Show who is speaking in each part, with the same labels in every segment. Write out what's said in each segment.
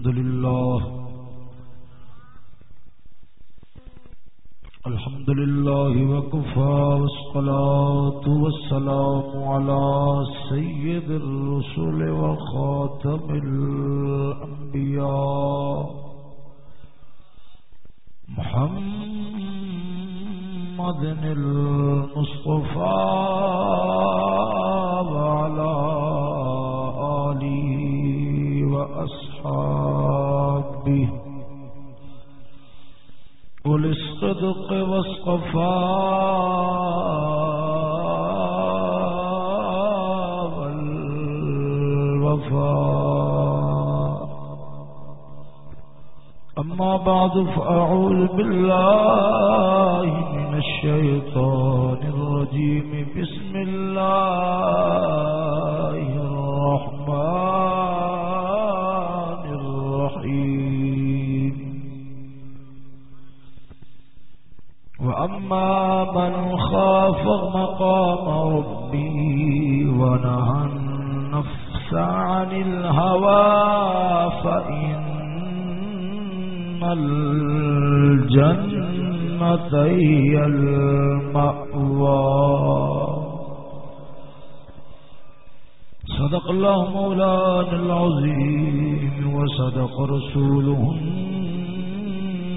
Speaker 1: الحمد لله الحمد لله وكفى والصلاة والسلام على سيد الرسل وخاتم الأنبياء محمد المصطفى وعلى آله وأصحابه أولي الصدق والصفاء والوفاء. أما بعد فأعوذ بالله من الشيطان الرجيم. بسم الله الرحمن وأما من خاف مقام ربه ونهى النفس عن الهوى فإن الجنة هي المأوى صدق الله مولانا العظيم وصدق رسوله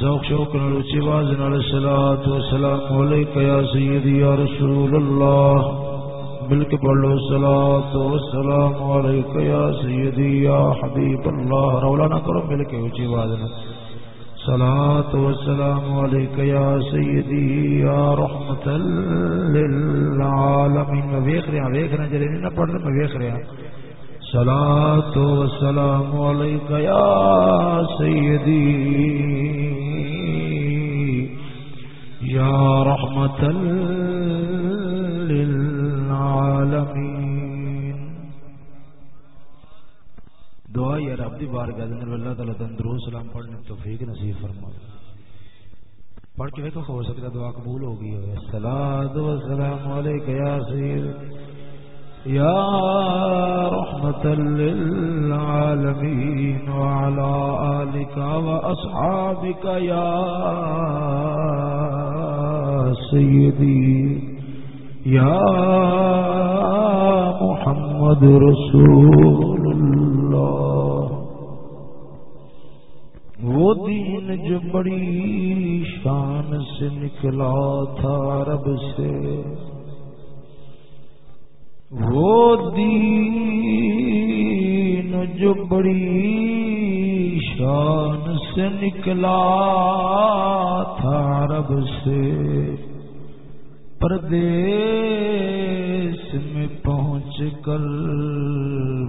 Speaker 1: ذوق شوق نلوچی باز نال الصلاة والسلام عليك يا سيدي يا رسول الله ملک بڑھو الصلاة والسلام عليك يا سيدي يا حبيب الله رولا نہ کرو مل کے اونچی باز نال۔ صلاة والسلام عليك يا سيدي يا رحمة للعالمين میں ویخ رہا ویخ رہا جلے نہیں نہ پڑھ رہا میں ویخ رہا صلاة والسلام عليك يا سيدي يا رحمة للعالمين. دعا یا رب دی بارگاہ اندر اللہ تعالی تندرست سلام پڑھنے توفیق نصیب فرمائے پڑھ کے دیکھو ہو سکتا دعا قبول ہوگی و سلام علیک یا سید. یا رحمت للعالمین وعلى آلک واصحابک یا سیدی یا محمد رسول اللہ وہ دین جو بڑی شان سے نکلا تھا رب سے وہ دین جو بڑی شان سے نکلا تھا رب سے، پردیس میں پہنچ کر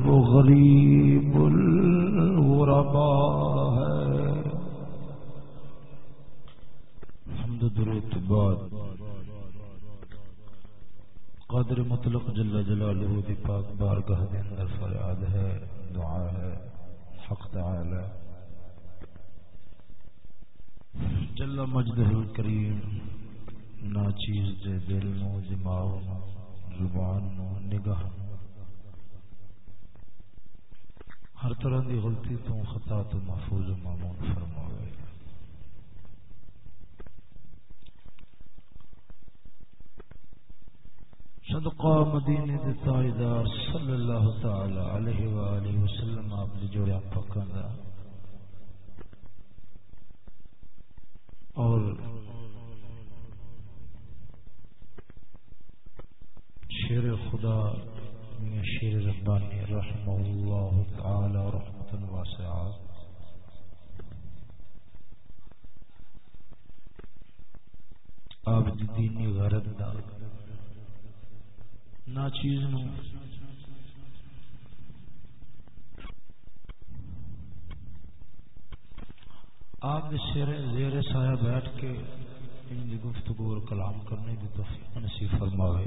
Speaker 1: وہ غریب الغربا ہے۔ حمد درود بعد قادر مطلق جل جلالہ دی پاک بارگاہ دے اندر فریاد ہے، دعا ہے، حق تعالی جل مجدہ الکریم ناچیز دے دل نو، دماغ نو، زبان نو، نگاہ ہر طرح دی غلطی تو خطا تو محفوظ و معمون فرماوے۔ صدقہ مدینے دے تاجدار صلی اللہ تعالی علیہ وآلہ وسلم آپ دی جوڑیا پکان دا اور شیر خدا میاں شیر ربانی رحمہ اللہ تعالی رحمت واسعہ۔ آپ دینی غرض دا نا چیز نو۔ آپ شیر زیر سایہ بیٹھ کے ان کی گفتگو اور کلام کرنے کی توفیق نصیب فرماوے۔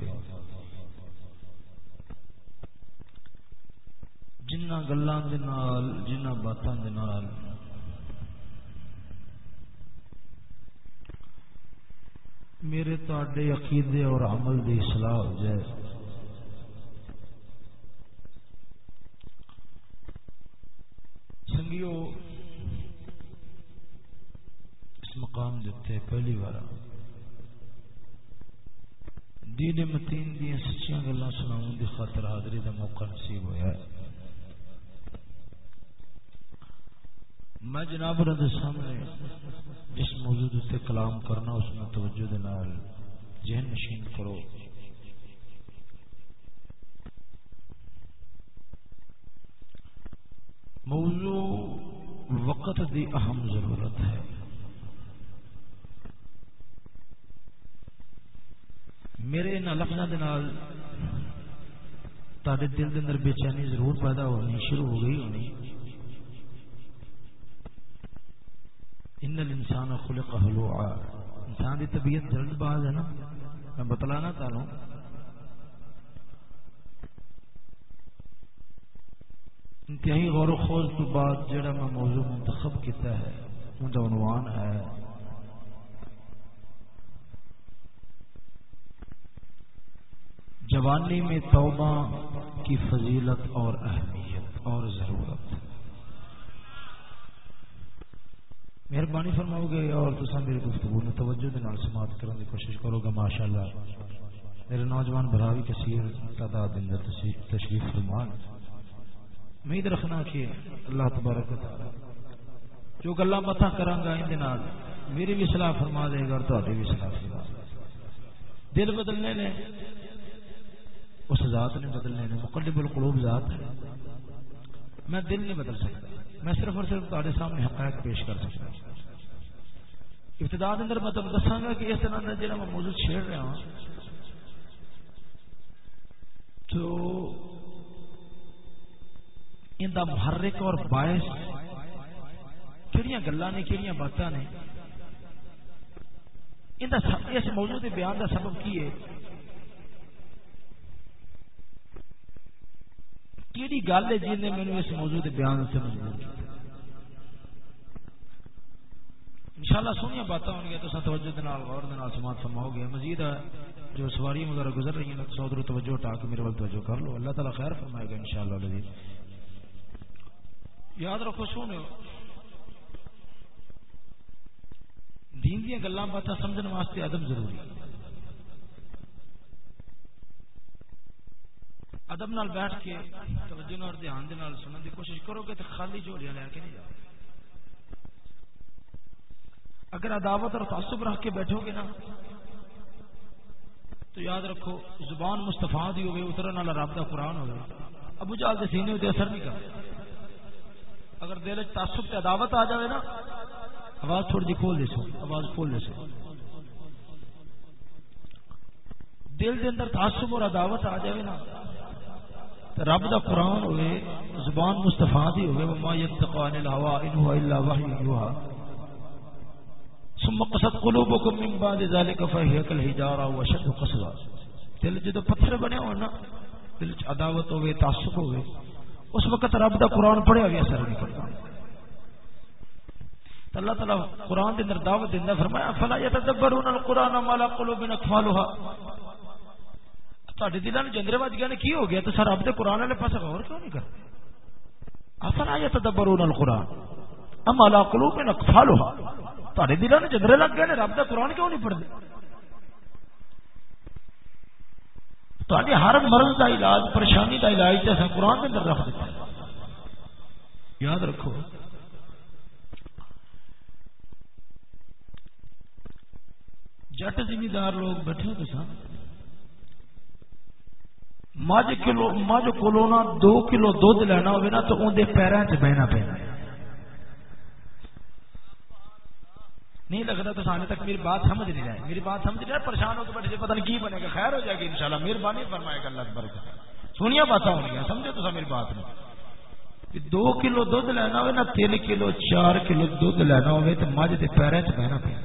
Speaker 1: جنہ گلاں دے نال، جنہ باتاں دے نال۔ میرے تے عقیدے اور عمل دی اصلاح ہو جائے۔ سنگیو، اس مقام دیتے پہلی بار دین متین دیا سچیاں گلا سناؤں دی خاطر حاضری دا موقع نصیب ہوا میں جناب رد سامنے جس موضوع سے کلام کرنا، اس میں توجہ دنال ذہن نشین کرو۔ موضوع وقت دی اہم ضرورت ہے۔ میرے ان لفظوں کے نال دل کے اندر بے چینی ضرور پیدا ہونی شروع ہو گئی ہونی۔ ان الانسان خلق حلوعا انسان دی طبیعت جلد باز ہے نا۔ میں بتلانا چاہوں انتہائی غور و خوض تو بعد جڑا میں موضوع منتخب کیتا ہے ان کا عنوان ہے۔ جوانی میں توبہ کی فضیلت اور اہمیت اور ضرورت۔ مہربانی فرماؤ گے اور تصا میری گفتگو نے توجہ دے نال سماعت کرنے کی کوشش کرو گے ماشاءاللہ۔ میرے نوجوان بھرا بھی کثیر تعداد تشریف فرمان امید رکھنا کہ اللہ تبارک تعالی جو گلا باتاں کراں گا ان میری بھی صلاح فرما دے گا اور تہاڈی بھی صلاح فرما دے گا۔ دل بدلنے نے، اس ذات نے بدلنے نے، مقلب القلوب ذات ہے میں دل نہیں بدل سکتا، میں صرف اور صرف تارے سامنے حقائق پیش کر سکتا۔ ہوں ابتدا اندر میں تم دساں گا کہ اس طرح کا جہاں میں موضوع چھیڑ رہا ہوں تو ان کا محرک اور باعث کہڑی گلا نے کہڑی باتاں نے۔ ان اس موضوع کے بیان کا سبب کی ہے؟ کیڑی گل ہے جن نے مینو اس موضوع کے بیان سے مجبور کیا انشاءاللہ سونی باتیں ہونگی تو توجہ دنال غور دنال سماعت فرماؤ گے مزید جو سواری وغیرہ گزر رہی ہیں، سو در توجہ اٹھا کے میرے وقت توجہ کر لو۔ اللہ تعالیٰ خیر فرمائے گا انشاءاللہ العزیز یاد رکھو سونو دین دیا گلاں باتیں سمجھنے واسطے ادب ضروری ادب نال بیٹھ کے توجہ اور دھیان دے نال سنن دی کوشش کرو گے تو خالی جھولیاں لے کے نہیں جاؤ۔ اگر عداوت اور تعصب رکھ کے بیٹھو گے نا، تو یاد رکھو، زبان مستفا دی ہوگی اترن والا رب دا قرآن ہوگا ابو جال کے سینے اثر نہیں کرتا۔ اگر دل تعصب تے عداوت آ جائے نا، آواز تھوڑی جی کھول دے سو، آواز کھول دے سو۔ دل دے اندر تعصب اور عداوت آ جائے نا رب دا قرآن ہوئے، زبان مستفا دی ہوئے، وما يتقى عن الهوى ان هو الا وحي يوحى۔ ثم قصد قلوبكم من بعد ذلك فهي كالحجاره وشد قسوه دل جدو پتھر بنے ہو نا، دل چ عداوت ہوئے، تعصب ہوئے اس وقت رب دا قرآن پڑھیا بھی اثر نہیں کرتا اللہ تعالی قرآن دے اندر دعوت دیندا فرمایا، فلا يتدبرون القران ما لا قلوب اقفالها تے دلوں میں جندرے بج گئے نے کی ہو گیا؟ تو سر رب کے قرآن والے پاس غور کیوں نہیں کرتے؟ افلا یا تدبرون القرآن ام علی قلوب اقفالها تے دلوں میں جندرے لگ گئے نے، رب کا قرآن کیوں نہیں پڑھتے تے ہر مرض کا علاج، پریشانی کا علاج تو اصل قرآن کے اندر رکھ دیتا یاد رکھو۔ جٹ زمیندار لوگ بیٹھے تو سن۔ مجھ کلو مجھ کو دو کلو دھد لینا ہوگا نا تو اندر پیروں چ بہنا پینا نہیں لگتا تو سامنے تک میری بات سمجھ نہیں رہے میری بات سمجھ رہے پریشان ہو کے بیٹھے پتہ نہیں کی بنے گا۔ خیر ہو جائے گی انشاءاللہ، مہربانی فرمائے گا اللہ برکت سنیا باتیں ہو گیا سمجھے تو میری بات نہیں۔ دو کلو دھد لینا ہوئے نا تین کلو، چار کلو دھد لینا ہوئے تو مجھ کے پیروں چ بہنا پیا۔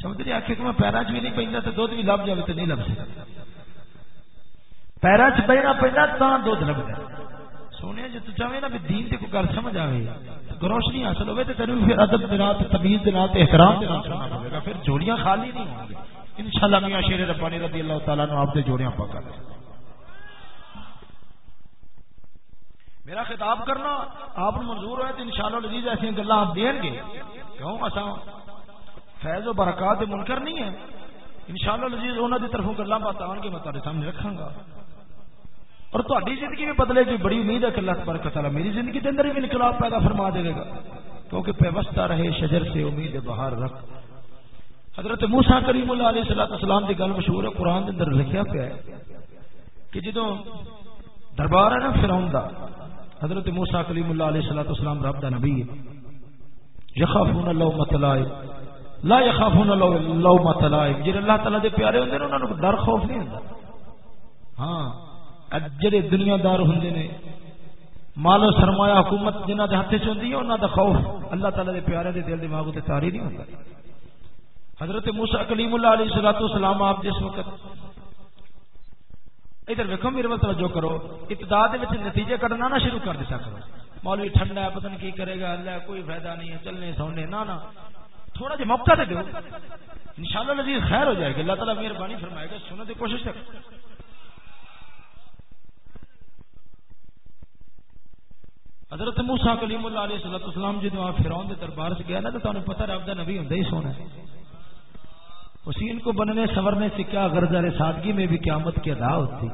Speaker 1: چودھری آخ کہ میں پیروں چ بھی نہیں پہنتا تو دھد بھی لب جائے تو نہیں لب سکتا پیروں چ بہنا پہنا تو دھد لگتا سونے جی تو چاہے نا بھی دین تے کوئی گل سمجھ آوے۔ روشنی حاصل ہوئے تو تینوں پھر ادب دے نال تمیز دے نال احترام دے نال سننا پڑے گا۔ پھر جوڑیاں خالی نہیں ہوں گی۔ انشاءاللہ میاں شیر ربانی رضی اللہ تعالی عنہ آپ دے جوڑیاں پکا دے میرا خطاب کرنا آپ منظور ہوئے تو انشاءاللہ لذیذ ایسی گلاں آپ دین گے۔ کیوں؟ اساں فیض و برکات منکر نہیں ہے انشاءاللہ لذیذ انہاں دی طرفوں گلاں بات آن کے میں تہاڈے سامنے رکھاں گا۔ اور تاری زندگی میں بدلے گی بڑی امید ہے کہ اللہ تبارک تعالیٰ میری زندگی کے اندر بھی انقلاب پیدا فرما دے گا، کیونکہ پیوستہ رہے شجر سے امید بہار رکھ۔ حضرت موسا کریم اللہ علیہ صلاح السلام کی گل مشہور ہے، قرآن کے اندر لکھا پیا ہے کہ جدو دربار ہے نا فراؤن دا، حضرت موسا کلیم اللہ علیہ صلاح السلام رب دا نبی ہے۔ یخافون اللہ متلائے لا یخافون اللہ متلائے جی اللہ تعالیٰ دے پیارے ہوندے نے انہوں نے ڈر خوف نہیں ہوندا۔ ہاں۔ جڑے دنیا دار ہوں نے مال و سرمایہ حکومت جنہ کے ہاتھ چی ہے انہوں کا خوف اللہ تعالی دے پیارے دے دل دماغ سے تاری نہیں ہوتا حضرت موسا کلیم اللہ علیہ سلاۃ السلام آپ جس وقت ادھر ویکو میرے وقت توجہ کرو ابتدا نتیجے کٹنا نہ شروع کر دیا کرو مولوی ٹھنڈا ہے پتہ نہیں کی کرے گا اللہ کوئی فائدہ نہیں ہے چلنے سونے نہ نہ تھوڑا جہا موقع دے دو انشاءاللہ نظیر خیر ہو جائے گا اللہ تعالیٰ مہربانی فرمائے گا سننے کی کوشش کرو حضرت موسا کلیم اللہ علیہ صلاح السلام جدو آپ فرعون کے دربار سے گیا نا، تو تمہیں پتہ رب کا نبی ہوں ہی سونا ہے۔ حسین کو بننے سورنے سے کیا غرض سادگی میں بھی قیامت کی ادا ہوتی۔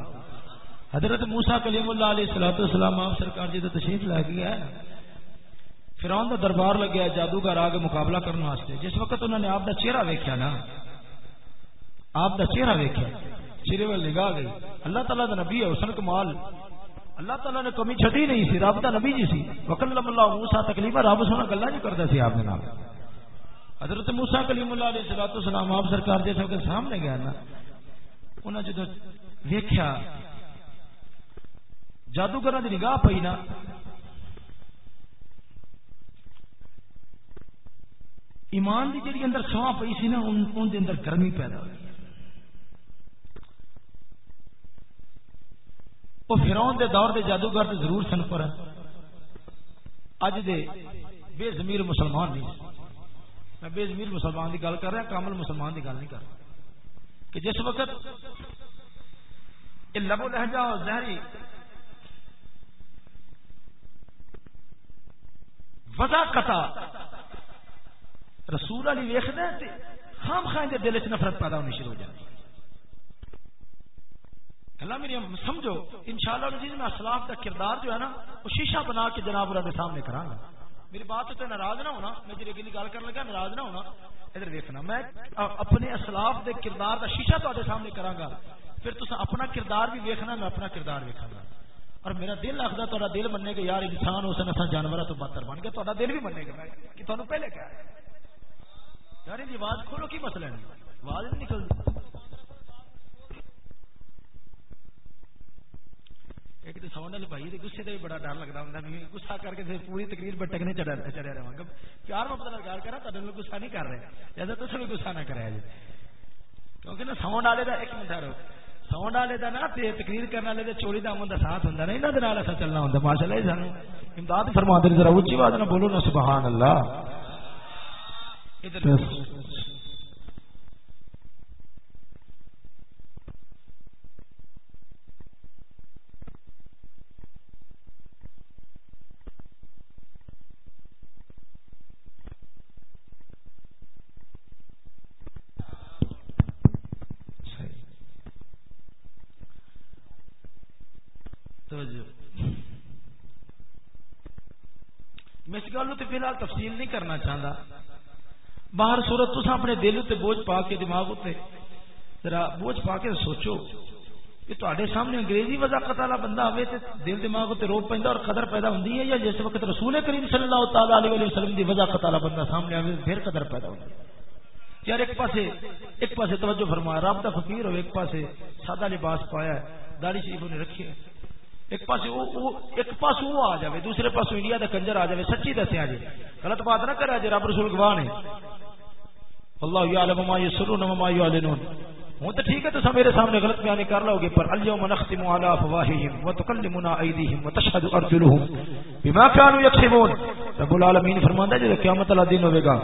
Speaker 1: حضرت موسا کلیم اللہ علیہ صلاح السلام آپ سرکار جی تشریف لا گیا ہے فرعون کا دربار لگیا جادوگر آگے مقابلہ کرنے واسطے۔ جس وقت انہوں نے آپ کا چہرہ ویکیا نا، آپ کا چہرہ ویکیا چہرے والے نگاہ گئی۔ اللہ تعالیٰ کا نبی ہے، حسن کمال۔ اللہ تعالیٰ نے کمی چھٹی نہیں سی رب کا نبی جی سی۔ وکل اللہ موسا تکلیف رب سونا گلا نہیں جی کرتا سی آپ نے نام۔ حضرت موسا کلیم اللہ علیہ سلاۃ السلام آپ سرکار جیسا کے سامنے گیا نا۔ انہیں جدو ویخیا جادوگر کی نگاہ پئی نا۔ ایمان کی جڑی اندر سواں پئی سی نا ان دے اندر گرمی پیدا ہوئی۔ وہ فرون دے دور دے جادوگر تے ضرور سن پر اج دے بے زمیر مسلمان نہیں میں بے زمیر مسلمان دی گل کر رہا کامل مسلمان دی گل نہیں کر رہا۔ کہ جس وقت یہ لبو لہجہ اور زہری وزا کتا رسول علی ویخ دے خام خائن دے دل چ نفرت پیدا ہونی شروع ہو جاتی۔ اللہ میری سمجھو، انشاءاللہ شاء میں اسلاف کا کردار جو ہے نا، وہ شیشہ بنا کے جناب اللہ کے سامنے کرا گا میری بات تو ناراض نہ ہونا، میں جی اگلی گل کر لگا، ناراض نہ ہونا۔ ادھر دیکھنا، میں اپنے اسلاف کے کردار کا شیشہ تے سامنے کرا گا پھر تو اپنا کردار بھی ویکنا میں اپنا کردار ویکا گا اور میرا دل آخر تا دل منے گا یار انسان اس نے جانور تو بہتر بن گیا تا دل بھی منے گا کہ تمہیں پہلے کیا یار یہ آواز کھولو، کی مسئلہ نہیں آواز نہیں نکلتی ایک تو ساؤنڈ والے بھائی گسے کا بھی بڑا ڈر لگتا ہوں گسا کر کے پوری تقریر پہ ٹکنے چڑھا چڑھا رہا گا پیار محبت گال کرا تو گسا نہیں کر رہے۔ جیسا تصے بھی گسا نہ کرے جی کیونکہ نا ساؤنڈ والے کا ایک منٹ رہو ساؤنڈ والے کا نا تقریر کرنے والے چوری دام کا ساتھ ہوں نا یہاں ایسا چلنا ہوں ماشاء اللہ جی سانو امداد فرما دے ذرا اچھی بات نہ بولو نا سبحان اللہ۔ ادھر میں اس گل فی الحال تفصیل نہیں کرنا چاہتا باہر صورت تو اپنے دل اتنے بوجھ پا کے دماغ اتنے ذرا بوجھ پا کے سوچو کہ تے سامنے انگریزی وضاقت والا بندہ آئے تو دل دماغ اتنے روک پہ اور قدر پیدا ہوتی ہے یا جس وقت رسول کریم صلی اللہ تعالی علیہ وسلم کی وضاقت والا بندہ سامنے آئے پھر قدر پیدا ہوتی ہے؟ یار ایک پاسے ایک پاسے توجہ فرمایا رب کا فقیر ہو، ایک پاسے سادہ لباس پایا ہے، داڑھی شریف نے رکھی ہے۔ ایک پاس او او ایک پاس وہ آ جائے دوسرے پاس انڈیا کا کنجر آ جائے سچی دسیا جی۔ غلط بات نہ کرا جی رب رسول گواہ نے۔ اللہ عالم ما یسرون وما یعلنون۔ ہوں تو ٹھیک ہے، تو میرے سامنے غلط بیان کر لو گے، پر الیوم نختم علی افواہہم وتکلمنا ایدیہم وتشهد ارجلہم بما كانوا یکسبون۔ رب العالمین فرماندا ہے جب قیامت والا دن ہوے گا،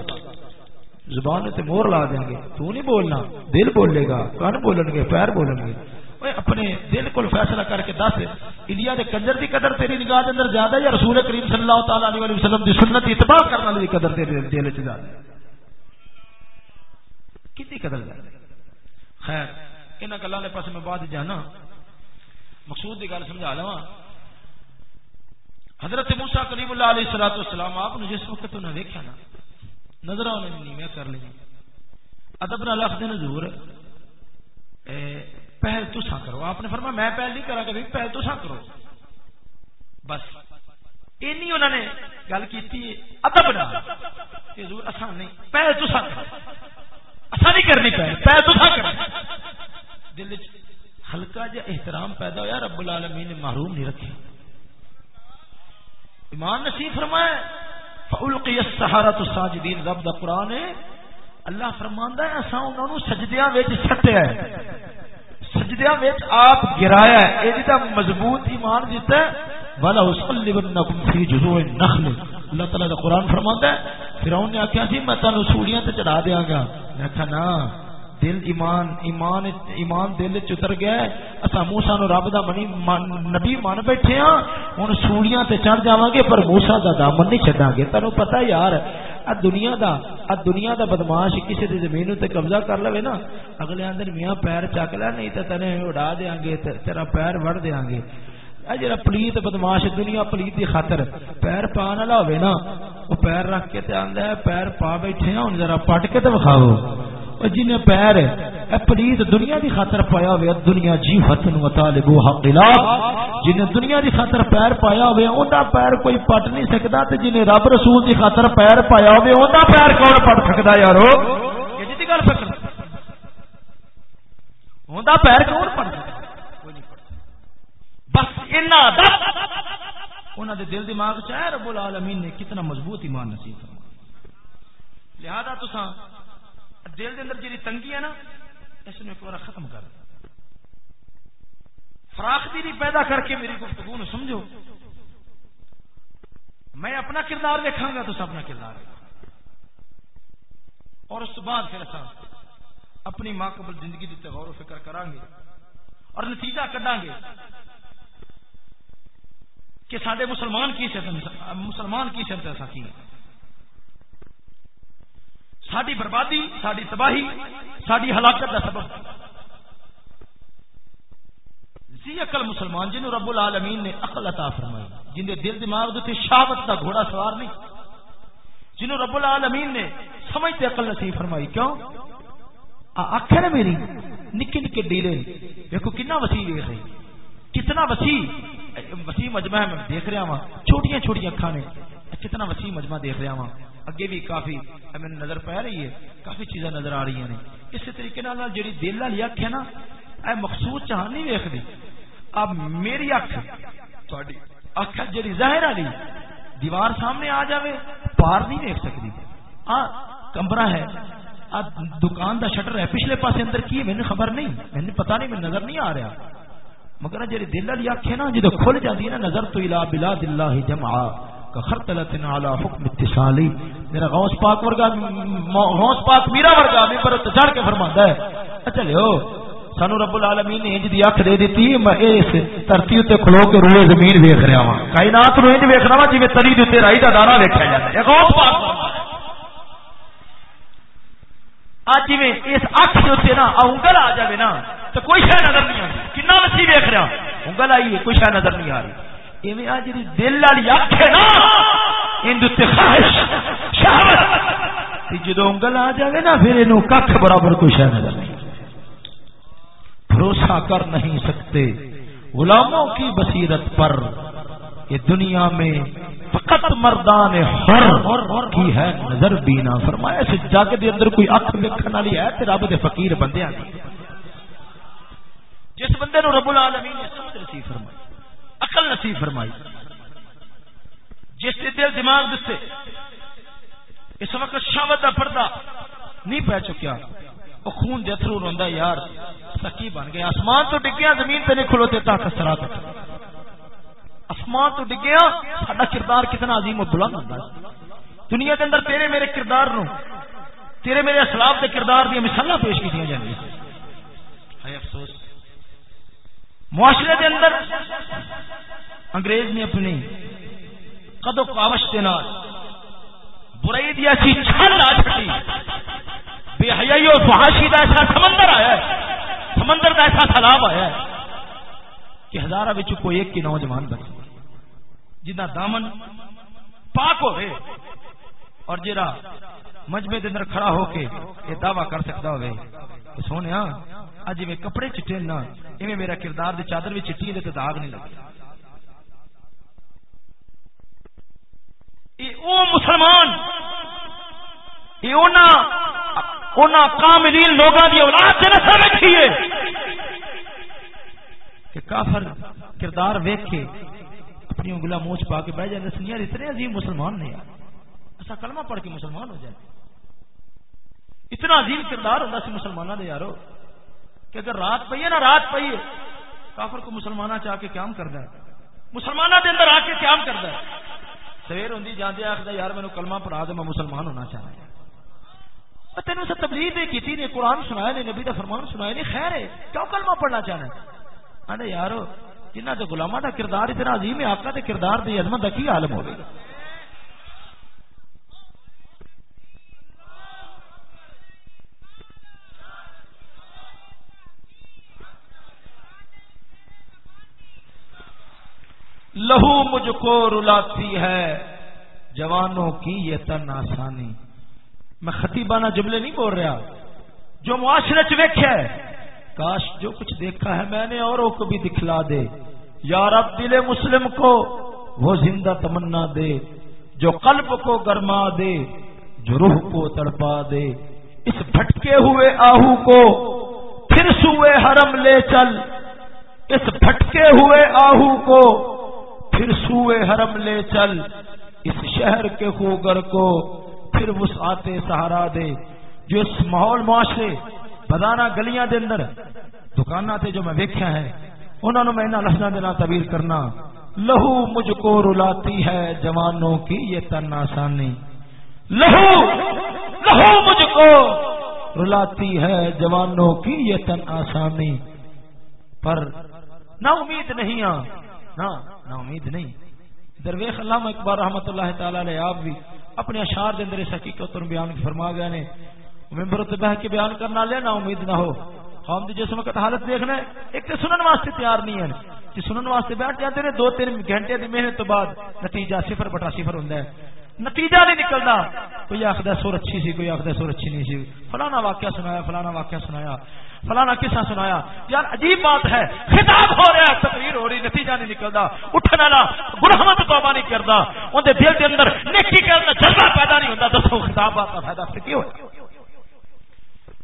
Speaker 1: زبان تے مور لا دیں گے۔ تو نہیں بولنا، دل بولے گا، کان بولن گے، پیر بولن گے۔ اپنے دل کو فیصلہ کر کے دس انڈیا کے کنجر کی قدر تیری نگاہ کے اندر زیادہ یا رسول کریم صلی اللہ تعالی علیہ وسلم کی سنت اتباع کرنے والی قدر تیرے دل چ زیادہ کتنی قدر زیادہ خیر، انہاں گلاں دے پاس میں بعد جانا۔ مقصود دی گل سمجھا لواں۔ حضرت موسی کلیم اللہ علیہ الصلوۃ والسلام، آپ نے جس وقت انہاں ویکھیا نا نظر انہوں نے نیویں کر لی ادب نال لفظ حضور اے پہل تسا کرو۔ آپ نے فرمایا میں پہل نہیں کرا کبھی پہل تسا کرو۔ بس، اینی انہوں نے گل کی ادب نہ حضور اسان نہیں، پہل تسا کرو۔ اسا نہیں کرنی پہل پہل تسا کرو۔ دل ہلکا جا احترام پیدا ہوا رب العالمین نے محروم نہیں رکھے۔ ایمان نصیب فرمایا، فَأُلْقِيَ السَّحَرَةُ سَاجِدِينَ رب دا قرآن ہے، اللہ فرماندا ہے، اساں انہاں نو سجدیاں وچ سٹیا ہے سجدیا آپ گرایا ہے۔ یہ مضبوط ایمان دیتا ہے۔ والا اسلبنکم فی جذوع النخل۔ اللہ تعالی دا قرآن فرماندا ہے، فرعون نے آکھیا سی، میں تانوں سوڑیاں تے چڑھا دیاں گا۔ میں کہا نا دل ایمان ایمان ایمان دل چ اتر گیا اسا موسی نو رب دا منی نبی مان بیٹھے ہاں۔ ہن سوڑیاں تے چڑھ جاواں گے، پر موسی دا دامن نہیں چھڈاں گے۔ تانوں پتہ یار دنیا دا دنیا دا بدماش کسی دی زمین تے قبضہ کر لوے نا، اگلے اندر میاں پیر چک لے، نہیں تے تنے اڑا دیاں گے تیرا پیر وڑ دیاں گے اے جڑا پلیت بدماش دنیا، پلیت دی خاطر پیر پان والا ہوے نا او پیر رکھ کے تے آندا ہے، پیر پا بیٹھے ہوں ہن ذرا پٹ کے تے وکھاؤ۔ جن پیر پلیت دنیا دی خاطر پایا ہوے دنیا جی فتن و طالب حق لا جن دنیا دی خاطر پیر پایا ہوے اوندا پیر کوئی پٹ نہیں سکدا، تے جن رب رسول دی خاطر پیر پایا ہوے اوندا پیر کون پٹ سکدا یارو؟ یہ دی گل فکر اوندا پیر کون پٹ سکدا؟ بس اتنا انہوں دے دل دماغ چاہے رب العالمین نے کتنا مضبوط ایمان نصیب فرما لہذا تو دل دے اندر جی تنگی ہے نا، اس نے ایک بار ختم کر فراخ دلی پیدا کر کے میری گفتگو نے سمجھو۔ میں اپنا کردار دیکھا گا تو اپنا کردار اور اس بعد پھر ایسا اپنی ماں قبل زندگی دیتے غور و فکر کریں گے اور نتیجہ کڈا گے کہ سڈے مسلمان کی مسلمان کی سمت ایسا کی ساری بربادی ساری تباہی ساری ہلاکت کا سبب۔ زی اقل مسلمان، جنہوں رب العالمین نے عقل عطا فرمائی جن کے دل دماغ دے شاوت کا گھوڑا سوار نہیں، جنہوں رب العالمین نے سمجھتے عقل نصیب فرمائی، کیوں؟ آخر نا میری، نکے نکے ڈیلے دیکھو کنا وسیع دیکھ رہی، کتنا وسیع وسیع مجمع میں دیکھ رہا ہوں چھوٹیاں چھوٹیاں اکھا نے کتنا وسیع مجمع دیکھ رہا ہوں اگے بھی کافی میں نظر پہ رہی ہے، کافی چیزاں نظر آ رہی ہیں اسی طریقے نال جڑی دل والی اکھ ہے نا، اے مخصوص چاہ نہیں ویکھدی۔ اب میری اکھ تہاڈی اکھ جڑی ظاہر والی۔ دیوار سامنے آ جاوے، پار نہیں دیکھ سکتی ہاں کمرہ ہے۔ دکان دا شٹر ہے۔ پچھلے پاسے اندر کی ہے؟ میں خبر نہیں۔ میں پتہ نہیں میں نظر نہیں آ رہا۔ مگر جی دل والی اکھ ہے نا، جدو کھل جاتی ہے نا، نظر تو الا بلاد اللہ جمع کخرتلت علی حکم اتصالی۔ میرا غوث پاک ورگا غوث پاک میرا ورگا، میں پر چڑھ کے فرماندا ہے۔ اچھا لیو سانو رب العالمین نے انج دی اکھ دے دیتی، میں اس دھرتی تے کھلو کے روئے زمین ویکھ رہا ہاں۔ کائنات نو انج ویکھنا وا، جویں تری دے تے رائی دا دانہ ویکھیا جاندا ہے۔ غوث پاک اج جویں اس اکھ دے اوتے نا انگل آ جاوے نا، تو کوئی شہ نظر نہیں آتی کنا وسیع ویخ رہا۔ انگل آئی ہے، کوئی شہ نظر نہیں آ رہی۔ ایویں آ جی دل والی اکھ ہے نا اندر خواہش، شہوت۔ جدو انگل آ جائے نا، پھر یہ کھ برابر کوئی شہ نظر نہیں۔ بھروسہ کر نہیں سکتے۔ غلاموں کی بصیرت پر یہ دنیا میں فقط مردان حر کی ہے نظر بینا فرمایا اس جگ دے اندر کوئی اکھ ویکھن والی ہے تے رب دے فقیر بندیاں نہیں جس بندے نو رب العالمین نے سمجھ نصیب فرمائی عقل نصیب فرمائی۔ جس کے دل دماغ دسے، اس وقت شاوت کا پردہ نہیں پی چکیا۔ وہ خون جترو روا یار، سکی بن گیا۔ آسمان تو ڈگیا زمین پہ نہیں کھلوتے تا کسرا آسمان تو ڈگیا سا کردار کتنا عظیم و بلند ہوتا دنیا کے اندر تیرے میرے کردار نو تیرے میرے اسلام کے کردار دیا مثال پیش کی جاتی افسوس۔ معاشرے کے اندر انگریز نے اپنی قدو کاوش کے نال برائی دی ایسی چھل آ چکی بے حیائی اور فحاشی کا ایسا سمندر آیا ہے۔ سمندر کا ایسا سیلاب آیا ہے کہ ہزارہ بچوں کوئی ایک کی نوجوان بچ جنہ دامن پاک ہوئے اور جرا مجمے کے اندر کھڑا ہو کے یہ دعوی کر سکتا ہوئے۔ سونے اج میں کپڑے چٹے نہ ایویں میرا کردار دی چادر بھی چٹی ہے تو داغ نہیں لگتا او مسلمان کاملین لوگوں کی اولاد سے نسل رکھی ہے کہ کافر کردار ویک کے اپنی انگلا موچ پا کے بہ جائے سنیا اتنے عظیم مسلمان نے ایسا کلمہ پڑھ کے مسلمان ہو جائے اتنا عظیم کردار ہوتا سی مسلمانوں نے یارو، کہ اگر رات پی ہے نا، رات پی ہے، کافر کو مسلمانہ چاہ کے قیام کرتا ہے۔ مسلمانوں کے اندر آ کے قیام کرتا ہے۔ سویر ہوں جانے آخر یار مینو کلمہ پڑھا دے، میں مسلمان ہونا چاہتا تین اسے تبلیغ کی نے، قرآن سنایا نے، نبی کا فرمان سنایا نہیں خیر ہے، کیوں کلمہ پڑھنا چاہنا ہے؟ یار جنہ کے گلاما کا کردار اتنا عظیم ہے آپ کا کردار دی عظمت کا کی عالم ہوگا لہو مجھ کو رلاتی ہے۔ جوانوں کی یہ تن آسانی۔ میں خطیبانہ جملے نہیں بول رہا۔ جو معاشرے ہے۔ کاش جو کچھ دیکھا ہے میں نے اوروں کو بھی دکھلا دے۔ یار اب دل مسلم کو وہ زندہ تمنا دے۔ جو قلب کو گرما دے۔ جو روح کو تڑپا دے۔ اس بھٹکے ہوئے آہو کو پھر سوئے حرم لے چل۔ اس بھٹکے ہوئے آہو کو پھر سوئے حرم لے چل اس شہر کے خوگر کو، پھر وسعتے سہارا دے، جو اس ماحول معاشرے بدانا گلیاں دے اندر، دکاناں تے جو میں ویکھیا ہے، انہاں نو میں انہاں لفظاں دے نال تعبیر کرنا، لہو مجھ کو رلاتی ہے جوانوں کی یہ تن آسانی۔ لہو لہو مجھ کو رلاتی ہے جوانوں کی یہ تن آسانی۔ پر نہ امید نہیں آ نہ نا امید نہیں۔ درویش علامہ اقبال رحمت اللہ تعالی علیہ آپ بھی اپنے اشعار دے اندر اس حقیقت اور بیان فرما گئے نے۔ ممبر بہ کے بیان کرنا لیا نا امید نہ ہو۔ قوم دی جس وقت حالت دیکھنا ہے، ایک تے سنن واسطے تیار نہیں ہے کہ سنن واسطے بیٹھ جاتے ہیں، دو تین گھنٹے دی محنت تو بعد نتیجہ صفر بٹا صفر ہوندا ہے۔ نتیجہ نہیں نکلتا۔ کوئی آخر سور اچھی سی، کوئی آخر سور اچھی نہیں سی۔ فلانا واقعہ سنایا، فلانا واقعہ سنایا۔ فلانا قصہ سنایا۔ یار عجیب بات ہے، خطاب ہو رہا ہے، تقریر ہو رہی، نتیجہ نہیں نکلتا۔ اٹھنے والا گناہوں تو توبہ نہیں کرتا۔ اندر دل کے اندر نیکی کرنا جذبہ پیدا نہیں ہوتا دسو خطاب کا فائدہ پھر کیوں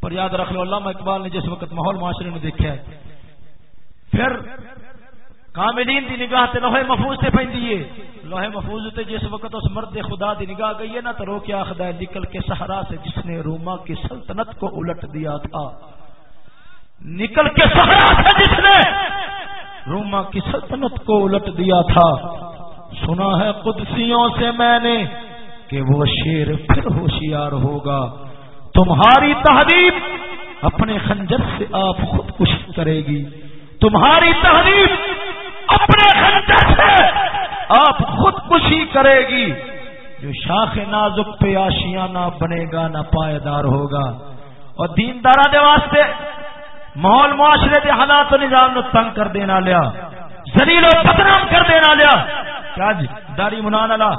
Speaker 1: پر یاد رکھ لو، علامہ اقبال نے جس وقت ماحول معاشرے میں دیکھا ہے، پھر کاملین دی نگاہ تے لوہے محفوظ تے پیندی ہے لوہے محفوظ تے جس وقت اس مرد خدا دی نگاہ گئی ہے نا تو رو کیا خدا نکل کے سہارا سے جس نے روما کی سلطنت کو الٹ دیا تھا۔ نکل کے سہارا سے جس نے روما کی سلطنت کو الٹ دیا تھا۔ سنا ہے قدسیوں سے میں نے کہ وہ شیر پھر ہوشیار ہوگا۔ تمہاری تحریب اپنے خنجر سے آپ خودکشی کرے گی۔ تمہاری تحریب اپنے خنجر سے آپ خودکشی کرے گی۔ جو شاخ نازک پہ آشیانہ بنے گا، نہ پائیدار ہوگا۔ اور دین دارا دے واسطے ماحول معاشرے کے حالات و نظام نو تنگ کر دینا لیا۔ زلیل و بدنام کر دینا لیا۔ کیا جی؟ داری منان اللہ،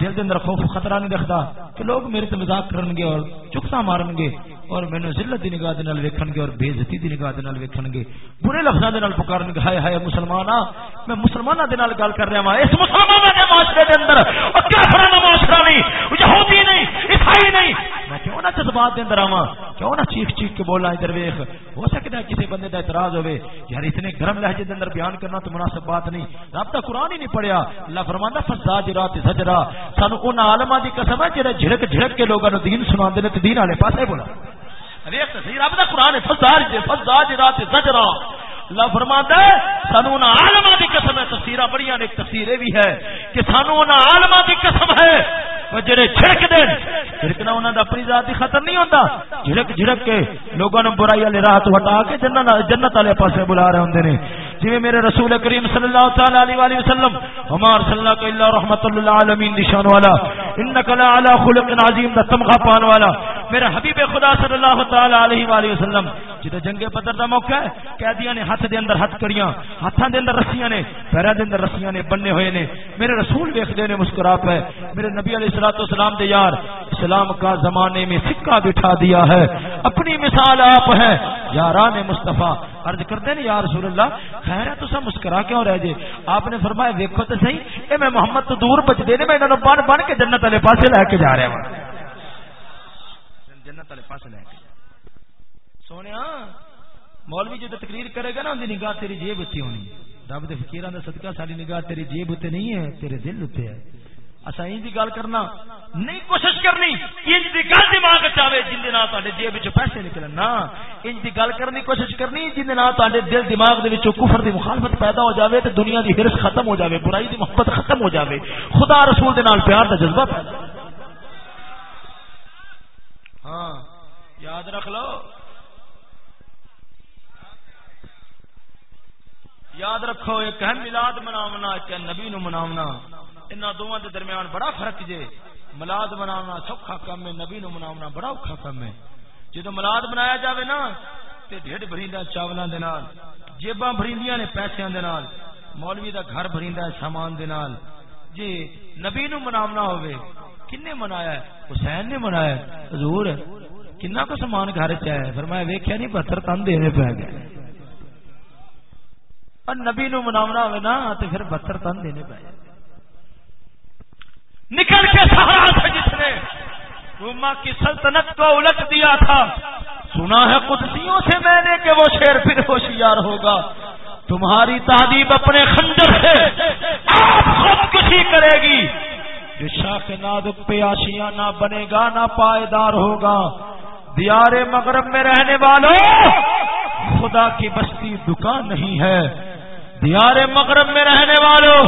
Speaker 1: دل دے اندر خوف خطرہ نہیں رکھتا کہ لوگ میرے تے مذاق کرن گے اور چکسا مارن گے اور مینو ذلت دی نگاہ دے نال ویکھن گے اور بے عزتی دی نگاہ دے نال ویکھن گے۔ برے لفظاں دے نال پکارن گے۔ ہائے ہائے مسلمانا میں مسلماناں دے نال گل کر رہا ہاں اس مسلماناں دے معاشرے دے اندر، اور کافراں دا معاشرہ نہیں، یہودی نہیں، عیسائی نہیں نہ جذبات دے اندر آواں، کیوں نہ چیخ چیخ کے بولا ادھر ویخ ہو سکتا ہے کسی بندے کا اعتراض ہوئے یار اتنے گرم لہجے کے اندر بیان کرنا تو مناسب بات نہیں۔ رب تو قرآن ہی نہیں پڑھیا۔ اللہ فرمانا فسا جرا سانو ان آلما کی قسم ہے جہاں جھڑک جھڑک کے لوگوں دین سنا دین والے پاسے بولا۔ رب کا قرآن ہے فسا جرا سجرا اللہ فرماتا ہے، سانو نہ آلما کی قسم ہے تفسیر بڑی نے تفسیر بھی ہے کہ سانو نہ آلما کی قسم ہے۔ جڑے چھڑک دین، چھڑکنا انہوں نے اپنی ذات خطر نہیں ہوتا جھڑک جھڑک کے لوگوں نے برائی والے راہ تو ہٹا کے جنت جنت والے پاسے بلا رہے ہوں نے۔ جی میرے رسول کریم صلی اللہ تعالی علیہ وآلہ وسلم ہمار صلی اللہ کا اللہ رحمت اللہ عالمین نشان والا، انکا لا علی خلق عظیم دا تمغہ پان والا میرا حبیب خدا صلی اللہ تعالی علیہ وآلہ وسلم، جدے جنگ بدر دا موقع ہے، قیدیاں نے ہاتھ دے اندر ہاتھ کڑیاں ہاتھاں دے اندر رسیاں نے، پیراں دے اندر رسیاں نے، بننے ہوئے نے، میرے رسول ویکھدے نے مسکرا پے میرے نبی علیہ الصلوۃ والسلام دے یار، اسلام کا زمانے میں سکہ بٹھا دیا ہے، اپنی مثال آپ ہے یاران مصطفی عرض کرتے ہیں یا رسول اللہ؟ خیر ہے تسا مسکرا کیوں رہ جے آپ نے فرمایا دیکھو تو صحیح، اے میں محمد تو دور بچ دے نے میں انہاں بن بن کے جنت والے پاسے لے کے جا رہا ہوں جنت والے پاسے لے کے۔ سونے مولوی جو تقریر کرے گا نا، ان نگاہ تیری جیب اتنی ہونی۔ رب دے فقیران دا صدقہ ساری نگاہ تیری جیب اتنے نہیں ہے، تیرے دل اتنے ہے۔ اچھا انج گل کرنا نہیں، کوشش کرنی۔ انج دی گل دماغ چاہے جن دے جیب پیسے نکلن۔ نا انج دی گل کرنی، کوشش کرنی جن دے دل دماغ دے وچ کفر دی مخالفت پیدا ہو جاوے تے دنیا دی ہرس ختم ہو جاوے، برائی دی محبت ختم ہو جاوے۔ خدا رسول دے نال پیار دا جذبہ پیدا ہاں یاد رکھ لو۔ یاد رکھو، ایک ہے ملاد مناونا، ایک ہے نبی نو مناونا۔ انہاں دوواں دے درمیان بڑا فرق جے۔ ملاد مناونا سوکھا کم ہے، نبی نو مناونا بڑا اوکھا کم ہے۔ جدو ملاد منایا جاوے نا، تے ڈھڈ بھریندا چاولاں دے نال، جیباں بھریندیاں نے پیسیاں دے نال، مولوی دا گھر بھریندا ہے سامان دے نال۔ جی نبی نو مناونا ہوے کنے منایا ہے؟ حسین نے منایا ہے۔ حضور، کنا کو سامان گھر چ ہے؟ فرمایا، ویکھیا نہیں، پتھر تن دینے پے گئے۔ اور نبی نو مناونا ہوئے نا تو پھر بتر تن دینے پہ نکل کے سہارا تھا جس نے۔ روما کی سلطنت کو الٹ دیا تھا۔ سنا ہے قدسیوں سے میں نے کہ وہ شیر پھر ہوشیار ہوگا۔ تمہاری تعدیب اپنے خنجر سے۔ آپ خود کسی کرے گی۔ جو شاخ ناد پہ آشیاں نہ بنے گا، نہ پائیدار ہوگا۔ دیار مغرب میں رہنے والوں، خدا کی بستی دکان نہیں ہے۔ دیار مغرب میں رہنے والوں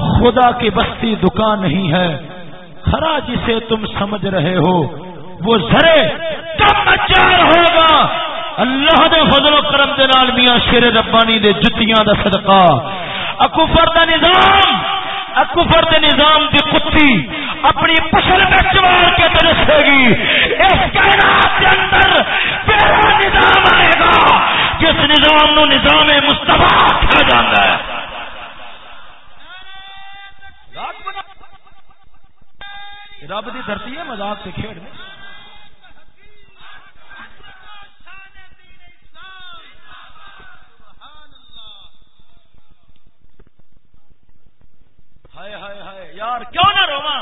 Speaker 1: خدا کی بستی دکان نہیں ہے۔ کھرا جسے تم سمجھ رہے ہو۔ وہ زرے کم اچار ہوگا۔ اللہ دے فضل و کرم دے نال میاں شیر ربانی دے جتیاں دا صدقہ۔ اکفر دا نظام، اکفر دے نظام دی کتی اپنی پسل میں چوار کے ترسے گی۔ اس کائنات کے اندر پہلا نظام آئے گا، جس نظام نو نظام مستفا کھا جانا ہے۔ رب دی دھرتی ہے، مذاق سے کھیڑ میں۔ ہائے ہائے ہائے، یار، کیوں نہ رواں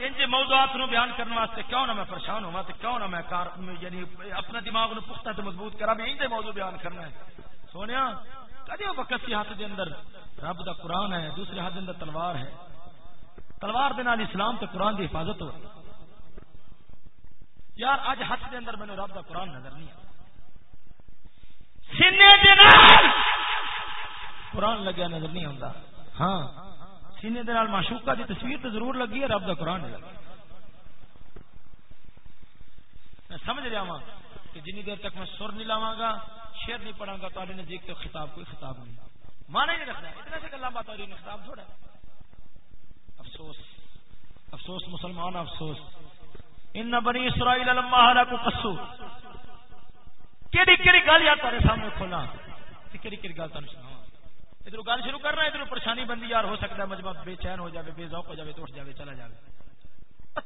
Speaker 1: انجے موضوعات نو بیان کرنے واسطے کیوں نہ میں پریشان ہوا تے کیوں نہ میں کار یعنی اپنا دماغ نو پختہ تے مضبوط کرا میں انجے موضوع بیان کرنا ہے۔ سونیا کدی وقت سی ہاتھ دے اندر رب دا قرآن ہے، دوسرے ہاتھ دے اندر تلوار ہے؟ تلوار دے نال اسلام تے قرآن دی حفاظت ہو یار اج ہاتھ دے اندر مینوں رب دا قرآن نظر نہیں سینے دے نال قرآن لگیا نظر نہیں آندا۔ ہاں سینے دے نال معشوقہ دی تصویر تے ضرور لگی ہے، رب دا قرآن لگا میں سمجھ رہا ہوں کہ جنی دیر تک میں سر نہیں لاواں گا شیر نہیں پڑھاں گا، تو نزدیک تو خطاب کوئی خطاب نہیں۔ مانے نہیں رکھنا، اتنا سے گلا بات ہو رہی خطاب تھوڑا افسوس افسوس مسلمان، افسوس۔ ان بنی اسرائیل لما ہلاکو قصو۔ کیڑی کیڑی گل یا تارے سامنے کھولا کیڑی کیڑی گل تانوں سناواں۔ ادھر گل شروع کرنا، ادھر پریشانی بندی یار ہو سکتا ہے، مجمع بے چین ہو جائے بے ذوق ہو جائے تو اٹھ جائے چلا جائے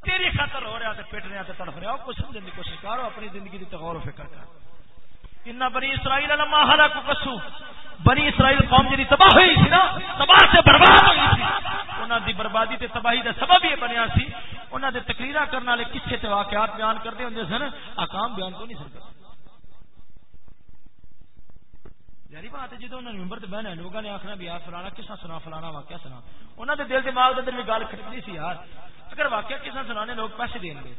Speaker 1: تیری خاطر ہو رہا تے پیٹ رہا تے تڑف رہا کچھ سمجھنے کی کوشش کرو اپنی زندگی کی تغور و فکر کر۔ ان بنی اسرائیل لما ہلا کو کسو۔ بنی اسرائیل قوم جی تباہ ہوئی تھی نا، تباہ سے برباد ہوئی تھی انہوں دی بربادی تے تباہی دا سبب یہ بنیا سی انہوں انہوں نے تقریر کرنے والے کسے تے واقعات بیان کرتے ہوں سن آکام بیان کو نہیں سن کرتے؟ یاری بات ہے جدو انہوں نے ممبر بہنا لوگوں نے آخنا بھی یار فلانا کسا سنا، فلانا واقعہ سنا۔ انہوں نے دل دماغ کے اندر بھی گل کھڑکی سی یار۔ اگر واقعہ کسا سنانے لوگ پیسے دیں گے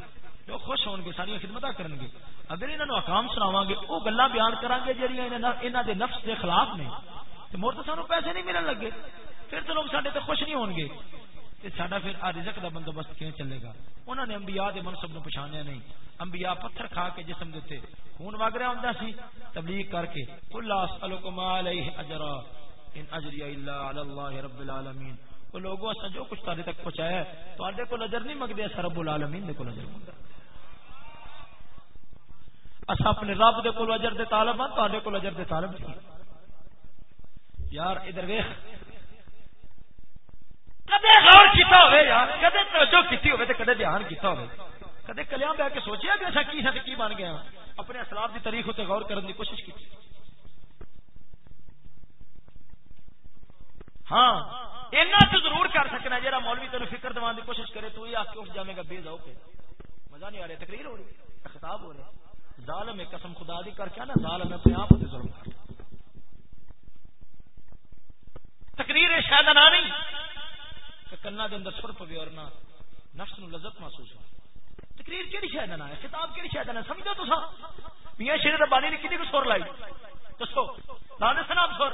Speaker 1: لوگ خوش ہون گے، ساری خدمت کرن گے۔ اگر انہوں حکام سناواں گے وہ گلا بیان کران گے جہاں انہوں دے نفس کے خلاف نے۔ تو مر تو سانو پیسے نہیں ملن لگے۔ پھر تو لوگ سارے خوش نہیں ہون گے۔ سڈا پھر آ رزق کا بندوبست کیوں چلے گا؟ انہوں نے انبیاء دے منصب نو پچھانیا نہیں۔ انبیاء پتھر کھا کے جسم دیتے خون وگ رہا ہوں سی۔ تبلیغ کر کے کل اسالکم علیہ اجرا ان اجری الا علی اللہ رب العالمین وہ لوگوں اسا جو کچھ تارے تک پہنچایا ہے تو آدھے کو نظر نہیں مگدے اسا رب العالمین دے کو نظر مگدے اسا اپنے رب دے کول اجر دے طالب ہاں تواڈے کول اجر دے طالب نہیں یار، ادھر ویکھ۔ کدے غور کیتا ہوئے یار، کدے توجہ کیتی ہوئے تے کدے دھیان کیتا ہوئے کدے کلیاں بیٹھ کے سوچیا کہ اسا کی ہے کی بن گیا ہاں۔ اپنے اسلاف دی تاریخ تے غور کرنے دی کوشش کی ہاں اینا تو ضرور کر سکنا جرا مولوی تینوں فکر دوان دی کوشش کرے، تو یہ آ کے اٹھ جائے گا بے ذوق پہ مزہ نہیں آ رہا، تقریر ہو رہی خطاب ہو رہا ظالم قسم خدا دی کر کے نا ظالم اپنے آپ تے ظلم کر۔ تقریر شاید نہ نہیں، کہ کنا دے اندر سر پوے اور نہ نفس نو لذت محسوس ہو۔ تقریر کیڑی شاید نہ ہے کتاب کیڑی شاید نہ سمجھو تساں؟ میاں شیر ربانی نے کتنی کو سور لائی؟ دسو لا دے سنا سور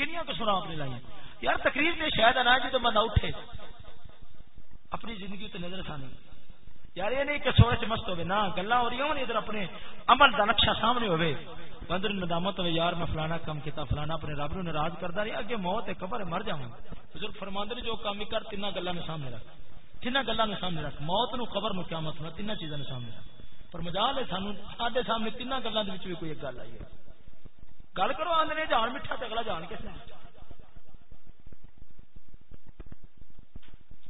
Speaker 1: کنیاں کو سنا آپ نے لائی یار تقریر نے شاید نہ جی تو بندہ اٹھے۔ اپنی زندگی تے نظر ثانی یار یہ نہیں کہ سورج مست ہوے نہ گلا ہو رہی ہوں ادھر اپنے عمل دا نقشہ سامنے ہوے بندر ندامت ہوے یار میں فلانا کام کیتا، فلانا اپنے رب نو ناراض کردا رہیا اگے موت ہے، قبر ہے، مر جاواں بزرگ فرماندے نے، جو کام کر، تینا گلاں نے سامنے رکھ۔ تینا گلاں نے سامنے رکھ۔ موت نو، قبر نو قیامت نو، تینا چیزاں نے سامنے رکھ۔ پر مجال ہے سانو، ساڈے سامنے تینا گلاں دے وچ بھی کوئی ایک گل آئی ہے۔ گل کرو، آندے نے جان میٹھا تے اگلا جان کس نے؟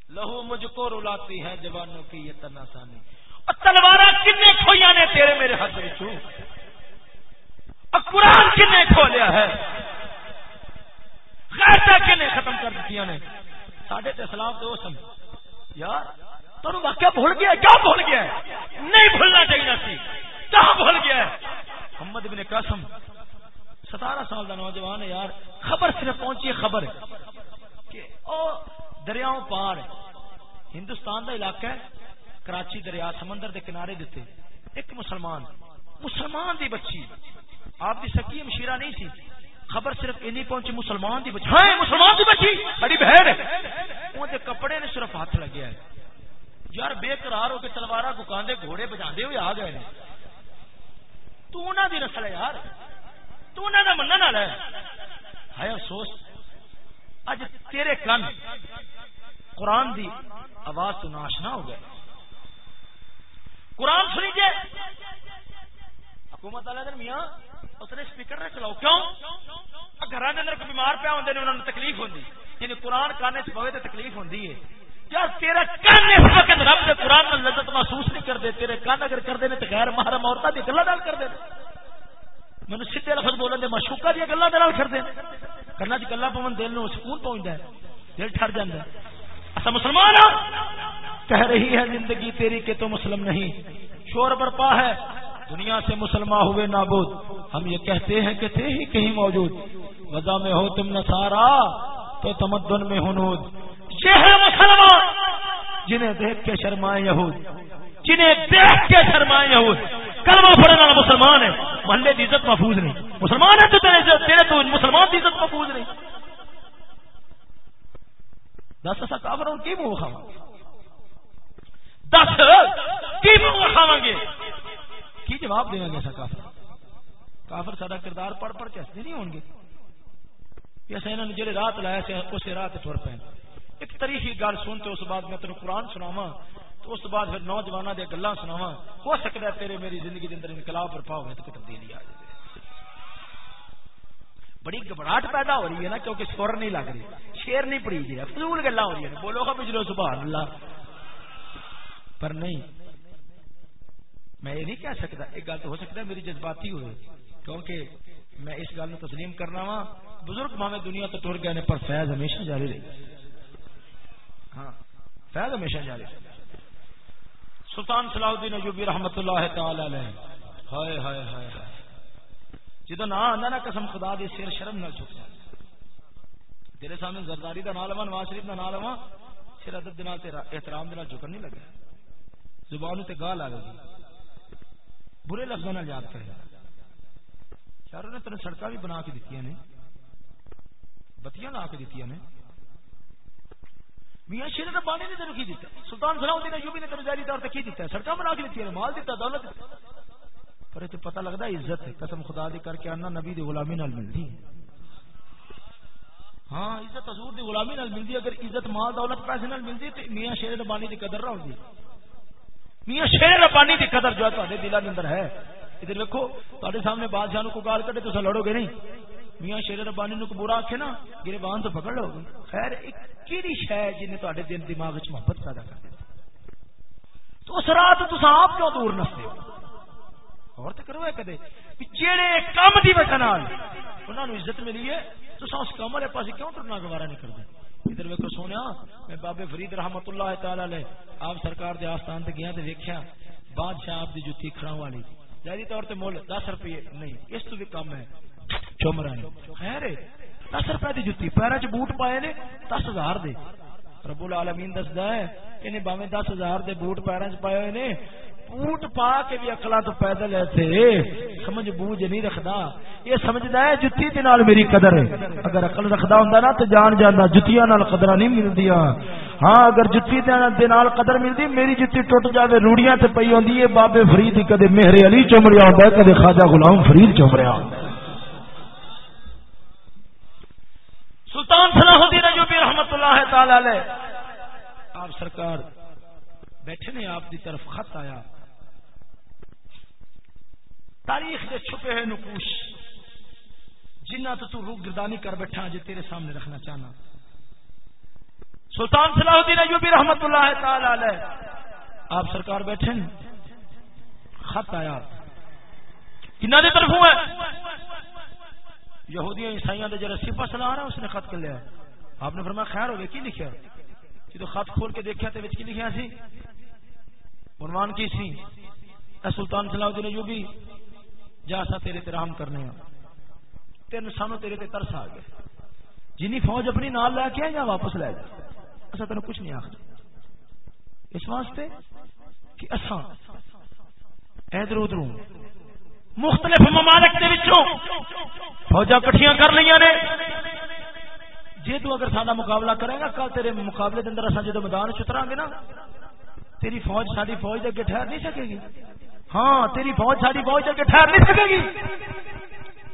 Speaker 1: لہو مجھ کو رلاتی ہے جوانوں کی یہ تناسانی۔ تلوار کنے کھوئی نے تیرے میرے ہاتھ میں قرآن کنے کھولیا ہے؟ غیرتا کنے ختم کر دیتی نے؟ ساڈے تے اسلام دو سن۔ یار تمہیں واقعہ بھول گیا کیا بھول گیا ہے؟ نہیں بھولنا چاہیے سی۔ کہاں بھول گیا ہے؟ محمد بن قاسم ستارہ سال کا نوجوان ہے یار، خبر صرف پہنچی ہے، خبر کہ او دریاؤں پار ہندوستان دا علاقہ ہے، کراچی دریا، سمندر دے کنارے دیتے ایک مسلمان مسلمان دی بچی۔ آپ دی سکی مشیرہ نہیں سی۔ خبر صرف اینی پہنچی، مسلمان دی بچی۔ ہاں مسلمان دی بچی، بڑی بہن ہے۔ وہ دے کپڑے نے صرف ہاتھ لگیا ہے یار، بے قرار ہو کے تلوارا گکاندے گھوڑے بجاندے ہوئے آ گئے تو انہاں دی نسل ہے یار۔ تو انہاں دا منن والا ہے۔ افسوس، اج تیرے کن قرآن دی آواز تو ناشنا ہو گئے۔ قرآن سنی جے حکومت والے دن میاں اس نے اسپیکر نہ چلاؤ۔ کیوں؟ گھر کے اندر بیمار پیا ہوں انہوں نے تکلیف ہوتی یعنی قرآن کانے سے پوے تو تکلیف ہوتی ہے۔ یار تیرے کان اس وقت رب کے قرآن میں لذت محسوس نہیں کرتے تیرے کان اگر کرتے ہیں تو غیر محرم عورتوں کی گلا دل کرتے مینو سیدھے لفظ بولن دے مشوقہ دیا گلا دل کرتے کرنا چ گلا پون دل نو سکون پہنچتا ہے دل ٹھر جاتا ہے اچھا مسلمان کہہ رہی ہے زندگی تیری کہ تو مسلم نہیں شور برپا ہے دنیا سے مسلمان ہوئے نابود ہم یہ کہتے ہیں کہ تھے ہی کہیں موجود وضع میں ہو تم نسارا تو تمدن میں ہنود یہ ہے مسلمان جنہیں دیکھ کے شرمائے یہود جنہیں دیکھ کے شرمائے یہود کلمہ پڑھنے والا مسلمان ہے۔ محلے کی عزت محفوظ نہیں۔ مسلمان ہے تو تیرے تیرے تو مسلمان کی عزت محفوظ نہیں۔ دس اصا کافر کی منہ کھاوا دس، کی منہ کھاوا گے؟ کی جواب دیں گے ایسا کافر؟ کافر سارا کردار پڑھ پڑھ کے ہستے نہیں ہون گے۔ ایسا انہوں نے جڑے رات لایا سے، اسے رات ٹر پے ایک تاریخی گل سنتے اس بعد میں تینوں قرآن سناوا تو اس بعد پھر نوجوانوں دیا گلا سناوا ہو سکتا ہے تیرے میری زندگی اندر انقلاب برپا ہوئے تو تبدیلی آ جائے۔ بڑی گھبراہٹ پیدا ہو رہی ہے نا کیونکہ سر نہیں لگ رہی، شیر نہیں پڑی جی فضول گلا ہو رہی ہے بولو گا بجلو سبحان اللہ پر نہیں، میں یہ نہیں کہہ سکتا، ایک گل تو ہو سکتا ہے میری جذباتی ہوئے، کیونکہ میں اس گل تسلیم کرنا وا۔ بزرگ ماں دنیا تو ٹر گئے پر فیض ہمیشہ جاری رہی ہاں فیض ہمیشہ جاری سلطان صلاح الدین ایوبی رحمت اللہ تعالی علیہ۔ ہائے ہائے ہائے ہائے۔ جدو نہ آندا نا قسم خدا دی سر شرم نال جھک جائے تیرے سامنے زرداری دا نام لواں نواز شریف دا نام لواں سر ادب دے نال تیرا احترام دے نال جھکن نہیں لگا۔ زبان تے گال آ گئی برے لفظوں نال یاد کرے۔ شہروں نے تیرے سڑکاں بھی بنا کے دتیاں نے۔ بتیاں لا کے دتیاں نے۔ میاں شیر ربانی نے تینوں کی دیتا؟ سلطان صلاح الدین ایوبی نے تینوں ظاہری طور تے کی دیتا ہے؟ سڑکاں بنا کے دتیاں نے مال دیتا دولت دیتا پر تے پتہ لگدا عزت ہے۔ قسم خدا دی کر کے انا نبی دی غلامی نال ملدی ہاں عزت حضور دی غلامی نال ملدی اگر عزت، مال، دولت، پیسے نال ملدی تے میاں شیر ربانی دی قدر نہ ہوندی۔ میاں شیر ربانی دی قدر جو ہے تہاڈے دلاں اندر ہے۔ ادھر دیکھو تہاڈے سامنے بادشاہ نو کو گال کڈے، تساں لڑو گے نہیں۔ میاں شیر ربانی نو برا آکھے نا گربان تو پکڑ لو گے۔ خیر، ایک کیڑی شے جن نے تہاڈے دل، دماغ وچ محبت پیدا کر دتی تو اس رات تساں آپ کیوں دور نستے ہو؟ اور تو کرو کدے۔ جیڑے کام دی وجہ نال انہاں نو عزت ملی ہے، تساں اس کام والے پاسے کیوں ٹرنا گوارا نہیں کردے ادھر ویکھو سونیا، میں بابے فرید رحمت اللہ تعالی علیہ آپ سرکار دے آستان تے گیا تے ویکھیا، بادشاہ آپ دی جُتی کھڑا والی۔ ظاہری طور تے مول 10 روپے نہیں، اس تو بھی کم ہے۔ چم رہے خیر دس روپے کی جتی۔ پیروں چ بوٹ پائے نے، دس ہزار دے۔ رب العالمین دسدا ہے، انہیں باویں دس ہزار دے بوٹ پیروں چ پائے ہوئے نے۔ بوٹ پا کے بھی اکلا تو پیدل ایسے سمجھ بوجھ نہیں رکھدا۔ یہ سمجھدا ہے، جتی دے نال میری قدر ہے۔ اگر عقل رکھدا ہوندا نا تے جان جاندا، جتیاں نال قدرہ نہیں ملدیاں۔ ہاں اگر جتی دے نال قدر ملدی، میری جتی ٹوٹ جاوے، روڑیاں تے پئی ہوندی ہے۔ بابے فرید کدے مہر علی چمڑیا ہوندا ہے، کدے خواجہ غلام فرید چمڑیا ہوندا سلطان صلاح الدین ایوبی رحمت اللہ تعالی علیہ۔ آپ سرکار بیٹھے نے، آپ دی طرف خط آیا۔ تاریخ کے چھپے ہوئے نقوش، جنہ تو تو روح گردانی کر بیٹھا جو تیرے سامنے رکھنا چاہنا۔ سلطان صلاح الدین ایوبی رحمت اللہ تعالی علیہ۔ آپ سرکار بیٹھے خط آیا۔ کنہ دی طرف ہوا یہودیاں عیسائیاں دے جڑا سپا سلا رہا اس نے خط کر لیا آپ نے فرمایا، خیر ہو گیا، کی لکھیا جدو خط کھول کے دیکھا تے وچ کی لکھیا سی؟ عنوان کی سی؟ اے سلطان صلاح الدین ایوبی، جا سا تیرے تے رحم کرنے ہاں تین سانو تیرے تے ترس آ گیا جنی فوج اپنی نال لے کے یا واپس لے جا اسا تینوں کچھ نہیں آخر اس واسطے کہ اساں ادھر ادھر مختلف ممالک کے وچوں فوجا کٹھیاں کر لیا نے۔ جی تو اگر سارا مقابلہ کرے گا، کل تیرے مقابلے کے اندر اصل جدو میدان چترا گے نا، تیری فوج ساری فوج اگے ٹھہر نہیں سکے گی۔ ہاں تیری فوج ساری فوج اگے ٹھہر نہیں سکے گی۔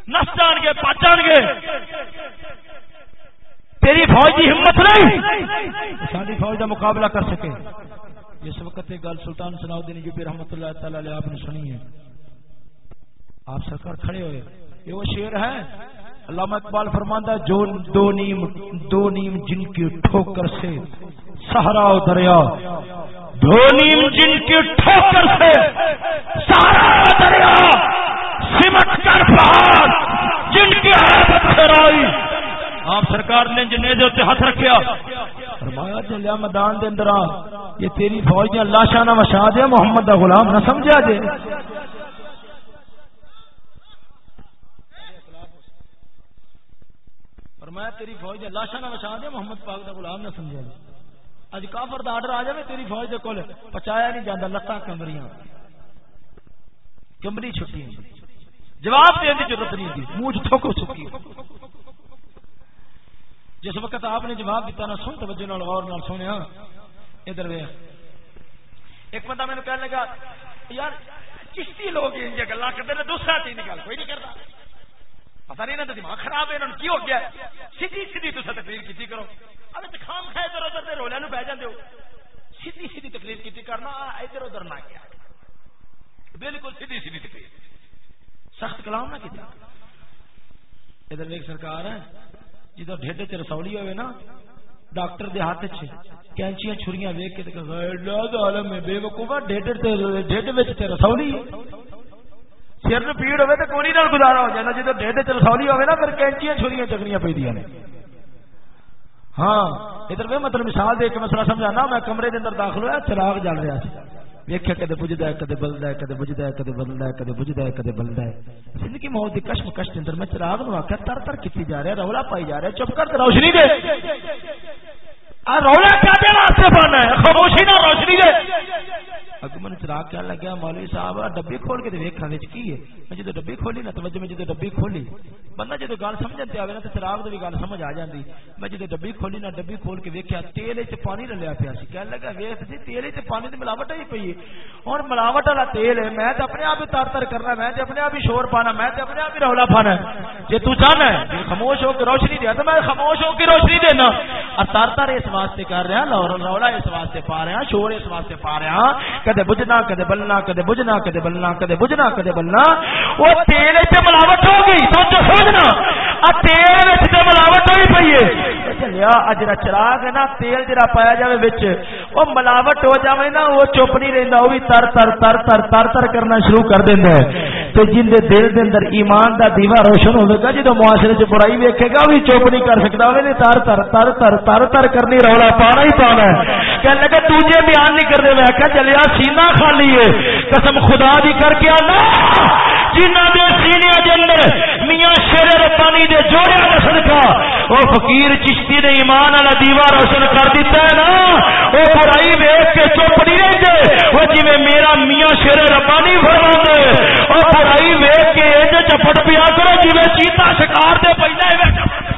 Speaker 1: نس جان گے، پچ جان گے۔ تیری فوج کی ہمت نہیں ساری فوج کا مقابلہ کر سکے۔ اس وقت یہ گل سلطان سناؤ دین جو جی رحمت اللہ تعالی آپ نے سنی ہے، آپ سرکار کھڑے ہوئے۔ یہ وہ شیر ہے۔ علامہ اقبال فرماندہ جو دو نیم دو نیم جن کی ٹھوکر سے سہارا دریا۔ دو نیم جن کی ٹھوکر سے سہارا دریا۔ سمٹ کر پہاڑ، جن کی حیرت پھیرائی آپ سرکار نے جنے دے تے ہاتھ رکھیا، فرمایا جی، چلیا میدان دے اندر یہ تیری فوج نے اللہ نہ وشا دے، محمد دا غلام نہ سمجھا دے فرمایا، تیری فوج دے لاشاں نہ وچا دے، محمد پاک دا غلام نہ سمجھا دے. اج کافر دا آرڈر آ جائے تیری فوج دے کول پچایا نہیں جاندا، لتاں کمریاں کمری چھٹی جواب دین دی ضرورت نہیں دی منہ تھوکو چکی جس وقت آپ نے جواب دیتا نا، سن توجہ نال، غور نال سنیا۔ ادھر ویکھ۔ ایک بندہ مینوں کہنے لگا، یار، چشتی لوگ ان گلاں کرتے ہیں دوسرا چیز نکال کوئی نہیں کرتا پتا نہیں نا دماغ خراب ہے کی ہو گیا سیدھی سیدھی تو تقریر کی کرو۔ ابھی تو خام کھائے ادھر ادھر رولے نو بہ جاندے ہو، سیدھی سیدھی تقریر کی کرنا ادھر ادھر نہ کیا۔ بالکل سیدھی سیدھی تقریر۔ سخت کلام نہ کیتا۔ ادھر ایک سرکار ہے جدو ڈھڈ چ رسولی ہوئے نا، ڈاکٹر دے ہاتھ چ کینچیاں چھریاں ویک کے عالم بے وقوفا ڈھڈ ڈھڈ وچ تے رسولی سر پیڑ ہوئے تو کونی نال گزارا ہو جانا جب ڈیڈ چلسولی ہوئے نا پھر کینچیاں چھریاں چکنیاں پہ دیا نے ہاں ادھر میں مطلب مثال دے کے مسئلہ سمجھانا میں کمرے دے اندر داخل ہوا چراغ جل رہا سی ویکیا کدے بجدا ہے کدے بلدا ہے کدے بجدا ہے کدے بلدا ہے کدے بجدا ہے کدے بلدا ہے زندگی موت دی کشم کش اندر میں چراغ نو آکھیا تر تر کیتی جا رہا رولا پائی جا رہا چپ کر روشنی دے رولا کیا واسطے پانا ہے خاموشی نہ روشنی دے اگو من چراغ کیا لگا مولوی صاحب ڈبی کھول کے ویکھا وچ کی ہے میں جدو ڈبی کھولی نا توجہ میں جدو ڈبی کھولی بندہ جدو گل سمجھن تے آوے نا تے چراغ دی گل سمجھ آ جاندی میں جدو ڈبی کھولی نا ڈبی کھول کے ویکھیا تیل وچ پانی رلیا پیا سی کہن لگا ویکھ سی تیل وچ پانی دی ملاوٹ ہی پئی ہے ہن ملاوٹ والا تیل ہے میں تے اپنے آپ ہی تر تر کرنا میں تے اپنے آپ ہی شور پانا میں تے اپنے آپ ہی رولا پانا جے تو چاہنا ہے خاموش ہو کے روشنی دے تے میں خاموش ہو کے روشنی دینا اور تر تر اس واسطے کر رہا رولا اس واسطے پا رہا شور اس واسطے پا رہا کدے بجنا کدے بلنا کدے بجنا کدے بلنا کدے بجنا کدے بلنا وہ تیل ملاوٹ ہو گئی تو سوچنا تیل ملاوٹ ہوئی پی ہے چلیا اجرا چراغ ہے نا تیل جرا پایا جائے بچ وہ ملاوٹ ہو جائے نا وہ چپ نہیں رہتا وہ بھی تر تر تر تر تر تر کرنا شروع کر دینا ہے تو جن دے دل دے اندر ایمان دا دیوا روشن ہوے گا جدو معاشرے چ برائی ویکھے گا بھی چپ نہیں کر سکتا وہ تر تر تر تر تر تر کرنی رولا پانا ہی پانا ہے کہنے لگا تجھے بیان نہیں کر میں کہا چلیا سینہ خالی ہے قسم خدا دی کر کے آنا۔ جنہ دے سینے دے اندر میاں شیر ربانی دے جوڑے نسل کا صدقہ وہ فقیر چشتی نے ایمان والا دیوا روشن کر دیتا ہے نا۔ وہ برائی ویک کے چپ نہیں رہتے وہ جی میرا میاں شیر ربانی فرما دے۔ وہ برائی ویک کے چپٹ پیا کرو جی چیتا شکار دے پہلے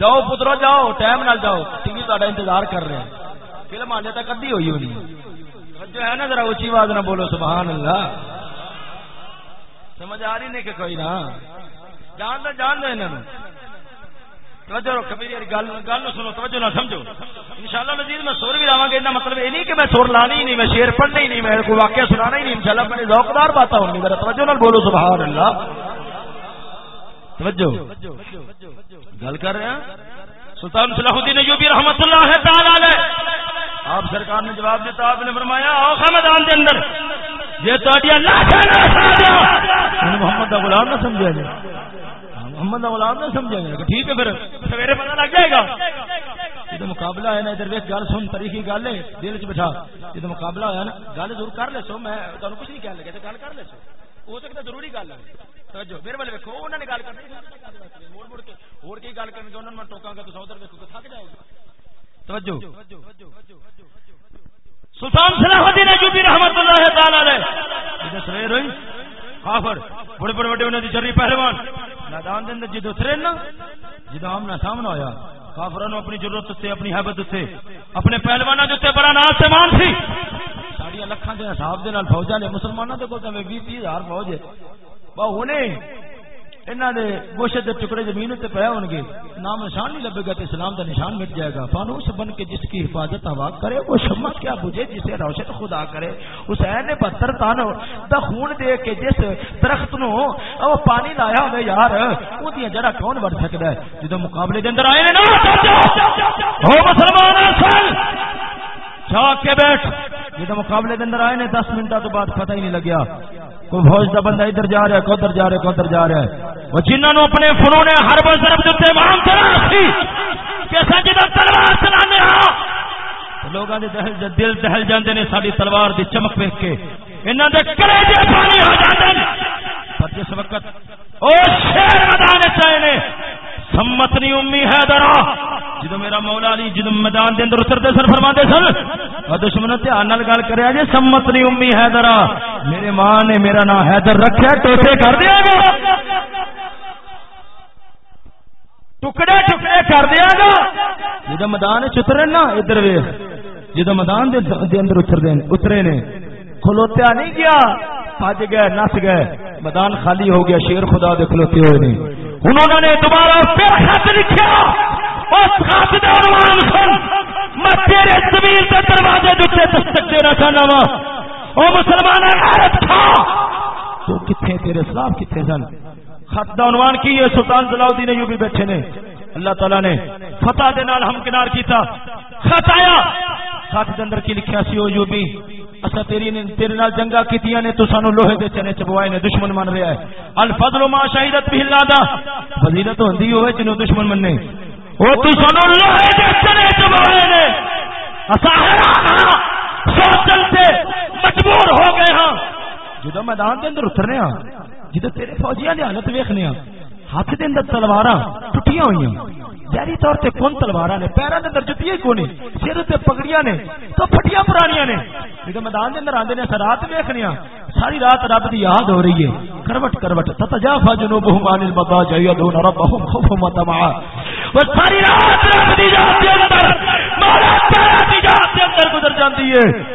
Speaker 1: جاؤ پترو، جاؤ، ٹائم نال جاؤ۔ ٹی وی تا انتظار کر رہے ہیں۔ فلم ہاں آنے تک ادھی ہوئی ہونی۔ جو ہے نا ذرا اچھی بات نہ بولو، سبحان اللہ۔ سمجھ آ رہی نہیں کہ کوئی نا جان دو جان دو انہوں توجہ رکھو، میری گل گل سنو، توجہ نہ سمجھو۔ انشاءاللہ مزید میں سور بھی لاواں گا، اتنا مطلب یہ نہیں کہ میں سور لانی ہی نہیں، میں شعر پڑھنا ہی نہیں، میں کوئی واقعہ سنانا ہی نہیں۔ انشاءاللہ میں ذوقدار باتیں ہوں گی ذرا توجہ نہ بولو، سبحان اللہ۔ توجہ۔ گل کر رہے ہیں؟ سلطان صلاح الدین ایوبی رحمت اللہ تعالی علیہ۔ آپ سرکار نے جواب دیتا، آپ نے فرمایا او خمدان کے اندر یہ تو محمد کا غلام نہ سمجھا جائے۔ ہاں، محمد کا غلام نہ سمجھا جائے۔ ٹھیک ہے پھر، سویرے پتہ لگ جائے گا۔ جب مقابلہ ہے نا، ادھر ویک گل سن، تاریخی گل ہے، دل چ بٹھا۔ جب مقابلہ ہوا نا، گل ضرور کر لے سو، میں تمہیں کچھ نہیں کہنے لگا گل کر لے سو۔ ہو سکتا ضروری گل ہے۔ توجہ میرے والے ویکھو انہوں نے گل کرنی موڑ موڑ کے اور کی گل کرنی انہوں نے میں ٹوکاں گا تو ادھر ویکھو تو تھک جائے گا۔ توجہ۔ سلطان صلاح الدین ایوبی رحمت اللہ تعالی علیہ۔ جے سویر ہوئی کافر بڑے بڑے بڑے انہاں دی چری پہلوان۔ میدان دے اندر جدو اترے نا جدو آمنا سامنا ہویا کافراں نو اپنی ضرورت تے اپنی حیبت تے اپنے پہلواناں دے تے بڑا ناز سے مان سی۔ ساڈیاں لکھاں دے حساب دے نال فوجاں نے مسلماناں دے کول تے 20 30000 فوج ہے۔ گوشت ٹکڑے زمین اتنے پے ہو گے۔ نام نشان نہیں لگے گا تو اسلام کا نشان مٹ جائے گا۔ فانوس بن کے جس کی حفاظت ہوا کرے، وہ شمع کیا بجے جسے روشن خدا کرے۔ حسین نے پتھر تان دا خون دے کے جس درخت نو وہ پانی لایا ہوئے یار وہ جڑا کون بڑھ سکتا ہے؟ جدو مقابلے کے اندر آئے نا مسلمان جا کے بیٹھ۔ جدو مقابلے کے اندر آئے نے، دس منٹوں تو بعد پتہ ہی نہیں لگیا۔ کوئی فوج کا بندہ ادھر جا رہا ہے کدھر جا رہا ہے کدھر جا رہا ہے۔ وہ جنہوں نے اپنے فنون ہر بل طرف دیتے مان کیسا جدھر تلوار چلانے لوگوں کے دہل دل دہل جاندے نے ساری تلوار دی چمک ویک کے۔ انہوں دے کلیجے پانی ہو جاتے پر جس وقت او شیر میدان چاہے سمت نہیں امی ہے درا۔ جدو میرا مولا علی جدو میدان دے اندر اترتے سن فرما دے سن اور دشمن دھیان نال گل کریا جی سمت نہیں امی حیدر میرے ماں نے میرا نام حیدر رکھا ٹوٹے کر دیا گا۔ ٹکڑے ٹکڑے کر دیا گا۔ جدو میدان چترے نا، ادھر وے جدو میدان دے اندر اتر اترے نے۔ کھلوتیا نہیں گیا بج گئے، نس گئے۔ میدان خالی ہو گیا، شیر خدا دے کھلوتے ہوئے نہیں انہوں نے دوبارہ پھر خط لکھا اس خط کا عنوان سن۔ میں تیرے زمین کے دروازے دیتے دستک دینا چاہنا وا۔ وہ مسلمان غیرت تھا۔ تو کتنے تیرے خلاف کتنے سن؟ خط کا عنوان کی ہے؟ سلطان صلاح الدین یوں بیٹھے نے۔ اللہ تعالیٰ نے فتح دے نال ہم کنار کیتا۔ خط آیا۔ خط دے اندر کی لکھیا سی او جو بھی اسا تیری نے تیرے نال جنگا کیتیاں نے، تو سانو لوہے دے چنے چبوائے نے، دشمن من رہا ہے۔ الفضل ما شہیدت به اللہ دا فضیلت ہوندی ہوے جنوں دشمن مننے۔ او تو سانو لوہے دے چنے چبوائے نے۔ اسا حیران ہاں، سوچن سے مجبور ہو گئے ہاں۔ جدو میدان دے اندر اترنے ہاں جدو تیرے فوجیاں دی حالت ویکھنے ہاں ہاتھ دے اندر تلواراں ٹٹیاں ہوئیاں۔ ظاہری طور سے کون تلوار نے پیروں کے اندر جتیاں کون سر سے پگڑیاں نے، تو پھٹیاں پرانیاں نے۔ جب میدان کے اندر آتے ہیں رات ویخنے ساری رات رب کی یاد ہو رہی ہے۔ کروٹ کروٹ۔ تتجافا جنوبهم عن المضاجع يدعون ربهم خوفا وطمعا ساری رات رب دی یاد کے اندر، مولا تعالی دی یاد کے اندر گزر جاتی ہے۔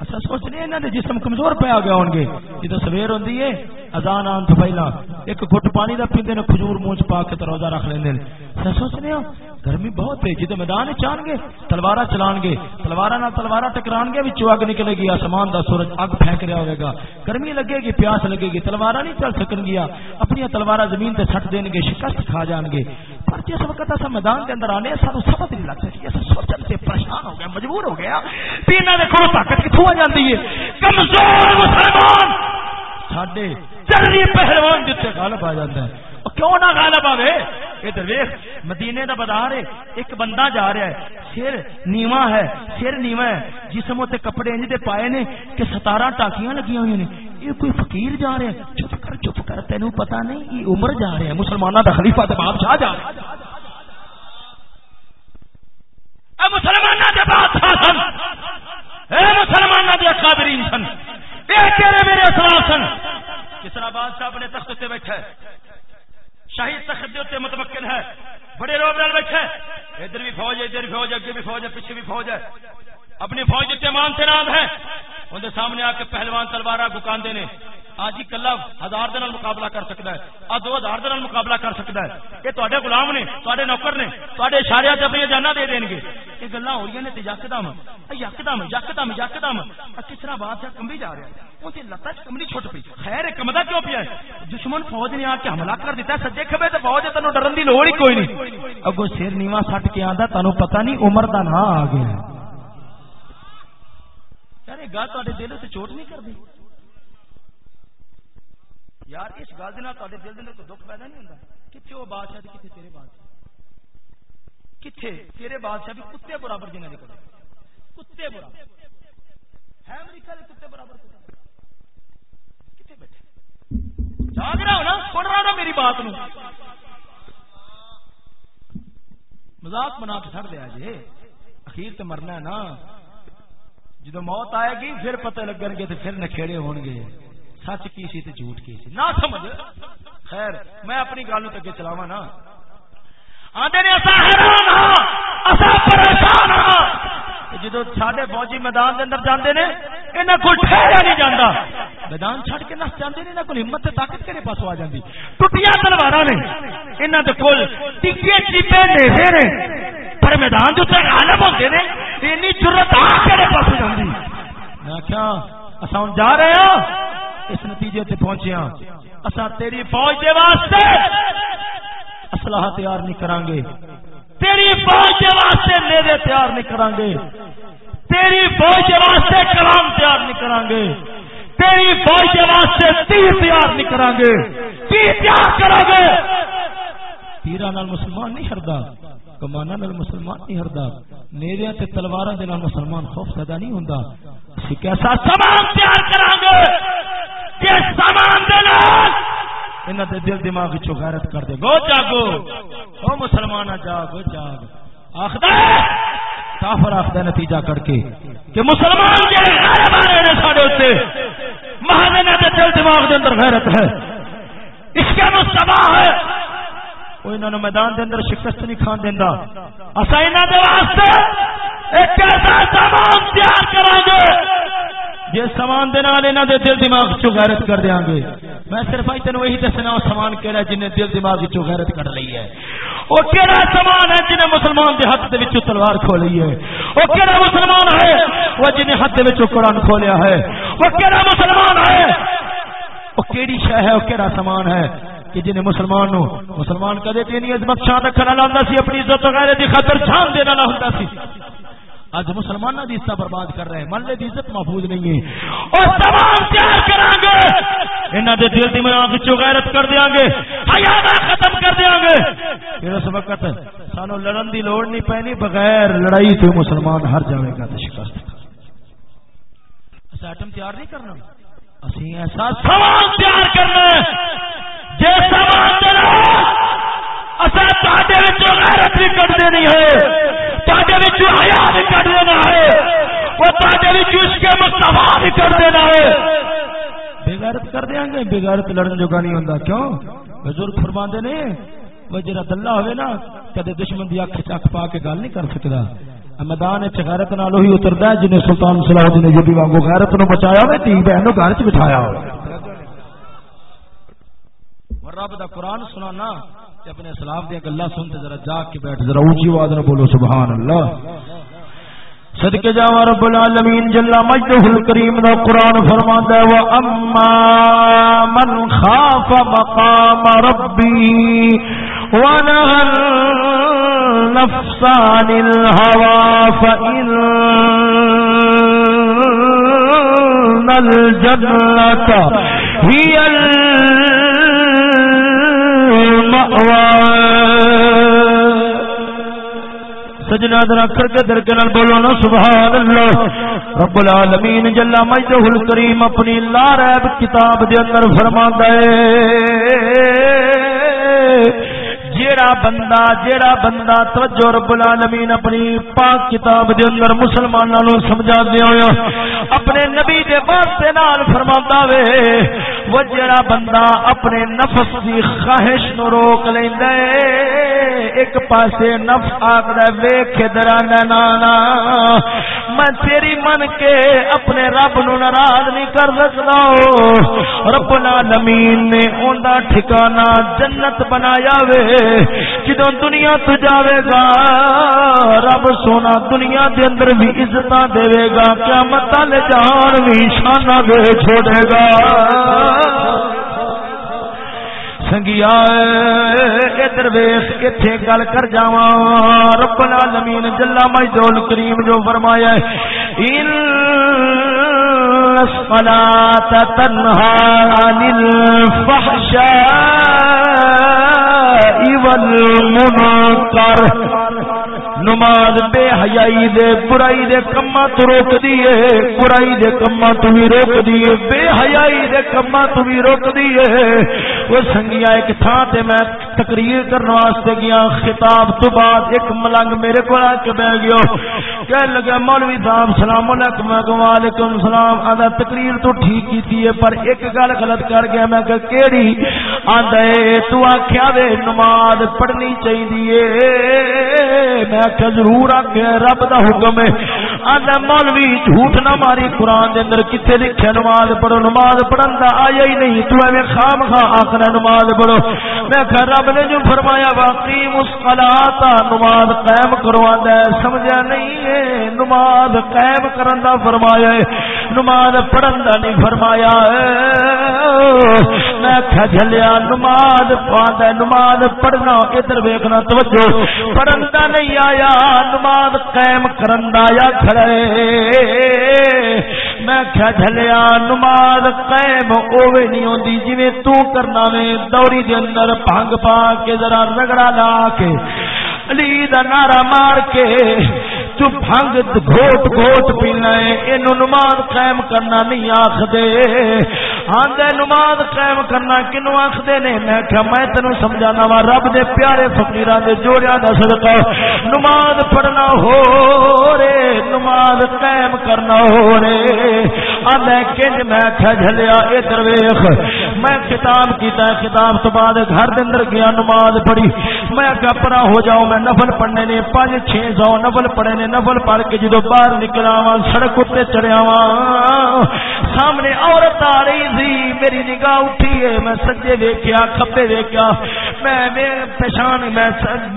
Speaker 1: اچھا سوچنے انہاں دے جسم کمزور پہ آ گیا ہون گے۔ جدوں سویر ہوندی ہے، اذان آن تو پہلا، ایک گھٹ پانی دا پیندے نے کھجور مونچ پا کے روزہ رکھ لیندے نے سوچنے ہو؟ گرمی بہت ہے جدوں میدان چان گے تلوارا چلان گے تلوارا نال تلوارا ٹکران گے وچوں اگ نکلے گی، آسمان دا سورج اگ پھینک رہا ہوے گا۔ گرمی لگے گی، پیاس لگے گی تلوارا نہیں چل سکن گیا اپنی تلوارا زمین تے سٹ دین گے، شکست کھا جان گے پر جس وقت اسا میدان دے اندر آنے سانو سمجھ نہیں لگ سکی اسا سوچن سے پریشان ہو گیا مجبور ہو گیا پینا دے کھڑو طاقت کتھوں آ جاندی ہے؟ کمزور مسلمان! ساڈے چرنی پہلوان جتنے غالب آ جاتا ہے کیوں نہ غالب آوے؟ ادھر ویخ مدینے دا بازار ہے، ایک بندہ جا رہا ہے، سر نیواں ہے، سر نیواں ہے، جسم تے کپڑے انج دے پائے نے کہ ستارہ ٹاکیاں لگی ہوئی نے۔ یہ کوئی فقیر جا رہا ہے، چپ کر چپ کر تینوں پتہ نہیں یہ عمر جا رہا ہے۔ مسلمانوں دا خلیفہ تے بادشاہ جا رہا ہے۔ اے مسلمانوں دے بادشاہ سن۔ اے مسلمانوں دے اکابرین سن۔ اے تیرے میرے اسلام سن۔ کسرا بادشاہ اپنے تخت سے بیٹھا ہے؟ شاہی تخت دے متمکن ہے۔ بڑے روب نال بیٹھے۔ ہے ادھر بھی فوج ہے، ادھر بھی فوج ہے، اگے بھی فوج ہے، پیچھے بھی فوج ہے۔ اپنی فوج اتنے مان سے نام ہے اندر سامنے آ کے پہلوان تلوار گکاندے نے۔ آج ہی کلا ہزار دن مقابلہ کر سکتا ہے۔ آج دو ہزار دن مقابلہ کر سکتا ہے۔ یہ تے گلام نے تے نوکر نے تے اشارے سے اپنی جانا دے دیں گے۔ یہ گلا ہو رہی نے یکدم۔ یکدم یکدم یکدم۔ کس طرح بات کمبی جا رہا ہے۔ لتا کملی چھٹ پی خیر کمدا کیوں پیا دشمن فوج نے آ کے حملہ کر دیتا سجے کبے تو فوج تینوں ڈرن کی لوڑ ہی کوئی نہیں۔ اگو سر نیواں سٹ کے آتا تمہیں پتا نہیں عمر کا نام آ گیا یار گل تے دل سے چوٹ نہیں کرتی یار، اس گل تے دل دن کوئی دکھ پیدا نہیں ہوتا کتنے وہ بادشاہ کتنے تیرے بادشاہ؟ کتنے تیرے بادشاہ بھی کتے برابر جنہیں دے کتے برابر۔ ہے امریکہ کے کتے برابر کتنے بیٹھے؟ جاگ رہا ہو نا، سن رہا نا میری بات نو۔ مزاق بنا کے چڑھ دیا جی۔ اخیر تو مرنا ہے نا۔ جدو موت آئے گی، پھر پتہ لگن گے تو پھر نکھےڑے ہون گے سچ کی سی جھوٹ کی سی؟ نہ سمجھ۔ خیر، میں اپنی گل اگے چلاوا نا۔ ہاں، ہاں۔ جدو سڈے فوجی میدان کے اندر جانے نے یہاں کو ٹھہرا نہیں جانا میدان چڑھ کے نس جاتے ہیں یہاں کو ہمت طاقت کہڑے پاس آ جاتی ٹوٹیاں تلوار نے یہاں کے کول ٹکے چیپے نیزے نے۔ پر میدان جو عالم ہوتے ہیں اینی ضرورت آ کہڑے پاس جاتی میں کیا اصا جا رہے ہیں اس نتیجے تے پہنچے ہاں۔ اسا تیری فوج دے واسطے اسلحہ تیار نہیں کران گے تیری فوج دے واسطے میرے تیار نہیں کران گے تیری فوج دے واسطے کلام تیار نہیں کران گے تیری فوج دے واسطے تیر تیار نہیں کران گے کی تیار کرو گے تیرا نال مسلمان نہیں ہردا کمانا نال مسلمان نہیں ہردا میرے تے تلواراں دے نال مسلمان خوف زدہ نہیں ہوندا۔ اسی کیسا سامان تیار کران گے؟ سامان دے نال؟ انہاں دے دل دماغ غیرت کر دے۔ گو جاگو۔ او مسلمان جاگو، جاگ۔ آخر کافر آخر نتیجہ کر کے کہ مسلمان دل دماغ دے اندر غیرت ہے۔ اس کے مستبا ہے۔ وہ انہوں نے میدان دے اندر شکست نہیں کھان دینا اصا انہوں دے واسطے ایک ایسا سامان تیار کریں گے جس سامان دے نال انہاں دے دل دماغ چوں غیرت کر دیاں گے۔ میں صرف ائی تینوں وہی دسنا او سامان کیڑا جن نے دل دماغ وچوں غیرت کر لئی ہے؟ او کیڑا سامان ہے جن مسلمان دے ہاتھ دے وچوں تلوار کھولی ہے؟ او کیڑا مسلمان ہے وہ جن ہاتھ دے وچوں قران کھولیا ہے؟ او کیڑا مسلمان ہے؟ او کیڑی شے ہے؟ او کیڑا سامان ہے؟ کہ جن مسلمان نو مسلمان کدے تے نہیں، عظمت شان رکھنا لاوندا سی، اپنی عزت غیرت دی خاطر جان دینا نہ ہوندا سی۔ اج مسلمانوں کی عزت برباد کر رہے ہیں محلے کی عزت محفوظ نہیں ہے۔ اور تمام تیار کریں گے۔ انہوں دے دل دماغ غیرت کر دیا گے حیا ختم کر دیا گے۔ پھر اس وقت سانو لڑن دی لوڑ نہیں پینی، بغیر لڑائی تو مسلمان ہر جائے گا تو شکست۔ ایٹم تیار نہیں کرنا۔ اسی ایسا سامان تیار کرنا جیسا جی سامان غیرت بھی کٹ دینی ہے حیا بھی کٹ دینا ہے وہ مستفا بھی کر دینا ہے۔ بےغیرت کر دیا گے، بےغیرت لڑن جو نہیں ہوں کیوں؟ بزرگ فرما نے، وہ جرا دلہ ہوئے نا، کدے دشمن کی اکھ چک پا کے گل نہیں کر سکتا میدان غیرت نال ہی اترتا ہے، جنہیں سلطان صلاح الدین جو بھی وانگو غیرت نو بچایا ہوئے تھی بہن گھر چ بٹھایا ہو رب دا قرآن سنانا تے اپنے اسلام دیا گلا سنتے ذرا جا کے بیٹھ، ذرا اونچی آواز نہ بولو سبحان اللہ صدقے جا رب العالمین، جل مجدہ الکریم دا قرآن فرماندا ہے و اما من خاف مقام ربی ونهى النفس عن الهوى فإن الجنة هي سجنا در کر کے در کے نال بولو نا سبحان اللہ رب العالمین جل مجدہ الکریم اپنی لا ریب کتاب دے اندر فرماندا ہے۔ جیڑا بندہ جیڑا بندہ توجہ رب العالمین اپنی پاک کتاب دے اندر مسلماناں نو سمجھا دیا ہویا، اپنے نبی دے واسطے نال فرماندا وے، وہ جیڑا بندہ اپنے نفس دی خواہش نو روک لیندا اے ایک پاسے نفس آکدا ویکھ درا نانا میں تیری من کے اپنے رب نو ناراض نہیں کر سکدا رب العالمین نے اوندا ٹھکانہ جنت بنایا وے۔ جدو دنیا تو جاوے گا، رب سونا دنیا دے اندر بھی عزت دے گا۔ کیا مت جان بھی شانہ دے چھوڑے گا۔ سنگیا ادھر ویس اتنے گل کر جا رب العالمین جلا مجدول کریم جو فرمایا ان الصلاة تنهى عن الفحشاء والمنكر نماز بے حیائی دے، برائی دے کما تو روک دیے برائی دے کما تو بھی روک دیے بے حیائی دے کما تو بھی روک دیے وہ سنگیا ایک تھا تے میں تقریر کرنے واسطے گیا، خطاب تو بعد ایک ملنگ میرے کو آ کے بہ گیا۔ کہنے لگا، مولوی صاحب، سلام علیکم وعلیکم السلام۔ آدھا تقریر تو ٹھیک کی تھی پر ایک گل غلط کر گیا۔ میں کہ کیڑی؟ آدھے تو آخیا وے، نماز پڑھنی چاہیے میں آخیا ضرور آخیا رب دا حکم ہے۔ آدھا مولوی، جھوٹ نہ ماری قرآن دے اندر کتنے لکھے نماز پڑھو، نماز پڑھن دا آیا ہی نہیں، تو ایویں خام خواہ آخنا نماز پڑھو۔ میں کہ رب نے جو فرمایا، واقعی مسکلاتا نماز قائم کروا دے سمجھا نہیں ہے، نماز قائم کرن دا فرمایا ہے، نماز پڑھن دا نہیں فرمایا ہے۔ میں کہ جھلیا، نماز پڑھا نماز پڑھنا، ادھر ویکھنا، توجہ، پڑھن دا نہیں آیا، نماز قائم کرن دا یا کھڑے میں کیا جھلیا، نماز قائم اوے نہیں ہوندی، جویں تو کرنا وے، دوری دے اندر بھنگ پا کے ذرا رگڑا لا کے، علی دا نعرہ مار کے بھنگ گھوٹ گھوٹ پینا ہے، اینو نماز قائم کرنا نہیں آکھ دے نماز قائم کرنا کنو آکھ دے نے؟ میں کہ میں تینو سمجھانا وا، رب دے پیارے فقیراں دے جوڑیاں دا صدقہ۔ نماز پڑھنا ہو رے، نماز قائم کرنا ہو رے۔ آندے کنج، میں کہ جھلیا، ادھر ویکھ میں خطاب کیتا ہے، خطاب تو بعد گھر دے اندر گیا، نماز پڑھی۔ میں کہ پڑھا ہو جاؤ، میں نفل پڑھنے نے 5 6 سو نفل پڑھے نے۔ نفل پڑھ کے جدو باہر نکلا وا سڑک اتنے چڑھیا وا سامنے عورت آ رہی تھی میری نگاہ اٹھی ہے۔ میں سجے دیکھا کبے دیکھا میں پہچان میں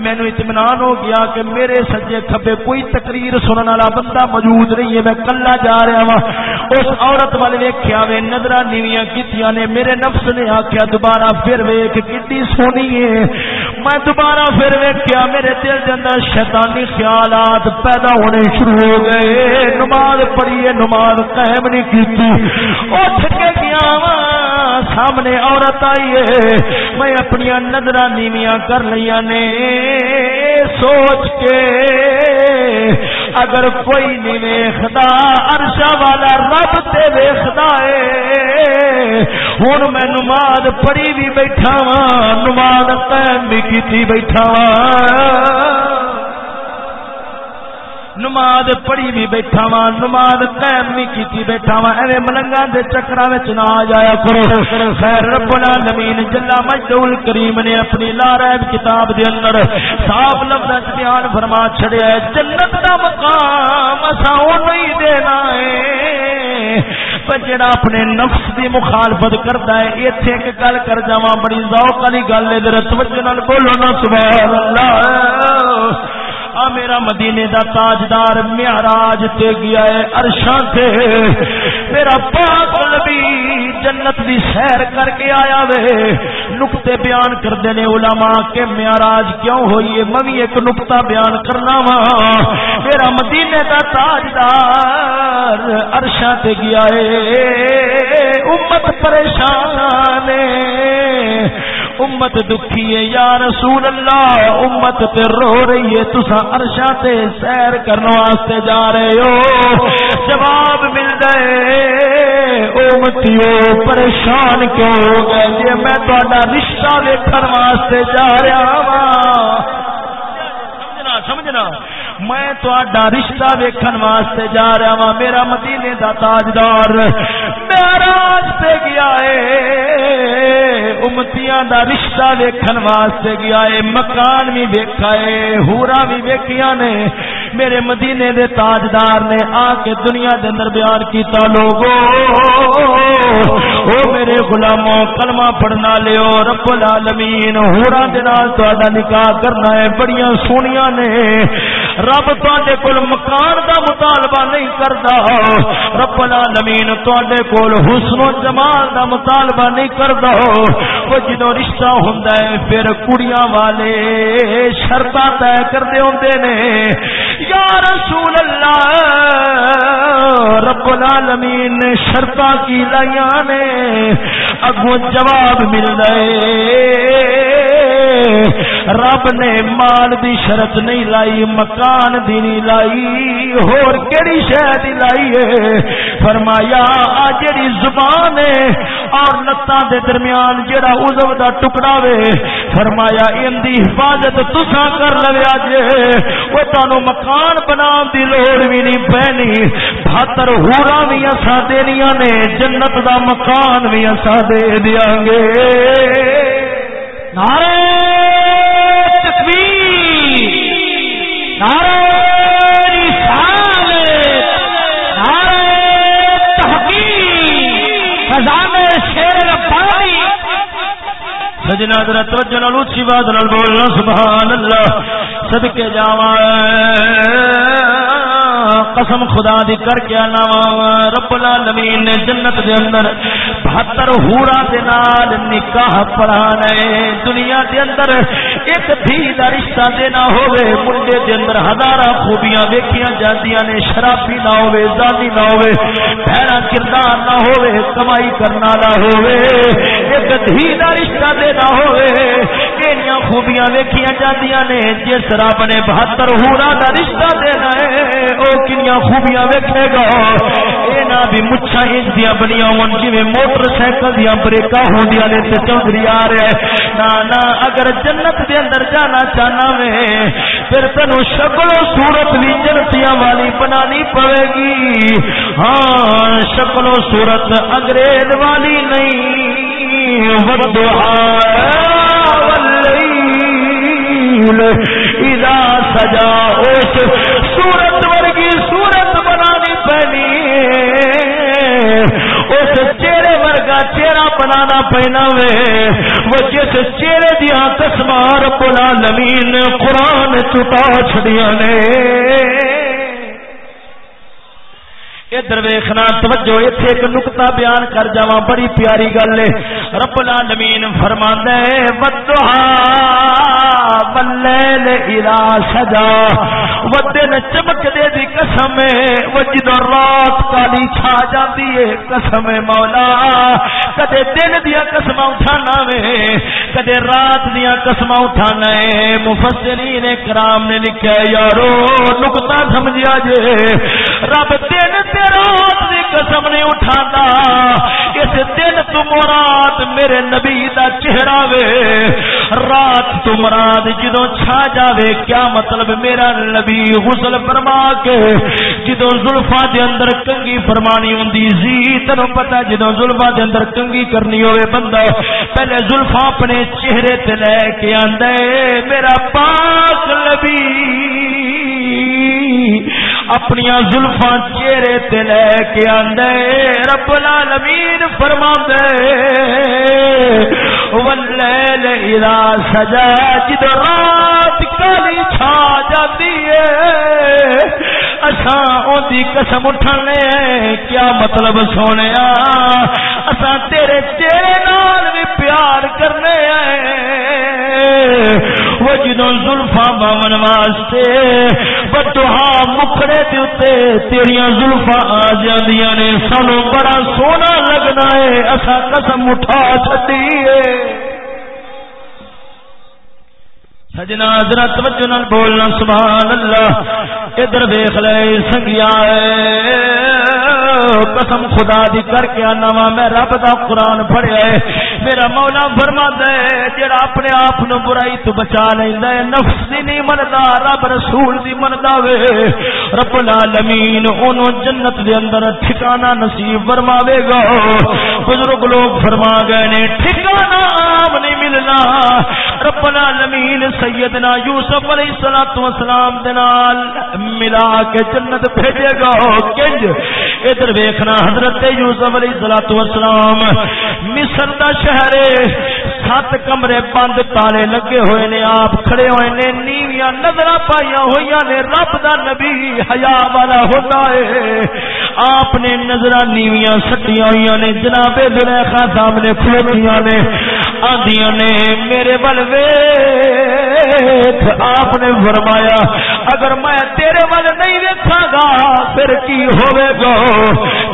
Speaker 1: مینو اطمینان ہو گیا کہ میرے سجے کبے کوئی تقریر سننے والا بندہ موجود نہیں ہے۔ میں کلا جا رہا وا اس عورت وال ویکیا وے نظر نیویاں کیتیاں نے۔ میرے نفس نے آخیا دوبارہ پھر ویک کی سونی ہے۔ میں دوبارہ پھر ویکیا میرے دل کے اندر شیطانی خیالات پیدا ہونے شروع ہو گئے۔ نماز پڑھیے، نماز قائم نہیں کی اٹھ کے گیا سامنے عورت آئی ہے۔ میں اپنی نظر نیویاں کر لیا نے۔ سوچ کے اگر کوئی نہیں ویختا ارشا والا رب تے ویختا ہے۔ ہوں میں نماز پڑھی بھی بیٹھا وا نماز قائم بھی کی بیٹھا وا نماز پڑھی بھی بیٹھا وا نماز قائم بھی کی بیٹھا وا ایویں ملنگا دے چکرا وچ نہ آ جایا کرو۔ خیر رب العالمین جل مجدول کریم نے اپنی لا رہب کتاب دے اندر صاف لفظ وچ بیان فرما چھڑیا ہے، جنت دا مقام اسا نہیں دینا ہے۔ جڑا اپنے نفس دی مخالفت کرتا ہے، ایتھے ایک گل کر جاواں، بڑی ذوق والی گل ہے، ذرا توجہ نال بولو نا، سبحان اللہ۔ میرا مدینے دا تاجدار معراج تے گیا ہے عرشاں تے۔ میرا پاک نبی جنت دی سیر کر کے آیا وے۔ نقطے بیان کردے نے علماء کہ معراج کیوں ہوئی ہے؟ میں ایک نقطہ بیان کرنا وا۔ میرا مدینے دا تاجدار عرشاں تے گیا ہے۔ امت پریشان ہے۔ امت دکھی ہے، یا رسول اللہ، امت تے رو رہی ہے تسا عرشا تے سیر کرنے واسطے جا رہے ہو۔ جواب مل گئے امتیو پریشان کیوں ہو گئے؟ جی میں تہاڈا رشتہ دیکھنے واسطے جا رہا ہاں۔ سمجھنا سمجھنا۔ میں تا رشتہ ویکھن واسطے جا رہا وا میرا مدینے دا تاجدار۔ میرا سے گیا ہے امتیاں دا رشتہ ویکھن واسطے گیا ہے مکان بھی ویکھا ہے ہورا بھی ویکھیاں نے۔ میرے مدینے دے تاجدار نے آ کے دنیا دے اندر بیان کیتا، لوگو، او میرے غلاموں کلمہ پڑھنا لیو، رب العالمین، ہورا دے نال تہاڈا نکاح کرنا ہے بڑیاں سونیاں نے۔ رب تے کول مکان دا مطالبہ نہیں کرتا رب العالمین تے کول حسن و جمال دا مطالبہ نہیں کرتا وہ جدو رشتہ ہوندا ہے، پھر کڑیاں والے شرطاں طے کردے ہوندے نے۔ یا رسول اللہ رب العالمین نے شرطاں کی لائیاں نے۔ اگوں جواب مل رہے رب نے مال دی شرط نہیں لائی، مکان دی نہیں لائی، ہور کیڑی شہ دی لائی ہے فرمایا، آ جڑی زبان ہے اور لتاں دے درمیان جڑا عضو دا ٹکڑا وے، فرمایا، ان دی حفاظت تساں کر لویا جے او تانوں مکان بناون دی لوڑ وی نہیں پینی بہتر ہورا وی اساں دینیاں نے، جنت دا مکان وی اساں دے دیاں گے۔ نعرہ سجنا در توجہ نال، اونچی بات نال بولنا سبحان اللہ صدقے جاواں قسم خدا دی کر کے آنا رب العالمین نے جنت دے اندر بہتر ہورا دے نال نکاح پڑھانا دنیا دے اندر ایک دھی دا رشتہ دینا ہوئے منڈے دے اندر ہزارہ خوبیاں ویکھیاں جاندیاں نے، شرابی نہ ہوئے زانی نہ ہوے بھڑا کردار نہ ہوئے کمائی کرنا نہ ہوئے ایک دھی دا رشتہ دینا ہوئے کیڑیاں خوبیاں ویکھیاں جاندیاں نے جس رب نے بہتر ہورا دا رشتہ دینا ہے او کنیا خوبیاں ویکھے گا اینا بھی مچھا انج دیا بنیا ہون جویں موٹر سائیکل دیا بریکا ہوندیاں نے تے چودھری آ رہے نا نا اگر جنت دے اندر جانا چاہنا میں پھر تینو شکل و صورت بھی جنتیاں والی بنانی پڑے گی ہاں شکل و صورت انگریز والی نہیں ودعا واللیل اذا سجا اس سورت ورگی سورت بنانی پینی اس چہرے ورگا چہرہ بنانا پینا وے۔ وہ جس چہرے دیا قسمار پلا نمین قرآن چٹا چھڑیاں نے۔ ادھر ویخنا توجہ اتنے ایک نقطہ بیان کر جا بڑی پیاری گل ہے۔ رب العالمین فرما ہے بدہا واللیل اذا سجا۔ وہ چمک دے دی قسم وہ جدو رات کالی چھا جاندی ہے۔ قسم مولا، کدے دن دیا قسم اٹھانا وے، کدے رات دیا قسم اٹھانا ہے۔ مفسرین کرام نے لکھا یارو نقطہ سمجھیا جے۔ رب دن تے رات دی قسم نہیں اٹھانا اس دن تو مراد میرے نبی دا چہرہ وے۔ رات تو مراد جدو چھا جاوے، کیا مطلب میرا نبی غسل فرما کے جدو زلفا دے اندر کنگی فرمانی ہوں زی تنو پتا جدو زلفا دے اندر کنگی کرنی ہوئے بندہ، پہلے زلفا اپنے چہرے تے لے کے آندے میرا پاک نبی اپنی زلفا چہرے تے لے کے آدھے رب العالمین فرما دے اذا سجا، جد رات کالی چھا جاتی ہے۔ اساں اودی قسم اٹھنے کیا مطلب سونے، اساں تیرے چہرے نال بھی پیار کرنے۔ وہ جدوں زلفا باون واسطے۔ بدوہا مکھڑے دے تیریاں زلفا آ جاندیاں نے۔ سانو بڑا سونا لگنا ہے۔ اسا قسم اٹھا چھڈی سجنا حضرت توجہ نال بولنا، سبحان اللہ۔ ادھر دیکھ لے، سنگیا ہے۔ قسم خدا دی کر کے آنا وا، میں رب دا قرآن پڑھیا ہے۔ میرا مولا فرما دے جڑا اپنے آپ نو برائی تو بچا لیندا ہے۔ نفس دی نہیں مندا، رب رسول دی مندا وے۔ رب العالمین، اونوں جنت دے اندر ٹھکانہ نصیب فرماوے گا۔ بزرگ لوگ فرما گئے نے، ٹھکانہ عام نہیں ملنا۔ رب العالمین سیدنا یوسف علیہ الصلوۃ والسلام دے نال ملا کے جنت بھیجے گا۔ کنج، ادھر ویکھنا حضرت یوسف علیہ الصلوۃ والسلام۔ مصر دا شہر سات کمرے بند تالے لگے ہوئے نے، آپ کھڑے ہوئے نے، نیویاں نظر پائیا ہوئی نے، رب دا نبی حیا والا ہوتا ہے۔ آپ نے نظر نیویاں سٹیاں ہوئی نے، جناب زلیخا سامنے کھلوتیاں نے، آندیاں نے، میرے بل آپ نے فرمایا، اگر میں تیرے ول نہیں دیکھا گا، پھر کی ہوئے گا؟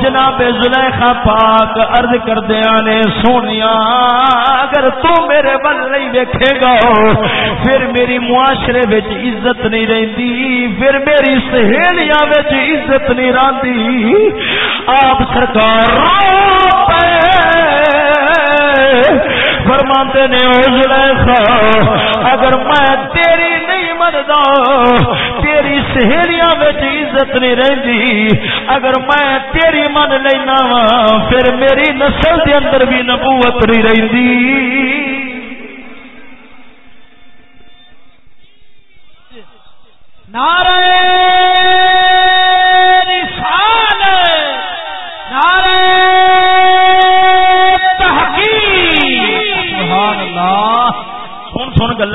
Speaker 1: جناب زلیخا پاک عرض کردیا نے، سونیا، اگر تو میرے بل نہیں دیکھے گا، پھر میری معاشرے بچ عزت نہیں رہتی پھر میری سہیلیاں بچ عزت نہیں رہتی آپ سرکار فرماتے نے اگر میں تیری نہیں منتا تیری سہیلیاں بچ عزت نہیں رہتی اگر میں تیری من لینا وا، پھر میری نسل دے اندر بھی نبوت نہیں رہتی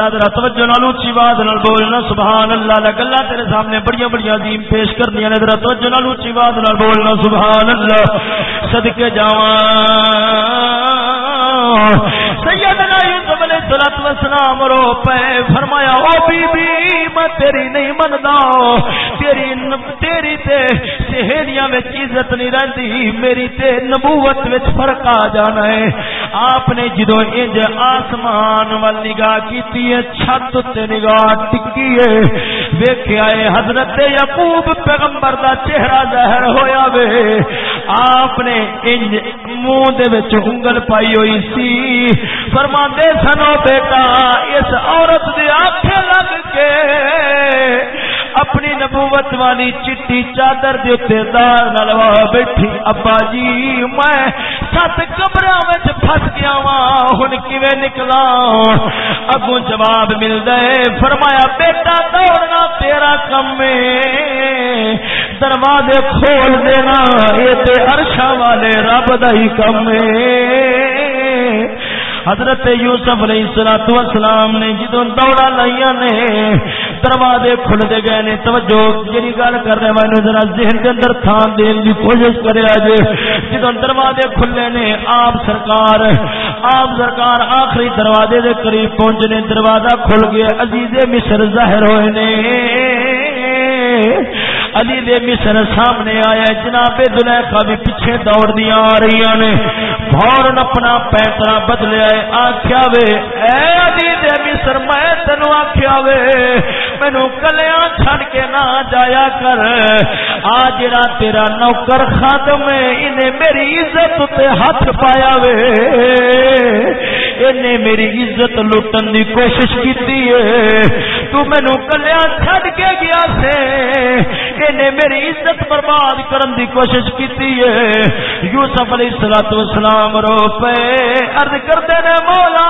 Speaker 1: گلا ذرا توجہ نال اونچی آواز نال بولنا، سبحان اللہ لگ اللہ تیرے سامنے بڑی بڑی عظیم پیش کرنی نے ذرا توجہ نال اونچی آواز نال بولنا، سبحان اللہ۔ صدقے جاواں۔ سیدنا یوسف علیہ الصلوۃ والسلام رو پے فرمایا، او بی بی، میں تیری نہیں سہیلیاں عزت نہیں رہندی، میری تے نبوت وچ فرق آ جانا ہے۔ آپ نے جدو انج آسمان وال نگاہ کیتی ہے، چھت تے نگاہ ٹکی ہے۔ ویکھیا ہے حضرت یعقوب پیغمبر دا چہرہ ظاہر ہویا وے۔ آپ نے انج منہ دے وچ انگل پائی ہوئی سی۔ فرماندے سنو بیٹا، اس عورت دے آنکھیں لگ کے اپنی نبوت والی چٹی چادر دے تے دار نلوا بیٹھی، ابا جی میں سات کمرہ وچ پھس گیا وا ہن کیویں نکلا اگوں جواب ملدا ہے، فرمایا، بیٹا دوڑنا تیرا کم ہے، دروازے کھول دینا اے تے عرشاں والے رب دا ہی کم ہے۔ حضرت یوسف علیہ الصلوۃ والسلام نے جدوں دوڑا لائیاں نے، دروازے کھلتے گئے نے۔ توجہ جڑی گل کر رہے میں ذرا ذہن کے اندر تھان دین دی کوشش کریا جے جدوں دروازے کھلے نے، آپ سرکار آپ سرکار آخری دروازے دے قریب پہنچنے دروازہ کھل گیا عزیز مصر ظاہر ہوئے نے۔ علی دے مصر سامنے آیا جناب دلیخا بھی پیچھے دوڑ دیا آ رہی نے فورن اپنا پیترا بدلیا آخیا وے اے علی دے مصر میں تینو آخیا وے مینو کلیاں چھڑ کے نہ جایا کر۔ آ جڑا تیرا نوکر خاتم ہے انہیں میری عزت تے ہاتھ پایا وے۔ انہیں میری عزت لٹن دی کوشش کی ہے۔ تو مینو کلیا چھڑ کے گیا سے۔ انہیں میری عزت برباد کرن دی کوشش کی یوسف علیہ السلام والسلام رو پے عرض کرتے نے، مولا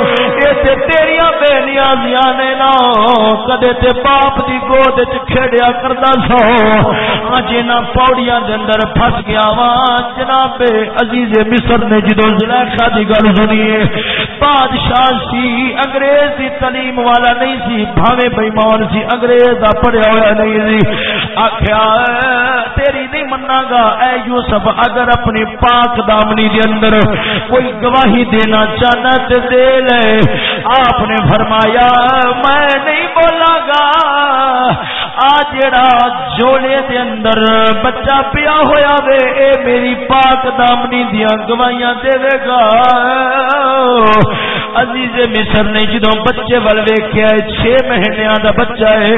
Speaker 1: یہ تیریا بے نیازیاں نے نا کدے تے باپ دی گود چ کھیڑیا کردا سو اج انہاں پاڑیاں دے اندر پھس گیا وا جناب عزیز مصر نے جدوں زلیخا دی گل سنی بادشاہ سی انگریز دی تعلیم والا نہیں سی بھاوے بےمان سی انگریز دا پڑھیا ہوا نہیں سی آخیا تیری نہیں منا گا اے یوسف اگر اپنی پاک دامنی دے اندر کوئی گواہی دینا چاہنا تے دے لے آپ نے فرمایا میں نہیں بولا گا آ جڑا جوڑے دے اندر بچہ پیا ہویا وے، اے میری پاک دامنی دیا گواہیاں دے گا۔ عزیز مصر نے جدو بچے ول ویکیا چھ مہینوں دا بچہ ہے۔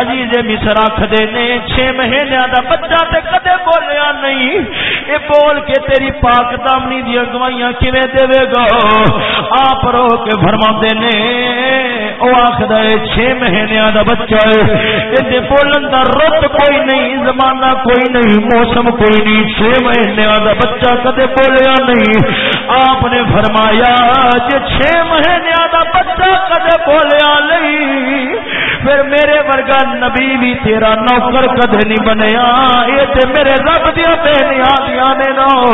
Speaker 1: عزیز مصر آخر نے چھ مہینوں دا بچہ تے کدے بولیا نہیں۔ اے بول کے تیری پاک دامنی دیا گوائیاں کیویں دے گا؟ آپ رو کے فرما نے وہ آخر چھ مہینوں دا بچہ ہے۔ یہ بولن دا رت کوئی نہیں، زمانہ کوئی نہیں، موسم کوئی نہیں چھ مہینوں دا بچہ کدے بولیا نہیں۔ آپ نے فرمایا جی چھ مہینے کا بچہ کدے بولیا نہیں، پھر میرے ورگا نبی بھی تیرا نوکر کدے نہیں بنیا۔ یہ تے میرے رب دیا بے نے نو۔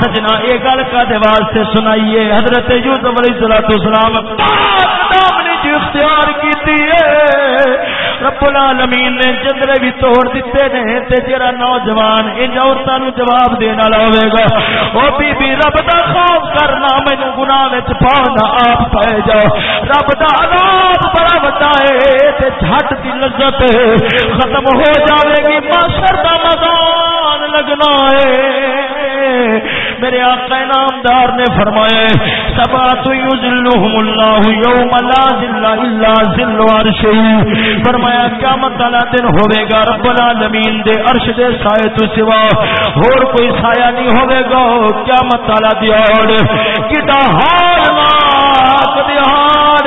Speaker 1: سجنا یہ گل کدے واسطے سنائیے۔ حضرت یوسف علیہ السلام جو اختیار کی رب العالمین نے چندرے بھی توڑ دیتے نے تے جڑا نوجوان ان عورتوں نو جواب دین والا ہوے گا۔ او بی بی رب دا خوف کرنا مینوں گناہ وچ پاؤنا آپ پے جاؤ۔ رب دا عذاب بڑا وڈا ہے تے جھٹ دی لذت ختم ہو جاوے گی۔ معاشر دا مزان لگنا ہے۔ میرے آقا نامدار نے فرمایا سبات یذلہم اللہ یوم لا ذل الا ذل عرشہ فرمایا، قیامت والا دن ہوے گا رب العالمین دے عرش دے سائے تو سوا، اور کوئی سایہ نہیں ہوے گا قیامت والا دیاڑ کڈا ہار ناک دیاڑ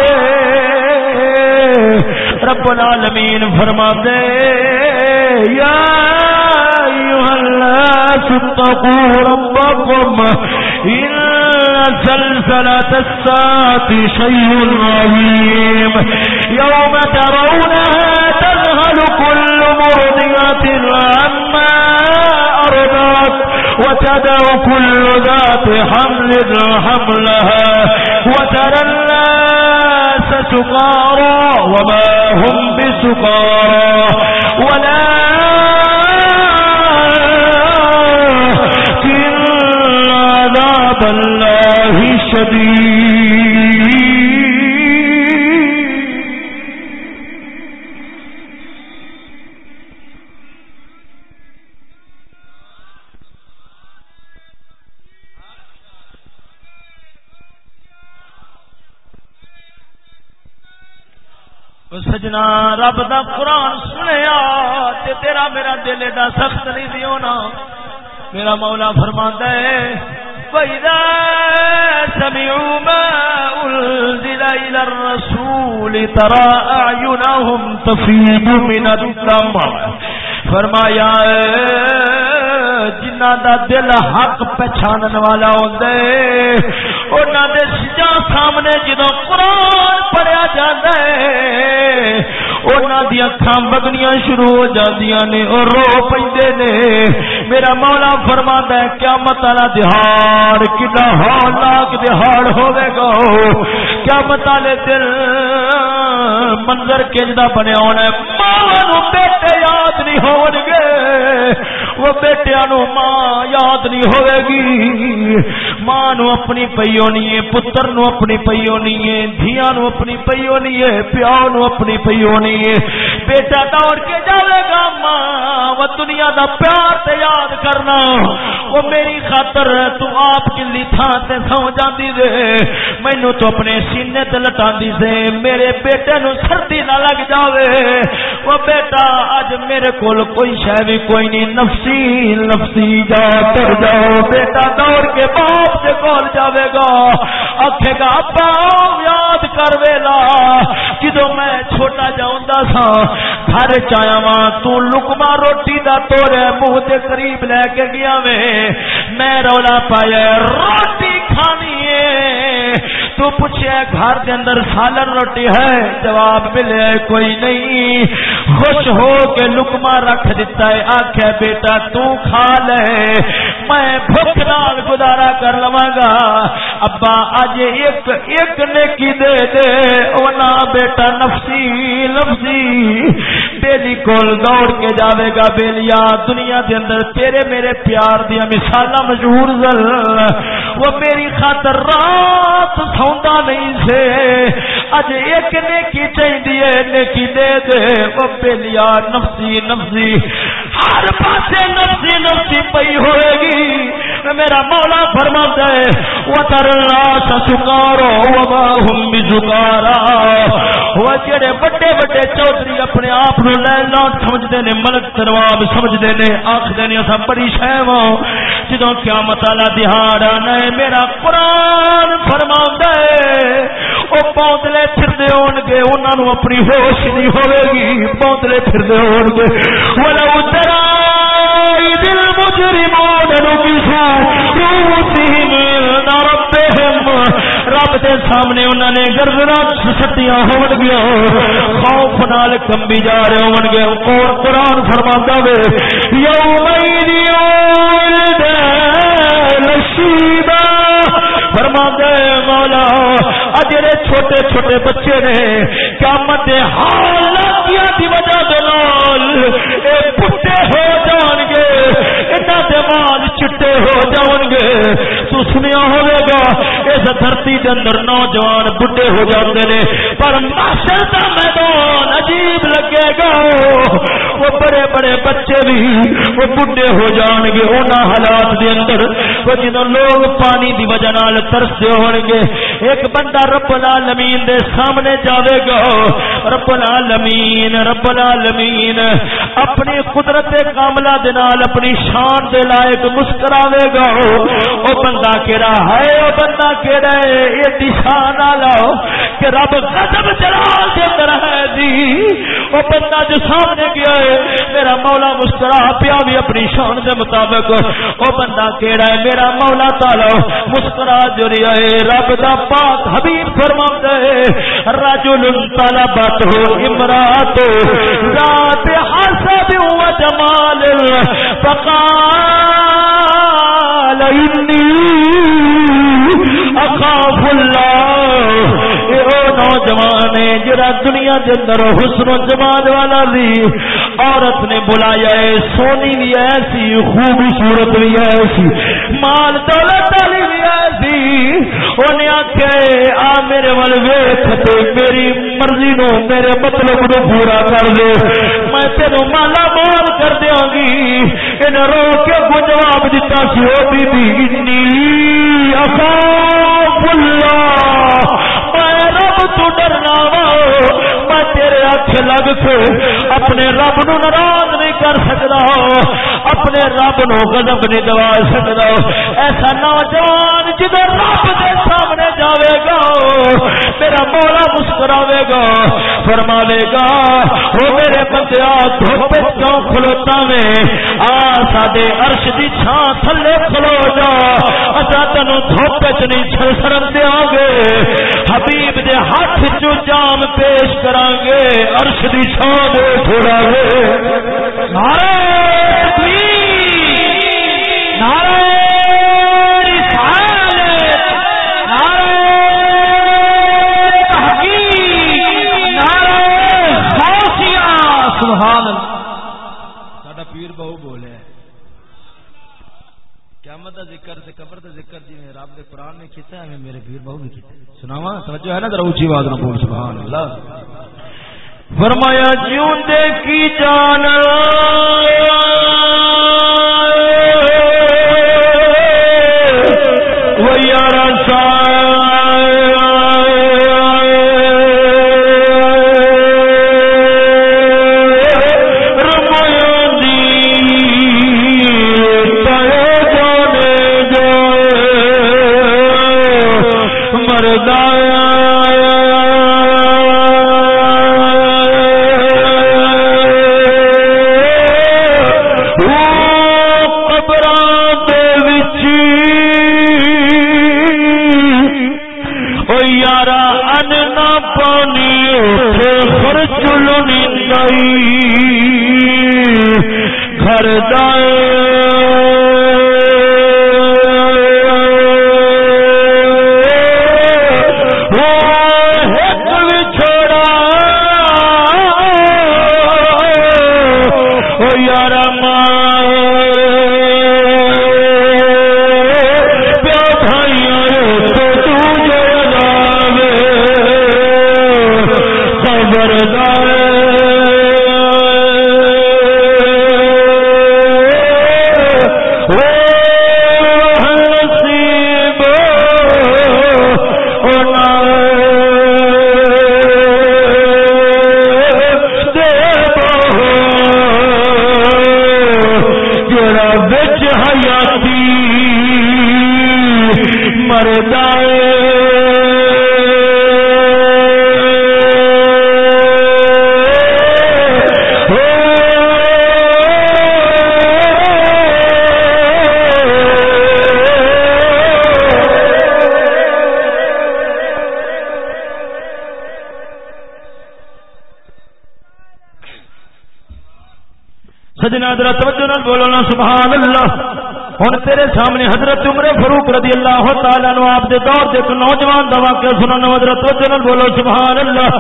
Speaker 1: رب العالمین فرما دے یا اتقوا ربكم إن زلزلة الساعة شيء عظيم. يوم ترونها تذهل كل مرضية عما أرضت وتدع كل ذات حمل حملها وترى الناس سكارى وما هم بسكارى. ولا اللہ شدید۔ سجنا رب دا قرآن سنیا تے تیرا میرا دل دا سخت نہیں دی ہونا میرا مولا فرما ہے وَإِذَا سَمِعُوا مَا أُنزِلَ إِلَى الرَّسُولِ تَرَى أَعْيُنَهُمْ تَفِيضُ مِنَ الدَّمْعِ فرمایا جنہ دا دل حق پہچانن والا ہوندا ہے انہاں دے سجا سامنے جدوں قرآن پڑھیا جاندا ہے انہاں دی اکھاں بگنیاں شروع ہو جاندیاں نے اور رو پیندے نے میرا مولا فرماتا ہے قیامت والا دہاڑ کڈا ہولناک دہاڑ ہوے گا قیامت والے دل منظر کنجدا بنیا ہونا ہے ماں نو بیٹے یاد نہیں ہو گے وہ بیٹیا نو ماں یاد نہیں ہوے گی۔ ماں نو اپنی پی ہونی ہے، پتر نو اپنی پی ہونی ہے، دھیاں نو اپنی پی ہونی ہے پیو نو اپنی پی ہونی ہے۔ بیٹا دوڑ کے جاوے گا ماں، وہ دنیا دا پیار تے یاد کرنا۔ وہ میری خاطر تو آپ کلی تھان تے سو جاندی دے۔ مینوں تو اپنے سینے تے لٹاندی دے۔ میرے بیٹے نو سردی نہ لگ جاوے۔ وہ بیٹا اج میرے کول کوئی شے بھی، کوئی نہیں، نفس نفسی نفسی جا کر جاؤ، بیٹا دوڑ کے باپ سے کول جاوے گا۔ آخے گا، ابا یاد کر ویلا جدو میں چھوٹا جاؤں سا، گھر چایا وا تکما روٹی دا توڑے منہ کے قریب لے کے گیا میں رولا پایا، روٹی کھانی ہے۔ تو پوچھے گھر کے اندر سالن روٹی ہے؟ جواب ملے کوئی نہیں۔ خوش ہو کے لکما رکھ دیتا ہے آخیا بیٹا تو کھا لے۔ میں بھوک نال گزارا کر لوا گا۔ ابا اج ایک ایک نیکی دے دے۔ اونا بیٹا، نفسی، لفظی۔ بیلی کول دوڑ کے جاوے گا۔ بیلیا دنیا دے اندر تیرے میرے پیار دیا مثال مشہور زل۔ وہ میری خاطر رات سو نہیں سے۔ اج ایک نیکی چاہیے نیکی دے دے۔ وہ پہلیا نفسی نفسی۔ ہر پاسے نفسی نفسی پئی ہوئے گی۔ میرا مولا فرما دے وہ ترنا سکارو وما ہم بھی وہ جڑے بڑے بڑے چودھری اپنے آپ نو لے لاٹ سمجھتے نے ملک ترواب سمجھتے نے آخر نے اصا بڑی شہ ہاں۔ جدو قیامت والا دہاڑ آنا ہے، میرا قرآن فرما دے وہ پودلے پھرتے ہو گے انہوں اپنی ہوش نہیں ہوے گی۔ پودلے پھرتے ہو گے وہ دل مجرمان رب دے سامنے انہوں نے گردنا سٹیاں ہو گیا خوف نال کمبی جا رہے ہو گے اور قرآن فرما دے یو مئی جڑے چھوٹے چھوٹے بچے نے قیامت مت حالاتیاں کی وجہ دے پٹے ہو جان گے انہاں دے مال چٹے ہو جان گے تو سنیا ہوے گا اس دھرتی دے اندر نوجوان بڈھے ہو جاندے نے۔ پر محشر دا میدان عجیب لگے گا۔ وہ بڑے بڑے بچے بھی وہ بڈھے ہو جان گے انہاں حالات دے اندر۔ وہ جنہوں لوگ پانی دی وجہ نال ترستے ہون گے ایک بندہ رب العالمین دے سامنے جاوے گا۔ رب العالمین رب العالمین اپنی قدرت کاملہ دے نال، اپنی شان دے لائق مسکراوے گا۔ او بندہ کیڑا ہے، او بندہ کیڑا ہے ایڈی شان والا، کہ رب غضب جلال دے اندر ہے جی۔ او بندہ جو سامنے گیا ہے، میرا مولا مسکرا، پیا بھی اپنی شان دے مطابق۔ او بندہ کیڑا ہے، میرا مولا تعالی مسکرا جو رہا ہے۔ رب دا پاک حبیب فرما ہے، رجل طلبت ہو امرات ذات حسب وجمال فقال إني أخاف الله اللہ نوجوان جڑا دنیا کے اندر حسن و جمال والا سی عورت نے بلایا ہے، سونی بھی ایسی خوبصورت بھی ایسی۔ مال دولت والی بھی ایسی۔ انہیں آخیا آ میرے ول ویخ میری مرضی نو میرے مطلب نو پورا کر دے۔ میں تینوں مالا مال کر دیا گی۔ ان رو کے کو جواب دیتا سی وہ بی اخاف اللہ۔ تو ڈرنا وا میں تیرے ہاتھ لگ کے اپنے رب نو ناراض نہیں کر سکتا اپنے رب نو گزب نہیں دوا سکتا ایسا نوجوان جدھر رب دے سامنے جاوے گا میرا مولا مسکراوے گا، فرماوے گا، وہ میرے بندیا دھوپ کیوں کھلوتا میں آ سادے عرش دی چھان تھلے کھلو جا۔ اچھا تینوں دھوپ چ نہیں شرم دیا گے حبیب دے ہاتھ چو جام پیش کران گے عرش دی چھان دے تھوڑا گے نعرہ نعرہ سبحان اللہ۔ پیر بہو بولے قیامت کا ذکر سے قبر کا ذکر جی رب دے قرآن نے کیتا ہے میرے پیر بہو بھی کیتا سناوا توجہ ہے نا ذرا اونچی آواز نہ بول سبحان اللہ۔ فرمایا جیون دے کی جان وہ یار یارا خدا حضرت بولو نا سبحان اللہ ہوں تیرے سامنے حضرت عمر فروخ رضی اللہ تعالیٰ نو آپ دے دور دے ایک نوجوان دا واقعہ سنن حضرت توجہ نال بولو سبحان اللہ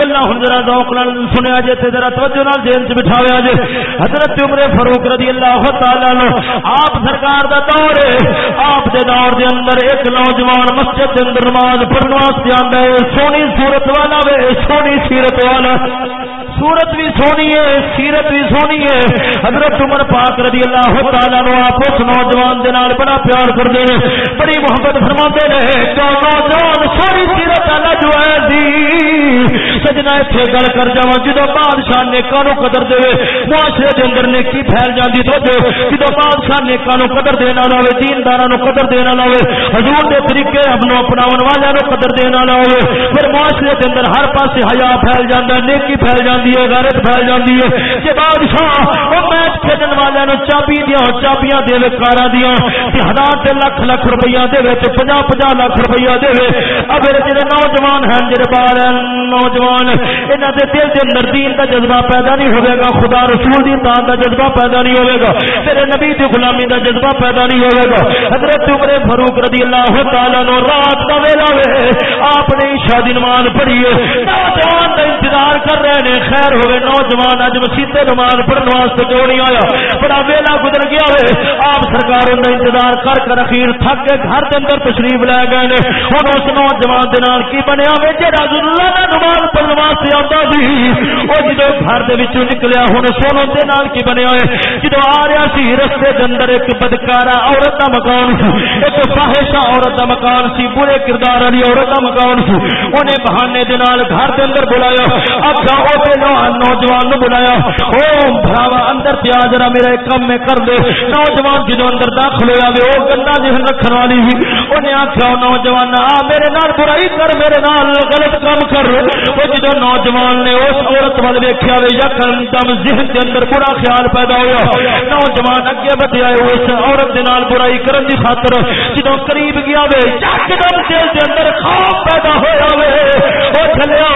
Speaker 1: گلا ہن ذرا ذوق نال سنیا جے تے ذرا توجہ نال ذہن وچ بٹھاویا جے۔ حضرت عمر فروخ رضی اللہ تعالیٰ نو آپ سرکار دا دور ہے۔ آپ دے دور دے اندر ایک نوجوان مسجد دے اندر نماز پڑھن واسطے آندا ہے۔ سونی صورت والا وے، سونی سیرت والا۔ صورت بھی سونی ہے، سیرت بھی سونی ہے۔ حضرت عمر پاک رضی اللہ تعالیٰ نو آپ اس نوجوان دے نال بڑا پیار کرتے ہیں۔ بڑی محبت فرما رہے جو نوجوان ساری سیرت والا جو ہے؟ دی اتنے گل کر جا جدو بادشاہ نیکا نو قدر دے، معاشرے کے اندر نیکی پھیل جاتی تو جدو بادشاہ نیکا نو قدر دینا نہ ہو دیندار نو قدر دینا نہ ہو حضور دے طریقے اپنا اپنا والوں نو قدر دینا نہ ہو پھر معاشرے کے اندر ہر پاس حیا پھیل جاتا نیکی پھیل جاتی جاندی ہے، غیرت پھیل جاندی ہے۔ کہ بادشاہ او میچ کھیڈن والے نو چابی دیاں چابیاں دے وے کاراں دیاں، تے ہزار تے لاکھ لاکھ روپیہ دے وے، تے 50 50 لاکھ روپیہ دے وے۔ اب جڑے نوجوان ہیں، جڑے بار نوجوان انہاں دے دل دے اندر دین دا جذبہ پیدا نہیں ہوے گا، خدا رسول دی اطاعت دا جذبہ پیدا نہیں ہوے گا، تیرے نبی دی غلامی دا جذبہ پیدا نہیں ہوے گا۔ حضرت عمر فاروق رضی اللہ تعالی عنہ رات دا ویلا وے، آپ نے عشاء دی نماز پڑھی ہے۔ نوجوان دا انتظار کر رہے نے، خیر ہوئے، نوجوان اج مسیطے نماز پڑھنے واسطے کیوں نہیں آیا؟ بڑا ویلا گزر گیا ہوئے آپ سرکار ان انتظار کر کر اخیر تھک کے گھر کے اندر تشریف لے گئے نے۔ ہوں اس نوجوان کے نال کی بنیا وے؟ جہاں اللہ نماز پڑھنے واسطے آتا سی وہ جدو گھر کے نکلیا ہوں سونو کے نال کی بنیا ہے؟ جدو آ رہا سی، رستے اندر ایک بدکارا عورت کا مکان سی، ایک فاحشہ عورت کا مکان سی، برے کردار والی عورت کا مکان سی۔ انہیں بہانے کے نال گھر کے اندر بلایا۔ اب جاؤ نوجوان نو بلایا۔ او بھراوا، اندر پیا، جرا میرا ایک کم میں کر دے۔ نوجوان جدو اندر داخل ہوا وے او گندا ذہن رکھن والی سی اونے آکھیا نوجوان، آ میرے نال برائی کر، میرے نال غلط کام کر۔ او جدو نوجوان نے اس عورت وال ویکیا وے یکم دم ذہن دے اندر برا خیال پیدا ہویا۔ نوجوان اگے بدیا اس عورت دے نال برائی کرن دی خاطر جدوں قریب گیا وے یک دم دل دے اندر خوف پیدا ہویا وے او چلیا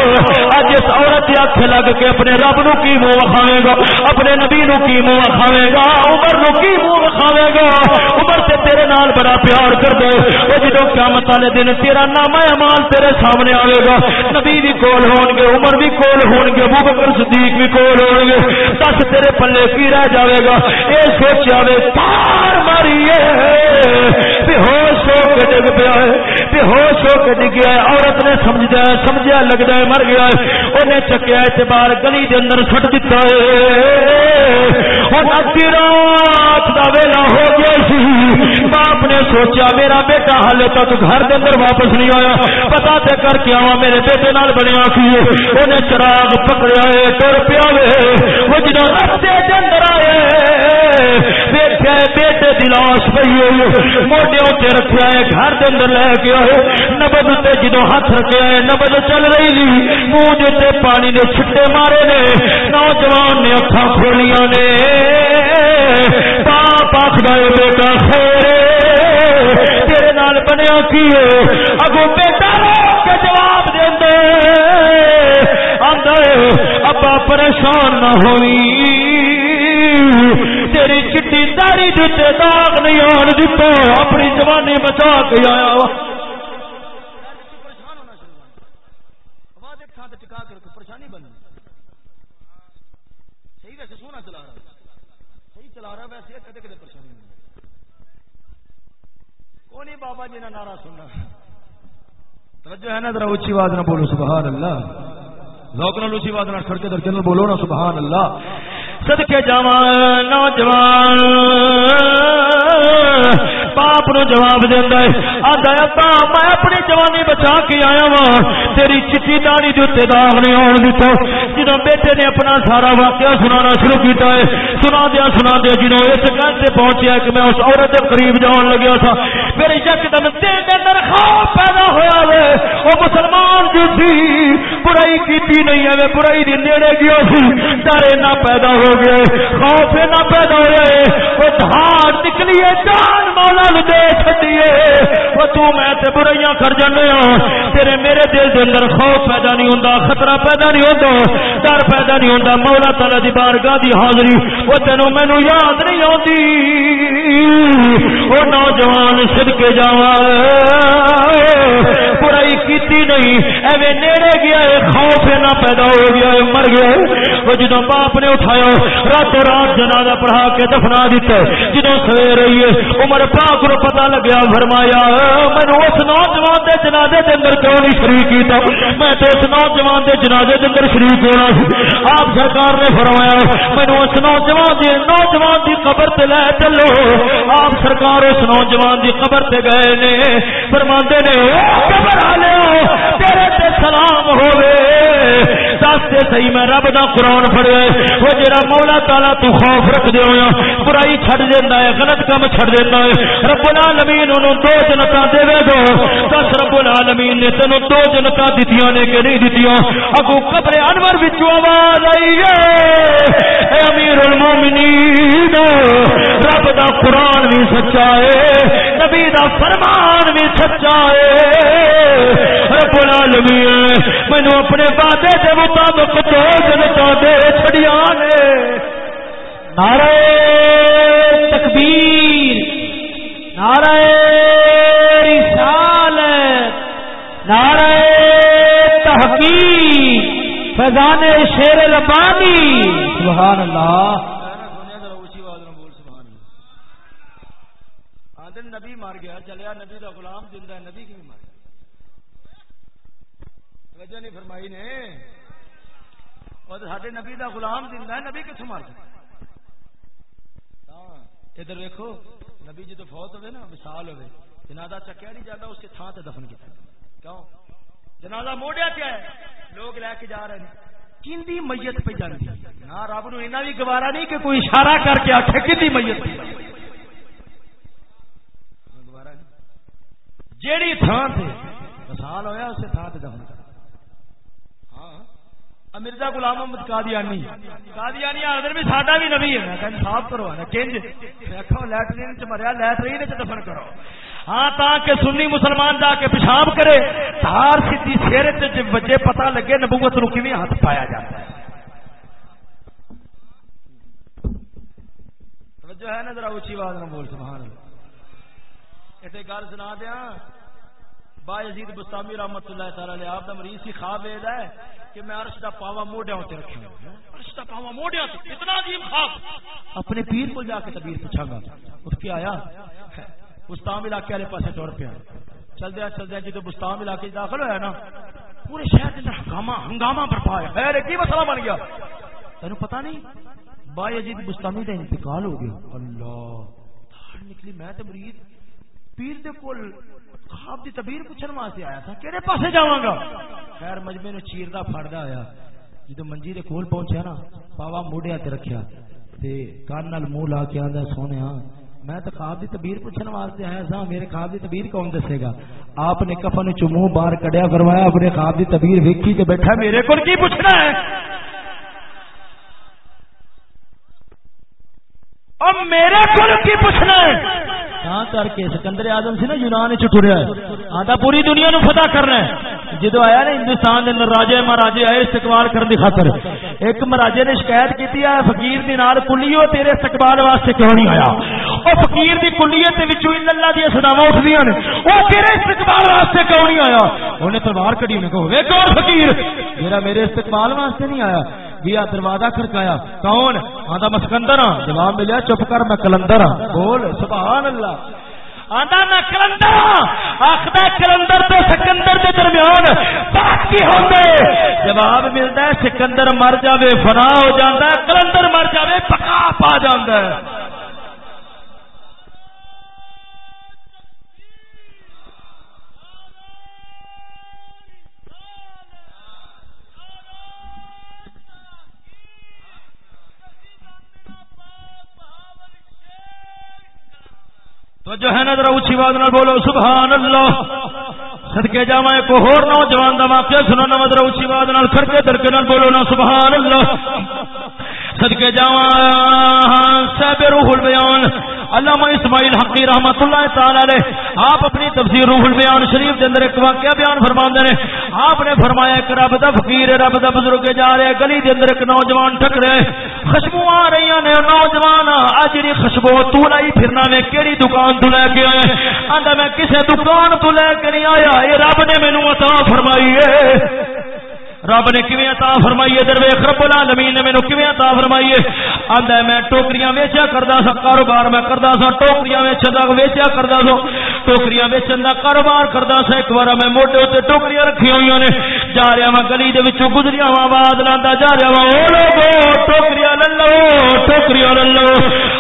Speaker 1: اج اس عورت دی اکھ لگ کے اپنے رب نو کی منہ وکھاوے گا؟ اپنے نبی نو کی منہ وکھاوے گا؟ عمر نو کی منہ وکھاوے گا؟ عمر تے تیرے نال بڑا پیار کر دے۔ او جدوں قیامت والے دن تیرا نام امان تیرے سامنے آوے گا۔ نبی بھی کول ہون گے، عمر بھی کول ہون گے، ابو بکر صدیق بھی کول ہون گے۔ دس تیرے پلے کی رہ جاوے گا؟ اے سوچ آوے تار ماری ہے ہو کے ڈگ پیا بے ہوش ہو کے ڈگیا عورت نے سمجھا سمجھا لگتا ہے، مر گیا انہیں چکیا اعتبار گلی کے اندر سٹ دیتا ہے۔ رات کا ویلا ہو گیا سی۔ باپ نے سوچا میرا بیٹا ہال تک گھر کے اندر واپس نہیں آیا۔ پتا تے کر کے آوا میرے بیٹے نال بنیا سی۔ انہیں چراغ پکڑیا ہے تر پیا وہ جدو رستے کے اندر آئے۔ بیٹھے بیٹے دلاس پی ہوئی موڈے اتنے رکھا ہے، گھر کے اندر لے کے آئے نبد اتنے جدو ہاتھ رکھے ہے نبد چل رہی تھی منہ جتے پانی نے چھٹے مارے نے۔ نوجوان نے اکھا کھولیاں نے۔ پاپ آخر بیٹا خیر تیرے نال بنیا کی اگو بیٹا کے جواب دے ابا پریشان نہ ہوئی۔ تیری چٹی داری دیتے داغ نہیں آن دیتا اپنی جوانی بچا کے آیا وا۔ بابا جی نے نعرہ سننا۔ توجہ ہے نا ذرا اچھی بات نہ بولو، سبحان اللہ۔ ذوق نہ اچھی بات نہ کھڑکے در چل بولو نا، سبحان اللہ۔ صدقے جوان نوجوان۔ باپ نو جواب دینا ہے، آدھا ابا میں اپنی جوانی بچا کے آیا وا تیری چٹی داری دے داغ نہیں آن دیتا۔ جدو بیٹے نے اپنا سارا واقعہ سنانا شروع کیتا ہے، سنا دیا سنا دیا۔ جنہوں اس گھر سے پہنچیا کہ میں اس عورت کے قریب جان لگیا تھا میرے یک دم دل کے اندر خوف پیدا ہوا وے۔ وہ مسلمان جو تھی، برائی کیتی نہیں ہے برائی دی نیڑے گیا سی۔ ڈر نہ پیدا ہو گئے خوف نہ پیدا ہوئے وہ دھار نکلی ہے جان۔ مولا نو دے چھڈیے۔ وہ تو میں تے برائیاں کر جانے ہاں۔ تیرے میرے دل دے اندر خوف پیدا نہیں ہوندا، خطرہ پیدا نہیں ہوندا، ڈر پیدا نہیں ہوندا۔ مولا تعالی دی بارگاہ دی حاضری، وہ تینو مینوں یاد نہیں آندی وہ نوجوان صدقے جاواں برائی کیتی نہیں۔ ایویں نیڑے گیا ہے، خوف نہ پیدا ہو گیا ہے، مر گیا ہے۔ وہ جدو باپ نے اٹھایا راتوں رات جنازہ پڑھا کے دفنا دیتا جدو سویر رہی ہے، عمر پاک کو پتا لگیا، فرمایا مینو اس نوجوان دے جنازے دے اندر کیوں نہیں شریک کیتا؟ میں تو اس نوجوان دے جنازے دے اندر شریک ہونا سی۔ آپ سرکار نے فرمایا مینو اس نوجوان دی نوجوان دی قبر تے لے چلو۔ آپ سرکار اس نوجوان دی قبر تے گئے نے۔ فرماندے نے قبر والے تیرے تے سلام ہوے دس تے صحیح میں رب دا قرآن پڑھیا وہ جڑا مولا تو خوف رکھ دے ہویا ہاں، برائی چھڑ ہے، غلط کام چھڑ دیندا ہے۔ رب العالمین انہوں دو جنتاں دے گا دس رب العالمین نے تینو دو جنتاں دتیاں نے کہ نہیں دتیاں۔ اگو قبر انور وچوں آواز آئی اے امیر المومنین، رب دا قرآن بھی سچا ہے، نبی دا فرمان بھی سچا ہے۔ رب العالمین، مینوں اپنے وعدے دے مطابق دو جنتا دے چھڑیا نے۔ نعرہ تکبیر، نعرہ رسالت، نعرہ تحقیق، فیضان شیر لبانی۔ سبحان اللہ نبی مار گیا، چلیا نبی کا غلام زندہ نبی کی بھی مار وجہ نہیں فرمائی نے۔ اور سارے نبی کا غلام زندہ ہے، نبی کتوں مار ہاں ادھر ویکو نبی جدو فوت ہوئے نا وسال ہوئے، جنازہ چکیا نہیں جاتا اس کے تھان سے دفن کیا کیوں؟ جنازہ موڑیا کیا ہے، لوگ لے کے جا رہے ہیں۔ کندی میت پہ جاتی نہ رب نو اینا بھی گوارا نہیں کہ کوئی اشارہ کر کے آخ کھی میت پہ جیڑی تھان سے وسال ہویا اسے تھان سے دفن ہاں مرزا غلام محمد قادیانی. قادیانی آدر بھی ساڈا بھی نبی ہے۔ میں صاف کرو نا کنج۔ دیکھو لیٹرین چ مریا لیٹرین چ دفن کرو۔ ہاں تاکہ سنی مسلمان جا کے پیشاب کرے، تار سیدھی سیر وجے پتہ لگے نبوت نو کیویں ہاتھ پایا جاتا ہے۔ توجہ ہے نا، ذرا اونچی آواز میں بول، سبحان اللہ۔ اتنے گل سنا دیا با یزید بستامی رحمت اللہ تعالی علیہ آپ دا مریض سی خواب وید ہے کہ میں عرش دا پاوا موڈیا تے رکھوں عرش دا پاوا موڈیا تے اتنا عجیب خواب۔ اپنے پیر کو جا کے تعبیر پوچھا گا۔ اٹھ کے آیا۔ بستام علاقے والے پاسے ٹر پیا۔ چلدیا چلدیا جدو بستان علاقے داخل ہوا نا پورے شہر کے اندر ہنگامہ ہنگامہ برپا ہے خیر کی مسئلہ بن گیا۔ تین پتا نہیں بائی اجیت بستانی کا انتقال ہو گیا۔ اللہ نکلی میں تو مرید پیر دے کول خواب دی تبیر پوچھنے واسطے آیا تھا کہڑے پاسے جاواں گا؟ خیر مجمے نو چیردا پھڑدا آیا۔ جدو منجی دے کول پہنچیا نا، پاوا موڈیا تے رکھیا۔ تے کان نال منہ لا کے آندا سونیا ہاں، میں تو خواب دی تبیر پوچھنے واسطے آیا تھا میرے خواب دی تبیر کون دسے گا؟ آپ نے کفن چ منہ باہر کڈیا، فرمایا اپنے خواب دی تبیر ویکھی تے بیٹھا میرے کول کی پوچھنا ہے؟ اور میرے کول کی پوچھنا ہے؟ کر کے سکندر آدم سے نا یونان چٹریا آتا پوری دنیا نو فتح کرنا ہے۔ جدو آیا نا ہندوستان کے اندر راجے مہاراجے آئے استقبال کرنے کی خاطر، ایک مہاراجے نے شکایت کی ہے، فقیر دی نال کلیو تیرے استقبال واسطے کیوں نہیں آیا؟ وہ فقیر دی کلیت اللہ دیا سداوا اٹھدی نے۔ وہ تیرے استقبال واسطے کیوں نہیں آیا؟ انہیں تلوار کڑی انہیں کہو کون فقیر میرا میرے استقبال واسطے نہیں آیا گیا، دروازہ کھڑکایا، کون؟ آدھا مسکندر ہاں جواب ملیا، چپ کر، میں کلندر ہاں۔ بول، سبحان اللہ۔ آدھا میں کلندر ہاں۔ آخر کلندر تو سکندر کے درمیان بات کی ہوتے جواب ملتا ہے، سکندر مر جاوے، فنا ہو جاتا ہے، کلندر مر جاوے، پکا پا جاتا ہے۔ تو جو ہے نا اچھی بات نہ بولو سبحان اللہ سدکے جا میں کو ہور نوجوان دا واقعہ سنو نہ ذرا اچھی بات نہ کھڑکے درکے نہ بولو نا سبحان اللہ سدکے جا صاحب روح البیان علامہ اسماعیل حقی رحمت اللہ تعالی علیہ، آپ اپنی تفسیر روح البیان شریف کے اندر ایک واقعہ بیان فرما نے۔ آپ نے فرمایا ایک رب دا فقیر، رب دا بزرگ جا رہے گلی کے اندر ایک نوجوان ٹک رہے خوشبو آ رہی نے، نوجوان اج جی خوشبو تو لائی پھرنا میں، کیڑی دکان تو لے کے آئے آندا میں، کسے دکان تو لے کے نہیں آیا؟ یہ رب نے مینوں عطا فرمائی ہے۔ رب نے کیویں عطا فرمائی ہے؟ درویش رب العالمین نے مینوں کیویں عطا فرمائی ہے؟ آندا میں ٹوکریاں ویچیا کردا سا، کاروبار میں کردا سا، ٹوکریاں ویچدا ویچیا کردا سا، ٹوکریاں ویچن دا کاروبار کردا سا۔ ایک بار میں موٹے تے ٹوکریاں رکھی ہوئی نے۔ جا رہا وا گلی دے وچوں گزریا وا آواز لاندا جا رہا وا او لوگو، ٹوکریاں لے لو ٹوکریاں لے لو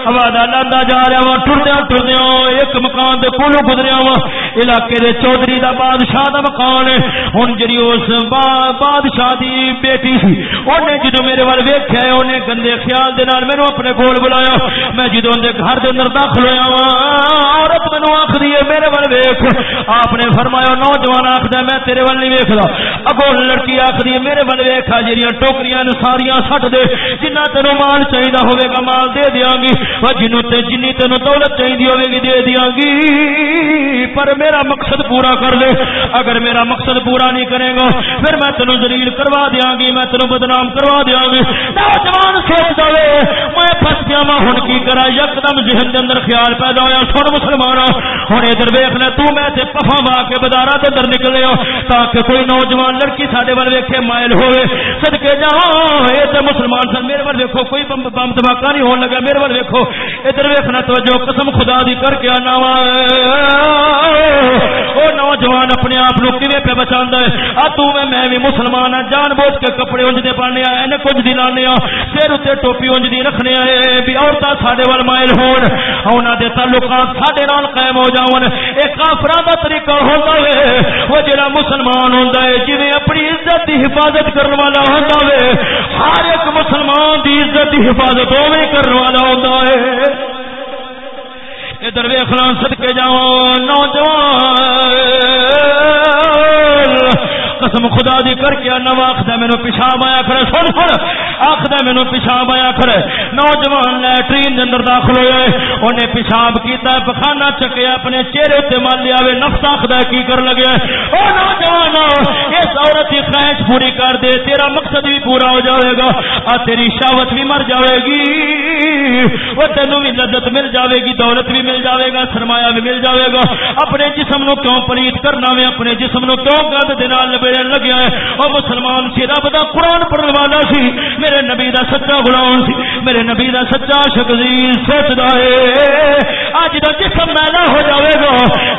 Speaker 1: آواز لاندا جا رہا وا ٹردیا ٹردیا ایک مکان دے کولوں گزریا وا۔ علاقے دے چودھری دا بادشاہ دا مکان ہے۔ ہن جڑی اس بادشاہ بادشاہ دی بیٹی سی انہیں جدو میرے وال ویکھیا ہے انہیں گندے خیال دے نال مینوں اپنے کول بلایا۔ میں جدو اندر گھر دے اندر داخل ہویا وا، عورت مینوں آکھدی ہے، میرے وال ویکھ۔ آپ نے فرمایا، نوجوان آکھدا میں تیرے وال نہیں ویکھدا۔ اگوں لڑکی آکھدی ہے، میرے وال ویکھا، جڑیاں ٹوکریاں نے ساریاں سٹ دے جنہ تینوں مال چاہیدا ہوے گا، مال دے دیاں گی۔ جنوں تے جنی دولت چاہیدی ہوے گی دے دیاں گی پر میرا مقصد پورا کر لے اگر میرا مقصد پورا نہیں کرے گا پھر میں تینوں ذلیل کروا دیا گی میں تینوں بدنام کروا دیا گی نوجوان سوچ دے میں پس گیا وا ہوں کی کرا یکدم ذہن کے اندر خیال پیدا ہوا سن مسلمان ہوں ادھر ویخ لے تو میں تے پفا وا کے بدارا کے اندر نکلے ہو تاکہ کوئی نوجوان لڑکی سارے ول ویکھے مائل ہوئے سدکے جا یہ تو مسلمان سن میرے ول ویکو کوئی بم دھماکہ نہیں ہون لگا میرے ول ویکو ادھر ویکھنا تو جو قسم خدا دی کر کے آنا وا۔ نوجوان اپنے آپ پہ بچا ہے؟ آ تو میں بھی مسلمان ہاں جان بوجھ کے کپڑے انجنے پانے آئے کچھ دن آنے سر اتنے ٹوپی انجنی رکھنے آئے بھی عورتیں سارے وال مائل ہون۔ انہوں کے تعلقات سارے نال قائم ہو جاؤ ایک کافر کا طریقہ ہوتا ہے وہ جڑا مسلمان ہوتا ہے جی اپنی عزت کی حفاظت کرنے والا ہوتا ہے ہر ایک مسلمان کی عزت کی حفاظت وہ کرنے والا ہوتا ہے۔ ادھر ویخلا سد کے جاؤ نوجوان قسم خدا دی کر کے نو آخد مینو پیشاب آیا کرے سن سن آخد مینو پیشاب آیا کرے نوجوان لٹرین کے اندر داخل ہوئے، انہیں پیشاب کیتا ہے پخانا چکیا اپنے چہرے تے مال لیا نفس آخد کی کر لگے؟ او نوجوان، اس عورت کی خواہش پوری کر دے، تیرا مقصد بھی پورا ہو جائے گا۔ آ، تیری شاوت بھی مر جائے گی۔ وہ تینوں بھی لذت مل جائے گی، دولت بھی مل جائے گا، سرمایہ بھی مل جائے گا۔ اپنے جسم نو کیوں پلیت کرنا میں اپنے جسم نو کیوں گند دینا لبے پھیرن لگیا ہے اور مسلمان سی، رب دا قرآن پڑھنے والا سی، میرے نبی دا سچا غلام سی، میرے نبی دا سچا شکزیر سوچدا ہے۔ اج دا جسم میلا ہو جاوے گا،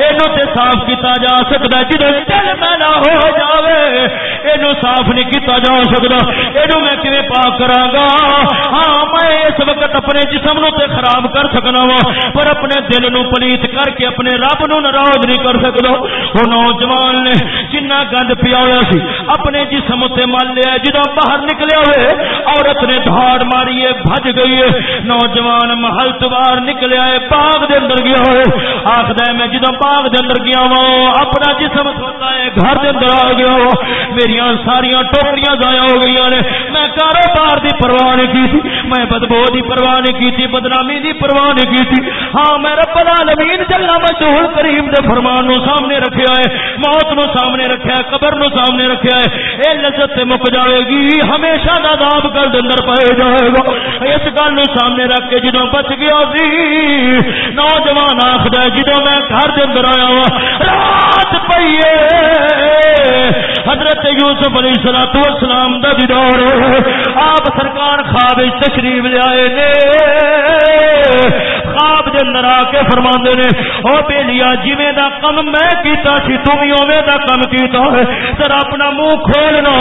Speaker 1: اینو تے صاف کیتا جا سکتا جدو دل میلا ہو جاوے یہ صاف نہیں کیتا جا سکتا یہ میں کیون پا کرا گا؟ ہاں میں اس وقت اپنے جسم نو تے خراب کر سکنا وا، پر اپنے دل نو پلیت کر کے اپنے رب نو ناراض نہیں کر سکتا وہ نوجوان نے جنہ گند پیا ہوا سی۔ اپنے جسم تے مل لیا جدو باہر نکلے ہوئے، عورت نے دھاڑ ماری ہے بج گئی ہے۔ نوجوان محل تو باہر نکلیا ہے باغ دے اندر گیا ہوئے آخد میں جدو باغ دے اندر گیا وا اپنا جسم سوتا ہے، گھر دے اندر آ گیا میری ساریا ٹوکریاں ضائع ہو گئی نے۔ میں کاروبار دی پرواہ نہیں کی تھی میں بدبو دی پرواہ نہیں کی تھی بدنامی دی پرواہ نہیں کی تھی ہاں میں رب العالمین جلا مشہور کریم دے فرمان نو سامنے رکھیا ہے، موت نو سامنے رکھیا ہے، قبر نو سامنے رکھیا ہے اے لذت تے مک جائے گی، ہمیشہ دا عذاب کل اندر پائے جائے گا۔ اس گل نو سامنے رکھ کے جدوں بچ گیا سی، نوجوان آخدا جدوں میں گھر دے اندر آیا ہوا۔ رات پئیے حضرت یوسف علیہ السلام والسلام دا جی دیدار آپ سرکار خواب تشریف لے آئے نے۔ خواب دے اندر آ کے فرما نے، او بے لیا جویں دا کم میں کیتا سی تو تم اوویں دا کم کیتا ہے۔ ذرا اپنا منہ کھولنا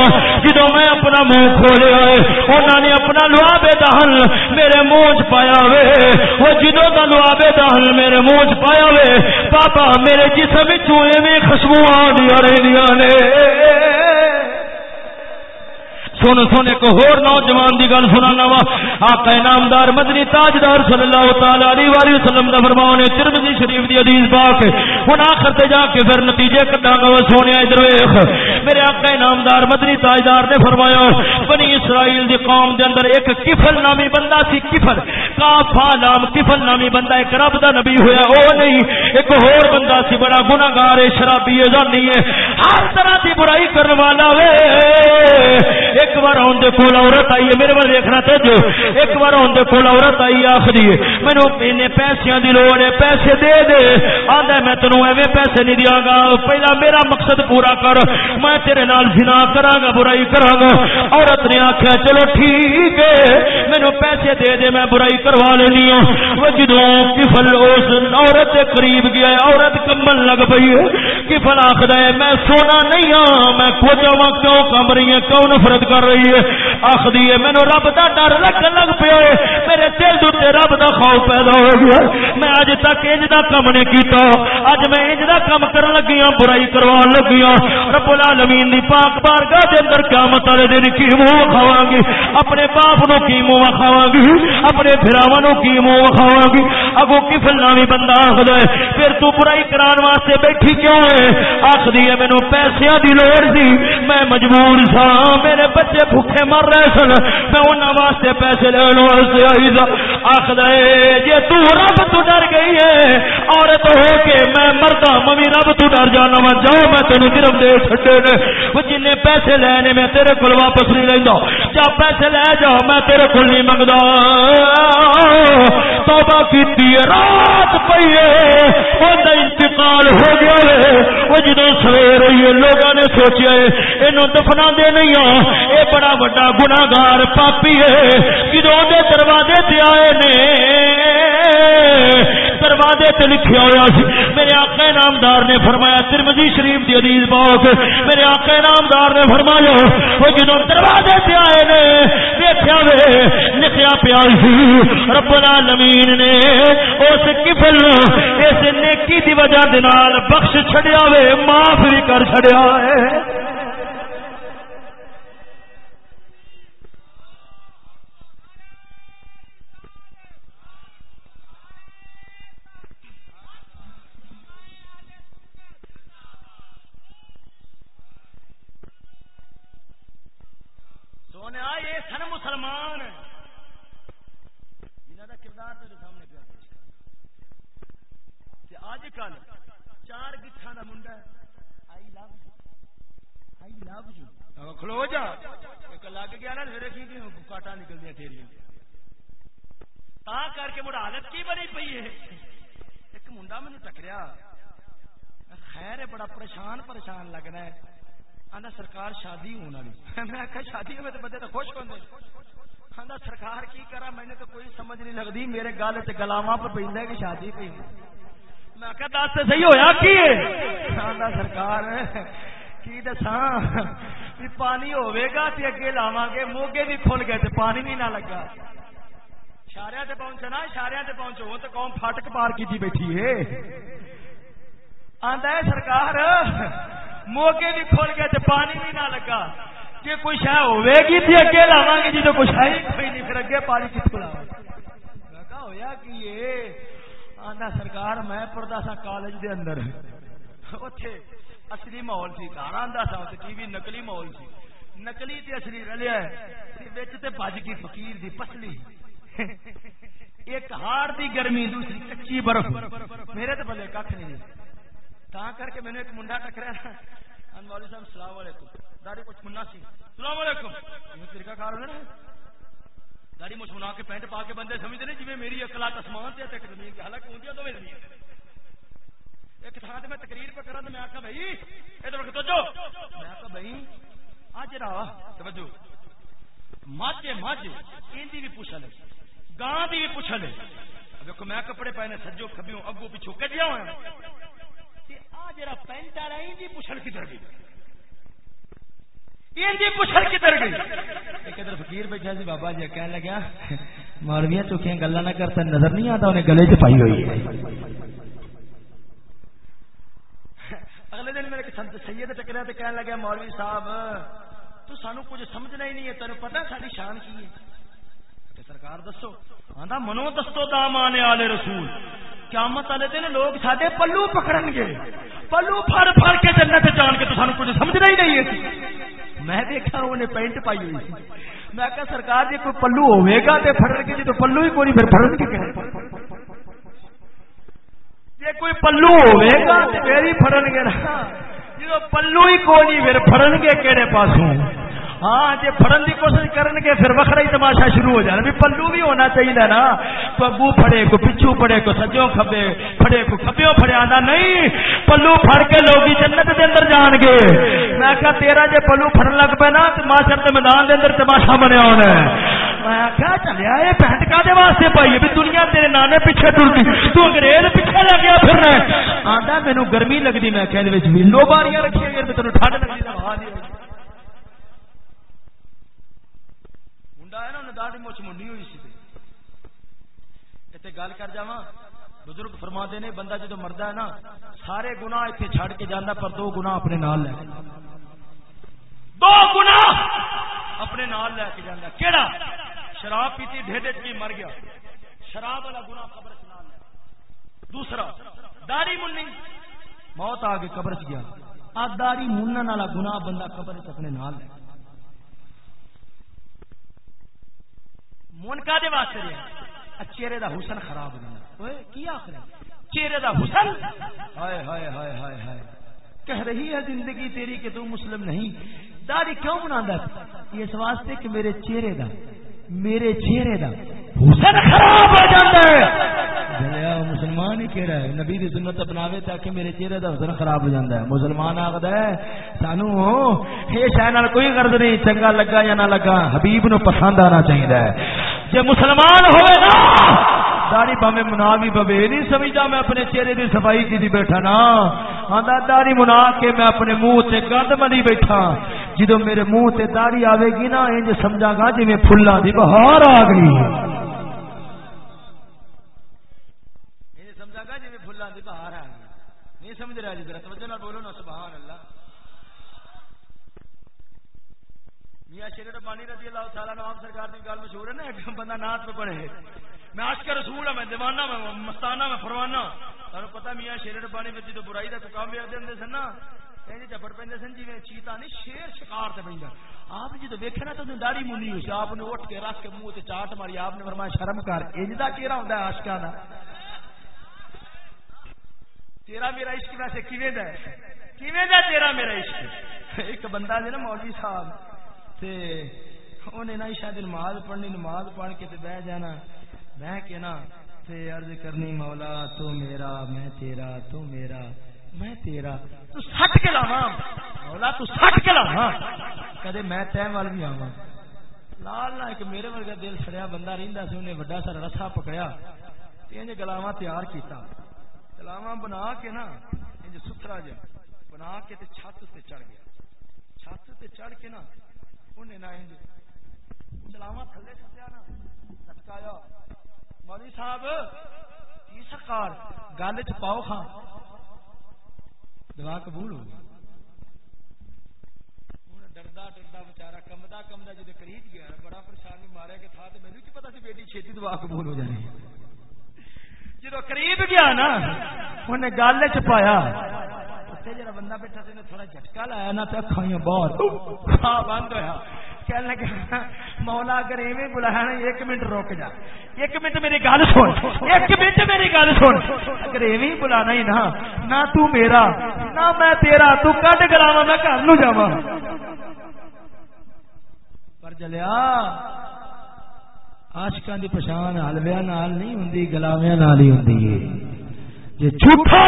Speaker 1: جدوں میں اپنا منہ کھولیا ہے، انہاں نے اپنا لوابے دا حل میرے منہ چ پایا وے او جدوں دا لوابے دا حل میرے منہ چ پایا وے پاپا میرے جسم وچ ایویں خوشبو آ رہی نے۔ سن سن ایک ہور نوجوان دی گل سنانا وا۔ آقا انعامدار، مدنی تاجدار صلی اللہ تعالی علیہ والہ وسلم دا فرمان ہے، ترمذی شریف دی حدیث پاک ہن آخر تے جا کے پھر نتیجے کڈا گا سونے ادھر ویکھ۔ میرے آقا انعامدار، مدنی تاجدار نے فرمایا، بنی اسرائیل دی قوم دے اندر ایک کفل نامی بندہ سی کفل کافا نام کفل نامی بندہ ایک رب دا نبی ہویا، او نہیں، ایک ہور بندہ سی، بڑا گناہگار ہے، شرابی ہے، زانی ہے۔ ہر طرح دی برائی کرنے والا وے۔ ایک ایک بار آن دے کول عورت آئی ہے، میرے بال دیکھنا تے جو۔ ایک بار آن دے کول عورت آئی آخری ہے جی، مینو اینے پیسے دی لوڑ ہے، پیسے دے دے۔ آندا میں تینوں ایویں پیسے نہیں دیاں گا پہلا میرا مقصد پورا کر، میں تیرے نال زنا کراں گا برائی کراں گا عورت نے آکھیا، چلو ٹھیک ہے مینو پیسے دے دے، میں برائی کروا لینی ہوں وہ جدوں کفل اس عورت دے قریب گیا عورت کمبل لگ پئی ہے۔ کفل آکھدا ہے، میں سونا نہیں ہاں میں کھوجاواں کیوں کم رہی ہے کیوں نفرت کر کر رہی ہے۔ آخری ہے مینو رب کا ڈر لگ لگ پیا میرے دل دے رب کا خوف پیدا ہو گیا۔ میں اج تک انج کا کم نہیں کیتا۔ اج میں انج کا کم کر لگی ہوں برائی کروان لگی ہوں رب العالمین دی پاک بارگاہ دے اندر قیامت والے دن کی منہ کھاواں گی۔ اپنے باپ نو کی منہ کھاواں گی؟ اپنے بھراواں نو کی منہ کھاواں گی؟ اگو کی فلاوی بندہ آخد ہے، پھر تو برائی کران واسطے بیٹھی کیوں ہے؟ آخری ہے مینو پیسے دی لوڑ سی۔ میں مجبور سا میرے بچے بھوکے مر رہے سن، میں انہوں واسطے پیسے لین واسطے آئی تھا آخر جی تب تو ڈر گئی ہے عورت ہو کے میں مردا، ممی رب تو ڈر جانا وا۔ جاؤ میں تین گرم دے چڈے نے۔ وہ جن پیسے لینے میں تیرے کو واپس نہیں لینا جا، پیسے لے جا، میں تیرے کو نہیں منگتا توبہ کی رات پی ہے۔ انتقال ہو گیا ہے۔ وہ جدو سویر ہوئی ہے لوگوں نے سوچا ہے یہ دفنا دے نہیں آ اے بڑا بڑا گناگار پاپی ہے۔ جدو دے دروازے تے آئے نے، دروازے تے لکھیا ہوا سی۔ میرے آقا نامدار نے فرمایا، ترمذی شریف دی حدیث پاک میرے آقا نامدار نے فرمایا، وہ جدو دروازے تے آئے نے دیکھیا وے، لکھیا پیا سی۔ رب العالمین نے اس کفل اس نیکی دی وجہ دے نال بخش چھڑیا وے، معاف بھی کر چھڑیا ہے۔ کھلو جا۔ لگ گیا نا میرے کی کاٹا نکل دیا تیری تا کر کے مڑا حالت کی بنی پی ہے؟ ایک منڈا مینو ٹکریا۔ خیر بڑا پریشان پریشان لگ رہا ہے۔ آدھا سرکار شادی ہونے والی۔ میں آخیا شادی ہوئے تو بندے تو خوش ہوتے آدھا سرکار کی کرا میں نے تو کوئی سمجھ نہیں لگتی میرے گل چ گلاوا پر پہ کہ شادی پہ میں آخیا دس صحیح ہویا، کی سرکار کی دسا پانی ہوے گا تے اگے لاواں گے موگے بھی کھل گئے تے پانی بھی نہ لگا۔ اشارے تے پہنچنا اشارے تے پہنچو تو قوم فاٹک پار کی بیٹھی ہے۔ آندا ہے سرکار، موگے بھی کھل گئے تے پانی بھی نہ لگا۔ کہ کوئی شہ ہوے گی تے اگے لاواں گے جی تو کچھ ہے کوئی نہیں، پھر اگے پانی کتھوں لاواں؟ میں کہا ہویا کی یہ آندا سرکار، میں پڑھدا سا کالج دے اندر۔ اوتھے اصلی ماحول سی گھر آندا سا، تے ٹی وی نقلی ماحول سی۔ نقلی تے اصلی رلیا ہے وچ تے بج گئی فقیر دی پسلی۔ ایک ہار دی گرمی، دوسری کچی برف۔ میرے تے بلے کھ نہیں۔ تا کر کے میں نے ایک منڈا ٹکرا ان مولوی صاحب السلام علیکم۔ داڑھی کچھ منا سی۔ السلام علیکم۔ یہ طریقہ کار ہونا داڑھی مچھ منا کے پینٹ پا کے بندے سمجھتے ہیں جی میری اکلاط اسمان سے زمین کی حالانکہ ہوں دو زمین ایک تھان میں تقریر پہ کرا تو میں آخا بھائی ادھر توجہ میں آخا بھائی، آج رہا توجہ۔ مجھ مجھ ان بھی پوچھ لے، گاں بھی پوچھ لے۔ دیکھو میں کپڑے پائے سجو کبھی اگو پیچھو کجیا ہوا آ جا پینٹ والا ان کی پوچھل کدھر گئی؟ فکیر بیٹھا سی، بابا جی کہنے لگا مارویا چوکیاں گلا نہ کرتا نظر نہیں آتا، انہیں گلے چ پائی ہوئی ہے۔ اگلے دن میرے سنت سید ٹکرا تو کہنے لگا مولوی صاحب تو سانو کچھ سمجھنا ہی نہیں ہے تین پتا ساری شان کی ہے سرکار دسو آدھا منو دستو دام آنے والے رسول قیامت والے دن لوگ سارے پلو پکڑن گے پلو پھڑ پھڑ کے جنت جان کے تو سانو کچھ سمجھنا ہی نہیں ہے میں دیکھا انہیں پینٹ پائی ہوئی میں کہا سرکار جی کوئی پلو ہوئے گا تو پھڑ کے جی تو پلو ہی کوئی پھر پھڑن کے جی کوئی پلو ہوے گا پھر ہی فرن گے نا۔ جب پلو ہی کو نہیں، پھر فرن گے کہڑے پاسوں؟ ہاں جی فرن کی کوشش کرن گے پھر وکرا ہی تماشا شروع ہو جانا۔ بھی پلو بھی ہونا چاہیے نا۔ کو اگو پھڑے، کو پچھو پھڑے کو سجو کھبے، پھڑے، کو کھبیوں پھڑے آنا نہیں۔ پلو پھڑ کے لوگ جنت کے اندر جان گے۔ میں کہا تیرا جی پلو پھڑن لگ پہ نا تو ماشر کے میدان کے اندر تماشا بنیا ہونا ہے۔ میں کیا چلیا یہ پینٹ کا واسطے پائی بھی دنیا تیرے نانے پیچھے ٹرتی۔ تو انگریز پیچھے لگیا پھر آتا مینو گرمی لگتی میں کہ ولو باریاں رکھی گئی تین ٹھنڈ لگتی داڑھی مچھ منڈی ہوئی سی اتنے گل کر جا بزرگ فرما نے، بندہ جدو مرد ہے نا، سارے گنا اتنے چڑ کے جانا پر دو گنا اپنے نال لے دو گنا اپنے نال لے کے جانا کہڑا شراب پیتی، ڈھیڈے چی مر گیا۔ شراب والا گنا قبر چ دوسرا، داڑھی منی موت آ کے قبر چ گیا۔ آ داڑھی منن والا گنا بندہ قبر چ اپنے نال لے من کا دے واسطے رہا چہرے دا حسن خراب ہونا کی آخر چہرے دا حسن؟ ہائے ہائے ہائے ہائے ہائے۔ کہہ رہی ہے زندگی تیری کہ تو مسلم نہیں۔ داڑھی کیوں بنا اس واسطے کہ میرے چہرے دا میرے چہرے دا۔ حسن خراب ہو جاتا ہے۔ مسلمان ہی کہہ رہا ہے۔ نبی دی سنت اپناوے تاکہ میرے چہرے دا حسن خراب ہو جاتا ہے۔ مسلمان آخد ہے سانو یہ شہ کوئی غرض نہیں چنگا لگا یا نہ لگا حبیب نو پسند آنا چاہیے جی مسلمان ہوئے نا. داری بھاوے منا بھی بھاوے نہیں سمجھا میں اپنے چہرے دی صفائی کی دی بیٹھا نا. آدھا داری منا کے میں اپنے منہ سے گند ملی بیٹھا. جدو میرے منہ سے داری آئے گی نا، انج سمجھا گا جی میں فلاں دی بہار آ گئی سمجھا گا جی میں پھلا دی بہار آ گئی نہیں سمجھ رہا جی ذرا توجہ بولو نا سبحان اللہ میاں شیر ربانی رضی اللہ تعالیٰ نواب سرکار کی گل مشہور ہے نا ایک بندہ نات پہ پڑھے۔ میں آج کا رسول ہوں میں دیوانہ ہاں، میں مستانہ ہاں، میں فرمانا ہاں۔ تمہیں پتا میاں شیر ربانی میں جدو برائی کا کام بھی آتے سن نا چپڑ پہ سن جی چیتا نہیں، شیر شکار سے پہ آپ جی ویکے نا تو داڑھی منی ہوئی آپ نے اٹھ کے رکھ کے منہ چاٹ ماری۔ آپ نے فرمایا، شرم کر۔ انج کا چہرہ ہوتا آشکا کا تیرا میرا عشق ویسے کیویں دا کیویں دا تیرا میرا عشق؟ ایک بندہ نا مولوی صاحب انہیں نہ شاید نماز پڑھنی، نماز پڑھ کے تے بہ جانا۔ بہ کے نا تے عرض کرنی، مولا تو میرا، میں تیرا، تو میرا، میں تیرا۔ تو سٹ کے لاواں۔ مولا تو سٹ کے لاواں۔ کدے میں ٹائم وال بھی آواں۔ لال نہ ایک میرے ورگا دل سڑیا بندہ رہندا سی انہیں بڑا سارا رسا پکڑیا۔ تے انج گلاواں تیار کیتا۔ گلاواں بنا کے نا انج سترا جا۔ بنا کے تے چھت تے چڑھ گیا۔ چھت تے چڑھ کے نا انہیں نہ انج سلاما تھلے سٹیا نا، لٹکایا۔ مولوی صاحب، کی سرکار؟ گل چ پاؤ دعا قبول ہو گئی ڈردا ڈردا بچارا کمدا کمدا قریب گیا، بڑا پریشانی ماریا کہ تھا کی سی بیٹی چھتی دعا قبول ہو جانی۔ جدو قریب گیا نا انہیں گل چ پایا۔ بندہ بیٹھا تھوڑا جھٹکا لایا نا تو باہر بند ہوا کہنے لگا مولا اگر ایویں بلایا ایک منٹ رک جا ایک منٹ میری گل سن ایک منٹ میری گل سن اگر ایویں بلانا ہی نا نہ تو میرا نہ میں تیرا تو کٹ کراوا میں گھر نو جاوا پر جلیا آشکا دی پچھان حلویا نال نہیں ہوں گلاویا نال ہی ہوں جی جھوٹا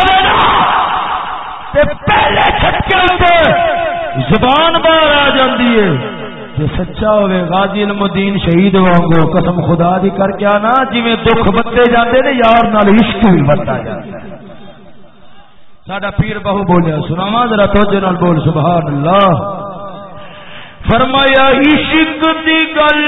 Speaker 1: پہلے چھٹکے زبان باہر آ جاتی ہے جو سچا ہوئے غازی المدین شہید وانگو قسم خدا دی کر کے آنا جی دکھ بتے جاندے نے، یار نال عشق بھی بتا جاتا ساڈا پیر بہو بولیا سناوا ذرا توجہ نال بول سبحان اللہ فرمایا، عشق دی گل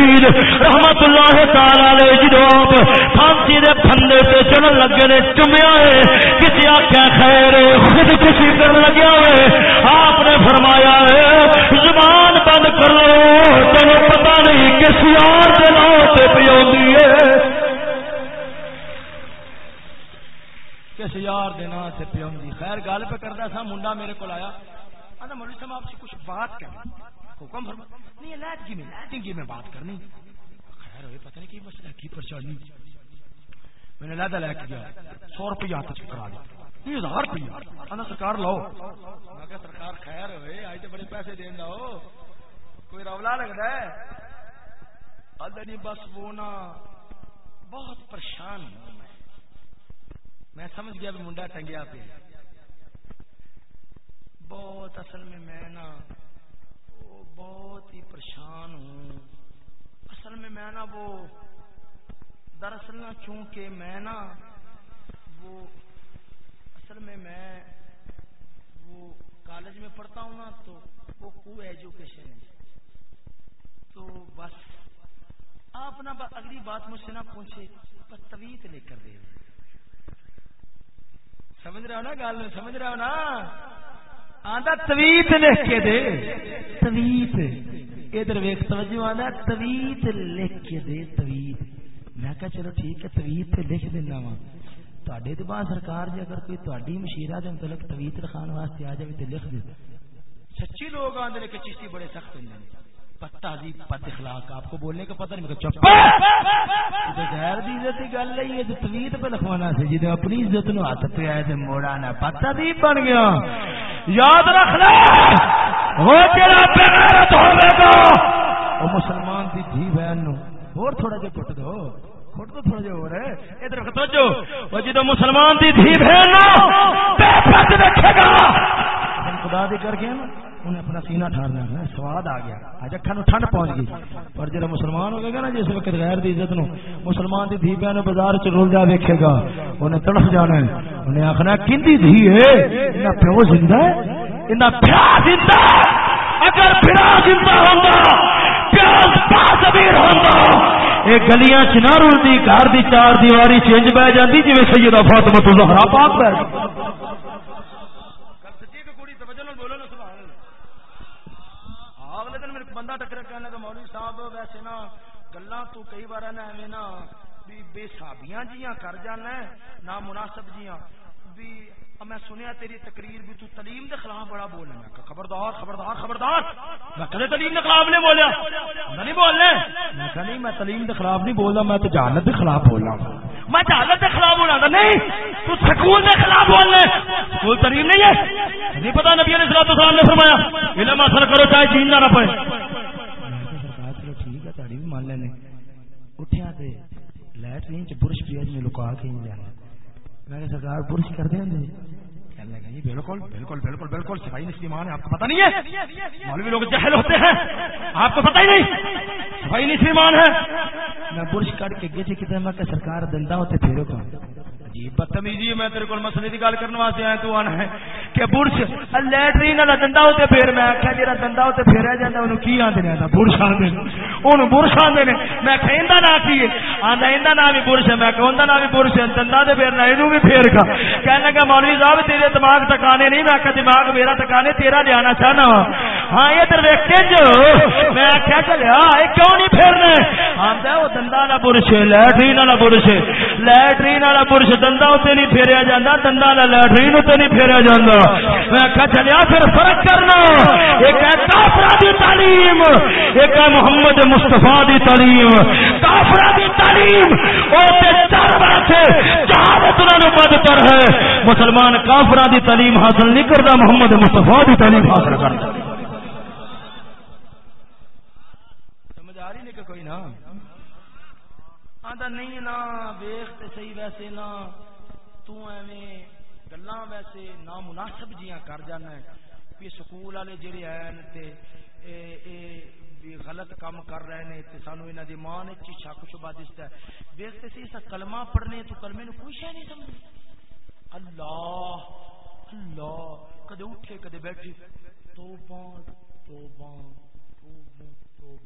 Speaker 1: سعید رحمت اللہ تعالی جدو آپ پھانسی دے پھندے پہ چڑھن لگے نے چمیا ہے، کسی آخیا خیر، خود کسی کر لگیا ہے، آپ نے فرمایا ہے، زبان بند کر لو، تمہیں پتا نہیں کسی اور کے سے پی ہے۔ کس یار دینا نام سے پی خیر گل پہ کرتا سا، منڈا میرے کو آیا۔ مولوی صاحب، آپ سے کچھ بات کریں حکم فرما۔ نہیں علیحدگی میں علیحدگی میں بات کرنی۔ خیر ہوئے، پتہ نہیں کہ مسئلہ کی پریشانی میں نے علیحدہ لے کے سو روپیہ ہاتھ سے کرا نہیں، ہزار روپیہ۔ آنا سرکار لاؤ۔ میں کہا، سرکار خیر ہوئے، آج تو بڑے پیسے دین دو کوئی رولا لگ ہے؟ ادھر بس وہ بہت پریشان ہوں میں۔ میں سمجھ گیا بھی منڈا ٹنگیا پہ بہت اصل میں میں نا بہت ہی پریشان ہوں۔ اصل میں میں نا وہ دراصل نا چونکہ میں نا وہ اصل میں میں وہ کالج میں پڑھتا ہوں نا تو وہ کو ایجوکیشن ہے۔ تو بس آپ نا اگلی بات مجھ سے نہ پوچھے بس طویت لے کر دے۔ سمجھ رہا ہو نا گال میں سمجھ رہا ہو نا؟ آدھا تویت لکھ کے دے۔ تویت۔ ادھر ویک توجہ آدھا تویت لکھ کے دے، تویت۔ میں کہا چلو ٹھیک ہے، تویت تے لکھ دینا وا۔ تواڈے تے بعد سرکار جی اگر کوئی تواڈی مشیرہ دے متعلق تویت لکھان واسطے آ جائے تے لکھ دے۔ سچی لوگ آندے کہ چشتی بڑے سخت ہوندے ہیں پتا جی پت اخلاق آپ کو بولنے کا پتہ نہیں چپ غیر دی عزت کی گل ہے تویت پہ لکھوانا سی جی اپنی عزت نو ہاتھ پہ آئے موڑا نہ پتا دی بن گیا۔ یاد رکھ لے وہ تیرا بغیرت ہوے گا او مسلمان دی دھی بہن نو اور تھوڑا جے کٹ دو۔ کٹ دو تھوڑا جے اور ہے۔ ادھر توجہ۔ جدو مسلمان دی دھی بہن نو بے پت رکھے گا۔ خدا دی کر کے نا انہیں اپنا سینہ ٹھارنا ہے۔ سواد آ گیا۔ اج اکھا نو ٹھنڈ پہنچ گئی۔ پر جڑا مسلمان ہوگا گا نا، جس وقت غیر دی عزت نو مسلمان دی دھی بہن بازار چ رولدا ویکھے گا، انہیں تڑف جانا ہے۔ انہیں آخنا کیندی دھی ہے؟ انہاں پیو زندہ ہے؟ انہاں بھرا زندہ اگر بھرا زندہ ہوندا، پیاز بازبیر ہوندا۔ اے گلیاں چ نہ رلدی، گھر دی چار دیواری چنج بہ جاندی، جویں سیدہ فاطمہ زہرا پاک بیٹھ بندہ ٹکرا کہنے لگا مولوی صاحب ویسے نا گلا تو کئی بار نا ایویں نا بھی بے حسابیاں جیاں کر جانا ہے، نا مناسب جیاں۔ بھی میں سنیا تیری تقریر بھی تو تعلیم دے خلاف بڑا بولنا میں خبردار خبردار خبردار۔ میں کدے تعلیم دے خلاف نہیں بولیا؟ میں نہیں بولنے میں کہا نہیں، میں تعلیم دے خلاف نہیں بولدا میں تو جہالت دے خلاف بول رہا ہوں میں جہالت دے خلاف بول رہا نہیں، تو سکول دے خلاف بولنے سکول تعلیم نہیں ہے۔ نہیں پتہ نبی علیہ الصلوۃ والسلام نے فرمایا، علم حاصل کرو چاہے جین نہ پڑے سرکار چلو ٹھیک ہے تہاڈی بھی مان لینے۔ اٹھیا تے لائٹ نہیں چ برش پیا جی لکا کے نہیں جانا میں کہ سرکار برش کر دیں گے جی بالکل بالکل بالکل بالکل صفائی نسلیمان ہے آپ کو پتہ نہیں ہے مولوی لوگ جہل ہوتے ہیں آپ کو پتہ ہی نہیں صفائی نسلیمان ہے میں برش کر کے گیچے کتنے میں کہ سرکار دندا ہوتے پھیرو کو عجیب بدتمیزی میں تیرے کو مسئلے کی گل کرنے واسطے آیا، تو آنا ہے کہ برش، لیٹرین والا دندا ہوتے پھر میں آخیا جا دندا ہوتے پھیرا جا انہوں کی آدھے رہتا برش آدھے ان برش آدھے نے۔ میں کہ نا کی آدھا اندر نام بھی برش ہے۔ میں کہ نام بھی برش ہے۔ دندا دے پھیرنا یہ بھی پھیر گا۔ کہنے لگا، مولوی صاحب، تیرے دماغ ٹکانے نہیں، میں آخیا دماغ میرا ٹکانے تیرا لیا چاہنا وا۔ ہاں یہ در جو۔ میں آخیا چلیا ہاں، یہ کیوں نہیں پھیرنا؟ آدھا وہ دندا والا برش ہے، لیٹرین والا برش ہے۔ لیٹرین والا برش دندا اتنے نہیں پھیریا جاتا دندا والا لیٹرین اتنے نہیں پھیریا جاتا میں آخا چلیا پھر فرق کرنا۔ ایک ہے کافرا دی تعلیم، ایک ہے محمد مستفا دی تعلیم۔ کافرا دی تعلیم بدتر ہے۔ مسلمان کافرا دی تعلیم حاصل نہیں کرتا محمد مستفا دی تعلیم حاصل کرتا سمجھ آ رہی نہیں کہ کوئی نہ آدھا نہیں نا، ویخ صحیح ویسے نہ تو ایویں گلاں ویسے نامناسب جیاں کر جانا ہے۔ کہ سکول والے جڑے ہیں تے اے اے بھی غلط کام کر رہے نے تے سانو انہاں دی ماں نے چیچا کچھ دستا ہے۔ ویکھتے سی اس کلمہ پڑھنے تو کلمے نو کوئی شے نہیں سمجھ اللہ اللہ، کدے اٹھے، کدے بیٹھے۔ توبہ توبہ توبہ توبہ۔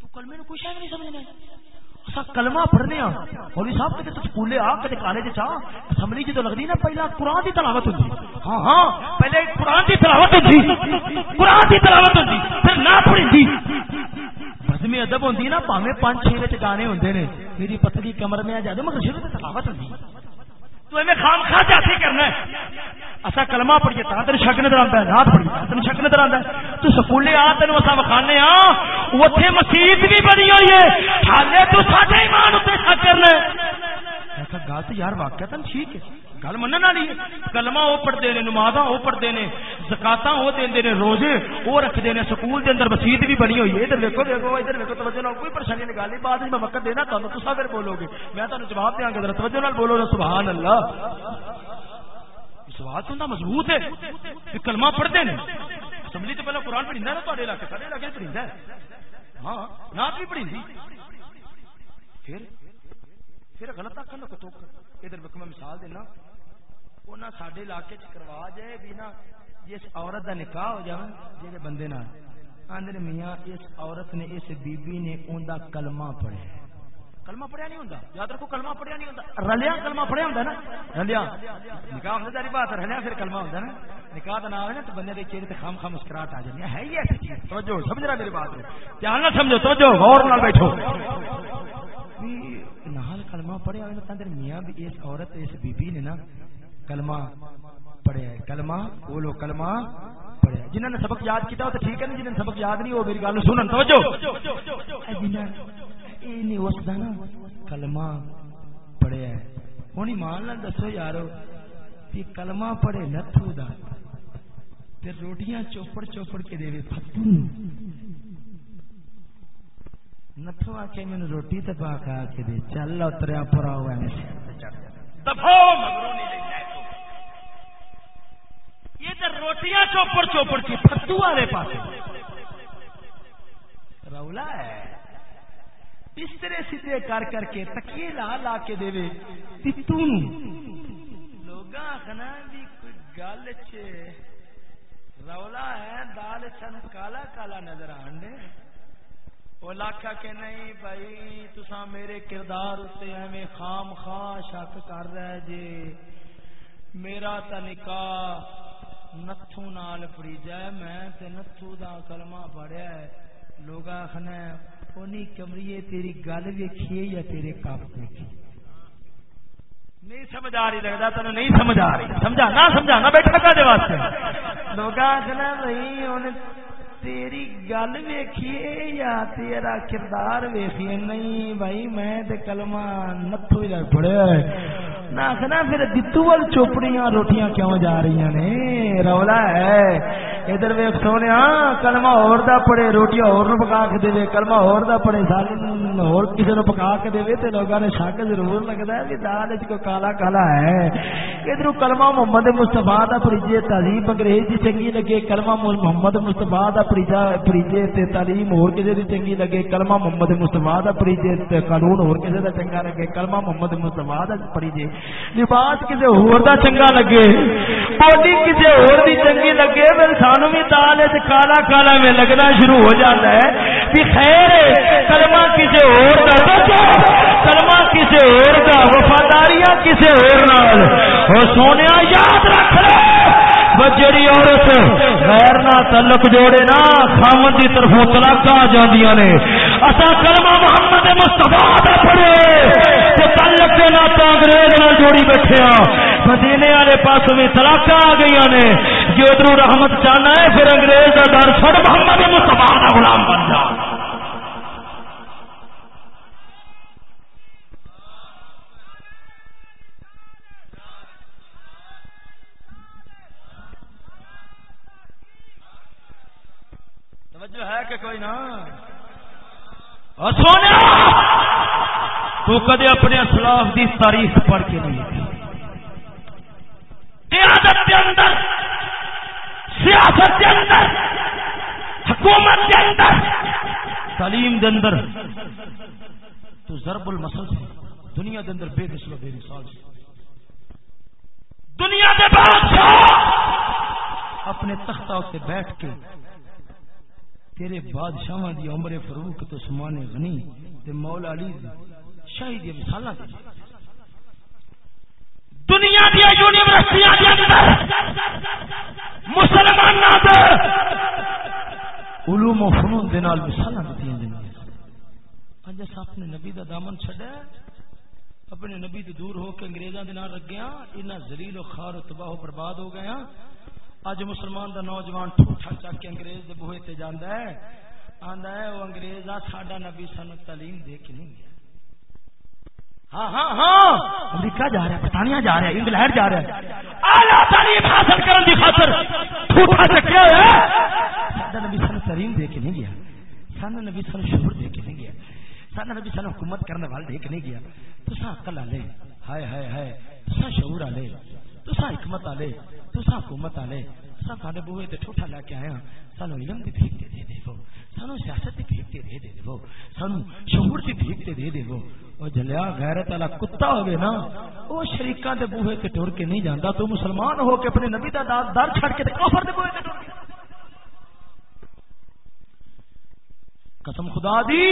Speaker 1: تو کلمے نو کوئی شے نہیں سمجھنا۔ کلمہ پڑھنے ہاں مولوی صاحب، کدے تو سکولے آ، کدے کالج چا اسمبلی جے تو لگدی نا، پہلا قران دی تلاوت ہوندی۔ ہاں ہاں پہلے قران دی تلاوت ہوندی۔ قران دی تلاوت ہوندی، پھر نہ پڑھندی بزم ادب ہوندی نا پاویں پانچ چھ وچ گانے ہوندے نے۔ میری پتلی کمر میں آ جا مگر شروع تے تلاوت ہوندی۔ تو ایویں خام خواہ جاتی کرنا ہے۔ اصا کلمہ پڑھیے تا تین شک نظر آتا ہے رات پڑھیے تین شک نظر آتا ہے۔ تو سکولے آ تین اصا وکھانے ہاں اتنے مسیت بھی بنی ہوئی ہے۔ حالے تو ساڈے ایمان اتنے شک کرنا ہے۔ گل تو یار واقع تن ٹھیک ہے۔ گل من والی کلما وہ پڑھتے ہیں نماز وہ پڑھتے ہیں زکات وہ دے نے، روزے وہ رکھتے ہیں سکول کے اندر مسیت بھی بنی ہوئی ہے۔ ادھر دیکھو دیکھو ادھر دیکھو توجہ نال کوئی پریشانی نہیں۔ گل بعد میں وقت دینا تمہیں تصا پھر بولو گے میں تمہیں جواب دیا گا۔ ذرا توجہ نال بولو، سبحان اللہ۔ سوال تو مضبوط ہے کلمہ پڑھتے ہیں اسمبلی تو پہلے قرآن پڑھتا نا تے علاقے؟ سارے علاقے پڑھتا ہے۔ ہاں نات بھی پڑھی پھر پھر غلط آخر نہ کتو ادھر میں مثال دینا۔ انہیں سڈے علاقے چ کروا جائے بھی نا جس عورت کا نکاح ہو جائے جی بندے نال آدھے میاں اس عورت نے اس بی بی نے ان کا کلمہ پڑھیا کلمہ پڑھیا نہیں ہوتا یاد رکھو کلمہ پڑھیا نہیں ہوتا رلیا کلمہ پڑھیا ہوتا نا رلیا نکاح ہوتا ساری بات رلیا پھر کلمہ ہوتا نا نکاح کا نام ہے نا تو بندے کے چہرے تے خام خام مسکراہٹ آ جاتی ہے ہی ایسی چیز توجہ سمجھ رہا میری بات دھیان نہ سمجھو توجہ غور نہ بیٹھو نال کلمہ پڑھیا ہوتا اندر میاں بھی اس عورت اس بی بی نے نا کلمہ پڑھیا ہے کلمہ بولو کلمہ پڑھیا جنہوں نے سبق یاد کیا تو ٹھیک ہے نا، جنہوں نے سبق یاد نہیں، وہ میری گل سنن، توجہ۔ اس کا نا، کلمہ پڑھیا ہے ہوں ایمان لال دسو یارو، کہ کلمہ پڑھے نتھو دا تے روٹیاں چوپڑ چوپڑ کے دے پتو نتھو آ کے مینو روٹی تو پا کے آ کے دے۔ چل اتریا پورا ہوا یہ تو روٹیاں چوپڑ چوپڑ کی پتو والے پاس رولا ہے۔ بسترے سیدھے کر کر کے تکیے لا لا کے دے تتو لوگ آخنا بھی کوئی گل چ رولا ہے، دال چن کالا کالا نظر آن دے۔ وہ لاکھا کہ نہیں بھائی تسا میرے کردار اتنے ایویں خام خاں شک کر رہے جے۔ میرا تا نکاح نتھو نال پڑی جائے میں تے نتھو دا کلمہ پڑھیا ہے۔ لوگ آخنا اونی کمریے تیری گل ویکھیے یا تیرے کپ دیکھیے نہیں سمجھ آ رہی لگتا تین نہیں سمجھ آ رہی۔ سمجھا نہ سمجھا نہ بیٹھا کا واسطے۔ لوگ آخنا بھائی تیری گل ویکھیے یا تیرا کردار ویکھیے؟ نہیں بھائی، میں تے کلمہ نتھو ہی پڑھیا نہ آخنا پھر دتو وال چوپڑیاں روٹیاں کیوں جا رہی ہیں رولا ہے۔ ادھر ویک سونے کلمہ اور دا پڑے روٹیاں اور نو پکا کے دے کلمہ اور دا پڑے سالن اور کسی نو پکا کے دے تے لوگاں نے شک ضرور لگدا ہے کہ دال وچ کوئی کالا کالا ہے۔ ادھر کلمہ محمد مصطفی دا پریجے تعلیم انگریز دی چنگی لگے۔ کلمہ محمد مصطفی دا پریجا پریجے تے تعلیم اور کسی دی چنگی لگے، کلمہ محمد مصطفی دا پریجے تے قانون اور کسی دا چنگا لگے، کلمہ محمد مصطفی دا پریجے۔ لباس کسی ہور دا چنگا لگے باڈی کسی ہور دی چنگی لگے، پھر سانو بھی دال کالا کالا میں لگنا شروع ہو جاتا ہے۔ کہ خیر کلمہ کسی اور کا کلمہ کسی اور کا وفاداریاں کسی اور نال۔ اور سونے یاد رکھ لو جڑی عورت غیر نہ تعلق جوڑے نا، خامن کی طرف تلاک آ جاندیاں نے۔ اسا کلمہ محمد مصطفیٰ دا پڑھے تے تعلق کے ناتا انگریز نال جوڑی بیٹھے ہاں مدینے والے پاس بھی تلاک آ گئی نے۔ جو ادھر رحمت چاہنا ہے، پھر انگریز کا ڈر چھڑ محمد مصطفیٰ کا غلام بن جا توجہ ہے کہ کوئی نا سونے تو کدے اپنے اسلاف دی تاریخ پڑھ کے نہیں قیادت کے اندر، سیاست کے اندر، حکومت کے اندر، تعلیم کے اندر تو ضرب المسل سے دنیا کے اندر بے مثل بے مثال سے دنیا کے بادشاہ اپنے تختہ سے بیٹھ کے تیرے بادشاہ دی عمر فروخ تو سمان غنی تے مولا علی شاہی دی مثال دنیا دیا یونیورسٹیاں مسلمان علوم و فنون دے نال مثالاں دتیاں جاندیاں اج اس اپنے نبی دا دامن چھڈیا اپنے نبی تو دور ہو کے انگریزاں دے نال رگیا انہاں ذلیل و خار و تباہ و برباد ہو گئے ہاں۔ اج مسلمان دا نوجوان ٹھوٹا چک کے انگریز دے بوہے تے جاندا ہے، آندا ہے وہ انگریز آ، ساڈا نبی سانو تعلیم دے کے نہیں گیا۔ ہاں ہاں ہاں۔ امریکہ جا رہا ہے، برطانیہ جا رہا ہے، انگلینڈ جا رہا ہے۔ اعلی تعلیم حاصل کرنے کی خاطر ٹھوٹا چکیا ہوا ہے۔ سادہ نبی سن تعلیم دے کے نہیں گیا۔ سن نبی سن شعور دے کے نہیں گیا۔ سن نبی سن حکومت کرنے والے دے کے نہیں گیا۔ تو سا عقل والے ہائے ہائے ہائے۔ تو سا شعور والے تو سا حکمت والے تو سا حکومت والے سا سارے بوئے تے ٹھوٹا لے کے آیا ہاں، سانو علم دی بھیک دے دے دو سانو سیاست دی بھیک دے دے دے سانو شعور دی بھیک دے دے وہ جلیا غیرت والا کتا ہوگی نا وہ شریکاں دے بوہے تے ٹر کے نہیں جاندا، تو مسلمان ہو کے اپنے نبی دا در چھڑ کے تے کافر دے بوہے تے ٹر قسم خدا دی،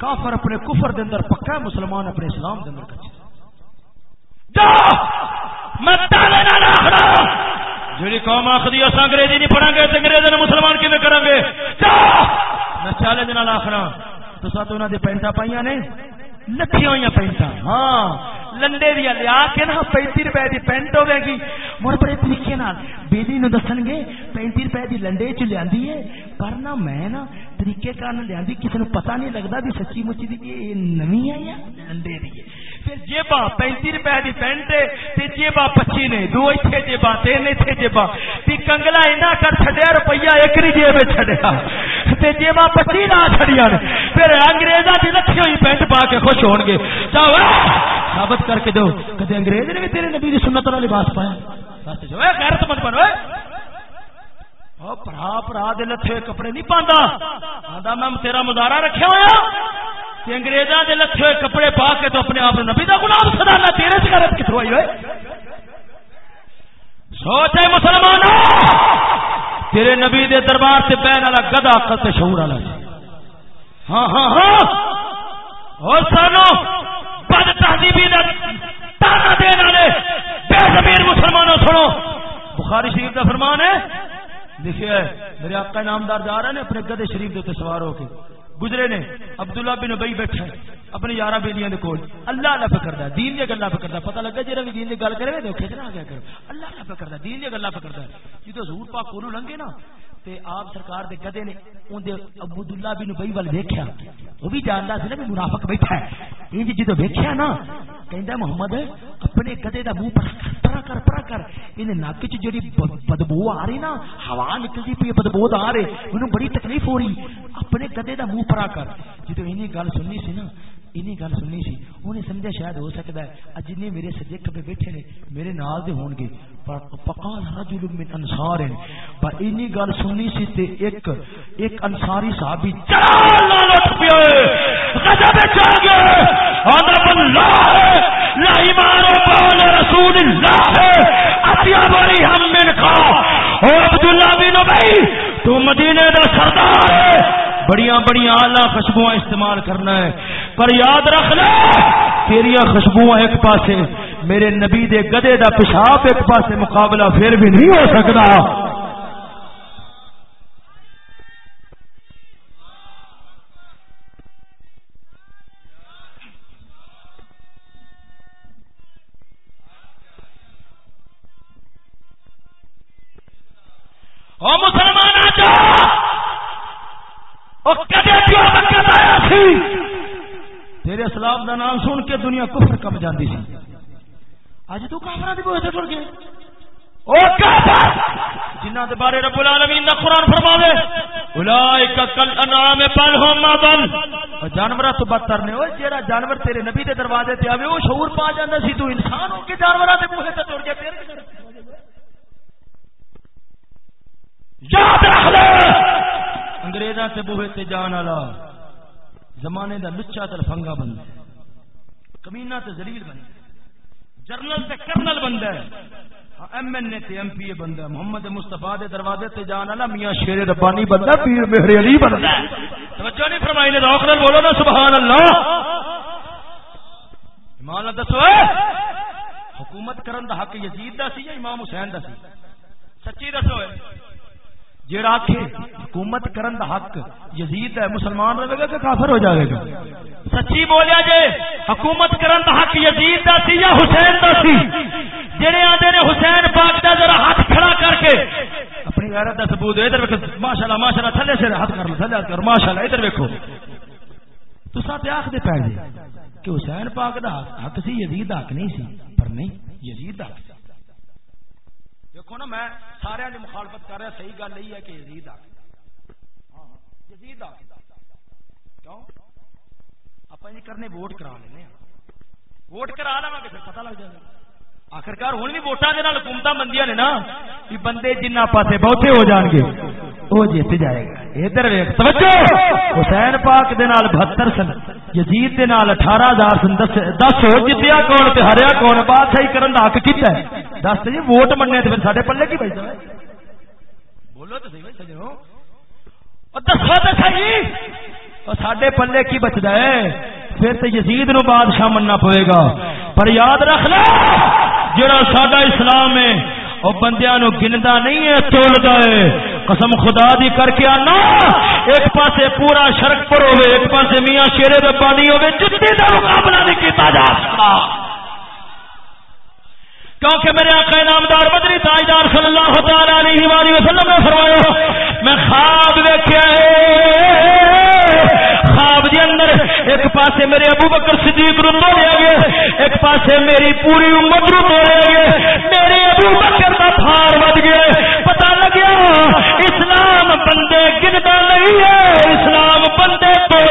Speaker 1: کافر اپنے کفر دے اندر پکا ہے، مسلمان اپنے اسلام دے اندر کچھ۔ جا! میں تالے نہ رکھنا۔ جڑی قوم آخری اس انگریزی نہیں پڑھا گے انگریز مسلمان کی کریں گے میں چیلنج نہ آخنا، تو ساتھ انہوں نے پینٹا پائیا نے؟ لکھی ہوئی پینٹا ہاں لنڈے دیا لیا کے نا پینتی روپے کی پینٹ ہوے گی۔ مر بڑے طریقے بیلی نو دسن گے پینتی روپے کی لنڈے چ لیا پر نہ میں نا طریقے کار لیا کسی نے پتا نہیں لگتا بھی سچی مچی دی نمی ہے یا لنڈے دی۔ پھر جیبا پینتی روپے کی پینٹ تے جیبا پچی نے، دو اتنے جیبا تین اتنے جیبا تی کنگلا اینا کر چڈیا روپیہ ایک نہیں جیب چڈیا تے جیبا پچی نہ چڑیا پھر انگریزا کی رکھی ہوئی پینٹ پا کے خوش ہو گے۔ ثابت کر کے دو۔ کدے انگریز نے بھی تیرے نبی کی سنت والا لباس پایا۔ غیرت مت بنو پرا پرا دے لتھے، کپڑے نہیں پاندا۔ میں تیرا مزارا رکھا ہوا جی انگریزاں دے لکھے ہوئے کپڑے پا کے تو اپنے آپ نبی دا غلام سدانا تیرے سے سگارت کتوں آئی ہوئے؟ سوچ ہے مسلمان تیرے نبی دے دربار سے بہن والا گدا عقل تے شعور والا ہاں ہاں ہاں۔ اور سانو، بد تہذیبی دا تانا دین والے بے زمین مسلمانوں سنو۔ بخاری شریف دا فرمان ہے لکھے میرے آقا نامدار جا رہے ہیں، اپنے گدے شریف دے سوار ہو کے۔ گزرے نے، عبداللہ بن ابئی بیٹھا اپنے یارہ بیلیاں دے کول۔ اللہ اللہ پکڑدا دین دی گلاں پکڑدا پتہ لگا جڑا بھی دین دی گل کرے تے کھچنا آ گیا کر اللہ اللہ پکڑدا دین دی گلاں پکڑدا کردا حضور پاک کولو لنگے نا، تے آپ سرکار دے گدے نے اون دے عبداللہ بن ابئی ول ویکھیا۔ او بھی جاندا سی نا کہ منافق بیٹھا ہے۔ انج جدو ویکھیا نا کہندا محمد اپنے گدے دا منہ پر پرا کر پرا کر ان ناک چ جڑی بدبو آ رہی نا ہوا نکلدی پئی بدبو آ رہی انہوں بڑی تکلیف ہو رہی اپنے گدے دا منہ پرا کر جی انہی گل سننی سی نا انہیں گل سننی سی، انہیں سمجھا شاید ہو سکتا ہے۔ جن میرے سجے کبے بیٹھے نے، میرے نال دے ہون گے۔ فقال رجل من انصار پر انہیں گل سننی سی تے ایک ایک انصاری صحابی چال اٹھ پیا غضب چ گئے۔ ادب اللہ لا ایمان قول رسول اللہ اتیا بڑی ہم من کا او عبداللہ بن ابی، تو مدینے دا سردار ہے۔ بڑیاں بڑیاں آلہ خوشبو استعمال کرنا ہے۔ پر یاد رکھ لے تیری خوشبو ایک پاسے، میرے نبی دے گدے دا پیشاب ایک پاسے مقابلہ پھر بھی نہیں ہو سکتا۔ تیرے اسلام دا نام سن کے دنیا کفر کم جاندی سی۔ اج تو کافراں دی بوئے ٹر گئے۔ او کافر! جنہاں دے بارے رب العالمین دا قران فرماوے، اولائک کل انعام بل هم اضل جانوراں تو بدتر نے او جیڑا جانور تیرے نبی دے دروازے تے آوے، او شعور پا جاندا سی، تو انسان ہو کے جانوراں دے بوئے تے ٹر گیا پھر یاد رکھ لے! انگریزاں سے بوہے تے جان والا، زمانے دا لچا تے لفنگا بندا ہے۔ کمینہ تے ذلیل بندا ہے جرنل تے کرنل بندا ہے ہاں، ایم این اے تے ایم پی اے بندا ہے محمد مصطفی دے دروازے تے جان والا میاں شیر ربانی بندا پیر مہر علی بندا ہے توجہ نہیں فرمائی نے، ذوق نال بولو نا، سبحان اللہ۔ ایمان دسو حکومت کرن دا حق یزید دا سی یا امام حسین دا سی؟ سچی دسو جیڑا آکھے، حکومت کرن دا حق، یزید ہے، مسلمان رہے گا کہ کافر ہو جائے گا۔ سچی بولیا جے، حکومت کرن دا حق یزید دا سی یا حسین دا سی؟ جڑے آندے نے حسین پاک دا ذرا ہاتھ کھڑا کر کے، اپنی غیرت دا ثبوت ادھر ویکھو، ماشاءاللہ ماشاءاللہ، تھلے سے ہاتھ کر لو، تھلے ہاتھ کر ماشاءاللہ، ادھر ویکھو۔ تو ساتھ آکھ دے پے کہ حسین پاک دا حق سی، یزید دا حق نہیں سی، پر نہیں، یزید دا حق دیکھو نا میں سارے کی مخالفت کر رہا صحیح گل یہی ہے کہ یزید آ ہاں،, ہاں، یزید آ کیوں؟ آپ جی کرنے ووٹ کرا لینے ووٹ کرا لوا گے پھر پتا لگ جائے آخرکار ہوں بھی ووٹان کے حکومت بندیاں نے نا کہ بندے جنہ پاسے بہتے ہو جان گے وہ جیت جائے گا۔ ادھر توجہ! حسین پاک دے نال 72 سن۔ یزید دے نال 18000 سن 10 ہو، جتیا کون تے ہریا کون، بادشاہی کرن دا حق کیتا ہے؟ دس جی ووٹ مننے تے پھر ساڈے پلے کی بچ بولو تو صحیح بھائی سجنو او دسو تے صحیح! سڈے پلے کی بچتا ہے؟ پھر تو یزید نو بادشاہ مننا پوے گا۔ پر یاد رکھ لو، جڑا سڈا اسلام ہے وہ بندیا نو گندا نہیں ہے تولدا ہے قسم خدا دی کر کے آنا۔ ایک پاسے پورا شرک پر ہوئے، ایک پاسے میاں شیرے ربانی ہوئے جتنے کا مقابلہ نہیں کیتا جا سکتا۔ کیونکہ میرے آقا نامدار بدری تاجدار صلی اللہ تعالی علیہ وآلہ وسلم نے فرمایا، میں خواب دیکھا خواب دے اندر ایک پاسے میرے ابو بکر صدیق رو توڑیا گیا ایک پاسے میری پوری امت رو توڑیا گیا میرے ابو بکر کا پھار ود گیا پتہ لگیا، اسلام بندے گنتا نہیں ہے، اسلام بندے توڑ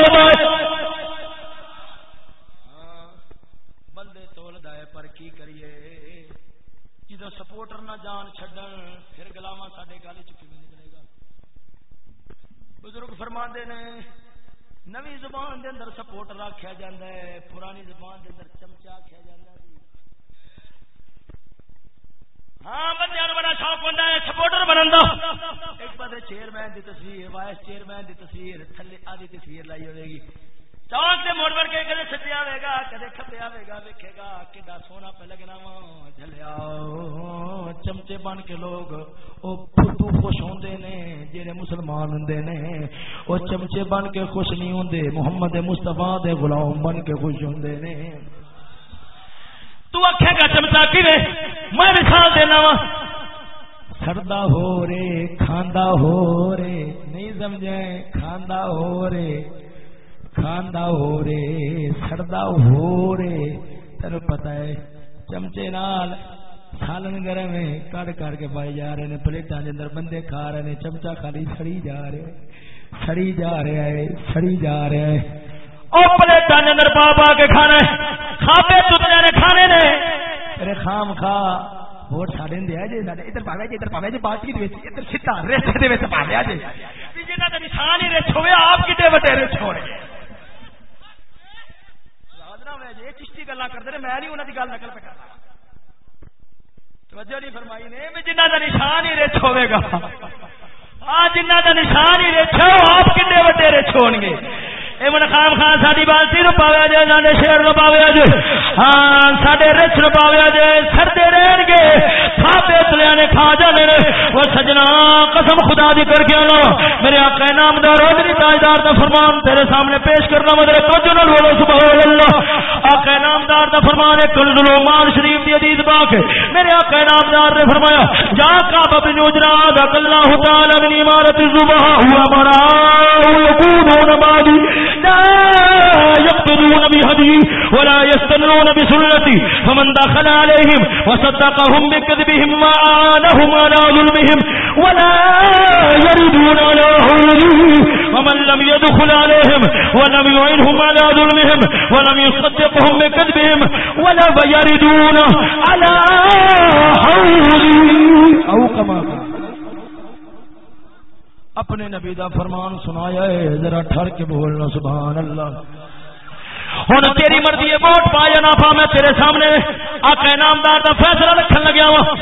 Speaker 1: ہاں، سپورٹر نہ جان چڈن پھر گلاوا سڈے گل چکی نکلے گا۔ بزرگ فرما نے نوی زبان دے اندر سپورٹ رکھا جا ہے، پرانی زبان دے اندر چمچا آخیا جا ہاں بندے بڑا شوق ہوتا ہے، سپورٹر بنن دو ایک پاس چیئرمین دی تصویر، وائس چیئرمین دی تصویر، تھلے آدھی تصویر لائی ہوئے گی۔ چوک سے موڑ مڑ کے کدے سجے آئے گا، کدے کھبے آئے گا، ویکھے گا کڈا سونا پہ لگنا وا جلیا چمچے بن کے لوگ، او پھٹو خوش ہوندے نے جڑے مسلمان ہوندے نے، او چمچے بن کے خوش نہیں ہوندے، محمد مصطفی دے غلام بن کے خوش ہوندے نے۔ تو آکھے گا، چمچا کیویں؟ میں مثال دینا وا۔ سردا ہو رے، کھاندا ہو رے، نہیں سمجھے، کھاندا ہو رے۔ کھاندا ہو رے سڑدا ہو رے تینو پتا ہے چمچے نال سالن گرم ہے کڑ کڑ کے پائی جا رہے نے پلیٹاں دے اندر بندے کھا رہے نے چمچا خالی سڑی جا رہے سڑی جا رہا ہے سڑی جا رہا ہے او پلیٹاں دے اندر پا پا کے کھانا ہے کھاپے تتنے نے کھانے نے ارے خام کھا ووٹ ساڈے دیا جی ادھر پاویا جی ادھر پاویا جی باقی ادھر سیٹا ریچ دے وچ پاویا جی جنہ دا نشان ہی ریچ ہوے آپ کتے وٹے ریچ ہو رہے جی چشتی گلا کرتے میں نہیں انہوں کی گل نقل پہ کرتا توجہ نہیں فرمائی نے جنہ کا نشان ہی رچ ہوے گا۔ ہاں جنہ کا نشان ہی رچ ہے آپ کنے وڈے رچ ہو گے ایمن خام خان ساری بالتی نو پاویا جائے سارے شیر نو پاویا جائے ہاں سارے رچ نو پاویا جائے سردے رہن گے۔ کھاتے تلیا نے کھا جانے وہ سجنا، قسم خدا دی کر کے آنا۔ میرے آقا نامدار میری تاجدار دا فرمان تیرے سامنے پیش کرنا مدر توجہ نال بولو، سبحان اللہ۔ آقا نامدار دا فرمان ہے، کل دلو شریف دی عزیز پاک میرے آقا نامدار نے فرمایا جا کا بن یوجنا دا اللہ تعالی من عمارت الزبہ ہوا مرا یکونون بعدی لا يقتدون بهدي ولا يستنون بسنتي فمن دخل عليهم وصدقهم بكذبهم ما آنهم على ظلمهم ولا يردون على حولهم ومن لم يدخل عليهم ولم يعينهم على ظلمهم ولم يصدقهم بكذبهم ولا يردون على حولهم أو كما قال. اپنے نبی دا فرمان سنایا ہے ذرا ٹھر کے بولنا سبحان اللہ۔ ہوں تیری مرضی ہے، ووٹ پا یا نہ پا، میں تیرے سامنے آقا انعامدار دا فیصلہ رکھن لگیا وا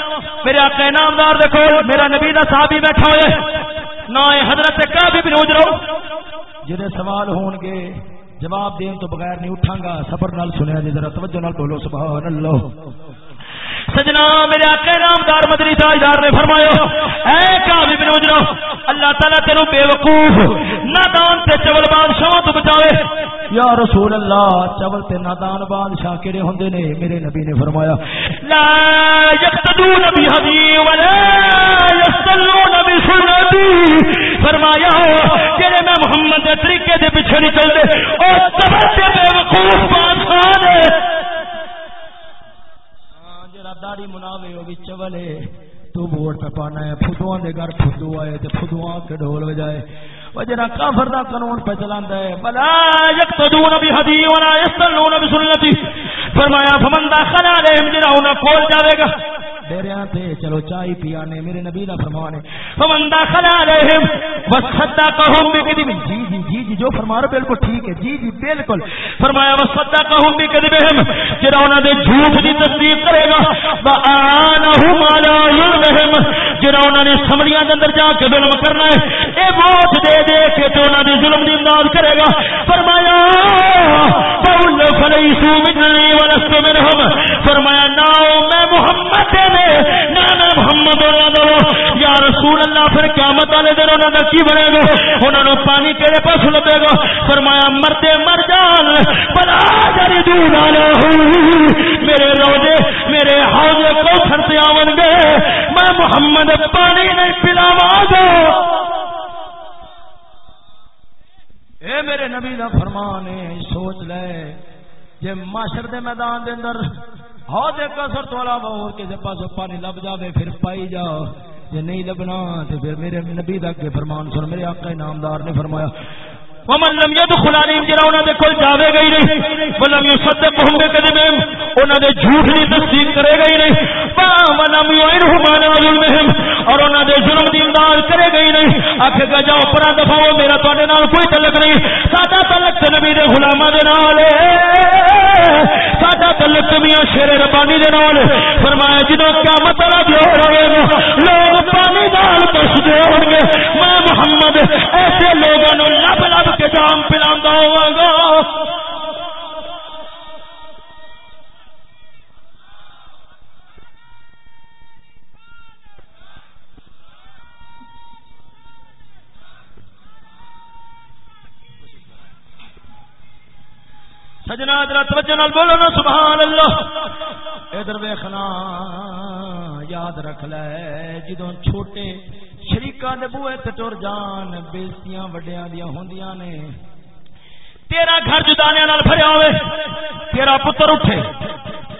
Speaker 1: میرے آقا انعامدار دے کول میرا نبی دا صحابی بیٹھا ہوئے۔ نہ حضرت کعب بن عجرو۔ جڑے سوال ہون گے، جواب دین تو بغیر نہیں اٹھاں گا۔ صبر نال سنیا جی ذرا توجہ نال بولو، سبحان اللہ۔ سجنا، میرے آقا نامدار مدری تاجدار نے فرمایا، اے کعب بن عجرو اللہ تعالی تینو بے وقوف نادان تے چول بادشاہ تو بچاوے۔ یا رسول اللہ، چول تے نادان بادشاہ کیڑے ہوندے نے؟ میرے نبی نے فرمایا، لا یقتدون بہدی ولا یستلون بسنتی۔ فرمایا جڑے میں محمد دے طریقے دے پیچھے نہیں چلدے او چول تے بے وقوف بادشاہ نے۔ داڑی مناوے وہ بھی چولے تو ووٹ پہ پانا ہے فدو دے گھر فدو آئے تے فدو کے ڈھول بجائے جڑا کافر دا قانون پہ چلاندا ہے، بلا یقتدون بهدی ولا یستلون بسنتی۔ فرمایا، فمن داخل علیہم جڑا انہاں کول جاوے گا ڈیریاں تے چلو چائے پیانے میرے نبی دا فرمان ہے علیہم بکذب جی جی جی جی جو فرما رہے بالکل ٹھیک ہے۔ جی جی بالکل۔ فرمایا انہاں دے جھوٹ دی تصدیق کرے گا۔ علی جڑا نے سمریاں اندر جا کے ظلم کرنا ہے۔ اے ووٹ دے دے کے تو انہوں نے ظلم کی امداد کرے گا۔ فرمایا فرمایا نے محمد میں محمد یا رسول اللہ، پھر قیامت والے دن انہوں نے کی بنے گا؟ انہوں نے پانی کہڑے پاس لگے گا؟ فرمایا، مرتے مر جان بنا جاری دور میرے روزے، میرے حوضے کو پھرتے آن گے۔ میں محمد پانی نہیں پلاوا گا۔ اے میرے نبی دا فرمان ہے، سوچ لے۔ جے معاشر دے میدان دے اندر حوض کسر تو علاوہ اور کسی پاسو پانی لب جاوے، پھر پائی جاؤ۔ جے نہیں لبنا تو پھر میرے نبی دا کے فرمان سن، میرے آقا نامدار نے فرمایا۔ ومن لم يدخل عليهم جرا انہاں دے کول جاوے گئی نہیں۔ ولم يصدقهم بكذبهم انہاں دے جھوٹ تصدیق کرے گئی نہیں۔ ولم ظلمهم اور انہاں دے ظلم دی امداد کرے گئی نہیں۔ آکھے گا، جاؤ پرا دفاؤ میرا تواڈے نال کوئی تعلق نہیں۔ ساڈا تعلق نبی دے غلاماں دے نال۔ میاں شیر ربانی دے نال فرمایا جدوں قیامت والا دور ہوے گا، لوگ پانی نال تسدے ہون گے۔ میں محمد، ایسے لوگاں نو لب لب کے جام پلا گا۔ سجنا توجہ نال بولو نا سبحان اللہ ادھر ویخنا، یاد رکھ لے جدو چھوٹے شریقا دے بوئے ٹر جان بےستیاں وڈیا دیا ہوندیاں نے، تیرا گھر جدانیا نال بھریا ہوئے، تیرا پتر اٹھے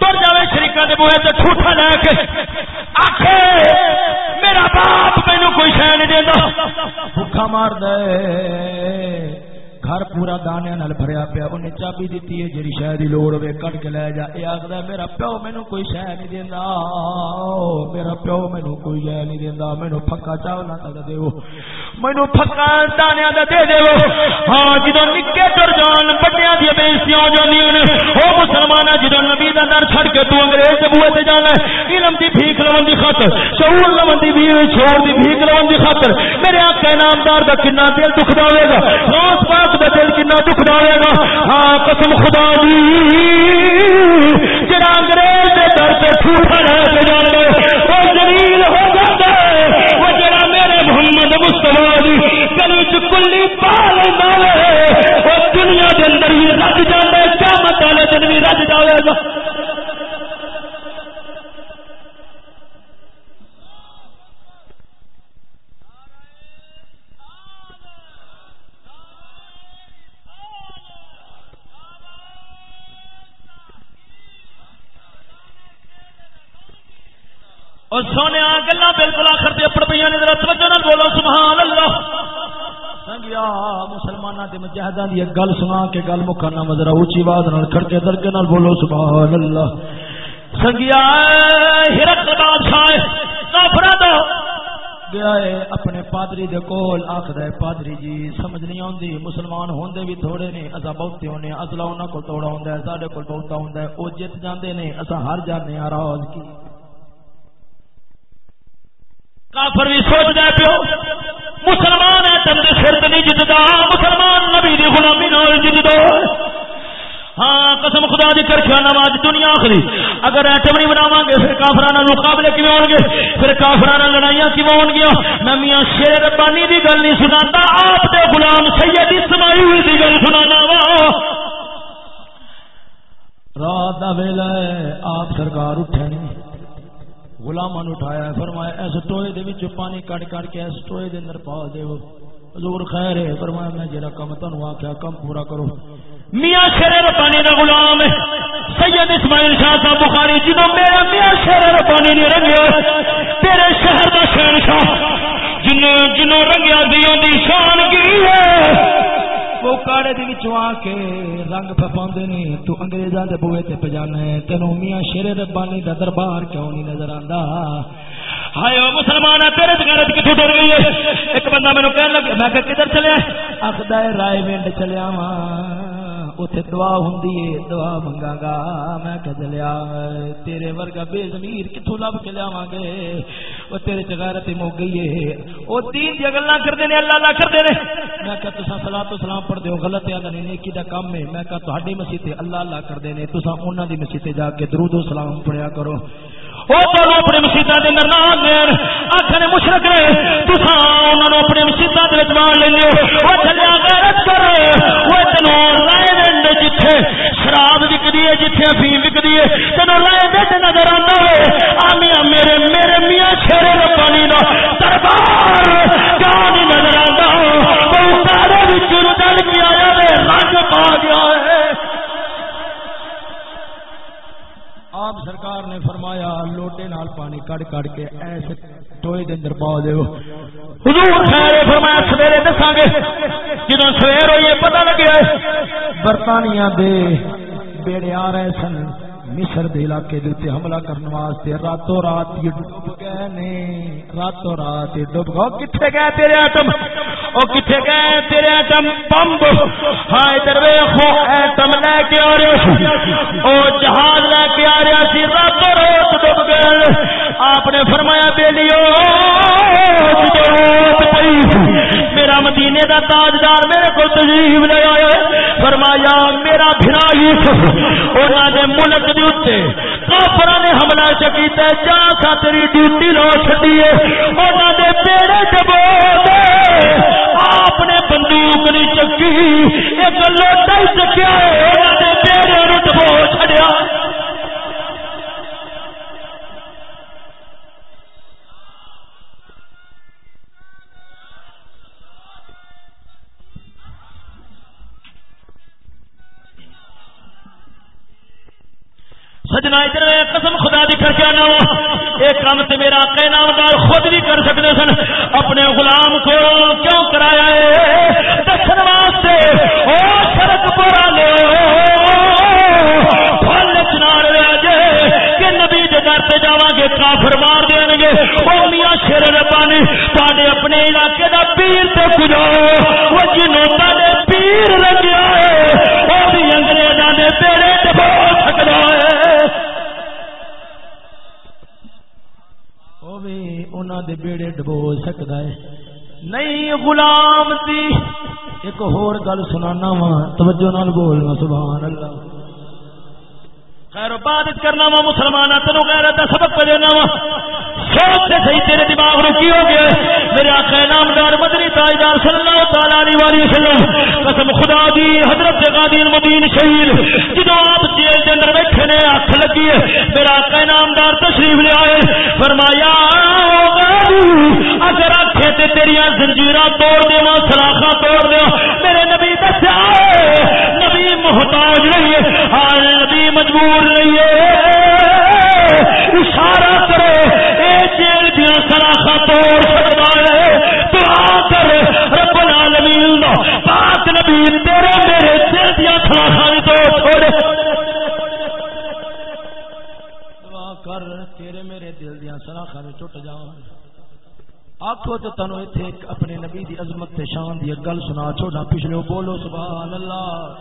Speaker 1: تر جاوے شریقا دے بوئے تے ٹھوٹا لے کے، آکھے، میرا باپ مینو کوئی شہ نہیں دینا بھوکا مار دے۔ گھر پورا دانے نال بھریا پیا انہیں چابی دیتی ہے جی شہ کی لوڑ ہوے کٹ کے لے جا۔ یہ آخر میرا پیو مینو کوئی شہ نہیں دینا میرا پیو مینو کوئی شہ نہیں دینا مینو پکا چاول دو مینو پکا دانے کا دے دو ہاں جدو نکے تر جان بڑیا دیا بےستی ہو جاتی وہ مسلمان جدو نبی کا در چڑ کے تو انگریز کے بوے سے جانا علم کی بھیک لون کی خاطر شعور لون کی شعور کی بھیک لون کی خاطر۔ میرے آقا نامدار کا کنا دل دکھ دے گا۔ روز پاک دا دل کنا دکھ ڈالے گا۔ ہاں قسم خدا دی۔ جڑا انگریز دے در تے پھوٹا رہ کے جانا او جلیل ہو جاندا ہے۔ او جڑا میرے محمد مصطفی دی گلی چ کلی پا لیندا ہے۔ او دنیا دے اندر ہی رج جاندا ہے قیامت والے دن بھی رج جاوے گا۔ اور سونے گلا بالکل آخر سے اپنے پہ توجہ بولو سبحان اللہ سنگیا گل سنا کے گل مکانا آواز نال، کھڑکے درکے نال بولو سبحان اللہ سنگیا ہرک بادشاہ گیا ہے اپنے پادری دے کول آخر پادری جی سمجھ نہیں آتی مسلمان ہوندے بھی تھوڑے نے اصا بہتے ہونے اصلا انہوں کو توڑا ہوں سارے کو بہتا ہوں وہ جیت جاندے نے اصا ہر جانے آراز کی۔ کافر بھی سوچ دے پیو، مسلمان ہے تم دے سر نہیں جتدا مسلمان نبی دی غلامی نال جتدا ہاں قسم خدا دی کر کے نماز دنیا آخری۔ اگر ایٹم نہیں بناواں گے، پھر کافراں مقابلے کیویں ہون گے؟ پھر کافراں لڑائیاں کیویں ہون گیا میں میاں شیر ربانی دی گل نہیں سناتا، آپ دے غلام سید اسماعیل دی گل سنانا وا۔ رات دا ویلا ہے، آپ سرکار اٹھے نہیں غلامان اٹھایا ہے، فرمایا، اس ٹوئے دے وچ پانی کڈ کٹ کے اس ٹوئے دے اندر پا دیو حضور خیر ہے، فرمایا، میں جڑا کم تانوں آکھیا، کم پورا کرو۔ میاں شیر ربانی دا غلام ہے۔ سید اسماعیل شاہ صاحب بخاری، جدوں میرا میاں شیر ربانی نے رنگیا تیرے شہر دا شہنشاہ وہ کاڑے دے وچوں آ کے رنگ پپاندے نے، تو انگریزاں دے بوئے تے پجانا ہے تینوں میاں شیر ربانی دا دربار کیوں نہیں نظر آندا؟ ہائے او مسلمان تیرے تے غیرت کتھوں ڈر گئی ہے؟ ایک بندہ مینوں کہن لگا، میں کہ کدھر چلیا آکھدا ہے رائے وینڈ چلیا وا اتنے دعا ہوں دعا منگا گا، میں کہ لیا تیرے ورگا بے زمیر کتوں لب کے لیا گے؟ وہ تیرے چغیرت مو گئی ہے وہ دین دیا گلا کرتے ہیں اللہ اللہ کرتے ہیں میں کہ تصا سلا تو سلام پڑھ دو غلط ہے نہیں نیکی دا کام ہے۔ میں کہ تہاڈی مسیح اللہ اللہ کرتے ہیں تصا انہوں دی مسیح جا کے درود و سلام پڑھیا کرو۔ وہ تو اپنے مسیطا کے اندر نہ دین آخر مشرق رہے تو اپنے مسیطا کے مان لیں وہ چلیا غیرت کر۔ وہ تینوں لائے جتھے شراب وکتی ہے، جتھے افیم وکتی ہے۔ تینوں لائے بچ نظر آتا ہے آمیا، میرے میرے میاں شیرے پانی کا دربار۔ کیا نہیں نظر آتا وہ سارے چل کے آیا رنگ پا گیا ہے۔ آپ سرکار نے فرمایا، لوٹے نال پانی کڑ کڑ کے ایسے ٹوئے دے اندر پا دیو حضور خیر فرمایا سویرے دساں گے جدوں سویر ہوئی پتہ لگیا برطانیہ دے بیڑے آ رہے سن۔ مصر دے علاقے دے تے حملہ کرنے واسطے راتوں رات یہ ڈوب گئے نے۔ راتوں رات یہ ڈوب گئے۔ کتھے گئے تیرے ایٹم؟ او کتھے گئے تیرے ایٹم؟ بمب۔ ہاں ادھر ویکھو، ایٹم لے کے آ رہے او جہاز لے کے آ رہا سی، راتوں رات ڈوب گئے۔ آپ نے فرمایا بیلیو میرا مدینے دا تاجدار میرے کو تجیب لے آئے فرمایا، میرا بھرا یوسف انہوں نے ملک دے اتنے کافر نے حملہ چکیتا ہے جا سا تیری ڈیوٹی لو چڈیے انہوں نے پیڑے چبو دے آپ نے بندوق نہیں چکی، ایک لوٹا ہی چکیا ہے انہوں نے پیڑے سجنا ادھر قسم خدا دی کر کے آنا ایک کام تے میرا آقا نامدار خود بھی کر سکتے سن۔ اپنے غلام کو کیوں کرایا ہے؟ دسن واسطے۔ او سڑک پورا لو پھل چنار لیا جے کہ نبی دے در تے جاواں گے، کافر مار دین گے۔ او میاں شیر ربانی تواڈے اپنے علاقے دا پیر تے کجو وہ جنوں تے پیر لگیا ہے او بھی انگریزاں دے پیڑے دے بیڑے ڈبو سکتا ہے۔ نہیں، غلام دی ایک ہور گل سنانا وا توجہ نال بولنا سبحان اللہ خیر، عبادت کرنا وا مسلمان تینوں غیرت دا سبق پہ دینا وا سوچ سے صحیح، تیرے دماغ نو کی ہو گیا میرے آقا نامدار مدنی تاجدار صلی اللہ تعالی علیہ وسلم۔ قسم خدا دی، حضرت غادی المدین شہید۔ جدو آپ جیل دے اندر بیٹھے نے اکھ لگی ہے، میرا آقا نامدار تشریف لے آئے۔ فرمایا اگر آخے تے تیریا زنجیرہ توڑ دیواں، سلاخاں توڑ دیواں، میرے نبی دسیا نبی محتاج نہیں ہے ہاں نبی مجبور رہیے۔ اشارہ کرے، اے جیل دیا سراخا توڑ سکتا ہے تو آ کر، رب العالمین پاک نبی تیرے میرے جیل دیا سراخا بھی توڑ چھوڑے۔ کر، تیرے میرے دل دیا سراخا بھی ٹوٹ جاؤ آخو تو تنو اتنے اپنے نبی دی عظمت تے شان دی گل سنا، چھوڑا پچھلے بولو، سبحان اللہ۔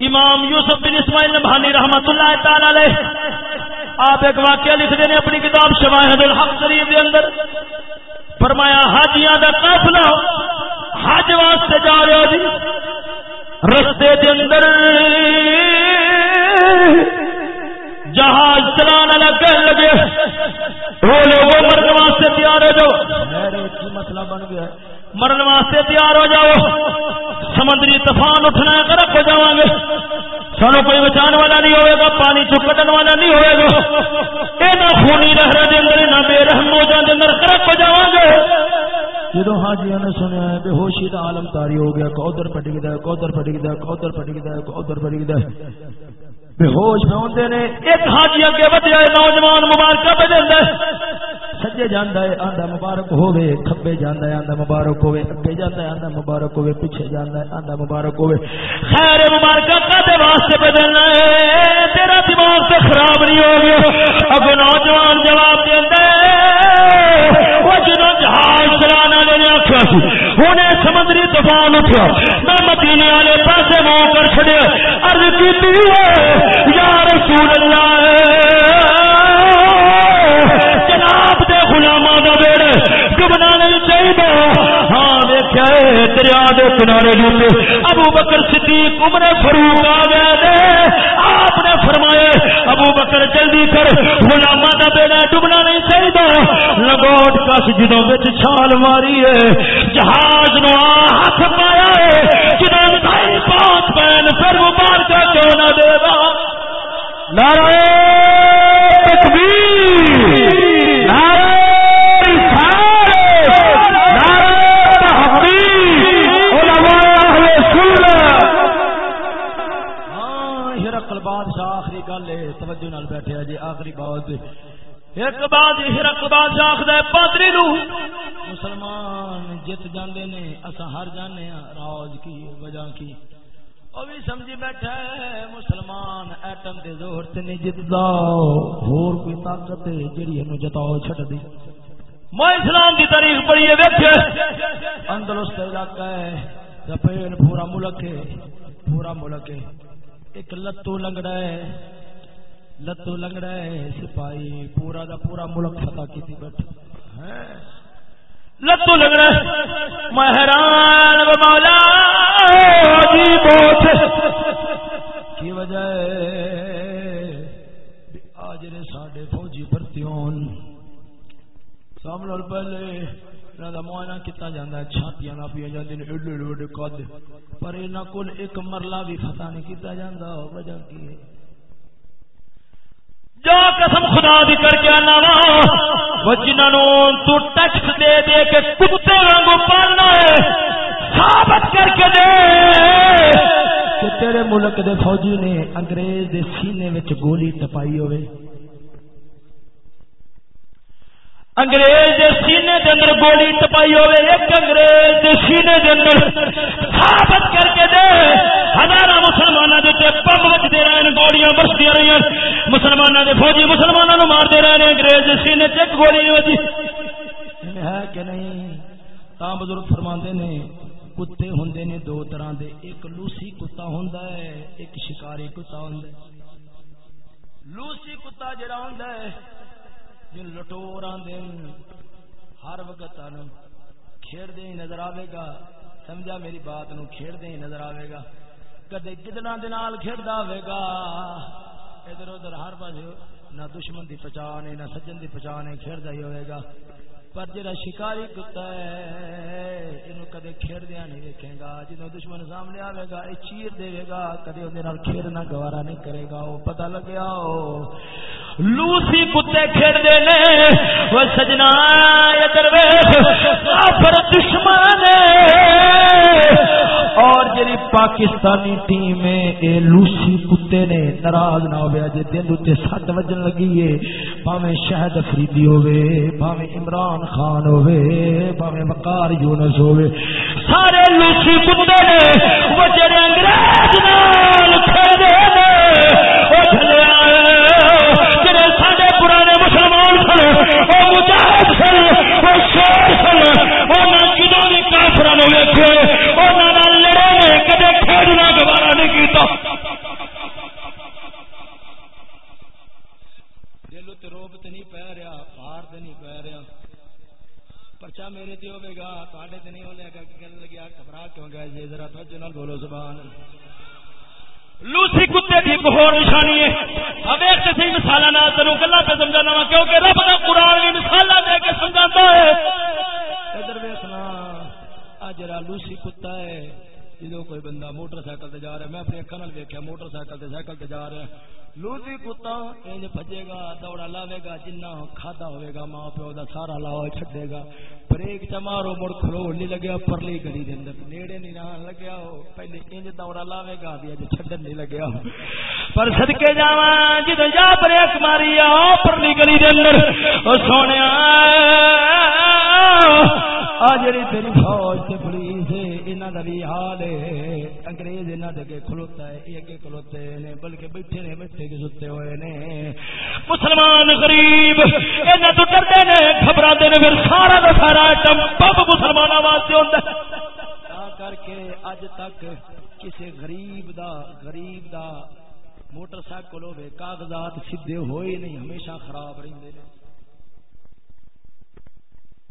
Speaker 1: امام یوسف بن اسماعیل نبھانی رحمت اللہ تعالی علیہ۔ آپ ایک واقعہ لکھ دیں اپنی کتاب شواہد الحق شریف کے اندر۔ فرمایا، حاجیاں دا قافلہ حج واسطے جا رہے ہو جی۔ رستے دے اندر جہاز چلانا لگ لگے۔ وہ لوگ مرن واسطے تیار ہو جاؤ۔ مسئلہ بن گیا؟ مرن واسطے تیار ہو جاؤ۔ سمندری طوفان اٹھنا ہے کرک ہو جاؤں گے۔ سانو کوئی بچان والا نہیں ہوئے گا پانی چو کٹن والا نہیں ہوئے گا۔ یہ خونی رہ رہے اندر نہ بے رحم ہو جان اندر کرک ہو جاؤں گے۔ جدو حاجیا نے سنیا ہے بے ہوشی کا عالم تاری ہو گیا کودر پٹ گیا کودر پٹ گیا کودر پٹ گیا کودر پٹ گیا۔ بے ہوش میں ہوندے نے، ایک حاجی اگے ودیا نوجوان مبارکہ پہ دیندا سجے جانا ہے آندا مبارک ہوے کھبے جانا ہے آندا مبارک ہوے اگے جانا ہے آندا مبارک ہوے پیچھے جانا ہے آندا مبارک ہوے خیر مبارکہ کدے واسطے پہ بدلنا ہے؟ تیرا دماغ تے خراب نہیں ہو گیا اگے نوجوان جواب سی۔ ہوں سمندری طوفان اٹھا میں مدینے والے پاسے منہ کر چڑے ارد کی یا رسول اللہ، جناب دے غلاماں دا بیڑ ڈبنا نہیں چاہیے ہاں دیکھا دریا دے کنارے ابو بکر صدیق، عمر فروغ آ گئے فرمایا ابو بکر جلدی کر غلامہ کا بیڑا ڈبنا نہیں چاہیے۔ لگوٹ کس جدوں بچ چھال ماری ہے۔ جہاز نو ہاتھ پایا ہے۔ جدوں سائی پہنچ پین پھر مبارکہ کیوں نہ دے گا؟ نارائ تکبیر۔ ایک بات ہرک بادشاہ آخر پادری نو۔ مسلمان جت جاندے نے اسا ہر جانے ہاں راج کی وجہ کی۔ وہ بھی سمجھی بیٹھا ہے، مسلمان ایٹم دے زور سے نہیں جتدا ہور کوئی طاقت ہے جڑی اینو جتاؤ چھڈ دی۔ میں اسلام کی تاریخ پڑھی ہے ویکھ اندلس کا علاقہ ہے سپین پورا ملک ہے، پورا ملک ہے۔ ایک لتو لنگڑا ہے۔ لتو لنگڑا ہے سپاہی پورا دا پورا ملک فتح کی بیٹھا لتو لنگڑا مہران مولا کی وجہ ہے آج نے ساڈے فوجی بھرتی سامنے پہلے معائنہ کیا جا چھاتیاں نہ پیا جاتی ایڈے ایڈے قد پر یہاں کول ایک مرلہ بھی فتح نہیں کیتا جاتا وجہ کی ہے جا قسم خدا دی کر کے آنا وا۔ جنہوں تو ٹیکس دے دے کے کتے وانگو پالنا ہے، ثابت کر کے دے۔ کہ تیرے ملک دے فوجی نے انگریز دے سینے وچ گولی ٹپائی ہوئے۔ انگریز دے سینے دے اندر گولی ٹپائی ہوئے، ایک انگریز دے سینے دے اندر ثابت کر کے دے ہزارہ مسلمانوں دے تے بم وجدے رہے گولیاں برسدی رہی مسلمانوں دے فوجی مسلمانوں نو مارتے رہے انگریز دے سینے تے گولی نہیں وجی ہے کہ نہیں؟ تا بزرگ فرماندے نے، کتے ہوندے نے دو طرح دے، ایک لوسی کتا ہوندا ہے، ایک شکاری کتا ہوندا ہے۔ لوسی کتا جڑا ہوندا ہے جن لٹور دن ہر وقت کھیڑ دے نظر آئے گا۔ سمجھا میری بات نو کھیڑ دے نظر آئے گا۔ کدے کتنا دن کھیڑتا ہوئے گا۔ ادھر ادھر ہر پاس نہ دشمن دی پہچان ہے، نہ سجن دی پہچان ہے کھیڑتا ہی ہوئے گا۔ پر جا شکاری کتا ہے یہ کدے کھیڑدیا نہیں دیکھے گا، جنوں دشمن سامنے آئے گا یہ چیر دے گا، کدے وہ کھیڑنا گوارا نہیں کرے گا وہ پتا لگیا لوسی کتے کھیڑتے نے، وہ سجنا پر دشمن اور جی پاکستانی ٹیم ہے، اے لوسی کتے نے ناراض نہ ہوا جی دل اتنے سٹ وجن لگی ہے پاوے شہد افریدی ہوے پاوے عمران خان ہوے پاوے وقار یونس ہوے سارے لوسی کتے نے وہ جڑے انگریز نال کھڑے نے وہ جھلے جڑے ساڈے پرانے مسلمان سن، وہ مجاہد سن، وہ شیر سن، وہ نہ کدوں بھی کافراں نو ویکھے انہاں نال لڑے نے، کدے کھیڈنا گوارا نہیں کیتا۔ روب تے نہیں پے رہا بھار تے نہیں پے رہا۔ پرچا میرے تے ہوے گا تواڈے تے نہیں ہولے گا کہ گل لگیا گھبرا کیوں گئے جی؟ ذرا توجہ نال بولو سبحان لوسی کتے ایک اور نشانی ہے۔ اب ایک صحیح مثال نہ تینوں گلا پہ سمجھانا وا کیونکہ رب کا قرآن بھی مثال دے کے سمجھاتا ہے۔ ادھر جرا لوسی کتا ہے جی جدو کوئی بندہ موٹر سائیکل تے جا رہا ہے، میں اپنی اکھا نال ویکھیا، موٹر سائیکل تے سائیکل تے جا رہا ہے۔ لوسی کتا انج بھجے گا، دوڑا لاوے گا جنہ کھادا ہوئے گا، ماں پیو دا سارا لاوا چھڈے گا۔ بریک چمارو مڑ کھلو، نہیں لگیا پرلی گلی دے اندر۔ نیڑے نہیں رہن لگیا ہو پہلے انج دوڑا لاوے گا بھی اج چھڈن نہیں لگیا ہو پر صدکے جاواں جدوں جا بریک ماری آ پرلی گلی دے اندر۔ او سونیا آ جڑی تیری فوج تے پولیس انہاں دا حال ہے۔ انگریز انہاں دے اگے کھلوتا ہے اے اگے کھلوتے نے، بلکہ بیٹھے نے، بیٹھے کے ستے ہوئے نے۔ مسلمان غریب، انہاں تو ڈردے نے گھبراندے نے، پھر سارا دا سارا آئٹم بم مسلماناں واسطے ہوندا کر کہ اج تک کسی غریب دا غریب دا موٹر سائیکل ہوے کاغذات سیدھے ہوئے نہیں، ہمیشہ خراب رہندے نے۔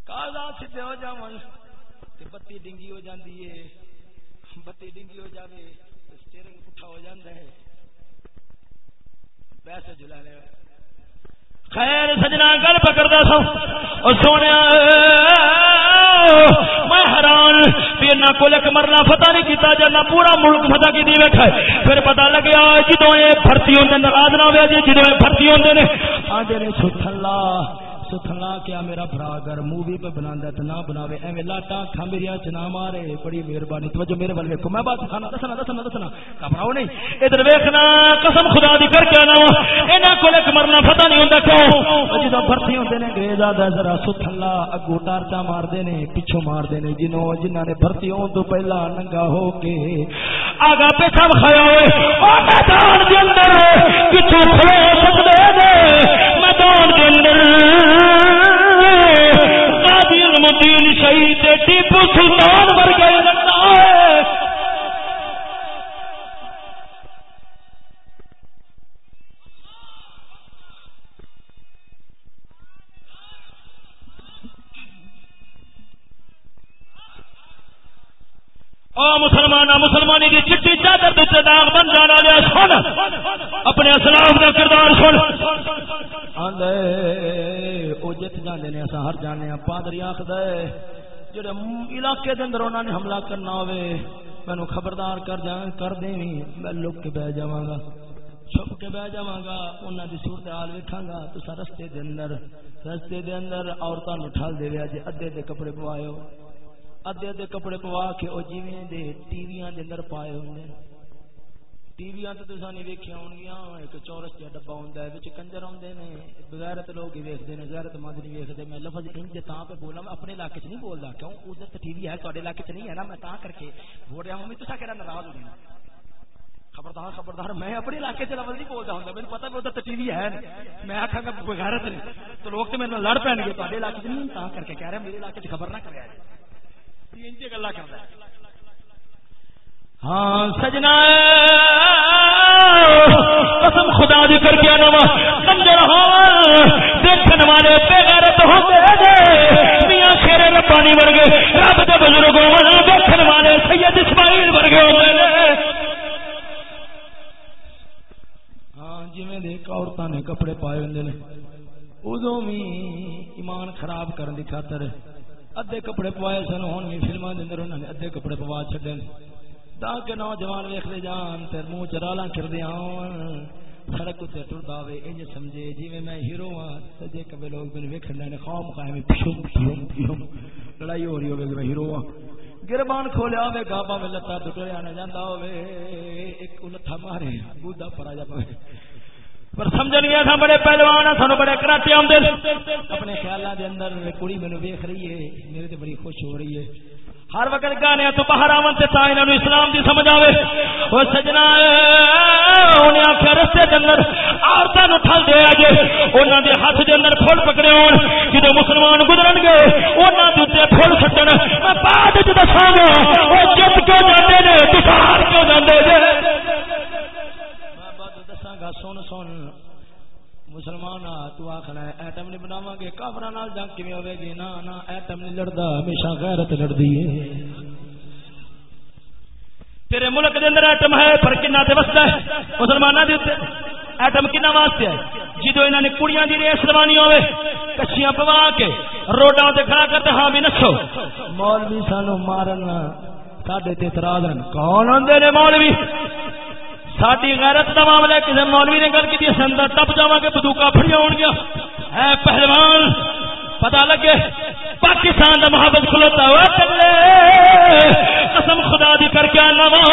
Speaker 1: کاغذات سیدھے ہو جاون تے بتی ڈنگی ہو جاندی ہے۔ بتی ڈنگی ہو جاوے، تے سٹیئرنگ پٹھا ہو جاندا ہے۔ پیسے جلا لے۔ خیر، سجنا گل پکڑدا سو۔ او سونے، میں حیران پھر نہ کول ایک مرنا فتح نہیں کیتا، جے نہ پورا ملک فتح کی دی بیٹھا پھر پتہ لگیا جدوں اے بھرتی ہوندے ناراض نہ ہوئے جی جدوں بھرتی ہوندے نے۔ آندے نے سبحان اللہ سکھنا کیا میرا برا اگر مووی پہ بنا تو نہ بناوے۔ ایویں لاٹا کھا میری چنا مارے۔ بڑی مہربانی، توجہ میرے والے۔ ویکو میں بات کھانا دسنا دسنا دسنا۔ گھبراؤ نہیں۔ ادھر ویکھنا، قسم خدا دی کر کے آنا انہاں کول ایک مرنا پتہ نہیں ہوندا کیوں؟ جدوں بھرتی ہوندے نے انگریز آدا ذرا سکھلا اگو ٹارچا مار دے نے پیچھے مار دے نے۔ جنوں جنہاں نے بھرتی ہون تو پہلا ننگا ہو کے آگا پیچھے کھایا ہوئے۔ او میدان دے اندر پیچھے کھلو سکدے نے۔ میدان کے اندر۔ مدین شہید ٹیپو سلطان ورگے مسلمان مسلمانی کی چٹی چادر داغ بن جانا لیا، سن۔ اپنے اسلام کا کردار سن۔ جت جانے نے اصا ہر جانے پادری آخد جڑے علاقے دے اندر انہوں نے حملہ کرنا ہوئے مینو خبردار کر جا، کر دیں میں لک کے بہ جا گا، چھپ کے بہ جا گا انہوں دی صورت حال ویکھا گا۔ تو رستے دے اندر، رستے دے اندر عورتوں نے ٹھل دے جی ادے دے کپڑے پوائے ادے ادے کپڑے پوا کے وہ جیویں دے ٹی وی دے اندر پائے ہوئے ٹی وی تو تصا نہیں ویکیا ہو گیا ایک چورس جہا ڈبا ہوں کنجر آتے ہیں بغیرت لوگ ہی ویکتے ہیں غیرت مند نہیں ویکتے میں لفظ انج تا پہ بولا میں اپنے علاقے چ نہیں بولتا کیوں ادھر تو ٹی وی ہے تے علاقے چ نہیں ہے نا میں تا کر کے بول رہا ہوں ممی تصا کہ ناراض ہو گیا خبردار خبردار میں اپنے علاقے سے لفظ نہیں بولتا ہوں میرے پتا بھی ادھر ٹی وی ہے میں آخا گا بغیرت نہیں تو لوگ تو میرے لڑ پے گے تے علاقے چ نہیں تا کر کے کہہ رہے میرے علاقے چ خبر نہ کرے انج گلا کرتا ہے ہاں سجنا! قسم خدا دی کر کے نوا کپڑے پوا چڈے تاکہ نوجوان ویخ لے جان تے منہ چرالا کر دیا سڑک اتنے ٹرتا ہوئے انج سمجھے۔ جی میں ہیرو ہاں سجے کبھی لوگ میرے ویکن لے خوم قائم پیوم پیوم پیوم لڑائی ہو رہی ہوگی کہ میں ہیرو ہاں۔ گربان کھولیا ہوئے گابا میں لتا ٹکڑیا نہ جانا ہوئے ایک لتھا مارے، بودا پرا جا پوے۔ پر سمجھ نہیں آتا بڑے پہلوان ہیں سانو بڑے کراٹے آمدے اپنے خیالات دے اندر کڑی مینوں ویکھ رہی ہے، میرے تے بڑی خوش ہو رہی ہے۔ ہر وقت گانے تو باہر آن سے تا انہوں اسلام دی سمجھ آوے۔ وہ سجنا انہیں آخیا رستے کے اندر عورتوں ٹھل دیا جے انہوں دے ہاتھ دے اندر پھول پکڑے ہون جدو مسلمان گزرن گے انہوں دے اتنے پھول سٹن۔ میں بعد چ دساں گا وہ جت کیوں جاتے نے؟ تسار کیوں جاتے جے میں بعد دساں گا، سن سن۔ مسلمان تو آخر ایٹم نہیں بناو گے کافر جنگ کی ہوے گی؟ نہ نہ ایٹم نہیں لڑتا ہمیشہ غیرت لڑتی ہے۔ تیرے ملک دے اندر ایٹم ہے، پر کنا تے وسدا ہے؟ مسلماناں دے اوتے ایٹم کنا واسطے ہے؟ جدو انہاں نے کڑیاں دی ریس لوانی ہوے، کچھیاں پوا کے روڈاں تے کھڑا کرتے ہاں بھی نچو مولوی سانو مارن ساڈے تے اعتراض کون ہوندے نے مولوی؟ ساری غیرت کا معاملہ کسی مولوی نے گل کی اندر تب جا کے بدوکا فڑیا ہو گیا ہے پہلوان پتا لگے پاکستان کا محبت کھلوتا ہوا چلے قسم خدا دی کر کے آنا وا۔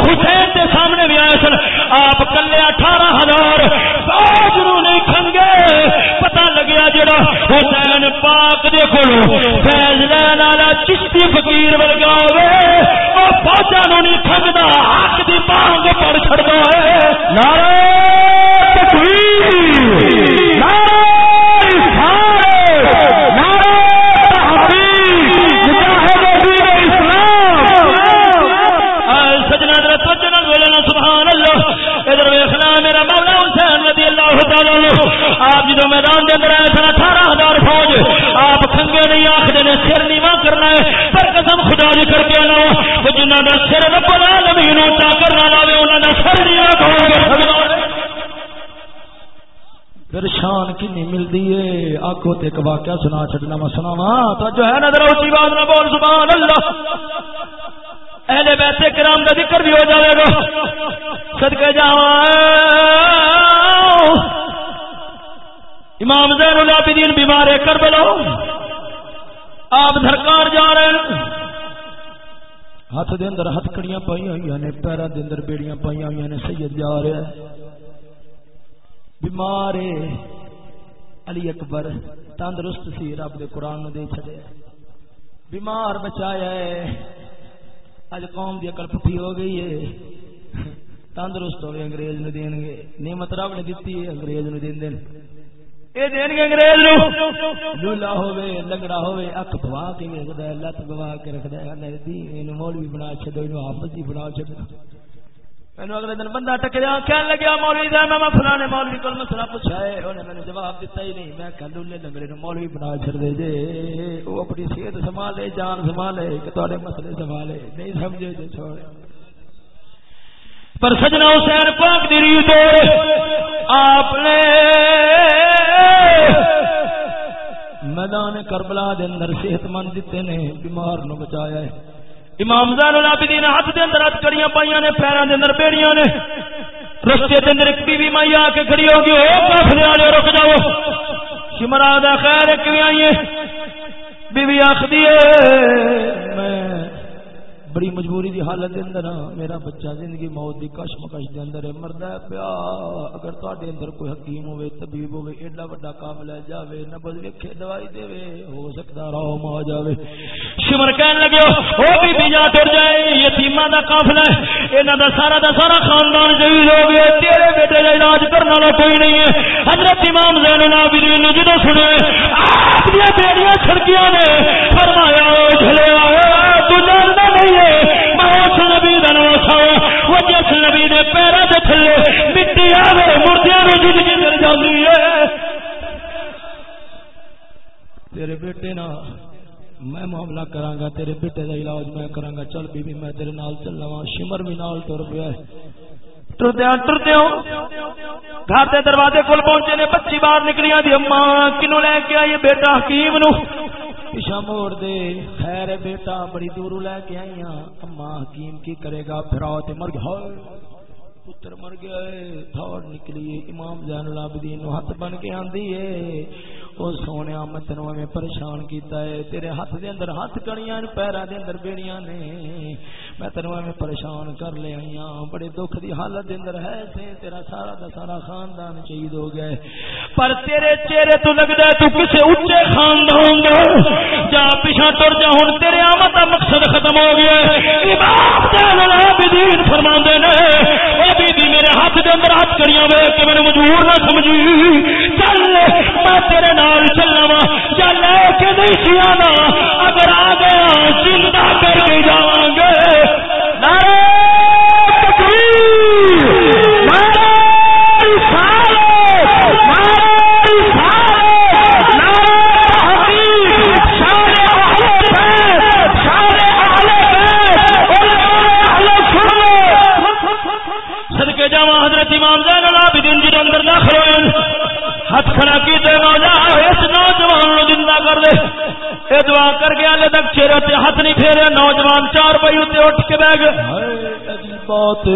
Speaker 1: حسین کے سامنے بھی آئے سن۔ آپ کلے اٹھارہ ہزار باجرو نہیں کھنگے پتا لگیا جڑا حسین پاک دے کو فیض لین والا چشتی فقیر ورگا ہوئے۔ وہ فوجا نو نہیں کھنگدا حق دی مانگ پڑ چھڑدا ہے۔ نعرہ تکبیر۔ آپ جدو میدان دے اندر آئے سن، اٹھارہ ہزار فوج، آپ نہیں، آخر نے سر نیوا کرنا ہے۔ پر قسم خدا جی کر کے وہ کا سر رب العالمین لاوے انہوں سر نیوا پھر شان کنی ملتی ہے؟ آخو واقعہ سنا چڈنا میں سناوا توجہ ہے نظر اسی بات نہ بول، سبحان اللہ۔ اہل کرام کا ذکر بھی ہو جائے گا۔ سدکے جاؤ۔ امام زین العابدین بیمار ہے کر بلو آپ دھرکار جا رہے ہیں۔ ہاتھ دے اندر ہاتھ کڑیاں پائی ہوئی نے پیروں دے اندر بیڑیاں پائی ہوئی نے سید جا رہا ہے بیمار علی اکبر تندرست سی، رب دے قرآن نو دے۔ چھڑے بیمار بچایا ہے۔ اج قوم دی عقل پٹھی ہو گئی ہے۔ تندرست ہوئے، انگریز نو دین گے۔ نعمت رب نے دتی ہے، انگریز نو دین دین۔ اے دین گے انگریز نو۔ لولا ہوے لنگڑا ہوے کے ہے، لت کے رکھدا ہے نے مولوی بنا چھڈو، اینو حافظ ہی بنا میں اگلے دن بندہ ٹکریا کہنے لگیا، مولوی جی، صاحب میں فلانے مولوی کو مسئلہ پوچھا ہے انہیں میں نے جواب دیتا ہی نہیں۔ میں کہ لولے لنگڑے نو مولوی بنا چھڑ دے جے۔ وہ اپنی صحت سنبھالے، جان سنبھالے، کہ تھوڑے مسئلے سنبھالے۔ نہیں سمجھے چھوڑے۔ پر سجنا حسین پاک دی ریت آپ نے میدان کربلا دے اندر صحت مند دیتے نے، بیمار نو بچایا ہے۔ امام زین العابدین ہاتھ دے اندر ہاتھ کڑیاں پائیاں نے، پیراں دے اندر بیڑیاں نے۔ رستے دے اندر ایک بی بی مائی آ کے کھڑی ہوگی او کافلے والے رک جاؤ۔ شمرا دا خیر ایک بھی آئی بی بی آخدی ہے، میں بڑی مجبوری دی حالت دے اندر میرا بچہ زندگی موت دی کش مکش دے اندر ہے مردا ہے پیا۔ اگر تواڈے اندر کوئی حکیم ہوے طبیب ہوے ایڈا بڑا کام لے جاوے، نبض ویکھے دوائی دے، ہو سکتا راہ ما جاوے۔ شمر کہن لگے، او بی بی جا ٹر جائے، یتیماں دا قافلہ ہے، انہاں دا سارا دا سارا خاندان شہید ہو گیا تیرے بیٹے دا علاج کرنے والا کوئی نہیں ہے۔ حضرت امام زین العابدین نے جدوں سنے آپ دی بیڑیاں چھڑکیاں نے، فرمایا، او جھلے آئے وہ جس نبی نے پیروں کے تھلے مٹی آئے مردیا میں زندگی مل جاتی ہے۔ تیرے بیٹے نا میں معاملہ کرا گا تیرے بیٹے کا علاج میں کرا گا چل بی بی میں تیرے نال چل رہا شمر بھی نال تر پیا ٹردیا ٹردیا گھر کے دروازے کول پہنچے نے، بچی باہر نکلی دی اما کنو لے کے آئی بیٹا حکیم نو پیچھا موڑ دے۔ خیر بیٹا، بڑی دور لے کے آئی ہاں اما حکیم کی کرے گا پھراؤ تے مر گیا پتر مر گیا ہے تھوڑ نکلی امام زین العابدین نو ہاتھ بن کے آندی ہے۔ او سونے میں تینوں میں پریشان کیتا ہے، تیرے ہاتھ دے اندر ہاتھ کڑیاں پیراں دے اندر بیڑیاں نے۔ میں تینوں میں پریشان کر لے آئی ہاں بڑے دکھ دی حالت دے اندر ہے سے تیرا سارا دا سارا خاندان شہید ہو گیا پر تیرے چہرے تو لگدا ہے تو کسے اونچے خاندان دا جا پیچھے ٹر جا، ہن تیرے آمد دا مقصد ختم ہو گیا ہے۔ امام زین العابدین فرماندے نے او بی بی میرے ہاتھ دے اندر ہاتھ کڑیاں وے کہ میں مجبور نہ سمجھی۔ چل میں تیرے نال چلنا وا یا لے کے نہیں سیانا اگر آ گیا، زندہ کر کے جا۔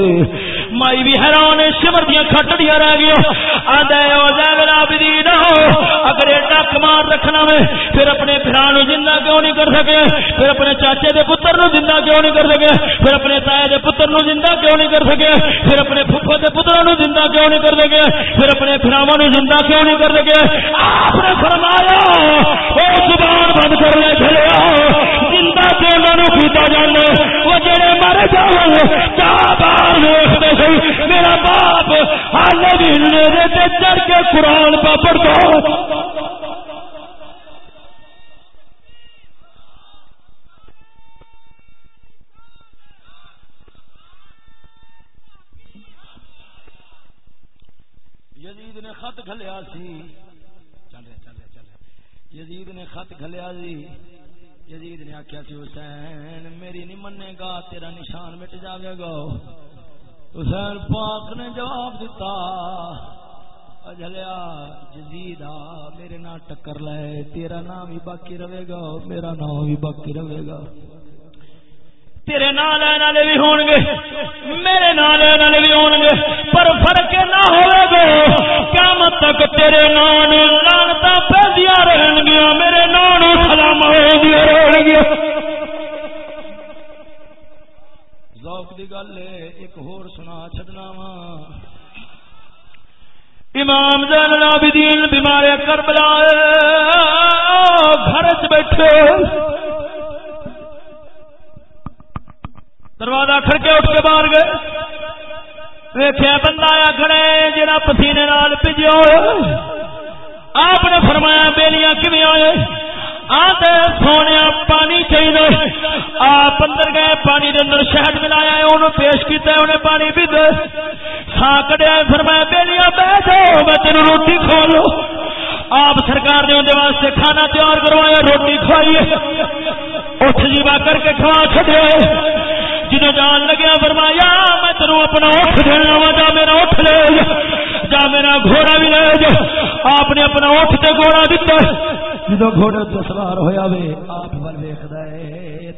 Speaker 1: بات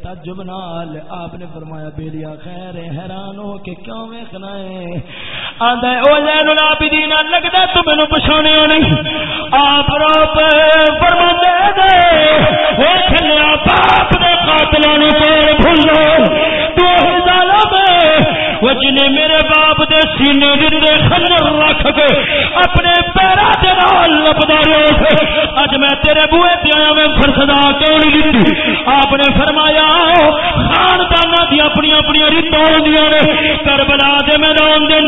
Speaker 1: تجب نال آپ نے فرمایا بیلیا خیر، حیران ہو کے کیوں ویکھنا ہے؟ آندا او زین العابدین لگدا تو مینوں پہچانیا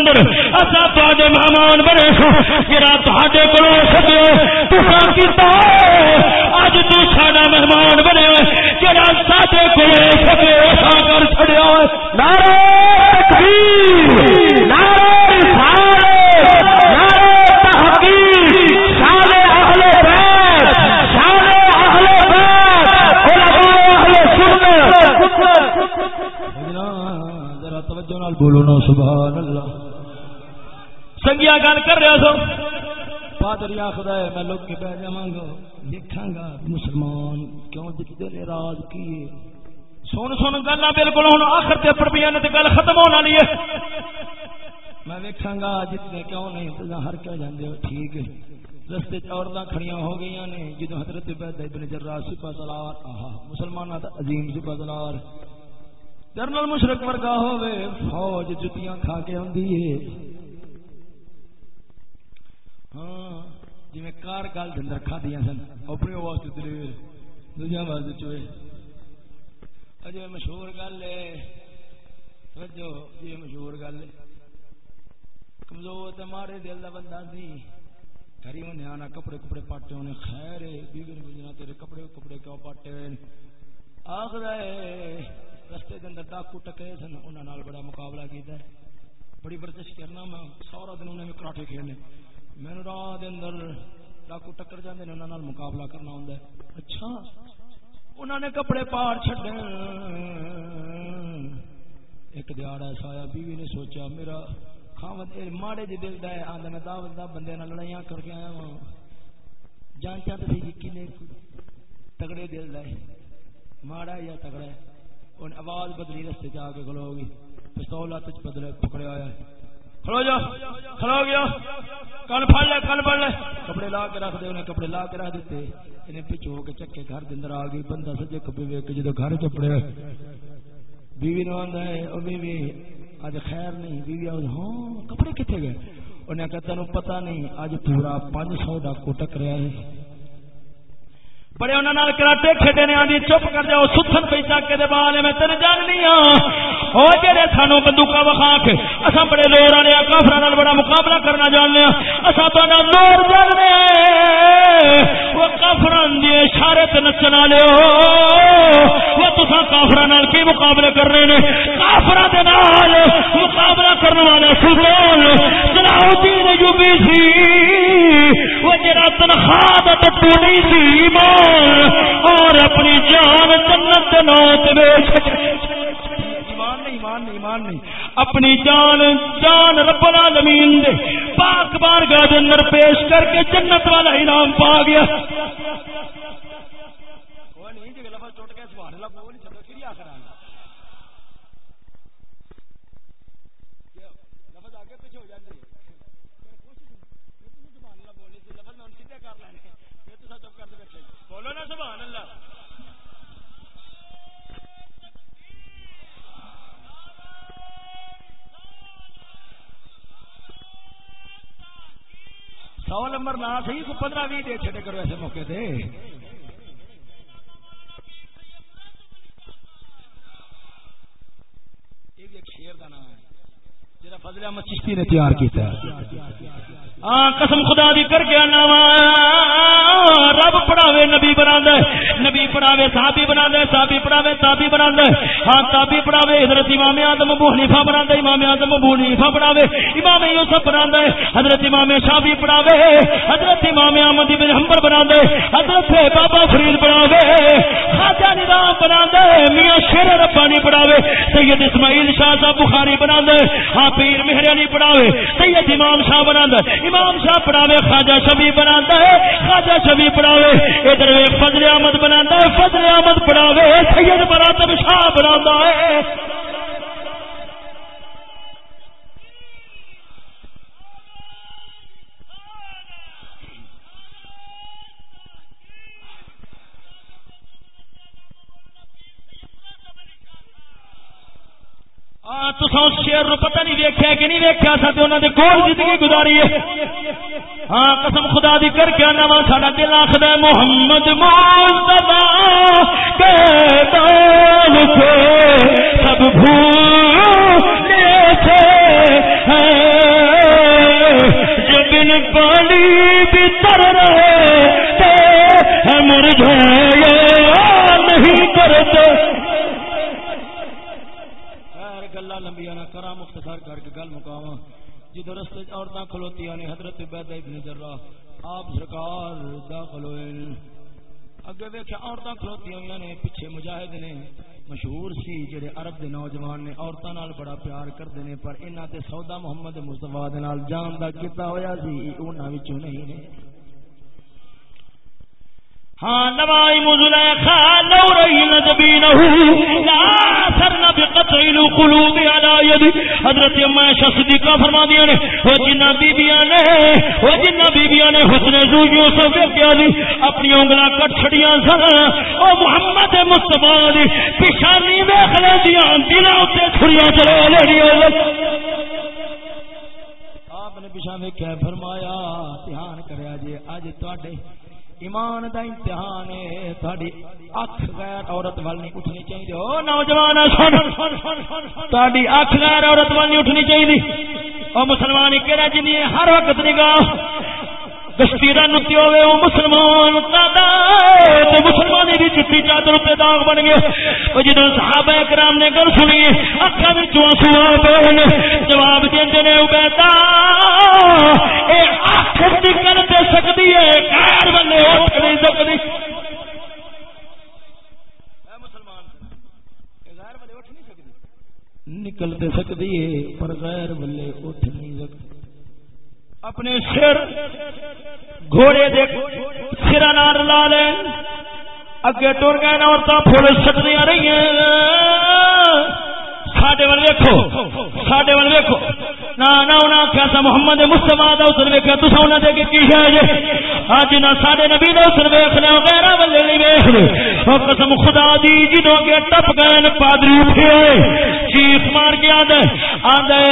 Speaker 1: اندر اچھا اسا تواڈے مہمان بنے سو جا تے کو سکے تساں کیتا لوگ کے بہ جا گا دیکھا گا مسلمان کیوں دکھتے نے راز کیے؟ سن سن گلا بالکل ہوں آخر تے پڑ پیا گل ختم ہونے والی ہے۔ میں ویکھا گا جتنے کیوں نہیں، تو ہر کیا جاندے ہو، ٹھیک ہے۔ رستے عورتیں کھڑیاں ہو گئی نے جدو حضرت عبید ابن جرا سپا سلار آہا مسلمانوں کا عظیم سپا سلار جنرل مشرق ورگا ہوے فوج جتیاں کھا کے آندی ہے۔ ہاں جی کار گل اندر کھا دیا سن، اپنے واسطے دلیر دنیا واسطے چوئے۔ اجے مشہور گل ہے، توجہ یہ مشہور گل ہے۔ کمزور تے مارے دل دا بندہ سی، گھری ہونے آنا، کپڑے کپڑے پاٹے ہونے، خیر ہے بیوی بجنا، تیرے کپڑے کپڑے کیوں پاٹے ہوئے آخر ہے، رستے دے اندر ڈاکو ٹکے سن، انہاں نال بڑا مقابلہ کیتا ہے۔ بڑی ورزش کرنا، میں سارا دن انہیں کراٹے کھیلنے۔ میں راہ دے اندر ڈاکو ٹکر جاندے نے انہاں نال مقابلہ کرنا ہوندا ہے اچھا انہوں نے کپڑے پار چڈ ایک دیہڑ ایسا آیا بیوی نے سوچا میرا خامد ماڑے جی دل ہے آدھا میں دعوت دا بندے نال لڑائیاں کر کے آیا ہوں جانچا تو سی کنے تگڑے دل ہے ماڑا یا تگڑا ہے ان آواز بدلی رستے جا کے کھلو گی پستول ہاتھ بدلے پکڑے آیا کھلو جا، کھلو گیا۔ کن پڑ لے، کن پڑ لے۔ کپڑے لا کے رکھ دے، انہیں کپڑے لا کے رکھ دیتے۔ انہیں پیچھو ہو کے چکے گھر دے اندر آ گئی۔ بندہ سجے کپڑے ویک جدو گھر چپڑے بیوی نو آندا ہے، او بیوی اج خیر نہیں۔ بیوی آ ہاں کپڑے کتنے گئے؟ انہیں کہا تینوں پتہ نہیں اج پورا پانچ سو ڈاکو ٹکریا ہے بڑے انہوں نے کراٹے کھیڈے نے آدھی چپ کر جاؤ، ستھن پہ چک کے بال میں تین جاننی ہاں۔ وہ جہے سانو بندوقا وکھا کے اصا بڑے لوڑ والے کافر بڑا مقابلہ کرنا جاننے اصا تا لوڑ جاننے وہ کافر اشارے نچن والے وہ تصا کافر کی مقابلے کر رہے ہیں کافر مقابلہ کرنے والے سلطان سلاؤدین یوبی سی۔ وہ جرا تنخواہ ٹو نہیں سی ماں اور اپنی جان جنت نوت ایمان نہیں ایمان نہیں ایمان نہیں۔ اپنی جان جان رب العالمین دے پاک بار گاہ اندر پیش کر کے جنت والا انعام پا گیا۔ سو نمبر نہ صحیح کو پندرہ بھی دے چھٹے کرو ایسے موقع دے شیر کا نام ہے جا فضل احمد چشتی نے تیار کیا ہاں قسم خدا دی کر کے نام رب پڑھاوے، نبی بنا دے نبی پڑھاوے، صحابی بنا دے صحابی پڑھاوے، تابی بنا دے ہاں تابی پڑھاوے، حضرت امام اعظم ابو حنیفہ بنا دے امام اعظم ابو حنیفہ پڑھاوے، امام یوسف بنا دے حضرت امام شافعی پڑھاوے، حضرت امام احمد بن حنبل بنا دے حضرت بابا فرید پڑھاوے، خواجہ نظام بنا دے میاں شیر ربانی پڑھاوے، سید اسماعیل شاہ صاحب بخاری بنا دے ہاں پیر مہر علی پڑھاوے، سید امام شاہ بنا دے امام شاہ پڑھاوے، خواجہ شبی بنا ہے، خواجہ شبی پڑھاوے، ادھر فضل احمد بنا فضل احمد پڑھاوے، سید براتب شاہ بنا ہے۔ تو شیر نو پتہ نہیں ویکیا کہ نہیں ویکیا سا انہوں نے کون زندگی گزاری ہے۔ ہاں قسم خدا دی کر کے آنا وا، ساڈا دل آخر محمد کے دان سے سب بھولے تھے جب ان پانی بھی تر رہے تھے مرجھے نہیں کرتے گلا لمبیا نہ کرا مختصر کر کے گل مکاوا جدو رستے عورتیں کھلوتی نے حضرت بید ابن جرا آپ سرکار داخل ہوئے اگے ویکیا عورتیں کھلوتی ہوئی یعنی نے پیچھے مجاہد نے، مشہور سی جڑے عرب دے نوجوان نے عورتوں نال بڑا پیار کردے نے، پر انہاں تے سودا محمد مصطفی دے نال جان دا کیتا ہویا سی، انہاں وچوں نہیں نے۔ ہاں نوائی مزلیخا نورین جبینہو لا سرنا بقطعین قلوب علی یدی۔ حضرت اما صدیقہ فرما دیا نے، وہ جنہ بی بیاں نے، وہ جنہ بی بیاں نے حسن زو یوسف کیا دی اپنی انگلا کٹ چھڑیاں سن۔ او محمد مصطفیٰ دی پیشانی دیکھ لے دیا دلوں تے چھڑیاں چلا لے دیا آپ نے پیشہ میں کیا فرمایا، دھیان کریا جی اج تواڈے ایمان دا امتحان ہے تھوڑی اکھ غیر عورت وال نہیں اٹھنی چاہیے او نوجوان تھوڑی اکھ غیر عورت وال نہیں اٹھنی چاہیے او مسلمان کہڑا جنی ہر وقت نگاہ۔ کشتیرا نتی ہوئے وہ مسلمان تو مسلمان بھی چٹی چادر پہ داغ بن گئے۔ وہ جدو صحابہ کرام نے گل سنی اکھا بھی چوسو پہ جواب دے نے بیٹا اکھ نکل دے سکتی ہے، غیر بندے اٹھ نہیں سکتی نکل دے سکتی ہے، پر غیر بلے اٹھ نہیں سکتی اپنے سر گھوڑے دے سرا نار لا لے اگے ٹر گئے عورتیں پھول سٹدیا رہی ساڈے ول ویکو ساڈے ول ویکو نہ نہ انہاں آخیا سا محمد مصطفیٰ دا اسر ویکھیا، تساں انہاں دے کے کی ہے جے اج نہ ساڈے نبی دا اسر ویکھ لے غیرہ ولے نہیں ویکھ لے۔ او قسم خدا دی، جدوں اگے ٹپ گئے، پادری اٹھے چیخ مار کے آدھے آدھے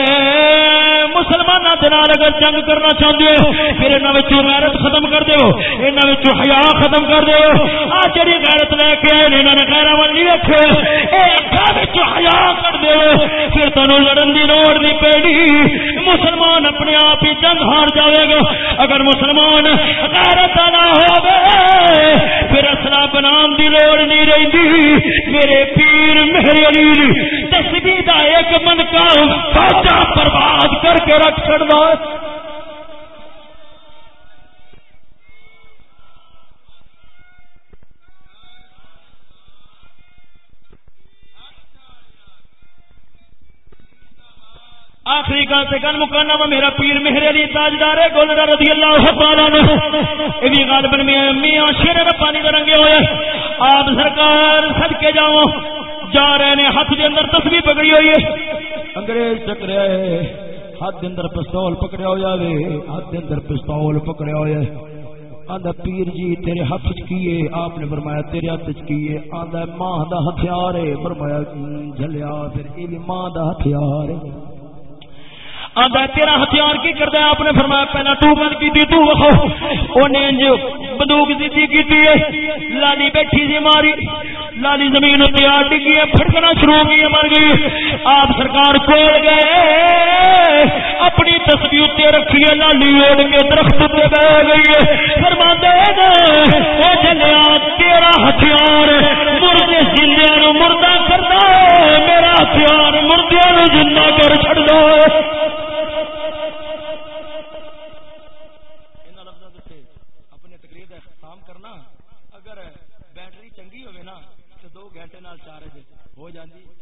Speaker 1: مسلمانوں کے نال اگر جنگ کرنا چاہتے ہو، پھر انہاں وچوں غیرت ختم کر دیو انہاں وچوں حیا ختم کر دیو آ جڑی غیرت لے کے آئے انہاں نے غیرہ ول نہیں ویکھے۔ اے اکھاں وچوں حیا کر دیو پھر تینوں لڑن دی لوڑ نہیں پیڑی۔ مسلمان اپنے آپ ہی جنگ ہار جائے گا۔ اگر مسلمان غیرت نہ ہو پھر اصلا بنام دی لوڑ نہیں رہی میرے پیر، میرے علی تسبیح دا ایک من کا برباد کر کے رکھ چڑ گل سے گل مکانا وا، میرا پیر مہر علی تاجدار ہے گولڈا رضی اللہ تعالی عنہ۔ اے بھی غالبن میں میاں شیر ربانی دے رنگے ہوئے آپ سرکار صدکے جاؤ جا رہے نے ہاتھ دے اندر تسبیح پکڑی ہوئی ہے۔ انگریز چکریا ہے ہاتھ دے اندر پستول پکڑیا ہوا ہے ہاتھ دے اندر پستول پکڑیا ہوا ہے۔ آدھا پیر جی تیرے ہاتھ کیے آپ نے فرمایا، تیرے ہاتھ کیے آدھا ماں دا ہتھیار ہے۔ فرمایا جلیا پھر یہ بھی ماں دا ہتھیار ہے۔ آدھا تیرا ہتھیار کی کرتا ہے؟ آپ نے فرمایا، پہلا تو گل کی تھی تو انہیں جو بندوق دیتی کی لالی بیٹھی سی ماری۔ لالی زمین تے آ ڈگی ہے، پھڑکنا شروع ہو گئی مر گئی۔ آپ سرکار کول گئے۔ اپنی تصویر تے رکھی ہے، لالی اوڑ کے درخت تے بہ گئی ہے۔ فرما دے او جلیا تیرا ہتھیار مردے زندے نو مردہ کردا میرا ہتھیار مردے چارج ہو جاندی۔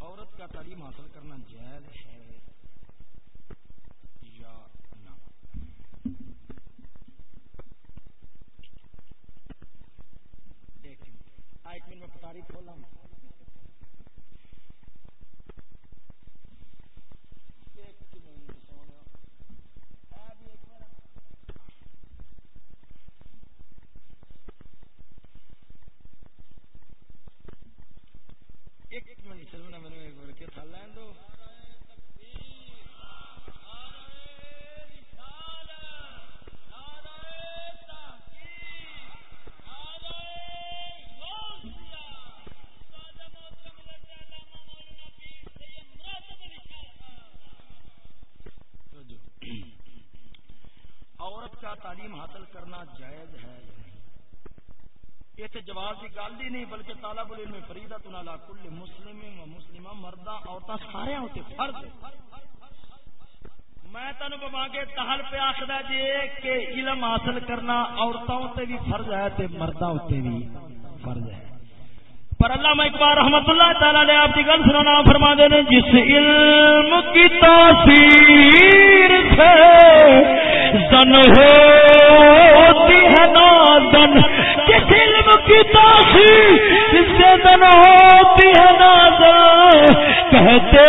Speaker 1: عورت کا تعلیم حاصل کرنا جائز ہے تعلیم حاصل کرنا جائز ہے۔ اتنے جواب کی گل ہی نہیں، بلکہ طالب العلم فریدا تلا کل مسلم و مسلمہ مردہ عورتیں سارے ہوتے فرض میں تین بما کے تحل پہ آخر جی کہ علم حاصل کرنا عورتوں تے بھی فرض ہے تے مردوں تے بھی فرض ہے۔ پر اللہ میں اقبال رحمت اللہ تعالی نے آپ کی گل سنانا فرما دے نے، جس علم کی تاثیر سے زن ہوتی ہے نادن کس علم کی تاثیر سے زن ہوتی ہے نادن کہتے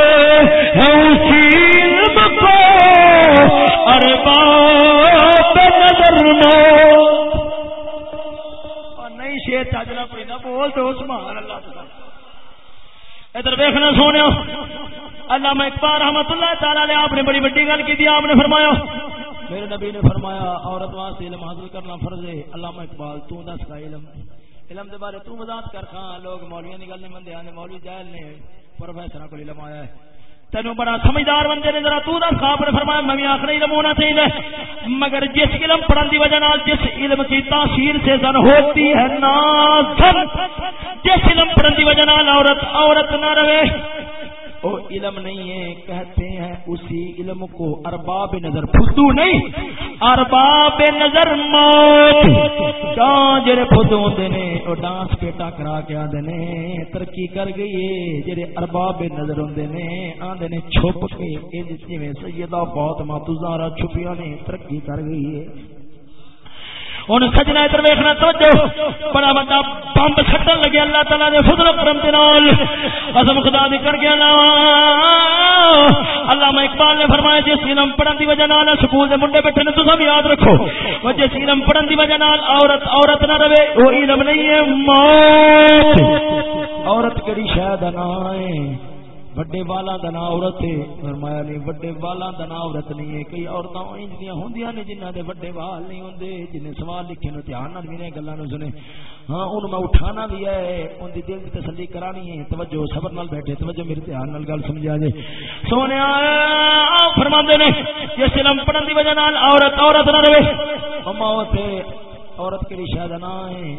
Speaker 1: ہیں اسی علم کو، ارباب نظر نو نہیں شیر چاجنا پینا بول تو سبحان اللہ ادھر دیکھنا سونے اللہ میں اقبال رحمت اللہ تعالی آپ نے بڑی بڑی گل کی آپ نے فرمایا۔ میرے نبی نے فرمایا، عورت واسطے علم حاصل کرنا فرض ہے۔ علامہ اقبال، تو دس کا علم۔ علم دے بارے تو وضاحت کر خاں لوگ مولویاں دی گل نہیں مندے آنے مولوی جاہل نے پروفیسر کو علم آیا ہے۔ تینوں بڑا سمجھدار بندے نے ذرا تو دس خواب نے فرمایا، میں آخر علم ہونا چاہیے مگر جس علم پڑھن دی وجہ نال، جس علم کی تاثیر سے زن ہوتی ہے نا جس علم پڑھن دی وجہ نال عورت عورت نہ رہے۔ وہ علم نہیں ہے، کہتے ہیں اسی علم کو ارباب نظر فدو نہیں، ارباب نظر موت جان جڑے فدو ہوتے نے وہ ڈانس پیٹا کرا کے آدھے نے ترقی کر گئی ہے جڑے ارباب نظر ہوتے نے آدھے نے چھپ کے، اے جی سیدہ بہت ماتو زارا چھپیاں نے، ترقی کر گئی ہے ہوں سجنا ادھر ویخنا توجہ۔ بڑا بڑا بمب سٹن لگے، اللہ تعالیٰ نے فضل کرم کے نال۔ قسم خدا دی کر گیا نا اللہ میں اقبال نے فرمایا، جس علم پڑھن دی وجہ نال سکول دے منڈے بیٹھے نے تو سب یاد رکھو۔ وہ جس علم پڑھن دی وجہ نال عورت عورت نہ رہے، وہ علم نہیں ہے، موت۔ عورت کیڑی شاید نہ ہے؟ وڈے والا دا نا عورت ہے فرمایا نہیں وڈے والا دا نا عورت نہیں ہے کئی عورتاں انج دیاں ہوندیاں نے جنہاں دے وڈے وال نہیں ہوندے جنہیں سوال لکھے نو دھیان نال وینے گلاں نو سنے ہاں اون میں اٹھانا بھی ہے اون دی دل دی تسلی کرانی ہے توجہ صبر نال بیٹھے توجہ میرے دھیان نال گل سمجھا جے سونیا فرماندے نے جس علم پڑھن دی وجہ نال عورت عورت نہ رہے اما تے عورت کیڑی شاید نہ ہے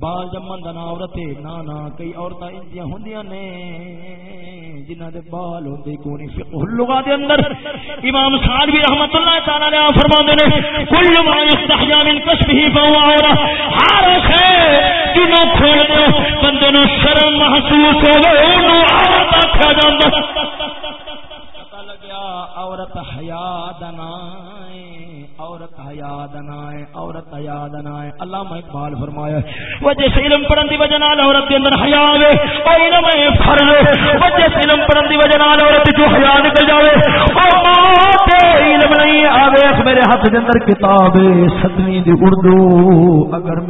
Speaker 1: بال جمن کا نام عورت نہ نہ کئی عورت انجیاں ہوندیاں نے جنہاں دے بال ہوندے کونی فقہ اللغہ دے اندر امام سعدی رحمتہ اللہ تعالی علیہ فرماندے نے کل ما یستحیا من کسبه فهو عورہ ہر شے جنوں کھول دے بندے نو شرم محسوس ہوے اونوں عورت آکھیا جاندا پتہ لگیا عورت حیا دنا عورت حیاد ہے عورت حیاد ہے علامہ اقبال فرمایا وہ جس علم پڑھن دی وجہ نال عورت دے اندر حیا آوے او علم ہے فرض وہ جس علم پڑھن دی وجہ نال عورت جو حیا نکل جاوے او موت علم نہیں آوے، اس میرے ہاتھ دے اندر کتاب ستویں دی اردو۔ اگر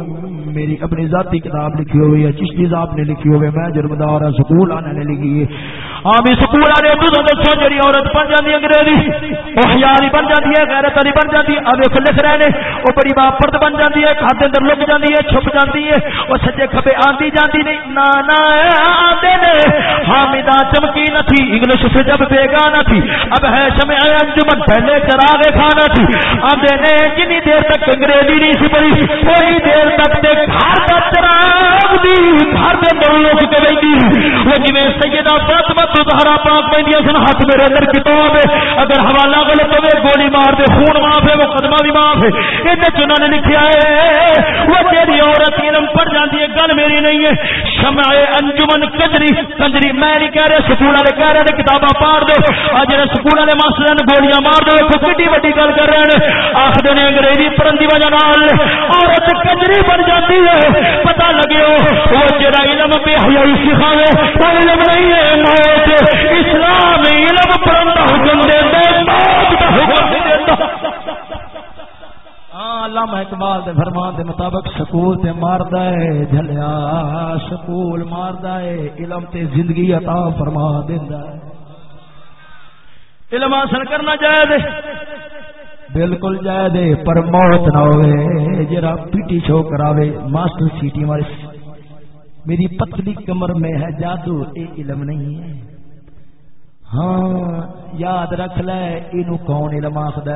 Speaker 1: میری اپنی ذاتی کتاب لکھی ہوئی ہے، چشتی صاحب نے لکھی ہوئی میں جرمدار ہوں سکول آنے نے لکھی ہے۔ ہاں بھی سکول والے تو دسو جی عورت بن جاتی ہے انگریزی، وہ ہزار بن جاتی ہے، غیرت والی بن جاتی ہے اب لکھ رہے ہیں وہ بڑی باپرد بن جاتی ہے کھاد اندر لک جاتی ہے چھپ جاتی ہے وہ سچے کھبے آتی جاتی نہیں نانا آتے نے حامدہ چمکی نہ تھی انگلش سے جب بیگا نہ تھی اب ہے شمع انجمن پہلے چراغ کھانا تھی آتے نے جنی دیر تک انگریزی نہیں سی پڑی وہی دیر تک دیکھ گھر کا چراغ رب دی گھر دے اندر لوگ کے بیٹھی وہ جویں سیدہ فاطمہ تو زہرا پاک بیٹھیاں سن، ہاتھ میرے اندر کتاب ہے۔ اگر حوالہ غلط ہوے گولی مار دے، خون معاف ہے مقدمہ بھی معاف ہے۔ اینے چنا نے لکھیا ہے، وہ تیری عورت علم پڑھ جاندی ہے، گل میری نہیں ہے۔ شمع انجمن کجری کنجری میں نہیں کہہ رہا سکول والے کہہ رہے ہیں، کتاباں پاڑ دو اج جڑے سکول والے ماسٹر نے گولیاں مار دو ایک کڈی وڈی گل کر رہے ہیں۔ آکھدے نے انگریزی پڑھن دی وجہ نال عورت کنجری بن جاتی ہے۔ پتا لگے وہ جڑا علم بے حیائی سکھاوے وہ علم نہیں ہے، موت اسلام علم پڑھن دا حکم دیندا ہے موت دا حکم نہیں دیندا ہاں علامہ اقبال دے فرمان دے مطابق سکول تے ماردا ہے، جھلیا سکول ماردا ہے، علم تے زندگی عطا فرما دیندا ہے۔ علم حاصل کرنا جائز ہے۔ بالکل جائے دے پر موت نہ ہوئے۔ جرا پیٹی شو کراوے، ماسٹر سیٹی مارے میری پتلی کمر میں ہے جادو اے علم نہیں ہے۔ ہاں یاد رکھ لے، اینو کون علم آخد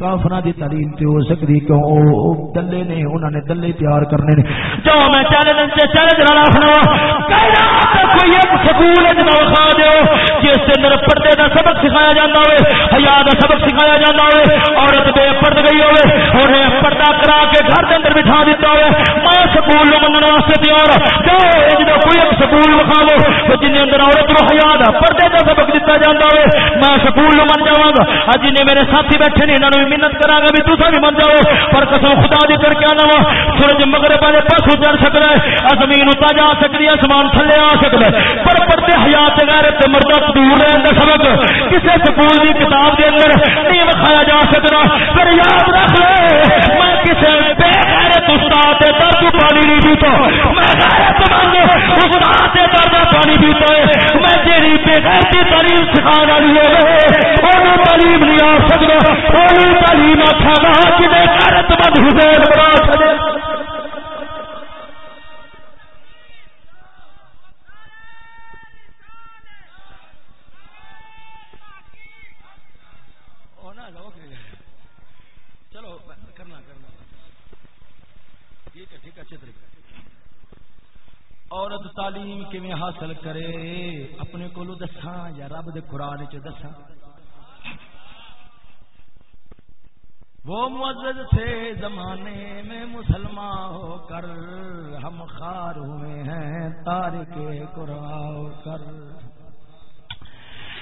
Speaker 1: کافر دی تعلیم تے ہو سکتی کیوں؟ دلے نے انہوں نے دلے تیار کرنے نے۔ جو میں چیلنج سے چیلنج رہا رکھنا کوئی ایک سکول دکھا دو جس کے اندر پردے کا سبق سکھایا جاتا ہوئے، حیا کا سبق سکھایا جاتا ہوئے، عورت بے پرد گئی ہوئے، اور پردہ کرا کے گھر کے اندر بٹھا دیتا ہوئے۔ میں سکول منگنے واسطے تیار ہاں۔ جو کوئی ایک سکول مکھاو جن اندر عورت نو حیا پردے کا سبق دتا جاتا ہوئے، میں سکول من جاواں گا۔ اج نے میرے ساتھی بیٹھے نے، انہاں نو محنت کراں گا بھی تساں بھی من جاؤ۔ پر قسم خدا دی کر کے آنا سورج مغرب والے پاسوں چڑھ سکدا ہے زمین اتنا جا سکتی ہے، آسمان تھلے آ سکدا ہے پر پردے حیات غیرت مردہ دور رہن دا سبق کسے سکول دی کتاب دے اندر نہیں دکھایا جا سکدا۔ پر یاد رکھ لے، میں کسے استاد درد پانی نہیں پیتا۔ میں غیرت مند استاد درد پانی پیتا ہے۔ میں جیڑی بے تعلیم سکھانے والی ہے۔ تعلیم نہیں آ سکتا اولی تعلیم آخا گا کہ غیرت مند حسین بنا سکے عورت تعلیم کیویں حاصل کرے؟ اپنے کو دساں یا رب دے قرآن چ دساں؟ وہ معزز تھے زمانے میں مسلمان ہو کر، ہم خار ہوئے ہیں تارک قرآن ہو کر۔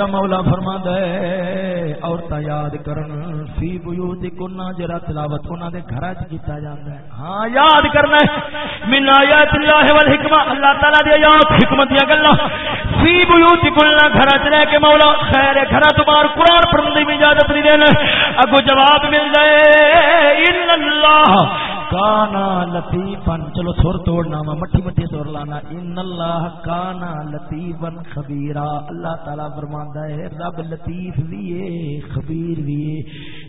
Speaker 1: میرا مولا فرما ہے عورتیں یاد کرن، فی بیوت کنا جرا تلاوت انہاں دے گھراں وچ کیتا جاندا ہے۔ ہاں یاد کرنا ہے۔ من آیات اللہ والحکمہ، اللہ تعالی دی آیات، حکمت دی گلاں۔ فی بیوت کنا گھراں وچ رہ کے مولا، خیر ہے گھراں تو باہر قران پڑھن دی اجازت نہیں دینا۔ اگو جواب مل جائے، ان اللہ کانا لطیفن چلو سر توڑنا وا مٹھی مٹھی سر لانا۔ ان اللہ کانا لطیفن خبیرا۔ اللہ تعالی فرماندا ہے، رب لطیف بھی ہے، خبیر بھی ہے۔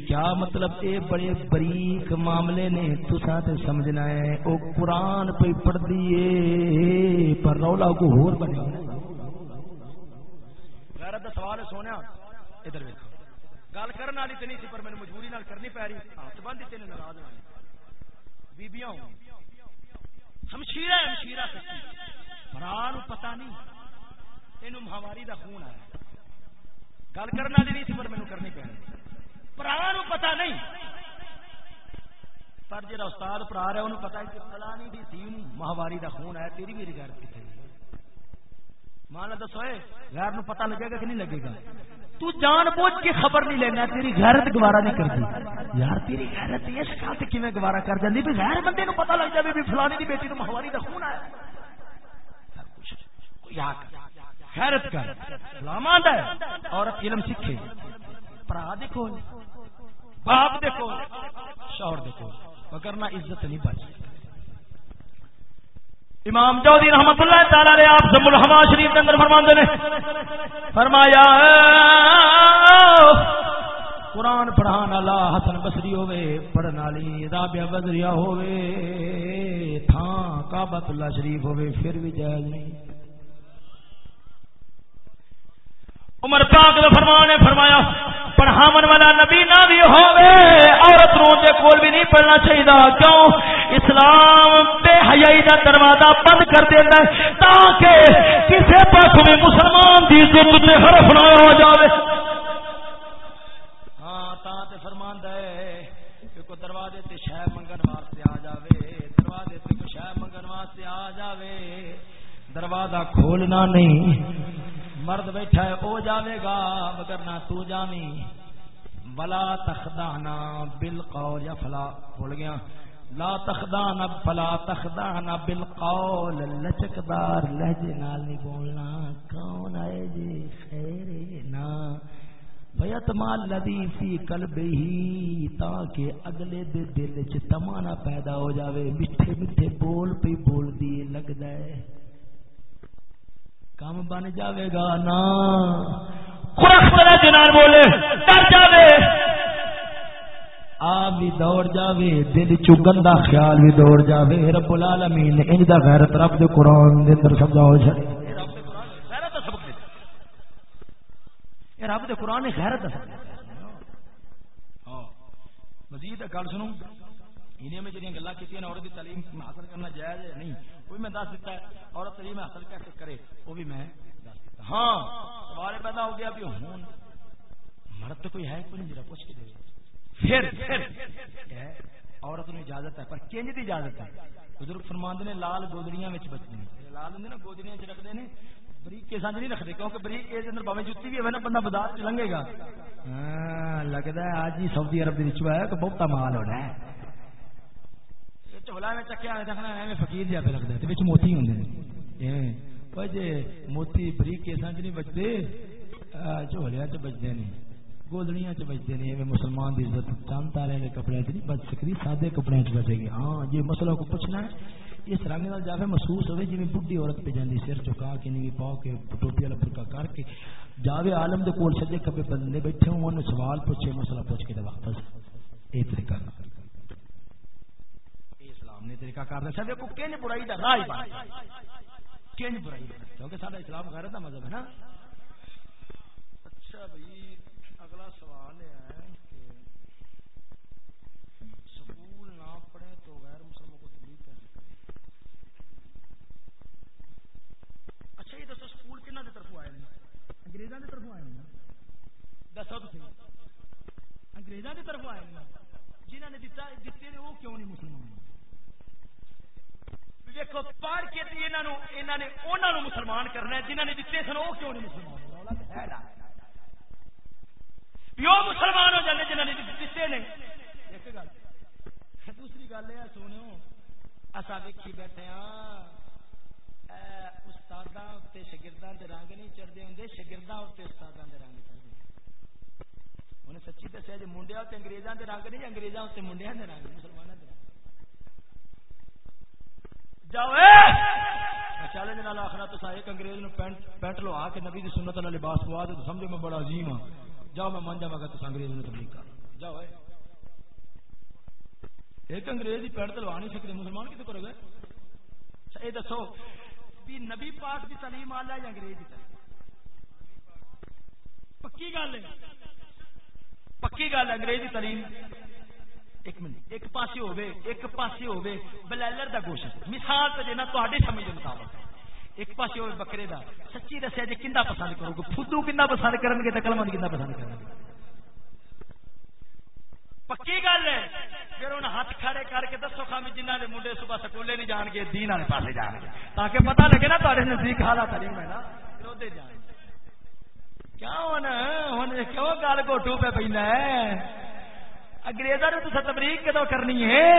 Speaker 1: کیا مطلب؟ اے بڑے بریک معاملے نے تساں تے سمجھنا ہے۔ او قرآن پہ پڑھ دیے پر رولا کو ہور بنے غیرت دا سوال ہے سونیا، ادھر ویکھو۔ گل کرن والی تے نہیں سی، پر مینوں مجبوری نال کرنی پی رہی۔ ہاتھ بند تے ناراض بیبیاں ہوں۔ ہمشیرہ ہمشیرہ بران پتا نہیں یہ مہاواری دا خون آیا۔ گل کرنا نہیں سی پر مینو کرنی پی بران پتا نہیں۔ پر جا استاد پڑھا رہا انہوں پتا ہے کہ فلانی دی تھی مہاواری دا خون آیا، تیری میری گھر کتنے مان لو دسو غیر نو پتا لگے گا کہ نہیں لگے گا؟ تو جان بوجھ کے خبر نہیں لینا، تیری غیرت گوارا نہیں کرتی۔ یار، تیری غیرت اس گل کیویں گوارا کر جاندی؟ بھی غیر بندے نو پتہ لگ جائے، بھی فلانی دی بیٹی نو مہواری دا خون آیا۔ خیرت کر۔ سلام ہے۔ عورت علم سیکھے۔ برا دیکھو باپ دیکھو شوہر دیکھو وگرنہ عزت نہیں بچ۔ امام جودی رحمت اللہ تعالی علیہ آپ سب الحما شریف کے اندر فرماندے نے، فرمایا، قرآن پڑھان والا حسن بصری ہوے پڑھن والی رابعہ بدریا ہوے تھاں کعبۃ اللہ شریف ہوے پھر بھی جائز نہیں۔ عمر پاک نے فرمانے فرمایا پڑھاون والا نبی نہ بھی ہوے عورت رو دے کول بھی نہیں پڑھنا چاہیے کیوں؟ اسلام بے حیائی دا دروازہ بند کر دیندا ہے تاکہ کسے پاس میں مسلمان دی عزت تے حرف نہ ہو جاوے۔ ہاں تا تے فرماندا ہے کہ کو دروازے تے شے منگن واسطے آ جاوے، دروازے تے کو شے منگن واسطے آ جاوے۔ دروازہ کھولنا نہیں۔ مرد بیٹھا ہے، او جاوے گا، مگر نہ تو جامی بلا تخدانا بالقول، یا فلا بھول گیا۔ لا تخدانا فلا تخدانا بالقول، لچکدار لہجے نال نہیں بولنا۔ کون آئے جی؟ خیر نا۔ بیتمال لدی فی قلب ہی تاکہ اگلے دے دل چ تمانا پیدا ہو جاوے۔ میٹھے میٹھے بول پہ بول دی لگ جائے کم بن جاوے گا نا۔ جنان بولے ڈر جاوے۔ آ بھی دوڑ جاوے دل چ گندا خیال بھی دوڑ جاوے۔ رب العالمین انج دا غیرت رب دے قرآن دے اندر سمجھاؤ چھڑے رب دے قرآن غیرت مزید گل سنوں۔ انہیں میں جنہیں گلا کی عورت کی تعلیم حاصل کرنا جائز ہے نہیں؟ وہ بھی میں دس دیتا ہے عورت تعلیم حاصل کیسے کرے؟ وہ بھی میں دس دیتا ہاں۔ سوال پیدا ہو گیا بھی ہوں۔ مرد تو کوئی ہے کوئی نہیں پوچھ کے دے پھر عورت نو اجازت ہے پر کنج کی اجازت ہے۔ بزرگ فرماند نے لال گودریاں بچتے ہیں لال ہوں نا گودریاں چ رکھتے ہیں بریک کے سانج نہیں رکھتے کیونکہ بریک کے اندر باویں جتی بھی ہے نا بندہ بازار چ لنگے گا۔ ہاں لگتا ہے آج ہی سعودی عرب کے ہے کہ بہت مال ہونا ہے۔ میں چکیا دیکھنا فقیر جا پہ موتی موتی بریک نہیں نہیں چ نہیں ایویں مسلمان دی عزت تارے والے کپڑے چ نہیں بچ سکتی سادے کپڑے چ بچے گی۔ ہاں یہ مسئلہ کو پوچھنا ہے اس رنگ نال جاوے محسوس ہوئے جی بڈھی عورت پہ جاندی، سر چکا کے نیوی پاؤ کے ٹوپی والا برقع کر کے جاوے عالم دے کول سجے کبے بندے بیٹھے ہوں سوال پوچھے، مسئلہ پوچھ کے دے واپس اے طریقہ۔ اسلام نے طریقہ کر رہا سب کو کہیں برائی دا راہ بن کہیں برائی کیونکہ سارا اسلام غیرت دا مذہب ہے نا۔ اچھا بھائی اگلا سوال ہے کی طرف آئے دسو تو آئے جنہوں نے دیتے نے وہ کیوں نہیں مسلمان؟ دیکھو پڑھ کے مسلمان کرنا ہے جنہوں نے دیتے سن وہ کیوں نہیں مسلمان؟ مسلمان ہو جاتے جنہوں نے دیتے نے۔ ایک گل، دوسری گل یہ سونے اصا ویکھی بیٹھے ہاں۔ استاد شگردان کے رنگ نہیں چڑھتے ہوں شگردان استاد کے رنگ چڑھتے انہیں سچی دسیا جی منڈیا اتنے انگریزوں رنگ نہیں انگریزوں منڈیا کے رنگ مسلمانوں کے رنگ۔ چیلنج نال آخنا تو ایک انگریز نو پینٹ پینٹ لو آ کے نبی دی سنت والا لباس پوا دے، تو سمجھو میں بڑا عظیم ہاں۔ جاؤ، میں مان جاواں گا تو انگریز نو تبلیغ کر۔ جاؤ، اے! ایک انگریز دی پینٹ لوا نہیں سکتے مسلمان کتے کرو گے اچھا اے دسو، بھی نبی پاک کی تعلیم آ یا انگریز کی تعلیم؟ پکی گل ہے، پکی گل انگریز انگریزی تعلیم۔ ایک منٹ، ایک پاسے ہوے ایک پاسے ہوے بلالر دا گوشت۔ مثال تے دینا تہاڈی سمجھ دے مطابق۔ ایک پاسے ہوے بکرے دا۔ سچی دسیا جی کیندا پسند کرو گے؟ فدو کیندا پسند کرن گے تے کلمہ کیندا پسند کرن گے؟ پکی گل ہے۔ پھر انہیں ہاتھ کھڑے کر کے دسو خامی جنہ کے منڈے صبح سکولے نہیں جان گے، دین والے پاس جان گے۔ تاکہ پتہ لگے نا تھوڑے نزدیک حالا تعلیم ہے نا جان کیوں کیوں گل گوٹو پہ پہنا ہے؟ اگریزا نے تو تبریک کدو کرنی ہے؟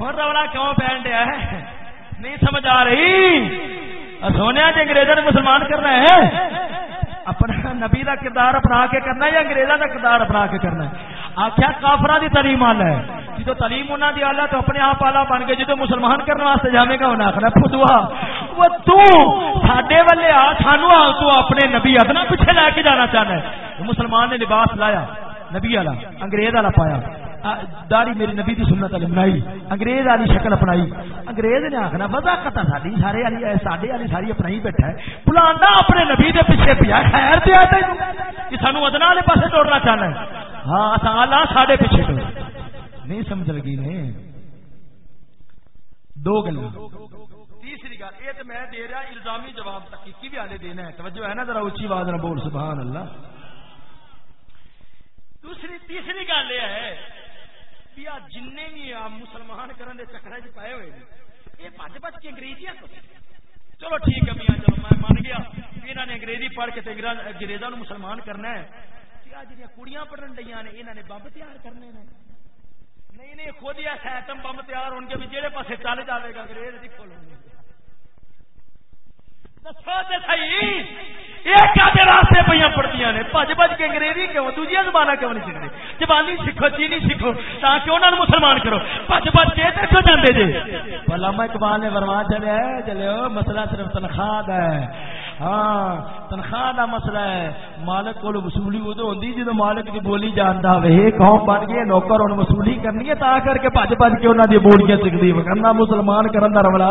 Speaker 1: ہوں رولا کیوں پہن دیا ہے؟ نہیں سمجھ آ رہی۔ سونے جی انگریزوں نے مسلمان کرنا ہے؟ اپنا نبی کا کردار اپنا کے کرنا یا انگریزوں کا کردار اپنا کے کرنا آخیا کافرا کی تعلیم آل ہے۔ جدو تعلیم انہوں کی آلہ تو اپنے آپ آلہ بن گئے جدو مسلمان کرنے واسطے جائے گا انہیں آخر فدوا وہ تے والے آ سانو آ تو اپنے نبی ادنا پیچھے لے کے جانا چاہنا ہے۔ مسلمان نے لباس لایا۔ نبی والا، انگریز والا پایا۔ داری میری نبی کی سنت والی بنائی، انگریز والی شکل اپنائی۔ انگریز نے آخنا وزا کتا ساری سارے والی سارے والی ساری اپنائی بیٹھا ہے۔ بلانا اپنے نبی کے پیچھے پیا خیر پیا کہ سانو ادنا والے پاس توڑنا چاہنا ہے۔ ہاں سال ساڈے پیچھے ٹور نہیں سمجھ لگی نے دو گل تیسری گل، یہ تو میں دے رہا، الزامی جواب تک، کی بھی آلے دینا ہے؟ توجہ ہے نا ذرا اچھی آواز نہ بول، سبحان اللہ۔ دوسری تیسری گل یہ ہے جن بھی مسلمان کرنے کے چکر چ پائے ہوئے یہ بج بج کے انگریزی چلو ٹھیک ہے میاں چلو میں من گیا انہوں نے انگریزی پڑھ کے انگریزوں مسلمان کرنا ہے۔ جی کڑیاں پڑھن ڈیا نے انہوں نے بمب تیار کرنے نے۔ نہیں نہیں، خود ہی ایسا ایٹم بمب تیار ہو گے بھی جہے پاسے چل جائے گا، انگریز نہیں کھولیں گے۔ راستے پہ پڑتی نے بج بج کے انگریزی کیوں دوجیا زبان کیوں نہیں سیکھتے جبانی سیکھو چینی سیکھو تاکہ انہوں نے مسلمان کرو بج بج کے دیکھو جانے جی علامہ اقبال نے فرمان چلے چلے مسئلہ صرف تنخواہ ہے ہاں تنخواہ کا مسئلہ ہے۔ مالک کو وصولی ادو ہوتی جدو مالک کی بولی جانتا ہوئے قوم بن گئے نوکر ہوں وصولی کرنی ہے، تا کر کے بج بج کے انہوں نے بولیاں چکتی کرنا مسلمان کرن دا رولا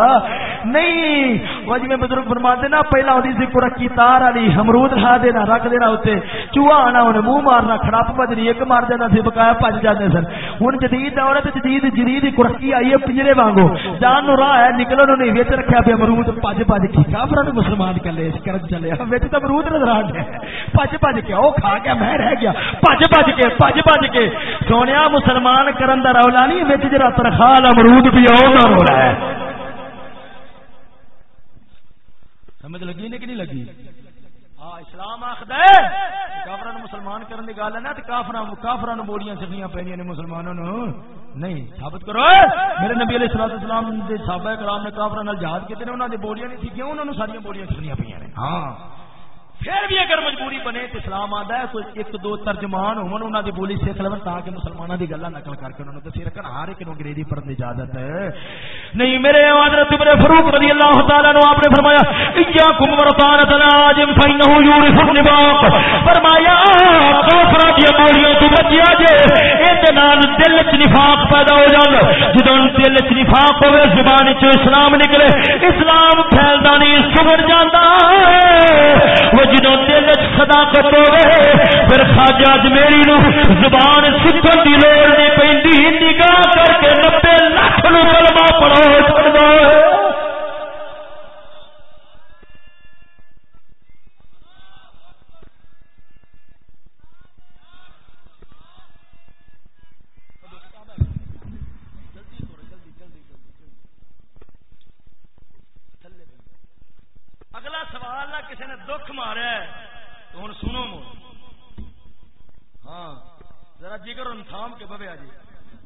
Speaker 1: نہیں۔ وہ جی بزرگ فرما دینا پہلا ہوتی سی پرکی تار والی امرود لا دینا رکھ دینا اتنے چوہا آنا انہیں منہ مارنا کڑپ بجنی، ایک مار جانا سی بکایا بج جاتے سن۔ ہوں جدید دور ہے جدید جدید کرکی آئی ہے پنجرے وانگو۔ جان نو راہ ہے، نکلن نہیں، ویچ رکھا پہ امرود پج پج کے کافر مسلمان کر لے۔ پیش کرن چلے ویچ تو مرود نظر آ گیا۔ پج بج کے وہ کھا گیا، میں رہ گیا۔ پج بج کے پج بج کے۔ سونے مسلمان کرن دا رولا نہیں ویچ جرا ترخال امرود بھی آؤ نہ رولا ہے۔ سمجھ لگی نہیں کہ نہیں لگی؟ ہاں اسلام آخد ہے۔ کافر مسلمان کرنے کی گل ہے نا کافر کافر بولیاں چکنیاں پہ مسلمانوں نہیں، ثابت کرو۔ میرے نبی علیہ السلام اسلام کے سابق کلام نے کافر جہاد کیتے انہوں نے بولیاں نہیں سیکھیں انہوں نے ساری بولیاں چکنیاں پہ ہاں۔ پھر بھی اگر مجبوری بنے تو اسلام آتا ہے، کوئی ایک دو ترجمان ہو دی بولی سیکھ لو تاکہ مسلمانوں کی گلا نقل کر کے انہوں نے دسی رکھنا ہر ایک انگریزی پڑھنے کی اجازت ہے۔ نہیں، میرے حضرت میرے فروخ رضی اللہ تعالیٰ نو آپ نے فرمایا اياكم ورطان تناجم فانه يورث النفاق. فرمایا کافر دی بولیاں تو بچیا جے۔ اے نال دل وچ نفاق پیدا ہو جاندا جدوں دل وچ نفاق ہوے، زبان وچ اسلام نکلے۔ اسلام پھیلدا نہیں سمر جاندا وہ جدو دل صداقت ہوے پھر خواجہ اجمیری نو زبان سکھن دی لوڑ نہیں پیندی نگاہ کر کے نبے لاکھ نو کلمہ پڑھو۔ جگر اور انسان کے بویا جی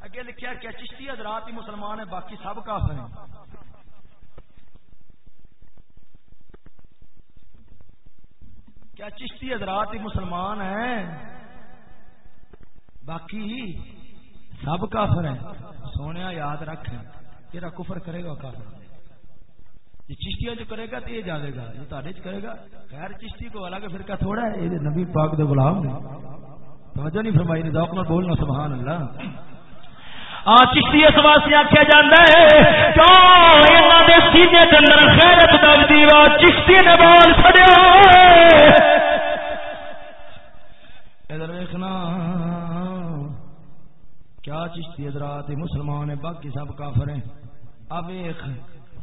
Speaker 1: اگے لکھیا کہ چشتی حضرات ہی مسلمان ہیں، باقی سب کافر ہیں۔ کیا چشتی حضرات ہی مسلمان ہیں؟ باقی سب کافر ہیں۔ سونے یاد رکھ، تیرا کفر کرے گا کافر۔ یہ چشتیاں جو کرے گا تو یہ جانے گا جو تاڑے کرے گا۔ خیر، چشتی کو الگ فرقہ تھوڑا ہے، یہ نبی پاک دے غلام نے۔ توجہ نہیں فرمائی نے ذوق نہ بولنا سبحان اللہ۔ چشتی اس واسطے آخیا جا ہے کیوں سینے اندر خیرت چشتی نے بول ادھر کیا چشتی حضرات مسلمان باقی سب کافر ہیں؟ اب ایک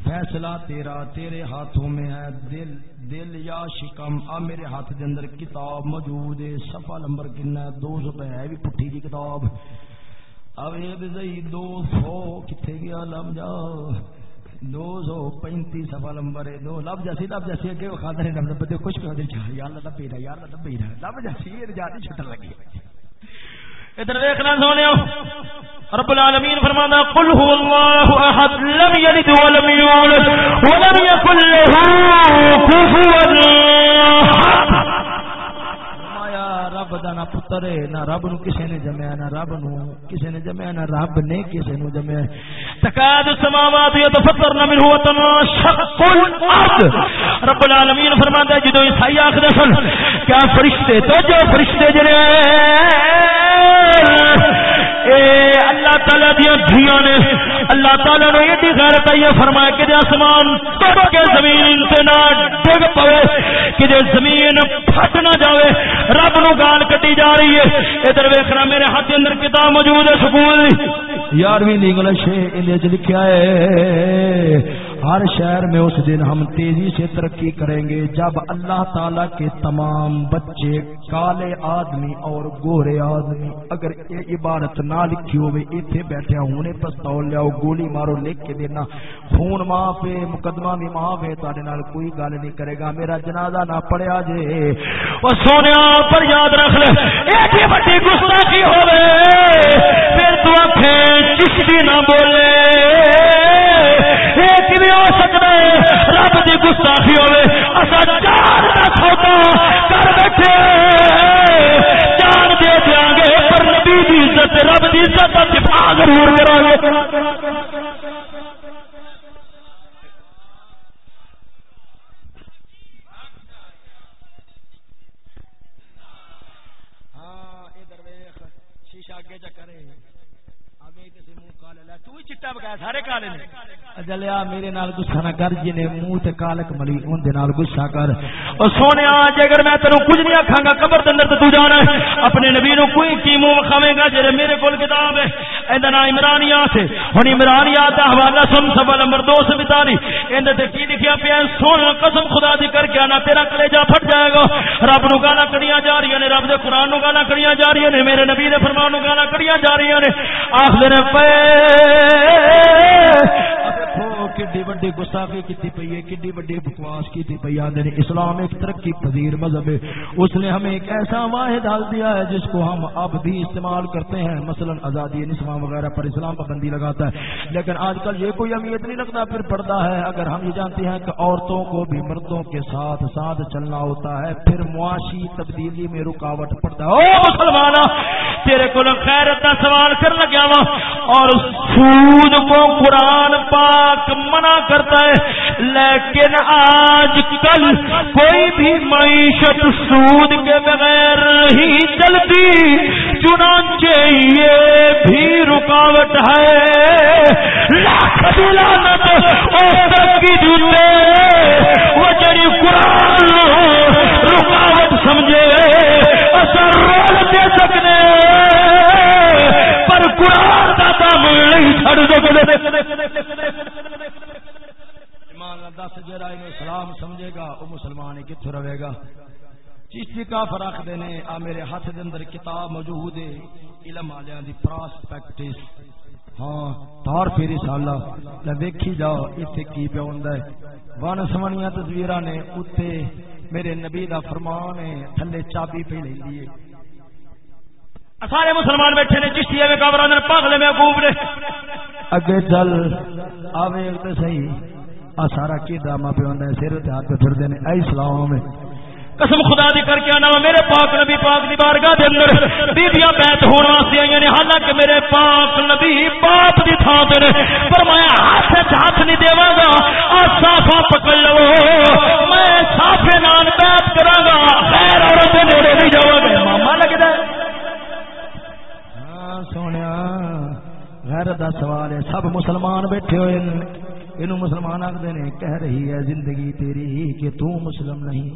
Speaker 1: فیصلہ تیرا تیرے ہاتھوں میں ہے۔ دل دل یا شکم اب میرے ہاتھ کے اندر کتاب موجود ہے۔ سفا نمبر کنا دو سو پہ ہے بھی پٹھی کی کتاب۔ اوید زئی دو سو کتنے گیا لب جا۔ دو سو پینتی سفا نمبر ہے۔ دو، لب جاسی لب جاسی اگے وہ کھاتے رہے لب بدے کچھ کر دے یا اللہ لب رہا یا اللہ لب رہا لب جاسی یہ جاتی چھٹن لگی۔ ادھر دیکھنا سونے۔ رب العالمین فرمانا قل هو الله احد، لم يلد ولم يولد ولم يكن له كفوا احد۔ رب دا نہ پتر ہے، نہ رب نو کسے نے جمیا نہ رب نو کسے نے جمیا نہ رب نے کسے نو جمیا تکاد السماوات يتفطرن منه وتنشق الارض۔ رب العالمین فرماتا ہے، جدو عیسائی آخر سن، کیا فرشتے تو جو فرشتے جڑے اللہ تعالی دیا دھیاں نے، اللہ تعالی نے یہ غیرت آئی فرمایا کہ آسمان ٹوٹ کے زمین سے نہ ڈگ پوے، کہ زمین پھٹ نہ جاوے، رب نو گال کٹی جا رہی ہے۔ ادھر ویکھنا میرے ہاتھ کے اندر کتاب موجود ہے، سکول۔ یارویں انگلش لکھا ہے۔ ہر شہر میں اس دن ہم تیزی سے ترقی کریں گے جب اللہ تعالی کے تمام بچے، کالے آدمی اور گورے آدمی اگر یہ عبارت نہ لکھی ہوئے، ایتھے بیٹھے ہونے پستول لیاؤ، گولی مارو، لکھ کے دینا۔ خون ماں پہ مقدمہ بھی ماں پہ تارے نال کوئی گل نہیں کرے گا۔ میرا جنازہ نہ پڑیا جے۔ وہ سونے پر یاد رکھ لے۔ ایک بڑی گستاخی ہوے پھر تو چشتی نہ بولے۔ ہو سکتا ہے؟ رب کی گستاخی ہوے اصا چار کا سودا کر بیٹھے۔ چار دے دیا گے پر نبی کی عزت، رب کی عزت کا دفاع ضرور کرا گے سارے کالے نے؟ جلیا، میرے نال گسا نہ کر جی نے منہ تے کالک ملی، اون دے نال گسا کر۔ او سونے اج اگر میں تینو کچھ نہیں آکھاں گا، قبر دے اندر تے تو جانا ہے۔ اپنے نبی نو کوئی کی منہ کھاویں گا جے میرے کول کتاب ہے؟ ایندا نام عمرانیات ہے ہن عمرانیات دا حوالہ سن، سوال نمبر 242 ایندا تے کی لکھیا پیا سونا قسم خدا دی کر کے انا تیرا کلیجہ پھٹ جائے گا۔ رب نو گالاں کڑیاں جا رہی نے، رب دے قران نو گالاں کڑیاں جا رہی نے، میرے نبی دے فرمان نو گالاں کڑیاں جا رہی نے۔ آکھ دے نے وڈی گستاخی کی پی ہے، کڈی وڈی بکواس کی پی آدھے اسلام ایک ترقی پذیر مذہب ہے۔ اس نے ہمیں ایک ایسا واحد ڈال دیا ہے جس کو ہم اب بھی استعمال کرتے ہیں۔ مثلا آزادی نسواں وغیرہ پر اسلام پابندی لگاتا ہے۔ لیکن آج کل یہ کوئی امیت نہیں لگتا پھر پڑتا ہے۔ اگر ہم یہ جانتے ہیں کہ عورتوں کو بھی مردوں کے ساتھ ساتھ چلنا ہوتا ہے، پھر معاشی تبدیلی میں رکاوٹ پڑتا ہے۔ او مسلمان تیرے کو خیرت کا سوال کر لگیا وا اور سود کو قرآن پاک منع کرتا ہے۔ لیکن آج کل کوئی بھی معیشت سود کے بغیر نہیں چلتی، چنانچہ یہ بھی رکاوٹ ہے۔ لاکھ کی وہ جڑی قرآن رکاوٹ سمجھے اثر رول دے سکنے۔ پر قرآن کا کام نہیں چھڑ دس جرا سلام سمجھے گا وہ مسلمان کتوں رہے گا؟ چیشتی کا فرق دینے آ میرے ہاتھ دے اندر کتاب موجود ہے، علم والوں دی پراسپیکٹس۔ ہاں تار پھر رسالہ لے ویکھی جاؤ ایتھے کی پیا ہوندا ہے؟ ون سمنیاں تصویراں نے اوتے میرے نبی دا فرمان ہے، تھلے چابی پہ لیندی ہے۔ سارے مسلمان بیٹھے نے، چشتی میں کابران پاگلے میں خوب نے۔ اگے چل، آوے تے صحیح۔ آ سارا کی ڈرامہ پہ ہوندا ہے سر ہاتھ پہ پھر دے اے اسلام میں قسم خدا دی کر کے آنا میرے پاک نبی پاک دی بارگاہ دے اندر بیبیاں بیت ہونے واسطے آئی نے حالانکہ میرے پاک نبی باپ دی تھان تے فرمایا ہاتھ ہاتھ نہیں دیواں گا اور صافا پکڑ لو۔ میں صافے نال بیت کراں گا خیر عورت دے نیڑے نہیں جاواں گا۔ ماما لگدا ہاں سونیا غیر دا سوال ہے سب مسلمان بیٹھے ہوئے اینو مسلمان آخر نے، کہہ رہی ہے زندگی تیری کہ تو مسلم نہیں۔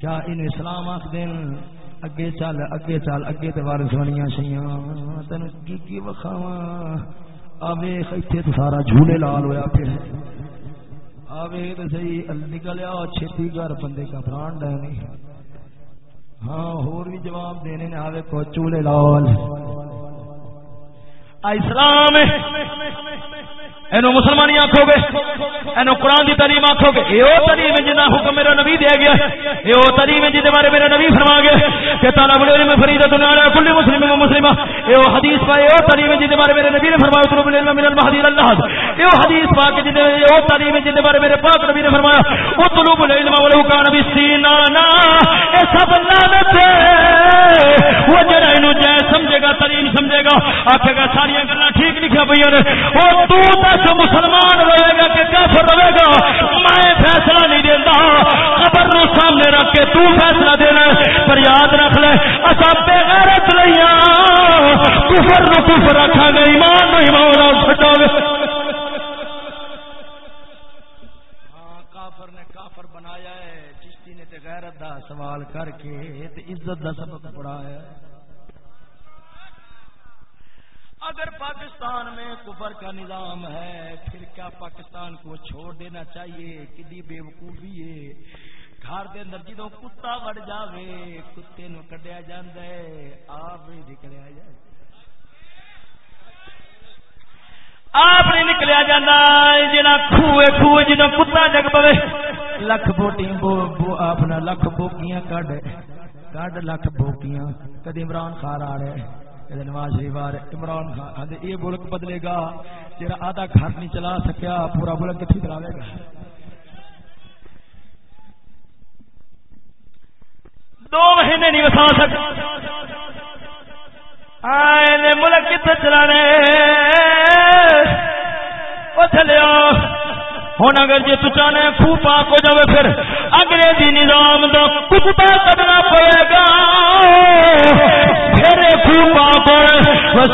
Speaker 1: کیا ان اسلام آخ دین اگے چل اگے چل، اگے تے وارث بنیاں سیاں تین کی کی وکھاوا آوے ایتھے تو سارا جھولے لال ہویا پیا۔ آوے تے صحیح نکلیا، چھتی گھر، بندے کا برانڈ ہے نہیں۔ ہاں ہور بھی جواب دینے نے، آوے کو چولے لال۔ اسلام اینو مسلمانی آخو گے اینو قرآن دی تعلیم آخو گے یہ تعلیم جنہ حکم میرا نبی دیا گیا یہ تعلیم جن بارے میرا نبی فرما گیا کہ تالا بڑے میں فرید کل مسلم و مسلم یہ حدیث پا یہ تعلیم جن بارے میرے نبی نے فرمایا طلب العلم من المهدی اللہ۔ یہ حدیث پا کہ جن یہ تعلیم جن بارے میرے پاک نبی نے فرمایا وہ طلب العلم ولو كان بالسینانا اے سب لعنت کفر نو گے، ایمان نو ایمان چھٹا گے سوال کر کے عزت دا سبق پڑھایا اگر پاکستان میں کفر کا نظام ہے، پھر کیا پاکستان کو چھوڑ دینا چاہیے؟ کدی بے وقوفی ہے۔ گھر دے اندر جدو کتا وڑ جاوے، کتے نو کڈیا جاندا ہے، آپ ہی نکلیا جائے۔ آپ نہیں نکلیا جانا جنا خوے خوے جدو کتا جگ پوے۔ لکھ بوٹی بو, بو اپنا لکھ بوکیاں کڈ کڈ لکھ بوکیاں۔ کدی عمران خان آ رہے نواز شریف عمران خان یہ ملک بدلے گا۔ تیرا آدھا گھر نہیں چلا سکیا پورا ملک کتنی چلاوے گا۔ دو مہینے نہیں وسا سکتا آئے ملک کتنے چلانے؟ وہ چلے ہوں اگر جی تو چاہنے خوہ پاک ہو جائے پھر۔ انگریزی نظام کا کتا کرنا پڑے گا۔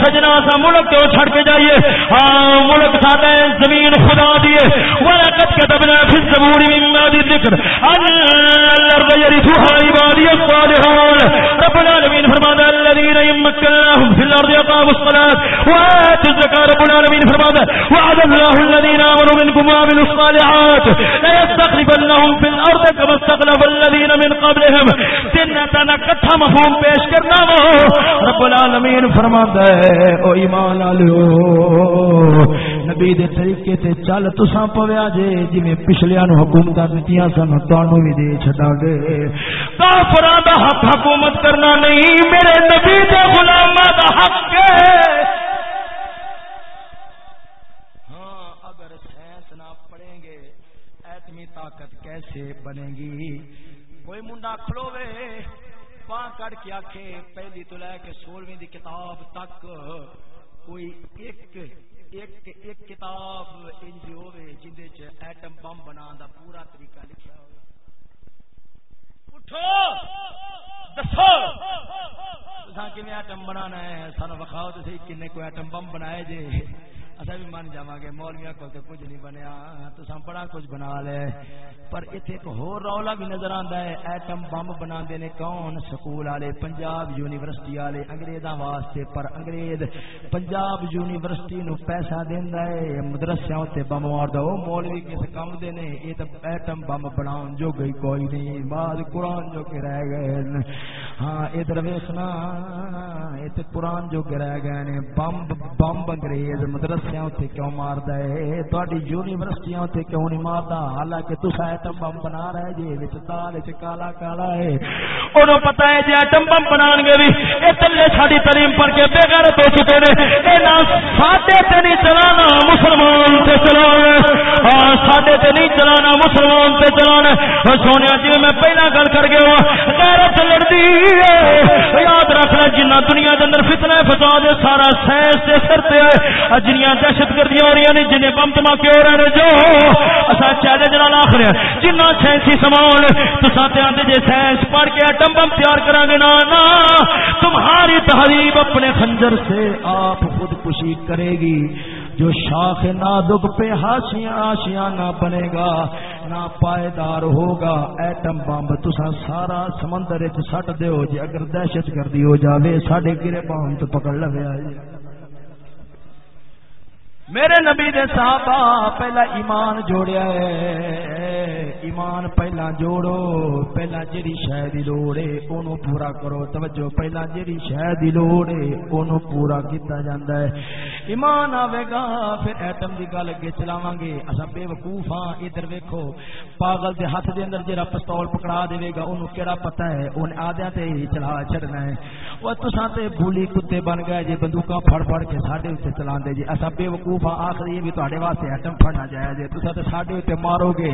Speaker 1: سجنا سا ملک کیوں چھڑ کے جائیے؟ ہاں ملک ساتا زمین خدا دیے ولقد كتبنا في الزبور مما دي ذكر ان الارض يرثها عبادي الصالحون رب العالمين فرمانا الذين يمكنهم في الارض يقاموا الصلاه واتوا الزكاه رب العالمين فرمانا وعد الله الذين امنوا منكم وعملوا الصالحات۔ لا يستخلفنهم في الارض كما استخلف الذين من قبلهم۔ سنة کٹھا مفہوم پیش کرنا وہ رب العالمین فرماتا ہے او ایمان والو، نبی دے طریقے تے چل تساں پویا جے، جویں پچھلیاں نو حکومتاں دتیاں سن، تانوں وی دے چھڈا گے۔ کافراں دا حق حکومت کرنا نہیں، میرے نبی دے غلاماں دا حق ہے۔ ہاں، طاقت کیسے بنے گی؟ کوئی منڈا کھلوے پاں کڑ کے آکھے پہلی تو لے کے سولہویں دی کتاب تک کوئی ایک ایک ایک کتاب انج ہوے جندے چ ایٹم بم بنان دا پورا طریقہ لکھیا ہوے اٹھو! دسو! تساں کیویں ایٹم بنانا ہے؟ سانو وکھاؤ تے صحیح کنے کوئی ایٹم بم بنائے جے۔ اصا بھی من جا گے مولویا کو تو کچھ نہیں بنیا تو سم بڑا کچھ بنا لے۔ پر اتنے ایک ہور رولا بھی نظر آتا ہے، ایٹم بم بنا نے کون؟ سکول والے پنجاب یونیورسٹی والے انگریزاں واسطے۔ پر انگریز پنجاب یونیورسٹی نو پیسہ دینا ہے مدرسے اتنے بم مار دو مولوی کس کام دے نے، یہ تو ایٹم بم بنا جو گئی کوئی نہیں۔ بعد قرآن جو کہ رہ گئے ہاں ادھر ویسنا یہ قرآن جو کہ رہ گئے نے بم بم انگریز مدرسے اتنے کیوں مارد ہے؟ تاری یونیورسٹیاں اتنے کیوں نہیں مارتا حالانکہ تصا ایٹم بم بنا رہے جی دال کالا کالا ہے۔ انہوں پتا ہے جی ایٹم بم بنا گے بھی یہ تلے ساری تعلیم پڑھ کے بے گھر ہو چکے ہیں یہ ساڈے تے نہیں چلانا مسلمان سے چلانا ہاں ساڈے تے نہیں چلانا مسلمان سے چلانا ہاں، سونے جی میں پہلا گل کر گیا ہاں، غیرت لڑتی یاد رکھنا، جنہ دنیا کے اندر فتنا فساد سارا سائنس سے سر جنیا دہشت گردی ہو رہی نے یعنی جنہیں بم دھماکے ہو رہے ہیں، جو اصا چیلنج نال آخر جنہ سائنسی سامان تو آتے جی سائنس پڑھ کے ایٹم بم تیار کرا گے نا نا تمہاری تحریب اپنے خنجر سے آپ خودکشی کرے گی۔ جو شاخ نادک پہ ہاشیاں آشیاں نہ بنے گا، نہ پائیدار ہوگا۔ ایٹم بمب تسا سارا سمندر سٹ دیو جی اگر دہشت گردی ہو جاوے، ساڈے گرے بام تو پکڑ لگے آئے میرے نبی دے صحابہ پہلا ایمان جوڑیا ہے۔ ایمان پہلا جوڑو، پہلا جیڑی شہ دی لوڑ ہے، اونوں پورا کرو۔ توجہ، پہلا جیڑی شہ دی لوڑ ہے، اونوں پورا کیتا جاندا ہے۔ ایمان آوے گا، پھر ایٹم دی گل اگے چلاواں گے اساں بے وقوف ہاں ادھر ویکھو۔ پاگل دے ہاتھ دے اندر جڑا پستول پکڑا دے گا، اونوں کیڑا پتہ ہے؟ اون آدیاں تے ہی چلا چھڑنا ہے۔ او تساں تے بھولی کتے بن گئے، جے بندوقاں پھڑ پھڑ کے ساڈے اوتے چلاندے جے۔ اساں بے وقوف وقوف آخر یہ بھی تے واسطے ایٹم پڑنا جائز ہے۔ تصا تو ساڈے اتنے مارو گے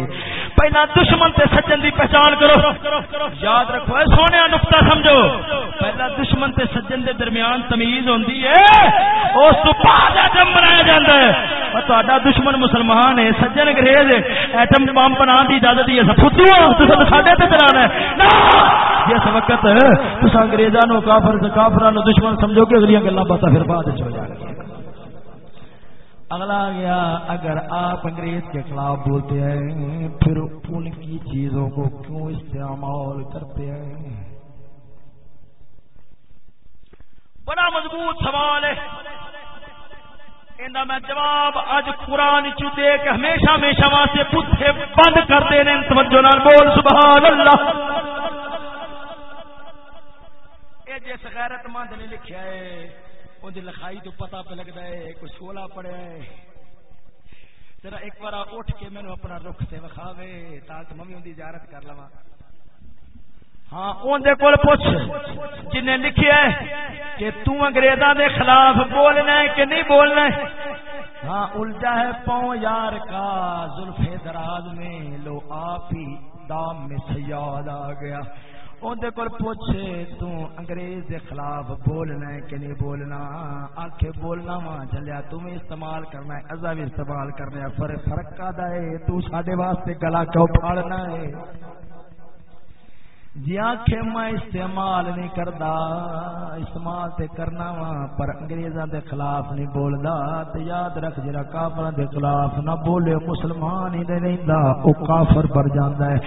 Speaker 1: پہلا دشمن تے سجن دی پہچان کرو۔ یاد رکھو، اے سونے نقطہ سمجھو۔ پہلا دشمن تے سجن دے درمیان تمیز ہوندی ہے۔ اس تو بعد ایٹم بنایا جاندا ہے۔ اور دشمن مسلمان ہے سجن انگریز ایٹم بم بنا دی اجازت ہی ہے۔ فدو تصا تو ساڈے تے چلانا ہے۔ جس وقت تصا انگریزاں نو کافر کافراں نو دشمن سمجھو گے، اگلیاں گلاں باتاں پھر بعد وچ ہو جان گی اگلا گیا، اگر آپ انگریز کے خلاف بولتے ہیں، پھر ان کی چیزوں کو کیوں استعمال کرتے ہیں؟ بڑا مضبوط سوال ہے۔ میں جواب اج قرآن چے کہ ہمیشہ ہمیشہ واسطے پوچھے بند کرتے ہیں۔ توجہ نال بول، سبحان اللہ۔ جس غیرت مند نے لکھا ہے ان لکھائی تو پتا پہ لگتا ہے، کوئی سولا پڑیا ہے۔ ذرا ایک بار اٹھ کے مینو اپنا رخ سے وکھاوے تاکہ ممی ان کی زیارت کر لوا ہاں اندر کول پوچھ جن نے لکھیا ہے کہ تو انگریزاں دے خلاف بولنا ہے کہ نہیں بولنا ہے؟ ہاں الٹا ہے، پاؤں یار کا زلفے دراز میں لو آپ ہی دام میں سیاد آ گیا۔ اندر کول پوچھے، تو انگریز دے خلاف بولنا ہے کہ نہیں بولنا؟ آخ بولنا وا چلیا تم استعمال کرنا ہے ازا بھی استعمال کرنا ہے، فرق فرق کا ہے؟ تو ساڈے واسطے گلا کیوں پھاڑنا ہے؟ جی آخے میں استعمال نہیں کردا، استعمال تے کرنا وا پر انگریزاں دے خلاف نہیں بولدا، تے یاد رکھ جڑا کافراں دے خلاف نہ بولے، مسلمان ہی نہیں رہندا، او کافر بن جاندا ہے۔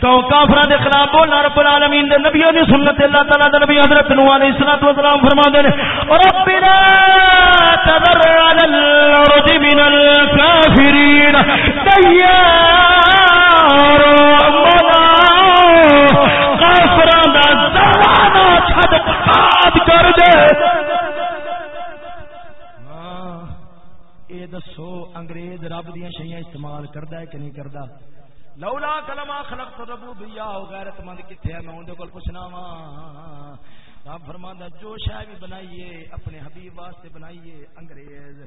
Speaker 1: تو کافراں دے خلاف بولنا رب العالمین دے نبیوں دی سنت، اللہ تعالی دے نبی حضرت نوح علیہ الصلوۃ والسلام فرماندے نے، ربنا تذر علی الارض من الکافرین دیار ہاں، دسو انگریز رب دیا شہیاں استعمال کرتا ہے کہ نہیں کرتا لولا کلما خلق ربو بیا غیرت مند کتنے ہے؟ میں اندر کول پوچھنا وا رب فرماندا جو شے بھی بنائیے، اپنے حبیب واسطے بنائیے، انگریز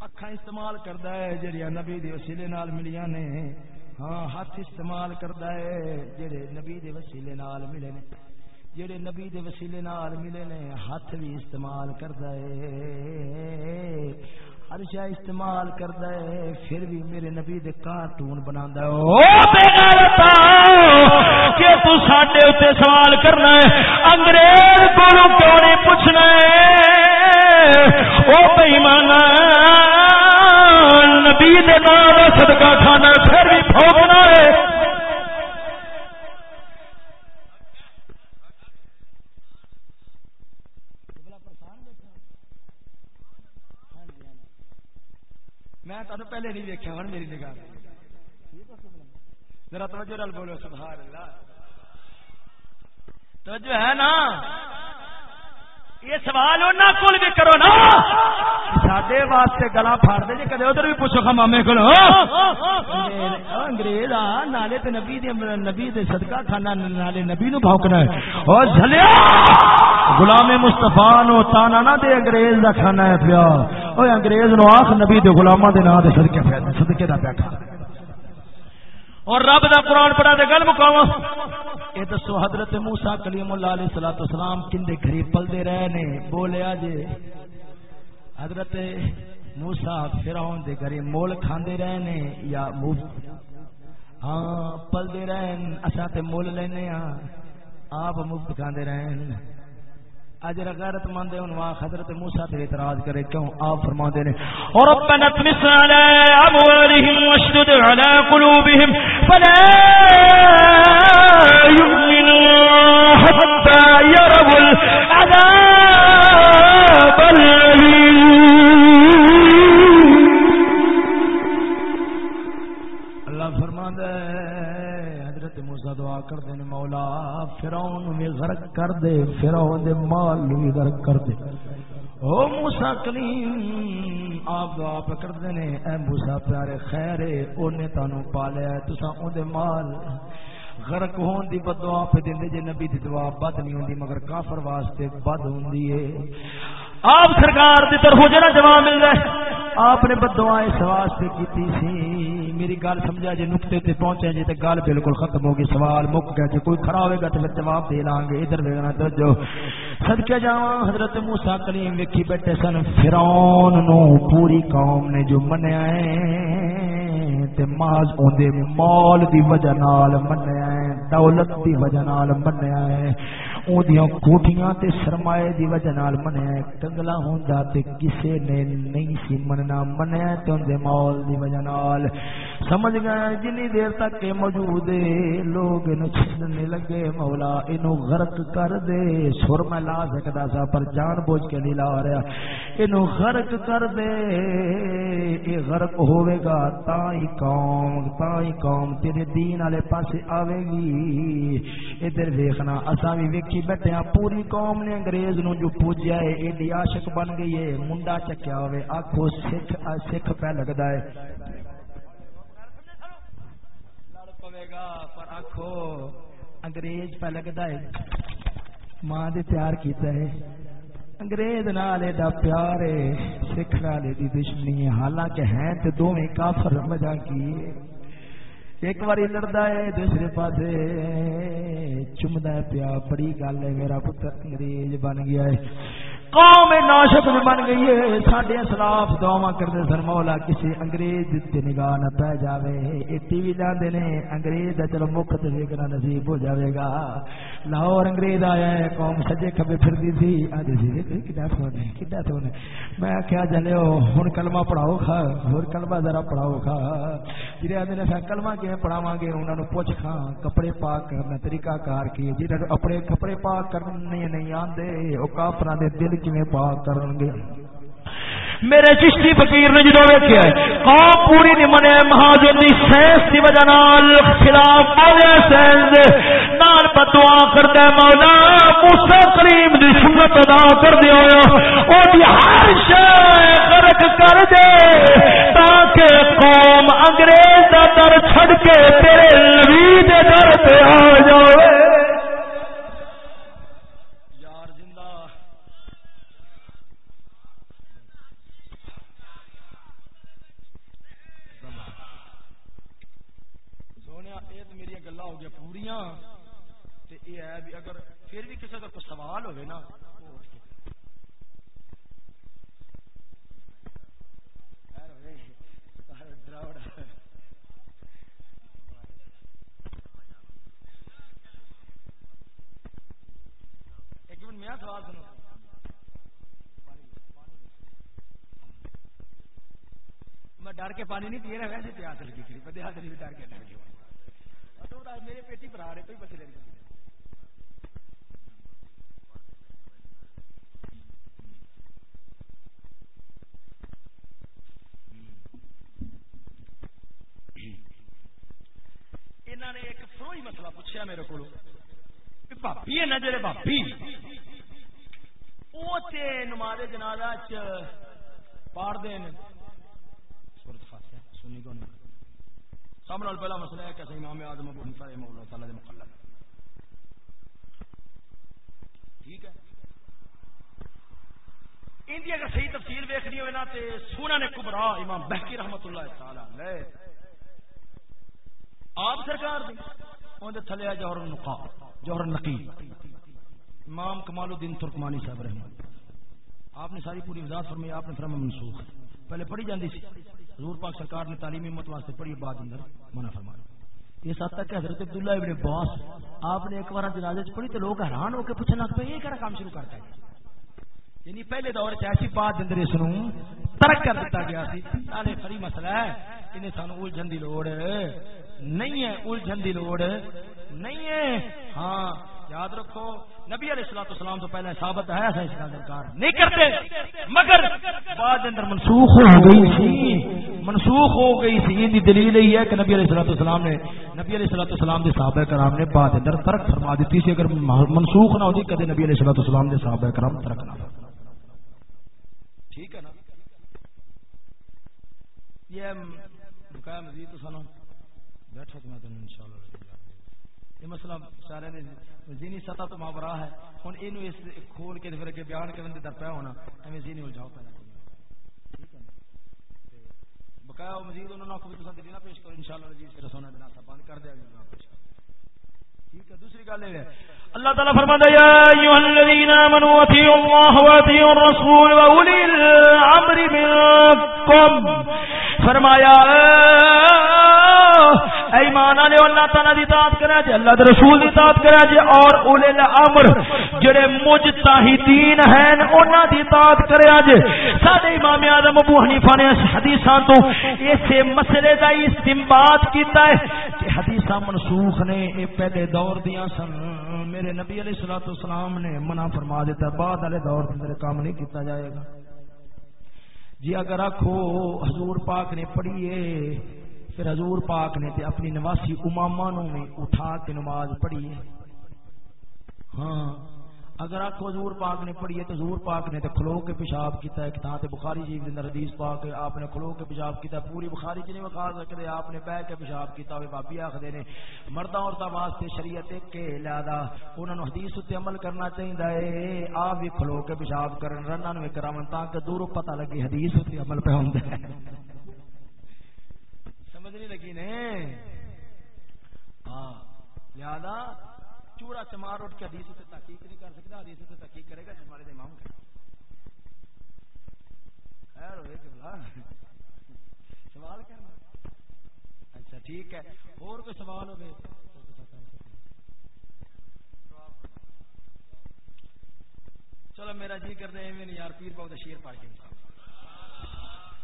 Speaker 1: اکھا استعمال کردا ہے جڑی نبی دے وسیلے نال ملیاں نے۔ ہاں ہاتھ استعمال کردا ہے، جڑے نبی دے وسیلے نال ملے نے۔ جڑے نبی دے وسیلے نال ملے نے، ہاتھ بھی استعمال کردا ہے۔ ہر شا استعمال کردا ہے، پھر بھی میرے نبی دے کارٹون بناندا ہے۔ او بے غیرتا کہ تو ساڈے اوتے سوال کرنا ہے؟ انگریز کولوں کیوں نہیں پوچھنا ہے؟ او بے ایمان نبی دے نام صدقہ کھانا پھر بھی پھوکنا ہے۔ میں پہلے نہیں دیکھا ہوں میری نگاہ ذرا توجہ نال بولو، سبحان اللہ۔ توجہ ہے نا؟ یہ سوال انہوں کول بھی کرو نا۔ سڈے واسطے گلا پھاڑ دے جی کدے ادھر بھی پوچھو کھا مامے کو انگریز آ نالے تے نبی دے نبی دے صدقہ کھانا نالے نبی نو بھوکنا ہے۔ او جھلیا! غلام مصطفی نو تانا نہ دے انگریز دا کھانا ہے پیا۔ او انگریز نو آخ نبی دے غلاماں دے نام دے صدقے پیا صدقے دا بیٹھا اور رب دا قرآن پڑھا دے گل مکاواں۔ اے دسو، حضرت موسیٰ کلیم اللہ علیہ الصلوۃ والسلام کندے گھری پلدے رہے نے؟ بولیا جے حضرت موسیٰ فرعون دے گھری مول کھاندے رہے نے یا مفت ہاں پلدے رہن اساں تے مول لینے ہاں آپ مفت کھاندے رہن اجر غیرت مند عنوان حضرت موسی تے اعتراض کرے، کیوں آپ فرماندے نے؟ اور ربنا تمس علی اموالهم واشدد علی قلوبهم فلا يؤمنوا حتى يروا العذاب دعا کردے نے مولا، فرعون بھی غرق کر دے، فرعون دے مال بھی غرق کر دے۔ او موسی کلیم، آپ دعا پہ کردے نے، اے موسی پیارے خیر ہے اونے تانوں پالیا تساں اون دے مال۔ غرق ہون دی بد دعا پہ دیندے جے نبی دی دعا بد نہیں ہوندی، مگر کافر واسطے بد ہوندی ہے۔ آپ سرکار دی طرف جڑا جواب مل رہا ہے، آپ نے بد دعا اس واسطے کیتی سی۔ میری گل سمجھا جے نقطے تے پہنچے جے تے گل بالکل ختم ہوگی، سوال مک گیا جے کوئی کھڑا ہوے گا تے پھر جواب دے لیں گے، ادھر دیکھنا توجہ صدقے جاواں، حضرت موسی کلیم ویکھی بیٹھے سن، فرعون نو پوری قوم نے جو منیا ہے، تے ماز اوندے مال دی وجہ نال منیا ہے، دولت دی وجہ نال منیا ہے۔ اودیاں کوٹیاں تے سرمایہ دی وجہ نال منیا کنگلا ہوندا تے کسے نے نہیں سی مننا، منیا تے اون دے مال دی وجہ نال۔ سمجھ گئے؟ جنی دیر تک کہ موجود ہے۔ لوگ نو چھڑنے لگے، مولا اینو غرق کر دے۔ سر میں لا سکدا سا، پر جان بوجھ کے نہیں لا رہا۔ اینو غرق کر دے۔ اے غرق ہوے گا تا ہی قوم تا ہی قوم تیرے دین والے پاسے آوے گی۔ ادھر ویکھنا، اساں وی ویکھی بیٹھے ہاں پوری قوم نے انگریز نو جو پوجیا ہے ایڈی عاشق بن گئی ہے۔ منڈا چکیا ہوے آکھو سکھ سکھ پہ لگدا ہے۔ پر آخو انگریز پہ لگتا ہے۔ ماں دے پیار کیتا ہے۔ انگریز نال ایڈا پیار ہے سکھ نال دی دشمنی ہے۔ حالانکہ ہیں تے دوویں کافر مزہ کی ایک باری لڑتا ہے دوسرے پاسے چمدا پیا بڑی گل ہے میرا پتر انگریز بن گیا ہے قوم ناشک بن گئی ہے۔ ساڈے اسلاف دعوا کرتے سن مولا، کسی انگریز تے نگاہ نہ پہ جاوے۔ اے ٹی وی لاندے نے، انگریز دا چلو مکھ تے ویکھنا نصیب ہو جاوے گا۔ لاہور انگریز آیا ہے، قوم سجے کھبے پھردی تھی۔ اج سی کڈا فون کڈا فون میں کیا جلیو ہن کلمہ پڑھاؤ کھا ہور کلمہ ذرا پڑھاؤ کھا۔ جڑے آندے نے پھر کلمہ کیویں پڑھاواں گے؟ انہاں نو پوچھ کھاں، کپڑے پاک کرنا طریقہ کار کی جڑے اپنے کپڑے پاک کرنے نہیں آندے، او کافراں دے دل کیویں پاک کرن گے؟ میرے چشتی فقیر نے جدو ویکیا ہے، قوم پوری نہیں منے، مہاجر دی سینس دی وجہ نال خلاف آیا سینس نال بدعا کردا ہے مولا موسی کریم دی سنت ادا کر دیو او دی ہر شے کر ترک کر دے، تاکہ قوم انگریز دا در چھڑ کے تیرے نبی دے در پہ آ جاوے جائے ڈر کے پانی نہیں پی رہا ویسے پیاس لگی بدے ہاتھ نہیں ڈر کے ڈر گیا میرے پیٹی پر آ رہے کوئی بچے لگی انہوں نے ایک فروئی مسئلہ پوچھا میرے کو بھابی ہے نا جڑے بھابی وہ نماز جنازہ چ پاڑ دیں سنی کو نہیں سب نال پہلا مسئلہ ہے کہ امام اعظم ابو حنیفہ رحمہ اللہ تعالی دے مقلد ٹھیک ہے ان دی اگر صحیح تفسیر ویکھنی ہوے نا تے سنن کبرا امام بہقی رحمتہ اللہ تعالی علیہ آپ سرکار دی۔ اون دے تھلے جوہر النقا جوہر النقی امام کمال الدین ترکمانی صاحب رحمۃ آپ نے ساری پوری وضاحت فرمائی، آپ نے فرمایا منسوخ پہلے پڑھی جاندی سی۔ حضور پاک سرکار نے تعلیمی امت واسطے پڑھی، بعد اندر منع فرمایا۔ یہ سات تک کہ حضرت عبداللہ ابن باس آپ نے ایک بار جنازے پڑھی تو لوگ حیران ہو کے پوچھنا پہ یہ کہڑا کام شروع کرتا ہے؟ یعنی پہلے دور چ ایسی بات اندر اس ترک کر دیتا گیا سی۔ سارے فری مسئلہ ہے۔ انہیں سانو الجھن دی لوڑ۔ نہیں ہے، الجھن دی لوڑ۔ نہیں ہے۔ ہاں یاد رکھو، نبی علیہ السلام اسلام تو پہلے ثابت ہے ایسا اس کا انکار نہیں کرتے۔ مگر بعد اندر منسوخ ہو گئی تھی منسوخ ہو گئی تھی یہ دلیل ہی ہے کہ نبی علیہ السلام السلام نے، نبی علیہ السلام السلام کے صحابہ کرام نے بعد اندر ترک فرما دیتی تھی اگر منسوخ نہ ہوتی، کدے نبی علیہ السلام السلام کے صحابہ کرام ترک نہ ٹھیک ہے نا یہ بقایا مزید تو سنو، بیٹھو تو میں تو انشاءاللہ یہ مسئلہ سارے نے زینی سطح تو مابرا ہے۔ ہن اینو اس کھول کے پھر کے بیان کرن دے در ہونا، ایویں زینی الجھاؤ پہلا ٹھیک ہے بقایا مزید انہوں نے کو بھی تساں دینا پیش کرو، انشاءاللہ جی پھر سونا بنا سب بند کر دیا گے پیش ٹھیک ہے، دوسری گل ہے۔ اللہ تعالی فرماتا ہے، یا ایھا الذین آمنوا اطیعوا اللہ و واطیعوا الرسول واولی الامر منکم۔ فرمایا ایمان والے، اللہ تعالی دی اطاعت کرے، جے اللہ دے رسول دی اطاعت کرے، جے اور اول الامر جڑے مجتہدین ہیں، انہاں دی اطاعت کرے، جے ساڈے امام اعظم ابو حنیفہ نے اس حدیثاں تو اسے مسئلے دا استنباط کیتا ہے کہ حدیثاں منسوخ نے، اے پہلے دور دیاں سن۔ میرے نبی علیہ الصلوۃ والسلام نے منع فرما دیتا بعد والے دور دے کام نہیں کیتا جائے گا۔ جی اگر آخو حضور پاک نے پڑھیے، پھر حضور پاک نے تے اپنی نواسی اماما نو اٹھا کے نماز پڑھی ہے ہاں۔ اگر آپ حضور پاک نے پڑھی ہے تو حضور پاک نے تے کھلو کے پیشاب کیتا ہے کتاب بخاری جی اندر حدیث پاک ہے، آپ نے کھلو کے پیشاب کیتا ہے، پوری بخاری چ نہیں وکھا سکتے آپ نے بہ کے پیشاب کیتا ہوئے بابی آخر نے مردہ عورتوں واسطے شریعت کے لہذا انہوں نے حدیث اتنے عمل کرنا چاہیے آپ بھی کھلو کے پیشاب کرن رنا نو کرامن تاکہ دوروں پتہ لگے حدیث اتنے عمل پہ ہوں سمجھ نہیں لگی نے؟ ہاں لہذا چوڑا چمار اٹھ کے حدیث سے تحقیق نہیں کر سکتا، حدیث سے تحقیق کرے گا ہمارے امام کا خیر ہوئے کہ بلا سوال کرنا۔ اچھا ٹھیک ہے۔ اور کوئی سوال ہو چلو، میرا جی کر دے میں یار، پیر پاؤ شیر پڑھ کے۔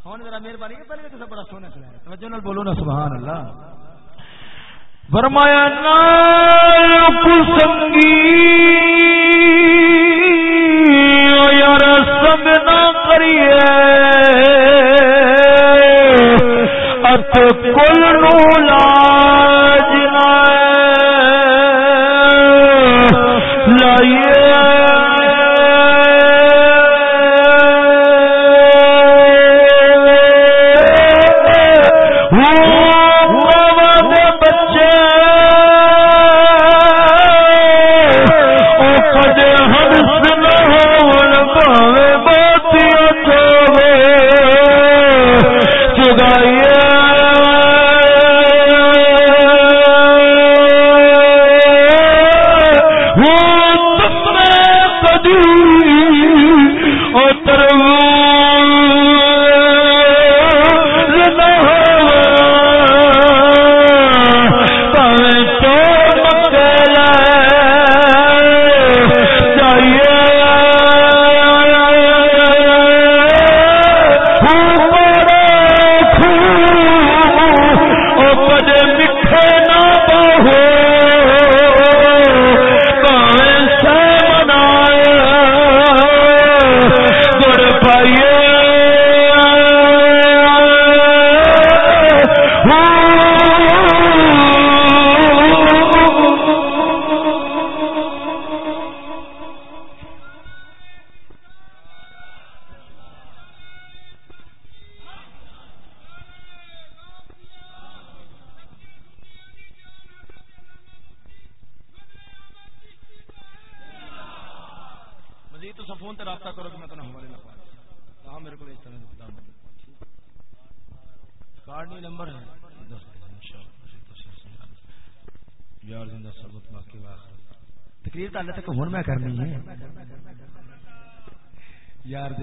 Speaker 1: ہوں ذرا مہربانی، پہلے تو بڑا سونا چلایا توجہ بولو نا، سبحان اللہ۔ فرمایا سنگی یار سنگ نہ کریے۔ ات کل نو لا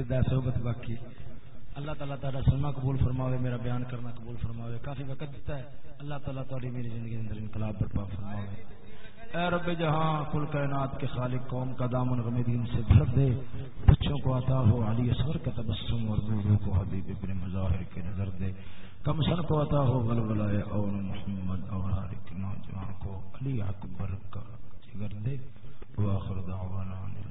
Speaker 1: یار زندہ ثبوت باقی۔ اللہ تعالیٰ تعالیٰ سننا قبول فرماوے، میرا بیان کرنا قبول فرماوے۔ کافی وقت دیتا ہے۔ اللہ تعالیٰ تعالی میری زندگی اندر انقلاب برپا فرماوے۔ اے رب جہاں، کل کائنات کے خالق قوم کا دامن غم دین سے بھر دے۔ بچوں کو عطا ہو علی اصغر کا تبسم اور بوڑھوں کو حبیب ابن مظاہر کے نظر دے۔ کم سن کو عطا ہو غلغلائے اول محمد اور ہر ایک نوجوان کو علی اکبر کا جگر دے۔ واخر دعوانا